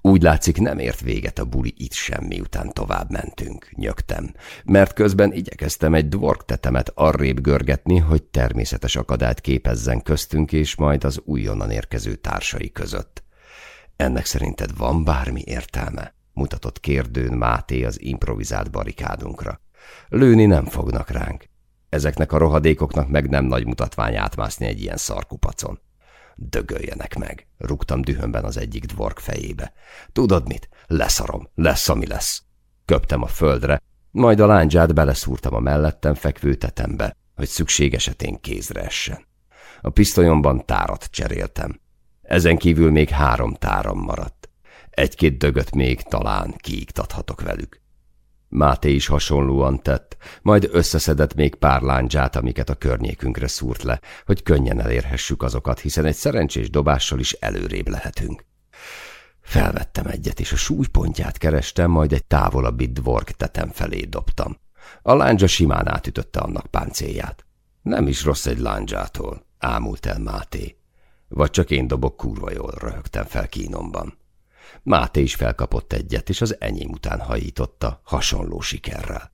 Úgy látszik, nem ért véget a buli itt sem, miután tovább mentünk, nyögtem, mert közben igyekeztem egy dvork tetemet arrébb görgetni, hogy természetes akadályt képezzen köztünk és majd az újonnan érkező társai között. Ennek szerinted van bármi értelme? mutatott kérdőn Máté az improvizált barikádunkra. Lőni nem fognak ránk. Ezeknek a rohadékoknak meg nem nagy mutatvány átmászni egy ilyen szarkupacon. Dögöljenek meg, rúgtam dühömben az egyik dvork fejébe. Tudod mit? Leszarom, lesz, ami lesz. Köptem a földre, majd a láncsát beleszúrtam a mellettem fekvő tetembe, hogy szükség esetén kézre essen. A pisztolyomban tárat cseréltem. Ezen kívül még három táram maradt. Egy-két dögöt még talán kiiktathatok velük. Máté is hasonlóan tett, majd összeszedett még pár láncsát, amiket a környékünkre szúrt le, hogy könnyen elérhessük azokat, hiszen egy szerencsés dobással is előrébb lehetünk. Felvettem egyet, és a súlypontját kerestem, majd egy távolabbi dvork tetem felé dobtam. A láncsa simán átütötte annak páncélját. Nem is rossz egy láncsától, ámult el Máté. Vagy csak én dobok kurva jól, röhögtem fel kínomban. Máté is felkapott egyet, és az enyém után hajította, hasonló sikerrel.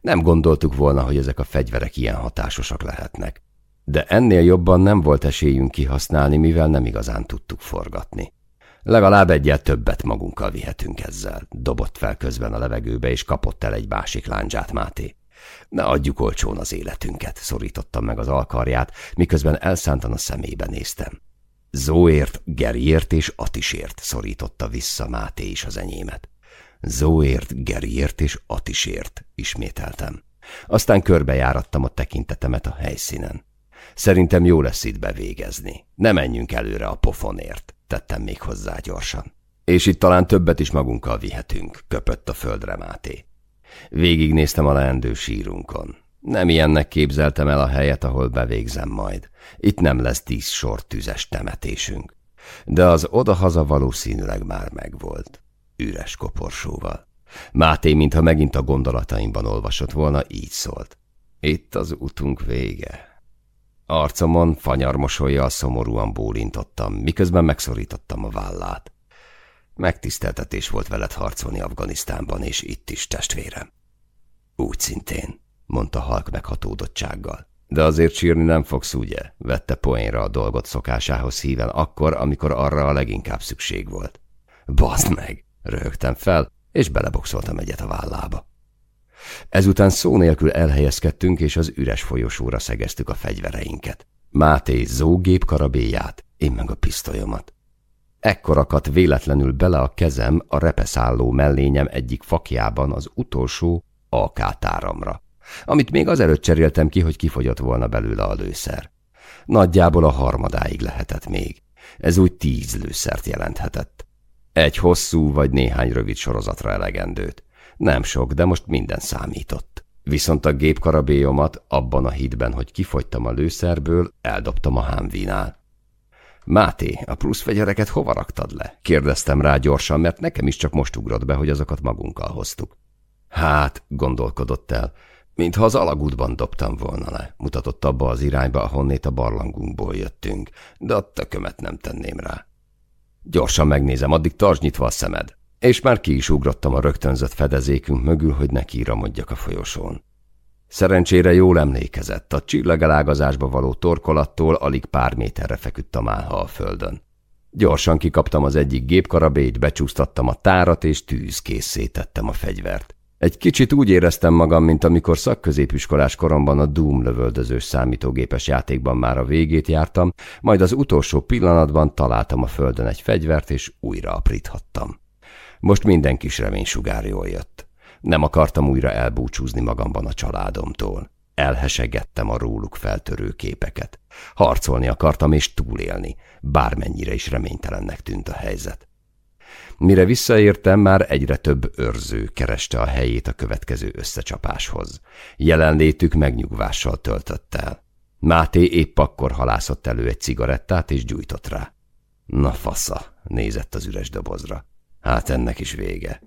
Nem gondoltuk volna, hogy ezek a fegyverek ilyen hatásosak lehetnek. De ennél jobban nem volt esélyünk kihasználni, mivel nem igazán tudtuk forgatni. Legalább egyet többet magunkkal vihetünk ezzel, dobott fel közben a levegőbe, és kapott el egy másik láncsát Máté. Ne adjuk olcsón az életünket, szorítottam meg az alkarját, miközben elszántan a szemébe néztem. Zóért, Geriért és Atisért szorította vissza Máté is az enyémet. Zóért, Geriért és Atisért, ismételtem. Aztán körbejárattam a tekintetemet a helyszínen. Szerintem jó lesz itt bevégezni. Ne menjünk előre a pofonért, tettem még hozzá gyorsan. És itt talán többet is magunkkal vihetünk, köpött a földre Máté. Végignéztem a leendő sírunkon. Nem ilyennek képzeltem el a helyet, ahol bevégzem majd. Itt nem lesz tíz sor tüzes temetésünk. De az odahaza valószínűleg már megvolt. Üres koporsóval. Máté, mintha megint a gondolataimban olvasott volna, így szólt. Itt az utunk vége. Arcomon fanyarmosolja szomorúan bólintottam, miközben megszorítottam a vállát. Megtiszteltetés volt veled harcolni Afganisztánban, és itt is, testvérem. Úgy szintén mondta halk meghatódottsággal. De azért sírni nem fogsz, ugye? Vette poénra a dolgot szokásához híven akkor, amikor arra a leginkább szükség volt. Bazd meg! Röhögtem fel, és beleboxoltam egyet a vállába. Ezután szó nélkül elhelyezkedtünk, és az üres folyosóra szegeztük a fegyvereinket. Máté zógép karabéját, én meg a pisztolyomat. Ekkor akadt véletlenül bele a kezem a repeszálló mellényem egyik fakjában az utolsó AK táramra amit még azelőtt cseréltem ki, hogy kifogyott volna belőle a lőszer. Nagyjából a harmadáig lehetett még. Ez úgy tíz lőszert jelenthetett. Egy hosszú vagy néhány rövid sorozatra elegendőt. Nem sok, de most minden számított. Viszont a gépkarabélyomat abban a hitben, hogy kifogytam a lőszerből, eldobtam a hámvinál. Máté, a plusz fegyvereket hova raktad le? Kérdeztem rá gyorsan, mert nekem is csak most ugrott be, hogy azokat magunkkal hoztuk. Hát, gondolkodott el, Mintha az alagútban dobtam volna le, mutatott abba az irányba, ahonnét a barlangunkból jöttünk, de a tökömet nem tenném rá. Gyorsan megnézem, addig tartsd nyitva a szemed. És már ki is ugrottam a rögtönzött fedezékünk mögül, hogy ne kíramodjak a folyosón. Szerencsére jól emlékezett, a csillagalágazásba való torkolattól alig pár méterre feküdt a málha a földön. Gyorsan kikaptam az egyik gépkarabét, becsúsztattam a tárat, és tűzkészé tettem a fegyvert. Egy kicsit úgy éreztem magam, mint amikor szakközépiskolás koromban a Doom lövöldözős számítógépes játékban már a végét jártam, majd az utolsó pillanatban találtam a földön egy fegyvert, és újra apríthattam. Most minden kis reménysugár jól jött. Nem akartam újra elbúcsúzni magamban a családomtól. Elhesegettem a róluk feltörő képeket. Harcolni akartam és túlélni, bármennyire is reménytelennek tűnt a helyzet. Mire visszaértem, már egyre több őrző kereste a helyét a következő összecsapáshoz. Jelenlétük megnyugvással töltött el. Máté épp akkor halászott elő egy cigarettát és gyújtott rá. Na fasza, nézett az üres dobozra. Hát ennek is vége.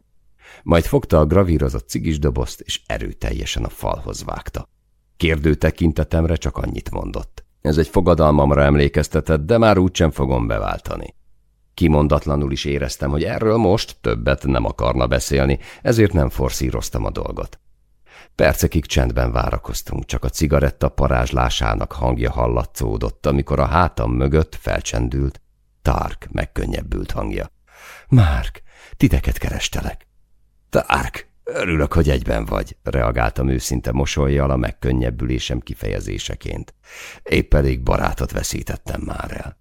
Majd fogta a gravírozott cigis dobozt, és erőteljesen a falhoz vágta. Kérdő tekintetemre csak annyit mondott. Ez egy fogadalmamra emlékeztetett, de már úgysem fogom beváltani. Kimondatlanul is éreztem, hogy erről most többet nem akarna beszélni, ezért nem forszíroztam a dolgot. Percekig csendben várakoztunk, csak a cigaretta parázslásának hangja hallatszódott, amikor a hátam mögött felcsendült, Tark megkönnyebbült hangja. Márk, titeket kerestelek. Tark, örülök, hogy egyben vagy, reagáltam őszinte mosolyjal a megkönnyebbülésem kifejezéseként. Épp elég barátot veszítettem már el.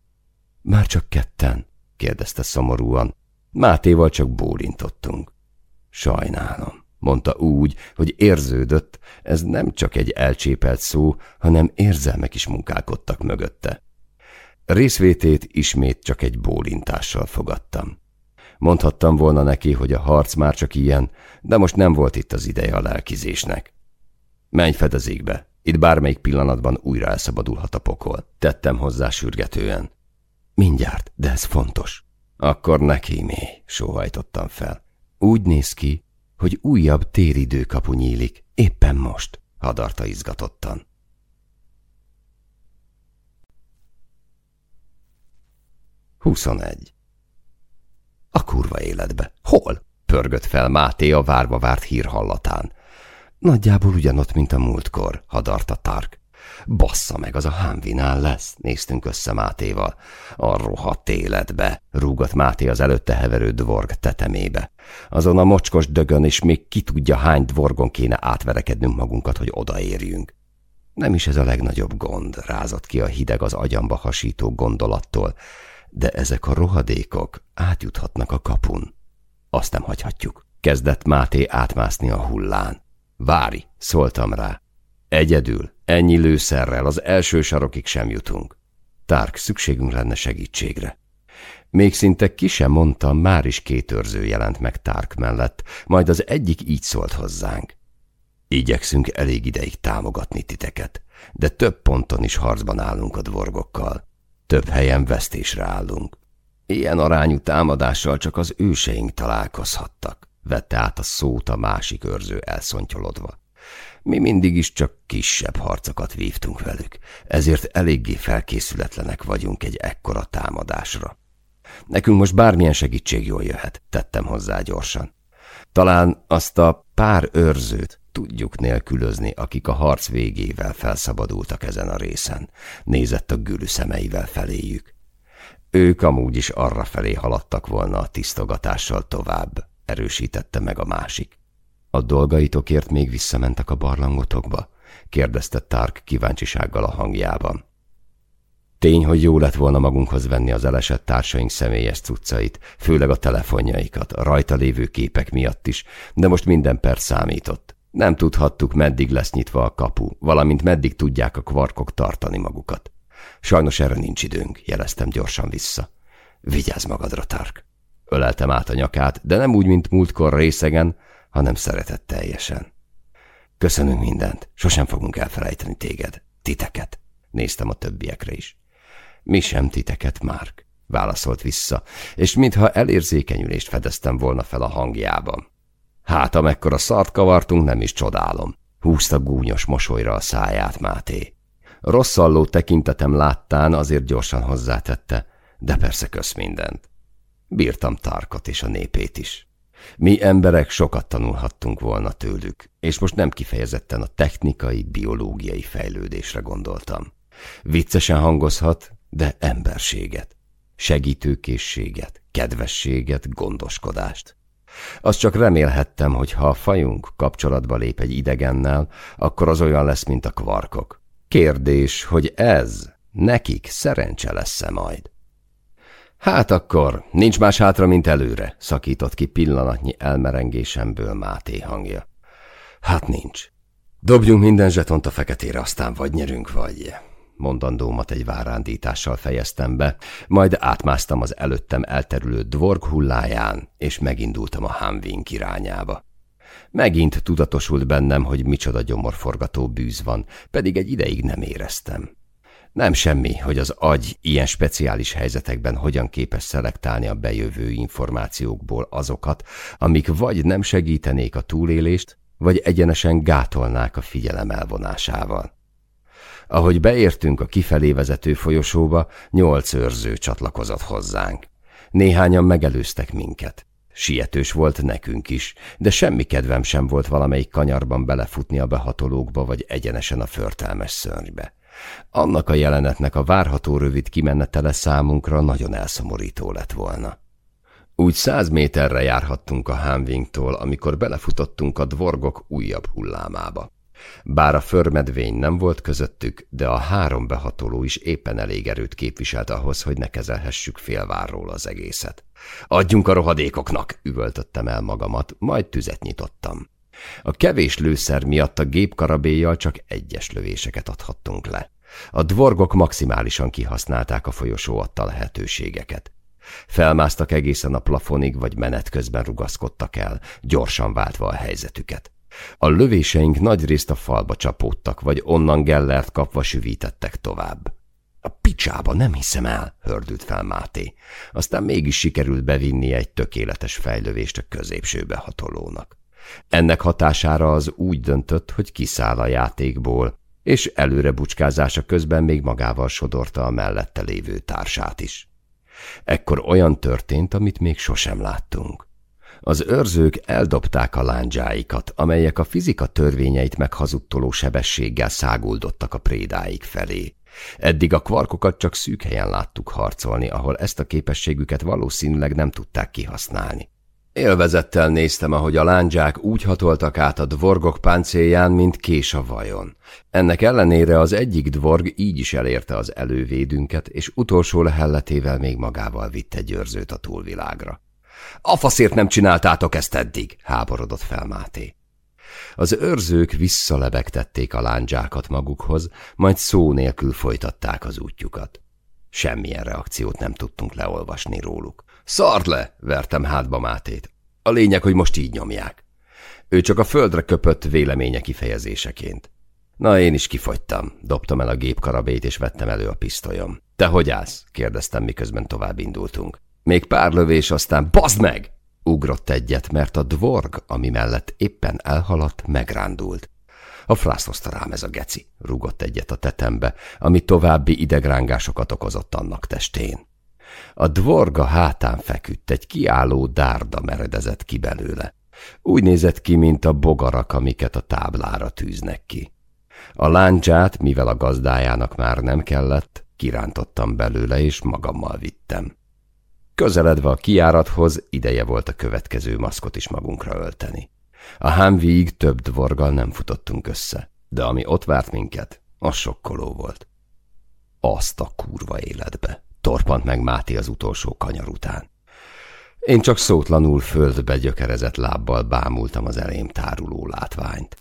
Már csak ketten, kérdezte szomorúan. Mátéval csak bólintottunk. Sajnálom, mondta úgy, hogy érződött, ez nem csak egy elcsépelt szó, hanem érzelmek is munkálkodtak mögötte. Részvétét ismét csak egy bólintással fogadtam. Mondhattam volna neki, hogy a harc már csak ilyen, de most nem volt itt az ideje a lelkizésnek. Menj fedezékbe, itt bármelyik pillanatban újra elszabadulhat a pokol. Tettem hozzá sürgetően. Mindjárt, de ez fontos. Akkor neki mély, sóhajtottam fel. Úgy néz ki, hogy újabb téridőkapu nyílik, éppen most, hadarta izgatottan. Huszonegy. A kurva életbe. Hol? Pörgött fel Máté a várva várt hír hallatán. Nagyjából ugyanott, mint a múltkor, hadarta Tark. Bassza meg, az a hámvinál lesz, néztünk össze Mátéval. A rohadt életbe, rúgott Máté az előtte heverő dvorg tetemébe. Azon a mocskos dögön is még ki tudja hány dvorgon kéne átverekednünk magunkat, hogy odaérjünk. Nem is ez a legnagyobb gond, rázott ki a hideg az agyamba hasító gondolattól, de ezek a rohadékok átjuthatnak a kapun. Azt nem hagyhatjuk. Kezdett Máté átmászni a hullán. Vári, szóltam rá. Egyedül, ennyi lőszerrel az első sarokig sem jutunk. Tárk, szükségünk lenne segítségre. Még szinte ki sem mondtam, már is két őrző jelent meg Tárk mellett, majd az egyik így szólt hozzánk. Igyekszünk elég ideig támogatni titeket, de több ponton is harcban állunk a dvorgokkal. Több helyen vesztésre állunk. Ilyen arányú támadással csak az őseink találkozhattak, vette át a szót a másik őrző elszontyolodva. Mi mindig is csak kisebb harcokat vívtunk velük, ezért eléggé felkészületlenek vagyunk egy ekkora támadásra. Nekünk most bármilyen segítség jól jöhet, tettem hozzá gyorsan. Talán azt a pár őrzőt tudjuk nélkülözni, akik a harc végével felszabadultak ezen a részen, nézett a gülű szemeivel feléjük. Ők amúgy is arra felé haladtak volna a tisztogatással tovább, erősítette meg a másik. A dolgaitokért még visszamentek a barlangotokba? kérdezte Tark kíváncsisággal a hangjában. Tény, hogy jó lett volna magunkhoz venni az elesett társaink személyes cuccait, főleg a telefonjaikat, a rajta lévő képek miatt is, de most minden perc számított. Nem tudhattuk, meddig lesz nyitva a kapu, valamint meddig tudják a kvarkok tartani magukat. Sajnos erre nincs időnk, jeleztem gyorsan vissza. Vigyázz magadra, Tark! Öleltem át a nyakát, de nem úgy, mint múltkor részegen, hanem szeretetteljesen. Köszönünk mindent, sosem fogunk elfelejteni téged, titeket. Néztem a többiekre is. Mi sem titeket, Márk, válaszolt vissza, és mintha elérzékenyülést fedeztem volna fel a hangjában. Hát, amekkora szart kavartunk, nem is csodálom. Húzta gúnyos mosolyra a száját Máté. Rosszalló tekintetem láttán azért gyorsan hozzátette, de persze kösz mindent. Bírtam Tarkot és a népét is. Mi emberek sokat tanulhattunk volna tőlük, és most nem kifejezetten a technikai, biológiai fejlődésre gondoltam. Viccesen hangozhat, de emberséget, segítőkészséget, kedvességet, gondoskodást. Azt csak remélhettem, hogy ha a fajunk kapcsolatba lép egy idegennel, akkor az olyan lesz, mint a kvarkok. Kérdés, hogy ez nekik szerencse lesz-e majd. Hát akkor, nincs más hátra, mint előre, szakított ki pillanatnyi elmerengésemből Máté hangja. Hát nincs. Dobjunk minden zsetont a feketére, aztán vagy nyerünk, vagy... Mondandómat egy várándítással fejeztem be, majd átmásztam az előttem elterülő dvorg hulláján, és megindultam a Hanvink irányába. Megint tudatosult bennem, hogy micsoda gyomorforgató bűz van, pedig egy ideig nem éreztem. Nem semmi, hogy az agy ilyen speciális helyzetekben hogyan képes szelektálni a bejövő információkból azokat, amik vagy nem segítenék a túlélést, vagy egyenesen gátolnák a figyelem elvonásával. Ahogy beértünk a kifelé vezető folyosóba, nyolc őrző csatlakozott hozzánk. Néhányan megelőztek minket. Sietős volt nekünk is, de semmi kedvem sem volt valamelyik kanyarban belefutni a behatolókba vagy egyenesen a förtelmes szörnybe. Annak a jelenetnek a várható rövid kimenetele számunkra nagyon elszomorító lett volna. Úgy száz méterre járhattunk a Hámvingtól, amikor belefutottunk a dvorgok újabb hullámába. Bár a förmedvény nem volt közöttük, de a három behatoló is éppen elég erőt képviselt ahhoz, hogy ne kezelhessük félvárról az egészet. Adjunk a rohadékoknak, üvöltöttem el magamat, majd tüzet nyitottam. A kevés lőszer miatt a gépkarabéjjal csak egyes lövéseket adhattunk le. A dvorgok maximálisan kihasználták a folyosó adta lehetőségeket. Felmásztak egészen a plafonig, vagy menet közben rugaszkodtak el, gyorsan váltva a helyzetüket. A lövéseink nagy részt a falba csapódtak, vagy onnan gellert kapva süvítettek tovább. A picsába nem hiszem el, hördült fel Máté. Aztán mégis sikerült bevinni egy tökéletes fejlövést a középsőbe hatolónak. Ennek hatására az úgy döntött, hogy kiszáll a játékból, és előre bucskázása közben még magával sodorta a mellette lévő társát is. Ekkor olyan történt, amit még sosem láttunk. Az őrzők eldobták a lándzsáikat, amelyek a fizika törvényeit meghazudtoló sebességgel száguldottak a prédáik felé. Eddig a kvarkokat csak szűk helyen láttuk harcolni, ahol ezt a képességüket valószínűleg nem tudták kihasználni. Élvezettel néztem, ahogy a lándzsák úgy hatoltak át a dvorgok páncélján, mint kés a vajon. Ennek ellenére az egyik dvorg így is elérte az elővédünket, és utolsó lehelletével még magával vitte győrzőt a túlvilágra. A faszért nem csináltátok ezt eddig, háborodott fel Máté. Az őrzők visszalebegtették a lándzsákat magukhoz, majd szó nélkül folytatták az útjukat. Semmilyen reakciót nem tudtunk leolvasni róluk. Szart le, vertem hátba Mátét. A lényeg, hogy most így nyomják. Ő csak a földre köpött véleménye kifejezéseként. Na, én is kifogytam. Dobtam el a gépkarabét, és vettem elő a pisztolyom. Te hogy állsz? kérdeztem, miközben tovább indultunk. Még pár lövés, aztán bazd meg! Ugrott egyet, mert a dvorg, ami mellett éppen elhaladt, megrándult. A frász hozta rám ez a geci, rugott egyet a tetembe, ami további idegrángásokat okozott annak testén. A dvorga hátán feküdt, egy kiálló dárda meredezett ki belőle. Úgy nézett ki, mint a bogarak, amiket a táblára tűznek ki. A láncsát, mivel a gazdájának már nem kellett, kirántottam belőle, és magammal vittem. Közeledve a kiárathoz ideje volt a következő maszkot is magunkra ölteni. A hámvíig több dvorgal nem futottunk össze, de ami ott várt minket, az sokkoló volt. Azt a kurva életbe! Torpant meg Máté az utolsó kanyar után. Én csak szótlanul földbe gyökerezett lábbal bámultam az elém táruló látványt.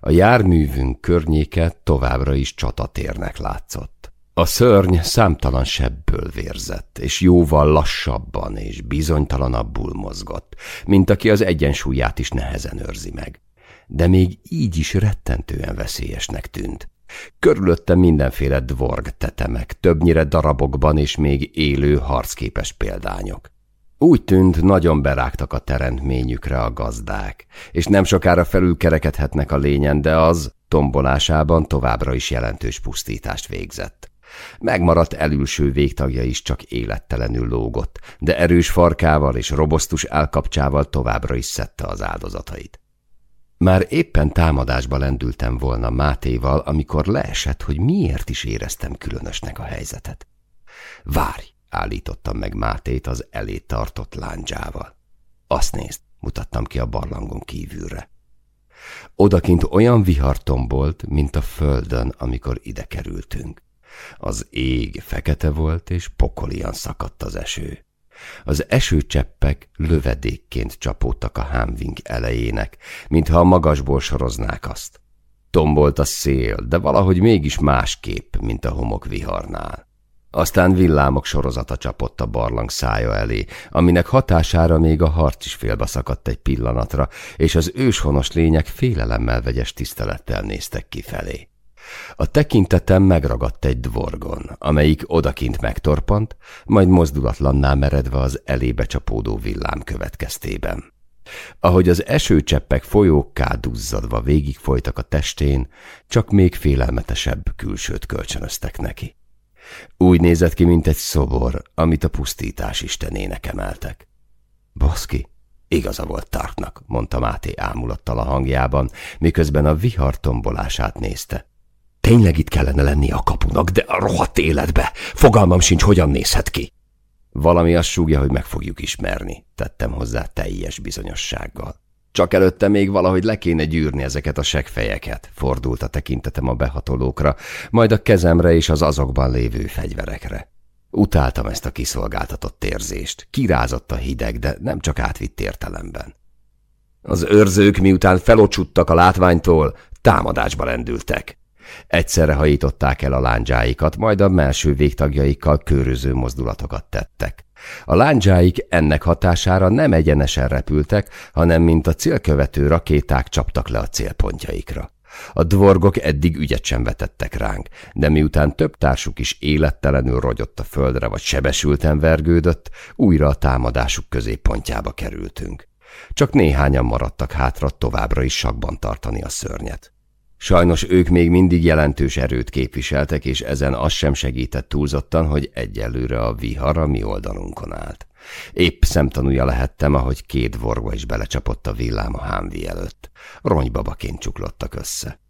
A járművünk környéke továbbra is csatatérnek látszott. A szörny számtalan sebből vérzett, és jóval lassabban és bizonytalanabbul mozgott, mint aki az egyensúlyát is nehezen őrzi meg. De még így is rettentően veszélyesnek tűnt. Körülötte mindenféle dvorg tetemek, többnyire darabokban és még élő harcképes példányok. Úgy tűnt, nagyon berágtak a teremtményükre a gazdák, és nem sokára felülkerekedhetnek a lényen, de az tombolásában továbbra is jelentős pusztítást végzett. Megmaradt elülső végtagja is csak élettelenül lógott, de erős farkával és robosztus elkapcsával továbbra is szedte az áldozatait. Már éppen támadásba lendültem volna Mátéval, amikor leesett, hogy miért is éreztem különösnek a helyzetet. Várj, állítottam meg Mátét az elé tartott láncsával. Azt nézd, mutattam ki a barlangon kívülre. Odakint olyan vihar tombolt, mint a földön, amikor ide kerültünk. Az ég fekete volt, és pokolian szakadt az eső. Az esőcseppek lövedékként csapódtak a hámving elejének, mintha a magasból soroznák azt. Tombolt a szél, de valahogy mégis másképp, mint a homok viharnál. Aztán villámok sorozata csapott a barlang szája elé, aminek hatására még a harc is félbe szakadt egy pillanatra, és az őshonos lények félelemmel vegyes tisztelettel néztek kifelé. A tekintetem megragadt egy dvorgon, amelyik odakint megtorpant, majd mozdulatlanná meredve az elébe csapódó villám következtében. Ahogy az esőcseppek folyókká duzzadva végigfolytak a testén, csak még félelmetesebb külsőt kölcsönöztek neki. Úgy nézett ki, mint egy szobor, amit a pusztítás istenének emeltek. Baszki, igaza volt Tarknak, mondta Máté ámulattal a hangjában, miközben a vihar tombolását nézte. Tényleg itt kellene lenni a kapunak, de a rohadt életbe. Fogalmam sincs, hogyan nézhet ki. Valami azt súgja, hogy meg fogjuk ismerni, tettem hozzá teljes bizonyossággal. Csak előtte még valahogy le kéne gyűrni ezeket a segfejeket, fordult a tekintetem a behatolókra, majd a kezemre és az azokban lévő fegyverekre. Utáltam ezt a kiszolgáltatott érzést. Kirázott a hideg, de nem csak átvitt értelemben. Az őrzők miután felocsuttak a látványtól, támadásba lendültek. Egyszerre hajították el a lándzsáikat, majd a melső végtagjaikkal köröző mozdulatokat tettek. A lándzsáik ennek hatására nem egyenesen repültek, hanem mint a célkövető rakéták csaptak le a célpontjaikra. A dvorgok eddig ügyet sem vetettek ránk, de miután több társuk is élettelenül rogyott a földre vagy sebesülten vergődött, újra a támadásuk középpontjába kerültünk. Csak néhányan maradtak hátra továbbra is sakban tartani a szörnyet. Sajnos ők még mindig jelentős erőt képviseltek, és ezen az sem segített túlzottan, hogy egyelőre a vihar a mi oldalunkon állt. Épp szemtanúja lehettem, ahogy két vorga is belecsapott a villám a hámvi előtt. Ronybabaként csuklottak össze.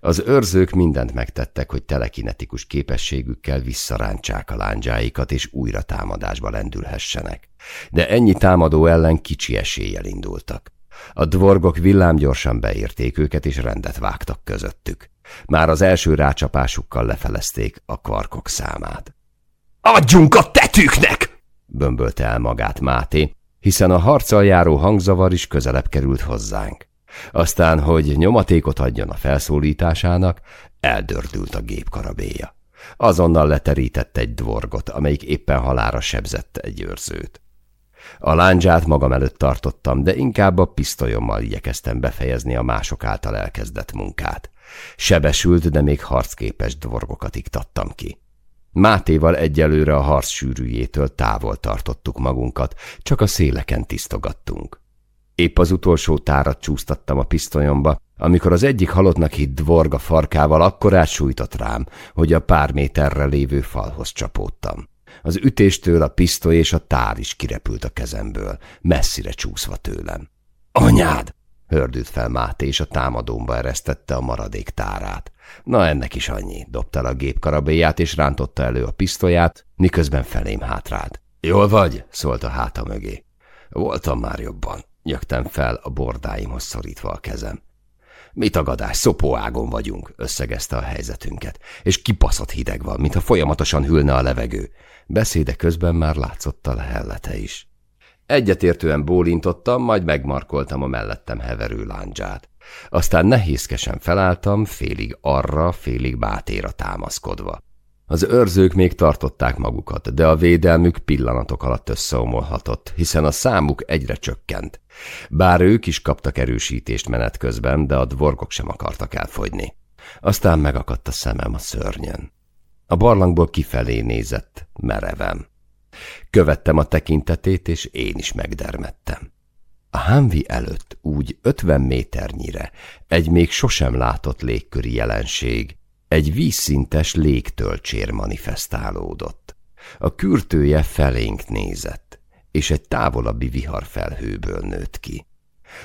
Az őrzők mindent megtettek, hogy telekinetikus képességükkel visszarántsák a lándzsáikat, és újra támadásba lendülhessenek. De ennyi támadó ellen kicsi eséllyel indultak. A dvorgok villámgyorsan beérték őket, és rendet vágtak közöttük. Már az első rácsapásukkal lefelezték a kvarkok számát. – Adjunk a tetűknek! – bömbölte el magát Máté, hiszen a harccal járó hangzavar is közelebb került hozzánk. Aztán, hogy nyomatékot adjon a felszólításának, eldördült a gépkarabéja. Azonnal leterített egy dvorgot, amelyik éppen halára sebzett egy őrzőt. A lándzsát magam előtt tartottam, de inkább a pisztolyommal igyekeztem befejezni a mások által elkezdett munkát. Sebesült, de még harcképes dvorgokat iktattam ki. Mátéval egyelőre a harc sűrűjétől távol tartottuk magunkat, csak a széleken tisztogattunk. Épp az utolsó tárat csúsztattam a pisztolyomba, amikor az egyik halottnak hitt dvorga farkával akkor átsújtott rám, hogy a pár méterre lévő falhoz csapódtam. Az ütéstől a pisztoly és a tár is kirepült a kezemből, messzire csúszva tőlem. Anyád! hördült fel Máté, és a támadómba eresztette a maradék tárát. Na ennek is annyi, dobta a gépkarabéját, és rántotta elő a pisztolyát, miközben felém hátrált. Jól vagy? szólt a háta mögé. Voltam már jobban, nyögtem fel a bordáimhoz szorítva a kezem. Mi tagadás, szopóágon vagyunk, összegezte a helyzetünket, és kipaszott hideg van, mintha folyamatosan hűlne a levegő. Beszéde közben már látszott a lehellete is. Egyetértően bólintottam, majd megmarkoltam a mellettem heverő láncsát. Aztán nehézkesen felálltam, félig arra, félig bátéra támaszkodva. Az őrzők még tartották magukat, de a védelmük pillanatok alatt összeomolhatott, hiszen a számuk egyre csökkent. Bár ők is kaptak erősítést menet közben, de a dvorgok sem akartak elfogyni. Aztán megakadt a szemem a szörnyen. A barlangból kifelé nézett, merevem. Követtem a tekintetét, és én is megdermettem. A hámvi előtt úgy ötven méternyire egy még sosem látott légköri jelenség, egy vízszintes légtölcsér manifestálódott. A kürtője felénk nézett, és egy távolabbi viharfelhőből nőtt ki.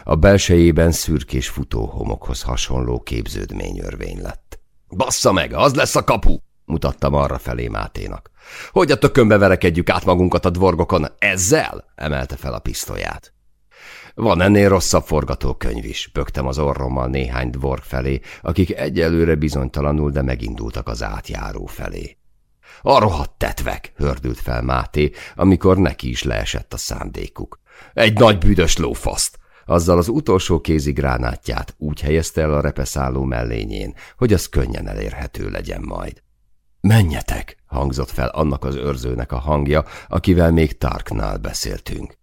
A belsejében szürkés futóhomokhoz hasonló képződményörvény lett. – Bassza meg, az lesz a kapu! Mutattam arra felé Máténak. Hogy a tökönbe verekedjük át magunkat a dvorgokon? Ezzel? emelte fel a pisztolyát. Van ennél rosszabb forgatókönyv is, bögtem az orrommal néhány dvork felé, akik egyelőre bizonytalanul, de megindultak az átjáró felé. A rohadt tetvek, hördült fel Máté, amikor neki is leesett a szándékuk. Egy nagy büdös lófaszt! Azzal az utolsó kézi gránátját úgy helyezte el a repeszálló mellényén, hogy az könnyen elérhető legyen majd. Menjetek, hangzott fel annak az őrzőnek a hangja, akivel még Tarknál beszéltünk.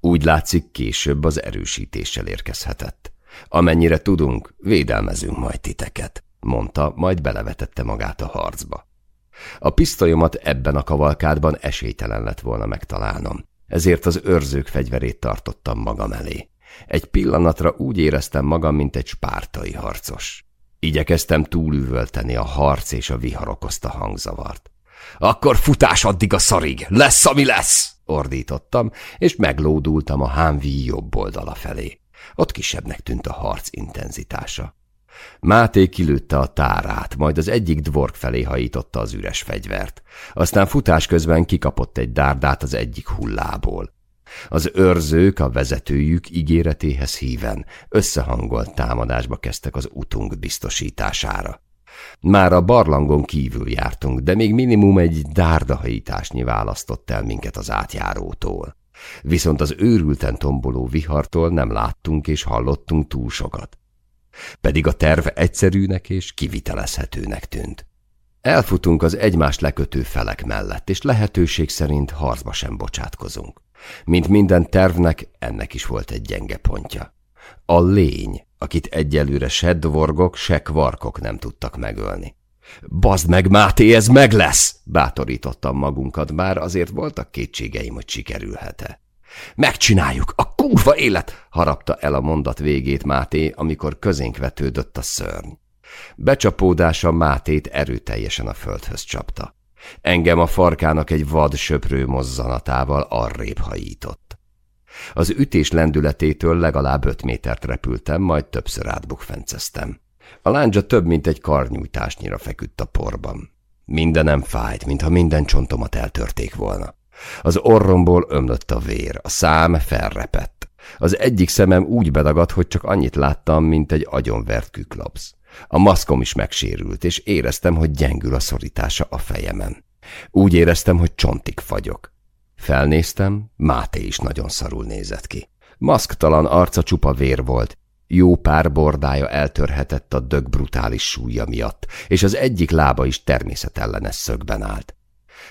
Úgy látszik, később az erősítéssel érkezhetett. Amennyire tudunk, védelmezünk majd titeket, mondta, majd belevetette magát a harcba. A pisztolyomat ebben a kavalkádban esélytelen lett volna megtalálnom, ezért az őrzők fegyverét tartottam magam elé. Egy pillanatra úgy éreztem magam, mint egy spártai harcos. Igyekeztem túlüvölteni a harc és a vihar okozta hangzavart. Akkor futás addig a szarig, lesz, ami lesz! ordítottam, és meglódultam a hámvíj jobb oldala felé. Ott kisebbnek tűnt a harc intenzitása. Máté kilőtte a tárát, majd az egyik dvork felé hajította az üres fegyvert. Aztán futás közben kikapott egy dárdát az egyik hullából. Az őrzők a vezetőjük ígéretéhez híven összehangolt támadásba kezdtek az utunk biztosítására. Már a barlangon kívül jártunk, de még minimum egy dárdahajításnyi választott el minket az átjárótól. Viszont az őrülten tomboló vihartól nem láttunk és hallottunk túl sokat. Pedig a terv egyszerűnek és kivitelezhetőnek tűnt. Elfutunk az egymást lekötő felek mellett, és lehetőség szerint harcba sem bocsátkozunk. Mint minden tervnek, ennek is volt egy gyenge pontja. A lény, akit egyelőre se dvorgok, se kvarkok nem tudtak megölni. Bazd meg, Máté, ez meg lesz! Bátorítottam magunkat, bár azért voltak kétségeim, hogy sikerülhet-e. Megcsináljuk, a kurva élet! harapta el a mondat végét Máté, amikor közénk vetődött a szörny. Becsapódása Mátét erőteljesen a földhöz csapta. Engem a farkának egy vad söprő mozzanatával arrébb hajított. Az ütés lendületétől legalább öt métert repültem, majd többször átbukfenceztem. A láncsa több mint egy karnyújtásnyira feküdt a porban. Mindenem fájt, mintha minden csontomat eltörték volna. Az orromból ömlött a vér, a szám felrepett. Az egyik szemem úgy bedagadt, hogy csak annyit láttam, mint egy agyonvert küklapsz. A maszkom is megsérült, és éreztem, hogy gyengül a szorítása a fejemen. Úgy éreztem, hogy csontig fagyok. Felnéztem, Máté is nagyon szarul nézett ki. Maszktalan arca csupa vér volt, jó pár bordája eltörhetett a dög brutális súlya miatt, és az egyik lába is természetellenes szögben állt.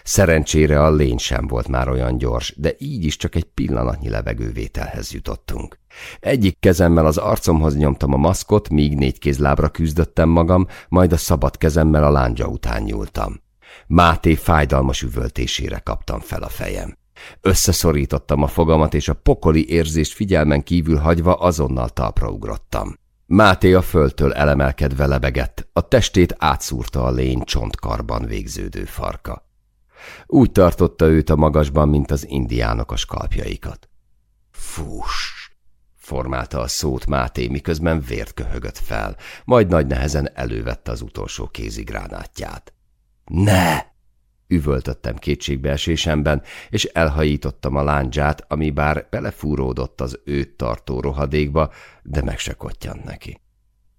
Szerencsére a lény sem volt már olyan gyors, de így is csak egy pillanatnyi levegővételhez jutottunk. Egyik kezemmel az arcomhoz nyomtam a maszkot, míg négy kézlábra küzdöttem magam, majd a szabad kezemmel a lándzsa után nyúltam. Máté fájdalmas üvöltésére kaptam fel a fejem. Összeszorítottam a fogamat, és a pokoli érzést figyelmen kívül hagyva azonnal talpra ugrottam. Máté a földtől elemelkedve lebegett, a testét átszúrta a lény csontkarban végződő farka. Úgy tartotta őt a magasban, mint az indiánok a skalpjaikat. Fús! formálta a szót Máté, miközben vért köhögött fel, majd nagy nehezen elővette az utolsó kézigránátját. Ne! Üvöltöttem kétségbeesésemben, és elhajítottam a láncsát, ami bár belefúródott az őt tartó rohadékba, de meg se neki.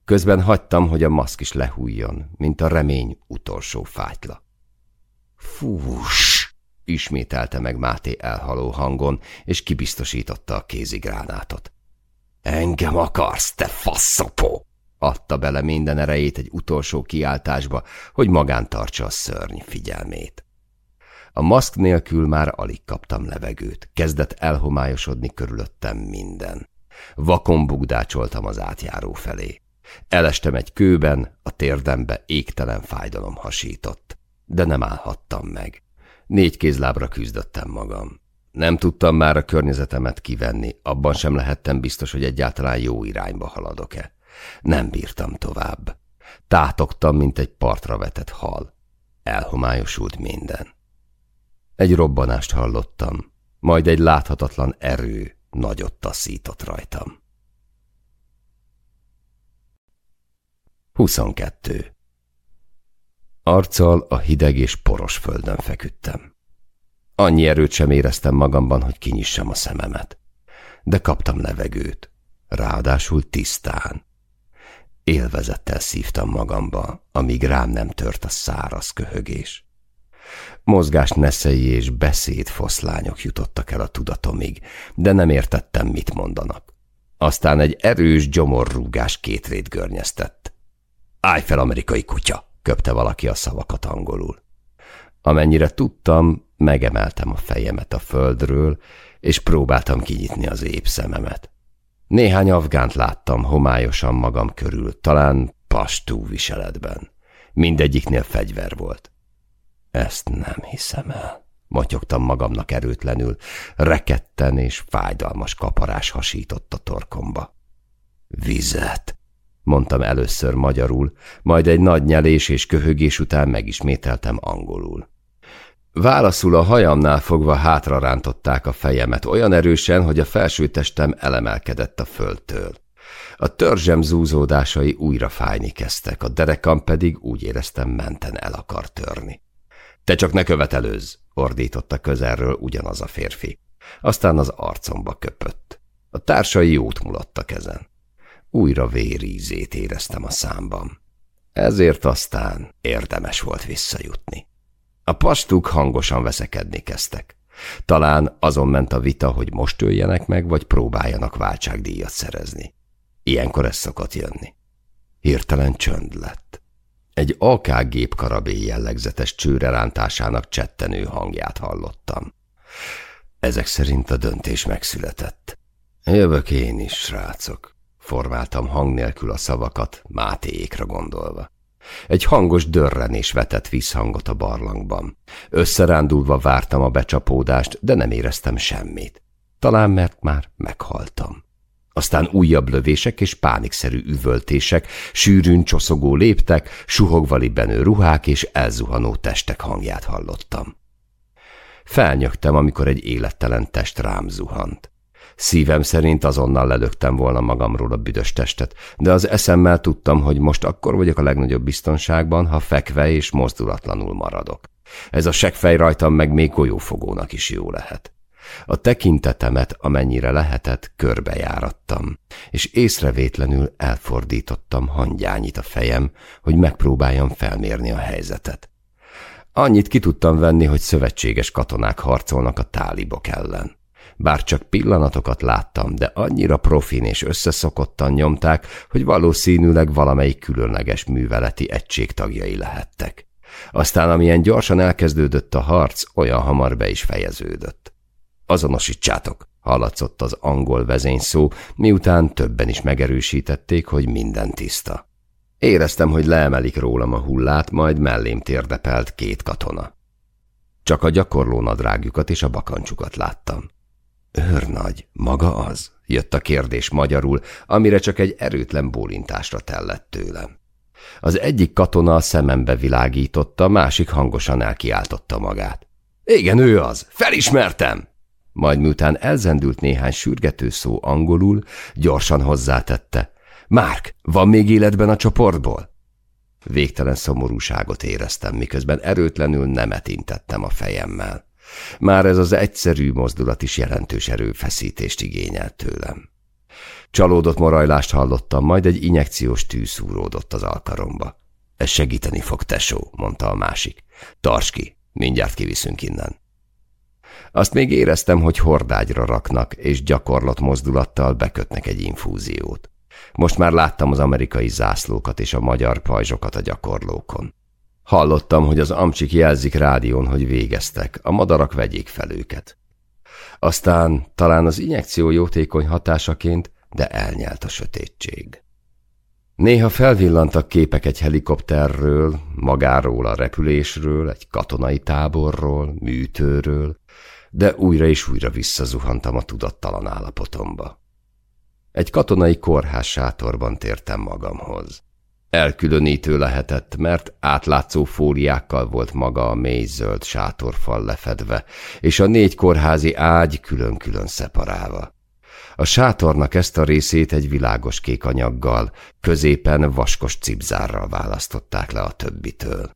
Közben hagytam, hogy a maszk is lehújjon, mint a remény utolsó fájtla. Fús! ismételte meg Máté elhaló hangon, és kibiztosította a kézigránátot. Engem akarsz, te faszopó! Adta bele minden erejét egy utolsó kiáltásba, hogy magán tartsa a szörny figyelmét. A maszk nélkül már alig kaptam levegőt, kezdett elhomályosodni körülöttem minden. Vakon bugdácsoltam az átjáró felé. Elestem egy kőben, a térdembe égtelen fájdalom hasított de nem állhattam meg. Négy kézlábra küzdöttem magam. Nem tudtam már a környezetemet kivenni, abban sem lehettem biztos, hogy egyáltalán jó irányba haladok-e. Nem bírtam tovább. Tátogtam, mint egy partra vetett hal. Elhomályosult minden. Egy robbanást hallottam, majd egy láthatatlan erő nagyot taszított rajtam. 22. Arccal a hideg és poros földön feküdtem. Annyi erőt sem éreztem magamban, hogy kinyissam a szememet. de kaptam levegőt, ráadásul tisztán. Élvezettel szívtam magamba, amíg rám nem tört a száraz köhögés. Mozgás neszei és beszéd foszlányok jutottak el a tudatomig, de nem értettem, mit mondanak. Aztán egy erős gyomorrúgás kétrét görnyeztett. Állj fel, amerikai kutya! Köpte valaki a szavakat angolul. Amennyire tudtam, megemeltem a fejemet a földről, és próbáltam kinyitni az épp szememet. Néhány afgánt láttam homályosan magam körül, talán pastú viseletben. Mindegyiknél fegyver volt. Ezt nem hiszem el. Motyogtam magamnak erőtlenül, reketten és fájdalmas kaparás hasított a torkomba. Vizet, mondtam először magyarul, majd egy nagy nyelés és köhögés után megismételtem angolul. Válaszul a hajamnál fogva hátra rántották a fejemet olyan erősen, hogy a felső testem elemelkedett a földtől. A törzsem zúzódásai újra fájni kezdtek, a derekam pedig úgy éreztem menten el akar törni. Te csak ne követelőzz, ordította közelről ugyanaz a férfi. Aztán az arcomba köpött. A társai jót mulattak ezen. Újra vérízét éreztem a számban. Ezért aztán érdemes volt visszajutni. A pastuk hangosan veszekedni kezdtek. Talán azon ment a vita, hogy most öljenek meg, vagy próbáljanak váltságdíjat szerezni. Ilyenkor ez szokott jönni. Hirtelen csönd lett. Egy AK gépkarabé jellegzetes csőre rántásának csettenő hangját hallottam. Ezek szerint a döntés megszületett. Jövök én is, srácok, formáltam hang nélkül a szavakat, Mátéékra gondolva. Egy hangos dörrenés vetett visszhangot a barlangban. Összerándulva vártam a becsapódást, de nem éreztem semmit. Talán mert már meghaltam. Aztán újabb lövések és pánikszerű üvöltések, sűrűn csoszogó léptek, suhogva libbenő ruhák és elzuhanó testek hangját hallottam. Felnyögtem, amikor egy élettelen test rám zuhant. Szívem szerint azonnal lelöktem volna magamról a büdös testet, de az eszemmel tudtam, hogy most akkor vagyok a legnagyobb biztonságban, ha fekve és mozdulatlanul maradok. Ez a segfej rajtam meg még golyófogónak is jó lehet. A tekintetemet, amennyire lehetett, körbejárattam, és észrevétlenül elfordítottam hangyányit a fejem, hogy megpróbáljam felmérni a helyzetet. Annyit ki tudtam venni, hogy szövetséges katonák harcolnak a tálibok ellen. Bár csak pillanatokat láttam, de annyira profin és összeszokottan nyomták, hogy valószínűleg valamelyik különleges műveleti egység tagjai lehettek. Aztán amilyen gyorsan elkezdődött a harc, olyan hamar be is fejeződött. Azonosítsátok, hallatszott az angol vezényszó, miután többen is megerősítették, hogy minden tiszta. Éreztem, hogy leemelik rólam a hullát, majd mellém térdepelt két katona. Csak a gyakorló nadrágjukat és a bakancsukat láttam. Őrnagy, maga az? Jött a kérdés magyarul, amire csak egy erőtlen bólintásra tellett tőlem. Az egyik katona a szemembe világította, másik hangosan elkiáltotta magát. Igen, ő az! Felismertem! Majd miután elzendült néhány sürgető szó angolul, gyorsan hozzátette. Márk, van még életben a csoportból? Végtelen szomorúságot éreztem, miközben erőtlenül nemet intettem a fejemmel. Már ez az egyszerű mozdulat is jelentős erőfeszítést igényelt tőlem. Csalódott morajlást hallottam, majd egy injekciós tű szúródott az alkaromba. Ez segíteni fog, tesó, mondta a másik. Tarts ki, mindjárt kiviszünk innen. Azt még éreztem, hogy hordágyra raknak, és gyakorlat mozdulattal bekötnek egy infúziót. Most már láttam az amerikai zászlókat és a magyar pajzsokat a gyakorlókon. Hallottam, hogy az amcsik jelzik rádión, hogy végeztek, a madarak vegyék fel őket. Aztán talán az injekció jótékony hatásaként, de elnyelt a sötétség. Néha felvillantak képek egy helikopterről, magáról a repülésről, egy katonai táborról, műtőről, de újra és újra visszazuhantam a tudattalan állapotomba. Egy katonai kórház sátorban tértem magamhoz. Elkülönítő lehetett, mert átlátszó fóliákkal volt maga a mély zöld sátorfal lefedve, és a négy kórházi ágy külön-külön szeparálva. A sátornak ezt a részét egy világos kék anyaggal, középen vaskos cipzárral választották le a többitől.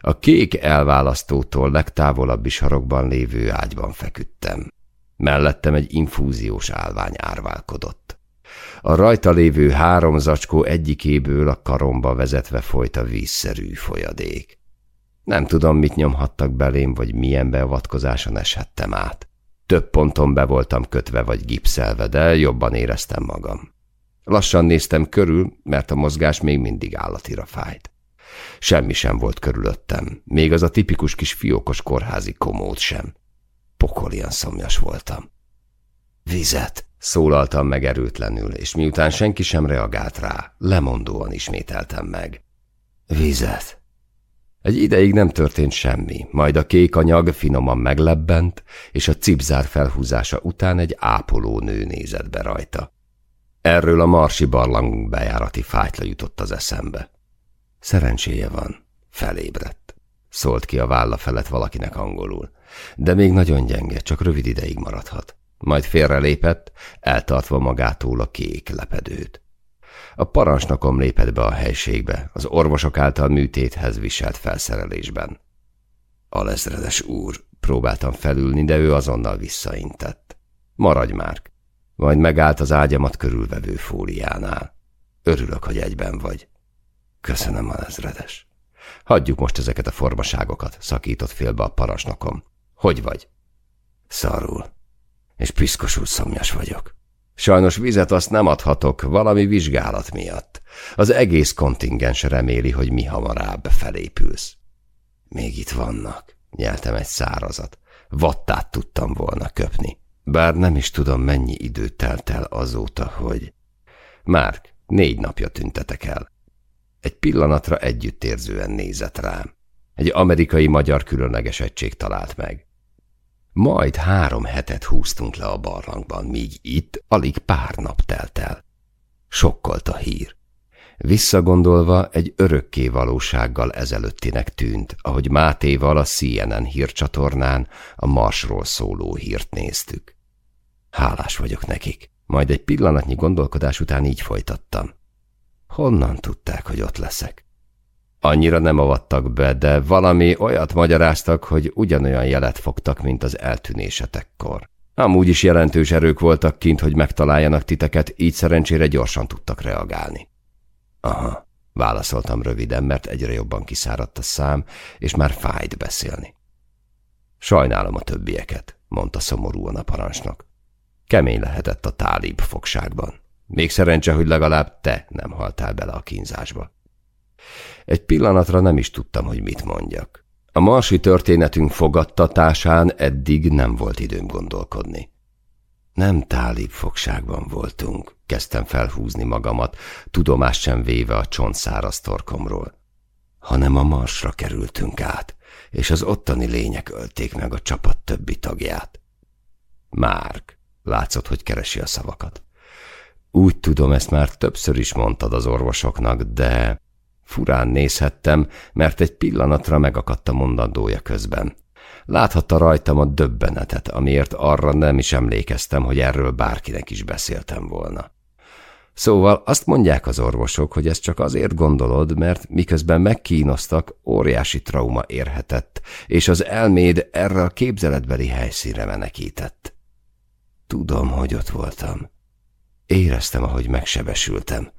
A kék elválasztótól legtávolabbi sarokban lévő ágyban feküdtem. Mellettem egy infúziós állvány árválkodott. A rajta lévő három zacskó egyikéből a karomba vezetve folyt a vízszerű folyadék. Nem tudom, mit nyomhattak belém, vagy milyen beavatkozáson eshettem át. Több ponton be voltam kötve vagy gipszelve, de jobban éreztem magam. Lassan néztem körül, mert a mozgás még mindig állatira fájt. Semmi sem volt körülöttem, még az a tipikus kis fiókos kórházi komód sem. Pokolian szomjas voltam. Vizet! Szólaltam meg erőtlenül, és miután senki sem reagált rá, lemondóan ismételtem meg. Vizet! Egy ideig nem történt semmi, majd a kék anyag finoman meglebbent, és a cipzár felhúzása után egy ápoló nő nézett be rajta. Erről a marsi barlangunk bejárati fájtla jutott az eszembe. Szerencséje van, felébredt. Szólt ki a válla felett valakinek angolul. De még nagyon gyenge, csak rövid ideig maradhat. Majd félrelépett, eltartva magától a kék lepedőt. A parancsnokom lépett be a helységbe, az orvosok által műtéthez viselt felszerelésben. A lezredes úr, próbáltam felülni, de ő azonnal visszaintett. Maradj már! Majd megállt az ágyamat körülvevő fóliánál. Örülök, hogy egyben vagy. Köszönöm, a lezredes. Hagyjuk most ezeket a formaságokat, szakított félbe a parancsnokom. Hogy vagy? Szarul. És piszkosul szomjas vagyok. Sajnos vizet azt nem adhatok, valami vizsgálat miatt. Az egész kontingens reméli, hogy mi hamarabb felépülsz. Még itt vannak, nyeltem egy szárazat. Vattát tudtam volna köpni. Bár nem is tudom, mennyi idő telt el azóta, hogy... Márk, négy napja tüntetek el. Egy pillanatra együttérzően nézett rám. Egy amerikai-magyar különleges egység talált meg. Majd három hetet húztunk le a barlangban, míg itt alig pár nap telt el. Sokkolt a hír. Visszagondolva egy örökké valósággal ezelőttinek tűnt, ahogy Mátéval a CNN hírcsatornán a Marsról szóló hírt néztük. Hálás vagyok nekik. Majd egy pillanatnyi gondolkodás után így folytattam. Honnan tudták, hogy ott leszek? Annyira nem avattak be, de valami olyat magyaráztak, hogy ugyanolyan jelet fogtak, mint az eltűnésetekkor. Amúgy is jelentős erők voltak kint, hogy megtaláljanak titeket, így szerencsére gyorsan tudtak reagálni. Aha, válaszoltam röviden, mert egyre jobban kiszáradt a szám, és már fájt beszélni. Sajnálom a többieket, mondta szomorúan a parancsnok. Kemény lehetett a tálib fogságban. Még szerencse, hogy legalább te nem haltál bele a kínzásba. Egy pillanatra nem is tudtam, hogy mit mondjak. A marsi történetünk fogadtatásán eddig nem volt időm gondolkodni. Nem tálib fogságban voltunk, kezdtem felhúzni magamat, tudomást sem véve a csontszáraz torkomról, hanem a marsra kerültünk át, és az ottani lények ölték meg a csapat többi tagját. Márk, látszott, hogy keresi a szavakat. Úgy tudom, ezt már többször is mondtad az orvosoknak, de furán nézhettem, mert egy pillanatra megakadt a mondandója közben. Láthatta rajtam a döbbenetet, amiért arra nem is emlékeztem, hogy erről bárkinek is beszéltem volna. Szóval azt mondják az orvosok, hogy ezt csak azért gondolod, mert miközben megkínoztak, óriási trauma érhetett, és az elméd erre a képzeletbeli helyszínre menekített. Tudom, hogy ott voltam. Éreztem, ahogy megsebesültem.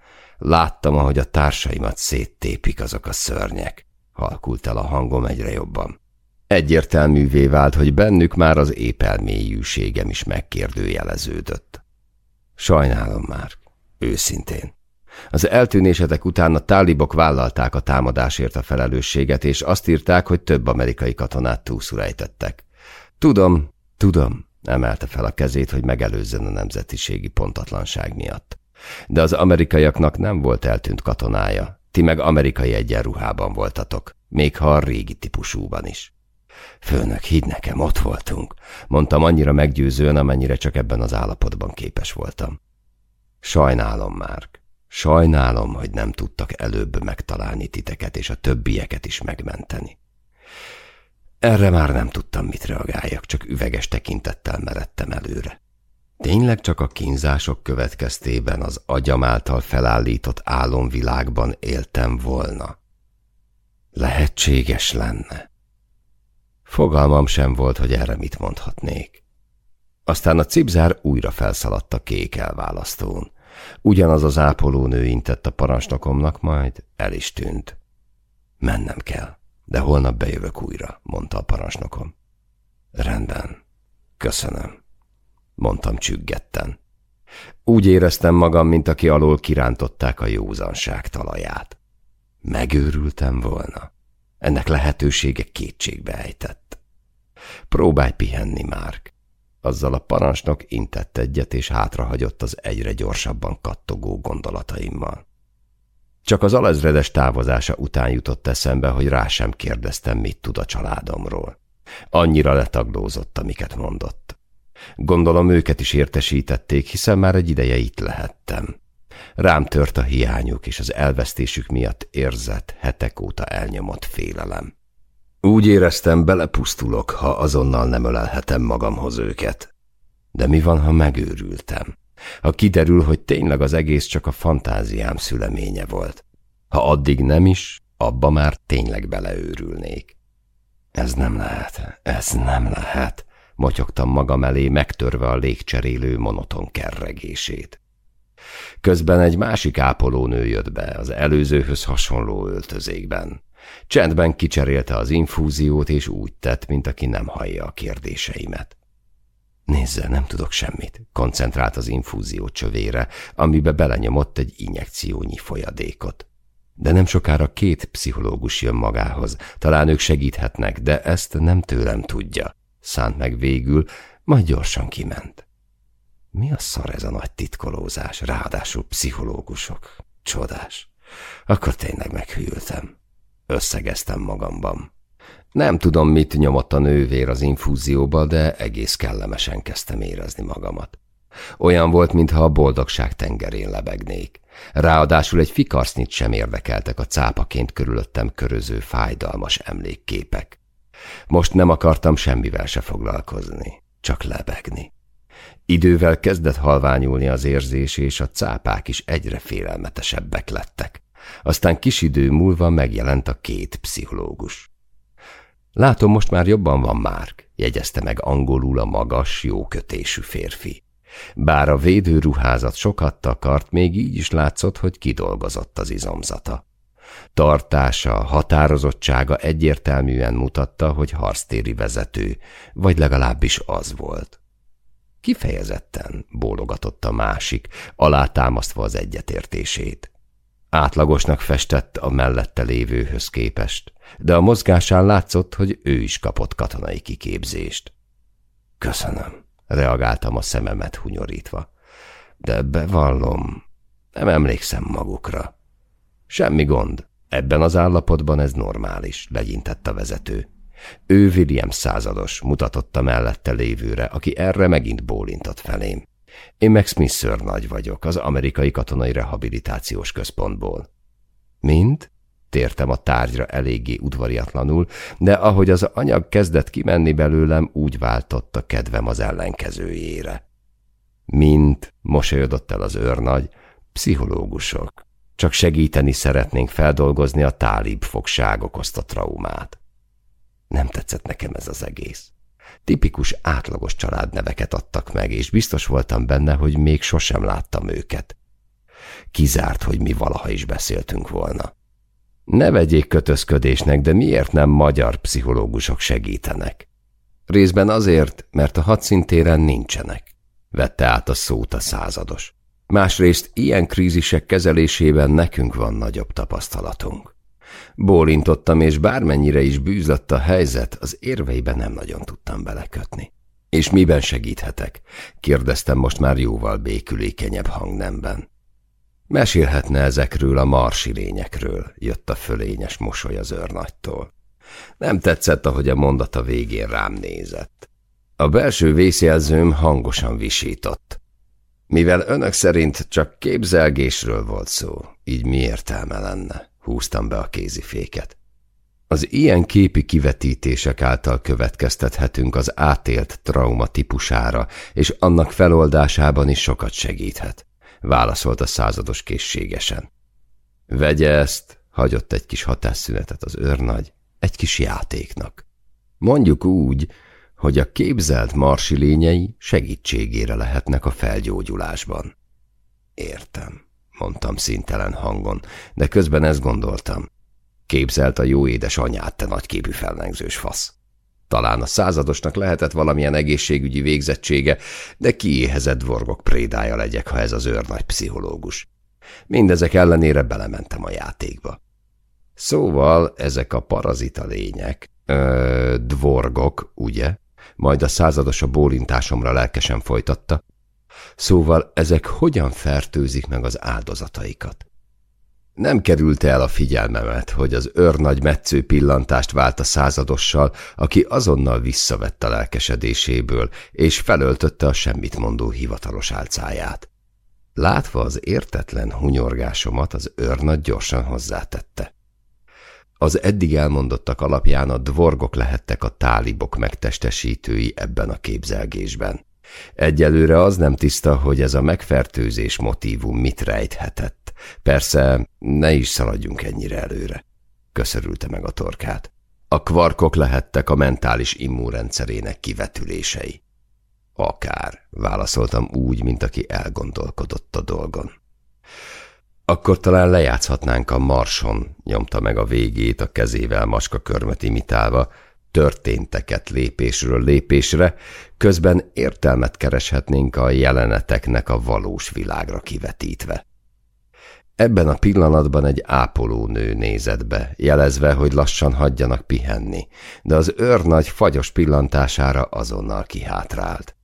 Láttam, ahogy a társaimat széttépik azok a szörnyek. Halkult el a hangom egyre jobban. Egyértelművé vált, hogy bennük már az épelmélyűségem is megkérdőjeleződött. Sajnálom már, őszintén. Az eltűnésetek után a tálibok vállalták a támadásért a felelősséget, és azt írták, hogy több amerikai katonát túlszurejtettek. Tudom, tudom, emelte fel a kezét, hogy megelőzzen a nemzetiségi pontatlanság miatt. De az amerikaiaknak nem volt eltűnt katonája, ti meg amerikai egyenruhában voltatok, még ha a régi típusúban is. Főnök, hidd nekem, ott voltunk, mondtam annyira meggyőzően, amennyire csak ebben az állapotban képes voltam. Sajnálom, Márk, sajnálom, hogy nem tudtak előbb megtalálni titeket és a többieket is megmenteni. Erre már nem tudtam, mit reagáljak, csak üveges tekintettel meredtem előre. Tényleg csak a kínzások következtében az agyam által felállított álomvilágban éltem volna. Lehetséges lenne. Fogalmam sem volt, hogy erre mit mondhatnék. Aztán a cipzár újra felszaladt a kék elválasztón. Ugyanaz az ápolónő intett a parancsnokomnak, majd el is tűnt. Mennem kell, de holnap bejövök újra, mondta a parancsnokom. Rendben, köszönöm, mondtam csüggetten. Úgy éreztem magam, mint aki alól kirántották a józanság talaját. Megőrültem volna. Ennek lehetősége kétségbe ejtett. Próbálj pihenni, Márk. Azzal a parancsnok intett egyet, és hátrahagyott az egyre gyorsabban kattogó gondolataimmal. Csak az alezredes távozása után jutott eszembe, hogy rá sem kérdeztem, mit tud a családomról. Annyira letaglózott, amiket mondott. Gondolom őket is értesítették, hiszen már egy ideje itt lehettem. Rám tört a hiányuk és az elvesztésük miatt érzett, hetek óta elnyomott félelem. Úgy éreztem, belepusztulok, ha azonnal nem ölelhetem magamhoz őket. De mi van, ha megőrültem? Ha kiderül, hogy tényleg az egész csak a fantáziám szüleménye volt. Ha addig nem is, abba már tényleg beleőrülnék. Ez nem lehet, ez nem lehet, motyogtam magam elé, megtörve a légcserélő monoton kerregését. Közben egy másik ápolónő jött be, az előzőhöz hasonló öltözékben. Csendben kicserélte az infúziót, és úgy tett, mint aki nem hallja a kérdéseimet. Nézze, nem tudok semmit. Koncentrált az infúzió csövére, amibe belenyomott egy injekciónyi folyadékot. De nem sokára két pszichológus jön magához. Talán ők segíthetnek, de ezt nem tőlem tudja. Szánt meg végül, majd gyorsan kiment. Mi a szar ez a nagy titkolózás, ráadásul pszichológusok? Csodás. Akkor tényleg meghűltem. Összegeztem magamban. Nem tudom, mit nyomott a nővér az infúzióba, de egész kellemesen kezdtem érezni magamat. Olyan volt, mintha a boldogság tengerén lebegnék. Ráadásul egy fikarsznyit sem érdekeltek a cápaként körülöttem köröző fájdalmas emlékképek. Most nem akartam semmivel se foglalkozni, csak lebegni. Idővel kezdett halványulni az érzés, és a cápák is egyre félelmetesebbek lettek. Aztán kis idő múlva megjelent a két pszichológus. Látom, most már jobban van Márk, jegyezte meg angolul a magas, jókötésű férfi. Bár a védőruházat sokat takart, még így is látszott, hogy kidolgozott az izomzata. Tartása, határozottsága egyértelműen mutatta, hogy harctéri vezető, vagy legalábbis az volt. Kifejezetten bólogatott a másik, alátámasztva az egyetértését. Átlagosnak festett a mellette lévőhöz képest, de a mozgásán látszott, hogy ő is kapott katonai kiképzést. Köszönöm, reagáltam a szememet hunyorítva. De bevallom, nem emlékszem magukra. Semmi gond, ebben az állapotban ez normális, legyintett a vezető. Ő William százados, mutatott mellette lévőre, aki erre megint bólintott felém. Én meg Smith nagy vagyok, az amerikai katonai rehabilitációs központból. Mint? Tértem a tárgyra eléggé udvariatlanul, de ahogy az anyag kezdett kimenni belőlem, úgy váltott a kedvem az ellenkezőjére. Mint, mosolyodott el az őrnagy, pszichológusok. Csak segíteni szeretnénk feldolgozni a tálib fogság okozta traumát. Nem tetszett nekem ez az egész. Tipikus átlagos családneveket adtak meg, és biztos voltam benne, hogy még sosem láttam őket. Kizárt, hogy mi valaha is beszéltünk volna. Ne vegyék kötözködésnek, de miért nem magyar pszichológusok segítenek? Részben azért, mert a hadszintéren nincsenek. Vette át a szót a százados. Másrészt ilyen krízisek kezelésében nekünk van nagyobb tapasztalatunk. Bólintottam, és bármennyire is bűzött a helyzet, az érveibe nem nagyon tudtam belekötni. És miben segíthetek? kérdeztem most már jóval békülékenyebb hangnemben. Mesélhetne ezekről a marsi lényekről, jött a fölényes mosoly az őrnagytól. Nem tetszett, ahogy a mondata végén rám nézett. A belső vészjelzőm hangosan visított. Mivel önök szerint csak képzelgésről volt szó, így mi értelme lenne? Húztam be a kéziféket. Az ilyen képi kivetítések által következtethetünk az átélt trauma típusára, és annak feloldásában is sokat segíthet, válaszolt a százados készségesen. Vegye ezt, hagyott egy kis hatásszünetet az őrnagy, egy kis játéknak. Mondjuk úgy, hogy a képzelt marsi lényei segítségére lehetnek a felgyógyulásban. Értem, mondtam szintelen hangon, de közben ezt gondoltam. Képzelt a jó édes anyát, te nagyképű felnegzős fasz. Talán a századosnak lehetett valamilyen egészségügyi végzettsége, de kiéhezett dvorgok prédája legyek, ha ez az őrnagy pszichológus. Mindezek ellenére belementem a játékba. Szóval ezek a parazita lények, ö, dvorgok, ugye? Majd a százados a bólintásomra lelkesen folytatta. Szóval ezek hogyan fertőzik meg az áldozataikat? Nem került el a figyelmemet, hogy az őrnagy metsző pillantást vált a századossal, aki azonnal visszavett a lelkesedéséből, és felöltötte a semmit mondó hivatalos álcáját. Látva az értetlen hunyorgásomat, az őrnagy gyorsan hozzátette. Az eddig elmondottak alapján a dvorgok lehettek a tálibok megtestesítői ebben a képzelgésben. Egyelőre az nem tiszta, hogy ez a megfertőzés motívum mit rejthetett. Persze, ne is szaladjunk ennyire előre. Köszörülte meg a torkát. A kvarkok lehettek a mentális immunrendszerének kivetülései. Akár, válaszoltam úgy, mint aki elgondolkodott a dolgon. Akkor talán lejátszhatnánk a marson, nyomta meg a végét a kezével maska körmet imitálva, történteket lépésről lépésre, közben értelmet kereshetnénk a jeleneteknek a valós világra kivetítve. Ebben a pillanatban egy ápolónő nézett be, jelezve, hogy lassan hagyjanak pihenni, de az őrnagy fagyos pillantására azonnal kihátrált.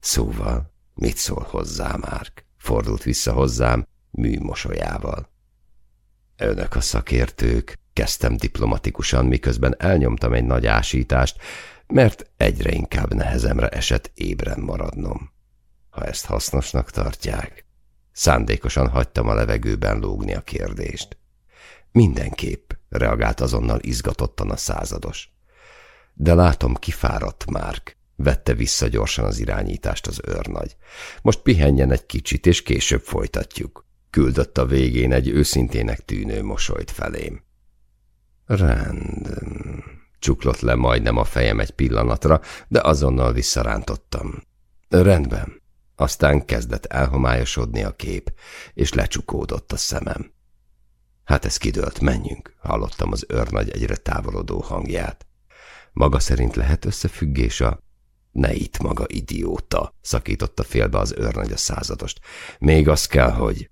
Szóval, mit szól hozzá, Márk? Fordult vissza hozzám, műmosolyával. Önök a szakértők, kezdtem diplomatikusan, miközben elnyomtam egy nagy ásítást, mert egyre inkább nehezemre esett ébren maradnom. Ha ezt hasznosnak tartják, szándékosan hagytam a levegőben lógni a kérdést. Mindenképp, reagált azonnal izgatottan a százados. De látom, kifáradt Márk, vette vissza gyorsan az irányítást az őrnagy. Most pihenjen egy kicsit, és később folytatjuk. Küldött a végén egy őszintének tűnő mosolyt felém. Rend, csuklott le majdnem a fejem egy pillanatra, de azonnal visszarántottam. Rendben. Aztán kezdett elhomályosodni a kép, és lecsukódott a szemem. Hát ez kidőlt, menjünk, hallottam az őrnagy egyre távolodó hangját. Maga szerint lehet összefüggés a... Ne itt maga, idióta, szakította félbe az őrnagy a századost. Még az kell, hogy...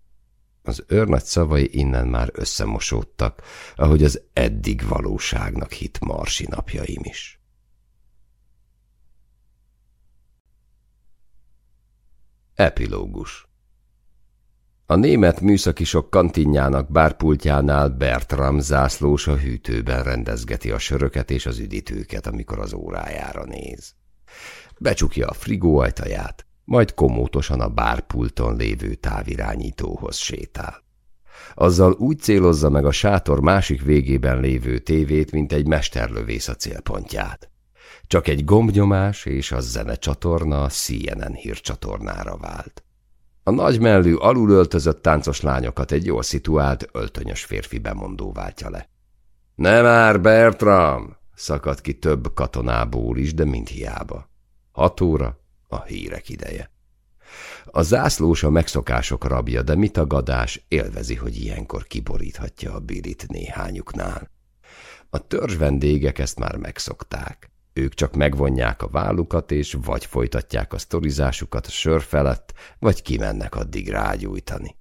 Az őrnagy szavai innen már összemosódtak, ahogy az eddig valóságnak hit marsi napjaim is. Epilógus A német műszakisok kantinjának bárpultjánál Bertram zászlós a hűtőben rendezgeti a söröket és az üdítőket, amikor az órájára néz. Becsukja a frigó ajtaját, majd komótosan a bárpulton lévő távirányítóhoz sétál. Azzal úgy célozza meg a sátor másik végében lévő tévét, mint egy mesterlövész a célpontját. Csak egy gombnyomás és a zenecsatorna a CNN hírcsatornára vált. A nagymellű alulöltözött táncos lányokat egy jól szituált, öltönyös férfi bemondó váltja le. – Ne már, Bertram! – szakadt ki több katonából is, de mind hiába. Hat óra, a hírek ideje. A zászlós a megszokások rabja, de mit a gadás élvezi, hogy ilyenkor kiboríthatja a birit néhányuknál. A törzs vendégek ezt már megszokták. Ők csak megvonják a vállukat, és vagy folytatják a sztorizásukat a sör felett, vagy kimennek addig rágyújtani.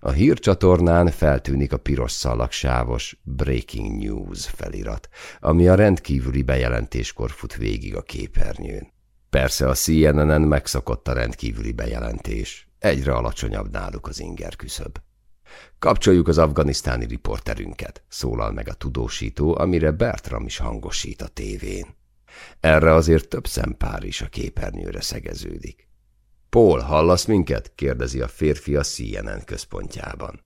A hírcsatornán feltűnik a piros szalagsávos Breaking News felirat, ami a rendkívüli bejelentéskor fut végig a képernyőn. Persze a CNN-en megszokott a rendkívüli bejelentés. Egyre alacsonyabb náluk az inger küszöb. Kapcsoljuk az afganisztáni riporterünket, szólal meg a tudósító, amire Bertram is hangosít a tévén. Erre azért több szempár is a képernyőre szegeződik. Paul, hallasz minket? kérdezi a férfi a CNN központjában.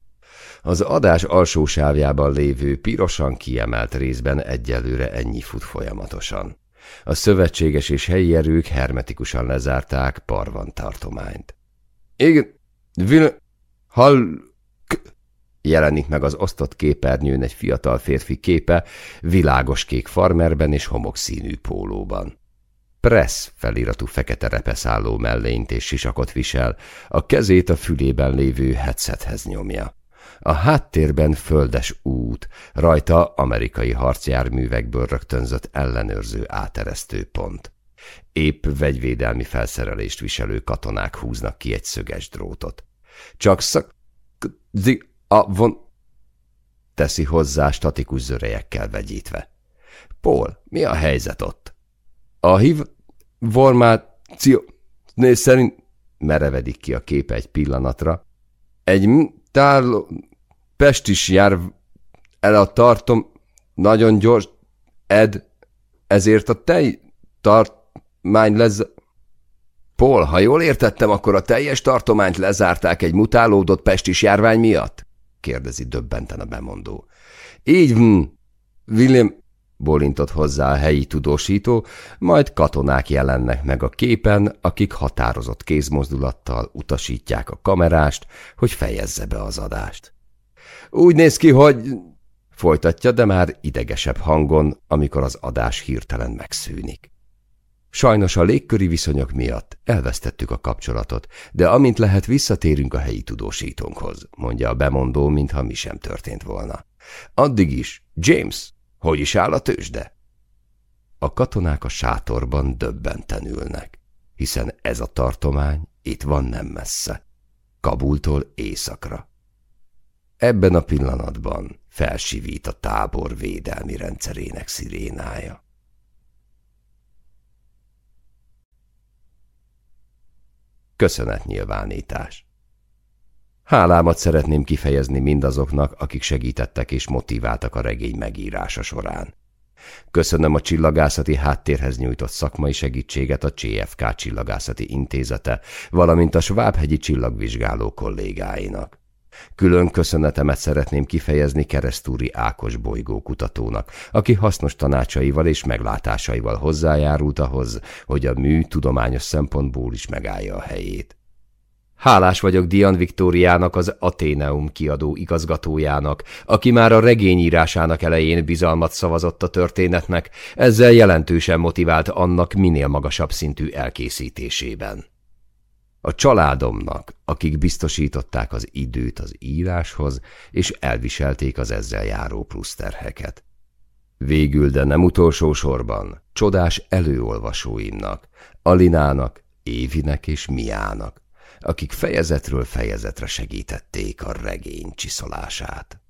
Az adás alsó sávjában lévő pirosan kiemelt részben egyelőre ennyi fut folyamatosan. A szövetséges és helyi erők hermetikusan lezárták Parvan tartományt. Igen, vil... hall... Jelenik meg az osztott képernyőn egy fiatal férfi képe, világos kék farmerben és homokszínű pólóban. Press feliratú fekete repeszálló mellényt és sisakot visel, a kezét a fülében lévő headsethez nyomja. A háttérben földes út, rajta amerikai harcjárművekből rögtönzött ellenőrző áteresztő pont. Épp vegyvédelmi felszerelést viselő katonák húznak ki egy szöges drótot. Csak szak... a von... teszi hozzá statikus zörejekkel vegyítve. Paul, mi a helyzet ott? A hív... formáció... néz szerint... merevedik ki a kép egy pillanatra. Egy tárló... Pest is jár el a tartom... nagyon gyors... Ed... ezért a tej... tartmány lesz... Paul, ha jól értettem, akkor a teljes tartományt lezárták egy mutálódott pestis járvány miatt? kérdezi döbbenten a bemondó. Így van, William, bólintott hozzá a helyi tudósító, majd katonák jelennek meg a képen, akik határozott kézmozdulattal utasítják a kamerást, hogy fejezze be az adást. Úgy néz ki, hogy... folytatja, de már idegesebb hangon, amikor az adás hirtelen megszűnik. Sajnos a légköri viszonyok miatt elvesztettük a kapcsolatot, de amint lehet visszatérünk a helyi tudósítónkhoz, mondja a bemondó, mintha mi sem történt volna. Addig is, James, hogy is áll a tőzsde? A katonák a sátorban döbbenten ülnek, hiszen ez a tartomány itt van nem messze, Kabultól északra. Ebben a pillanatban felsivít a tábor védelmi rendszerének szirénája. Köszönetnyilvánítás Hálámat szeretném kifejezni mindazoknak, akik segítettek és motiváltak a regény megírása során. Köszönöm a csillagászati háttérhez nyújtott szakmai segítséget a CFK Csillagászati Intézete, valamint a Svábhegyi csillagvizsgáló kollégáinak. Külön köszönetemet szeretném kifejezni keresztúri Ákos bolygó kutatónak, aki hasznos tanácsaival és meglátásaival hozzájárult ahhoz, hogy a mű tudományos szempontból is megállja a helyét. Hálás vagyok Dian Viktóriának, az Ateneum kiadó igazgatójának, aki már a regényírásának elején bizalmat szavazott a történetnek, ezzel jelentősen motivált annak minél magasabb szintű elkészítésében. A családomnak, akik biztosították az időt az íráshoz, és elviselték az ezzel járó pluszterheket. Végül, de nem utolsó sorban, csodás előolvasóimnak, Alinának, Évinek és Miának, akik fejezetről fejezetre segítették a regény csiszolását.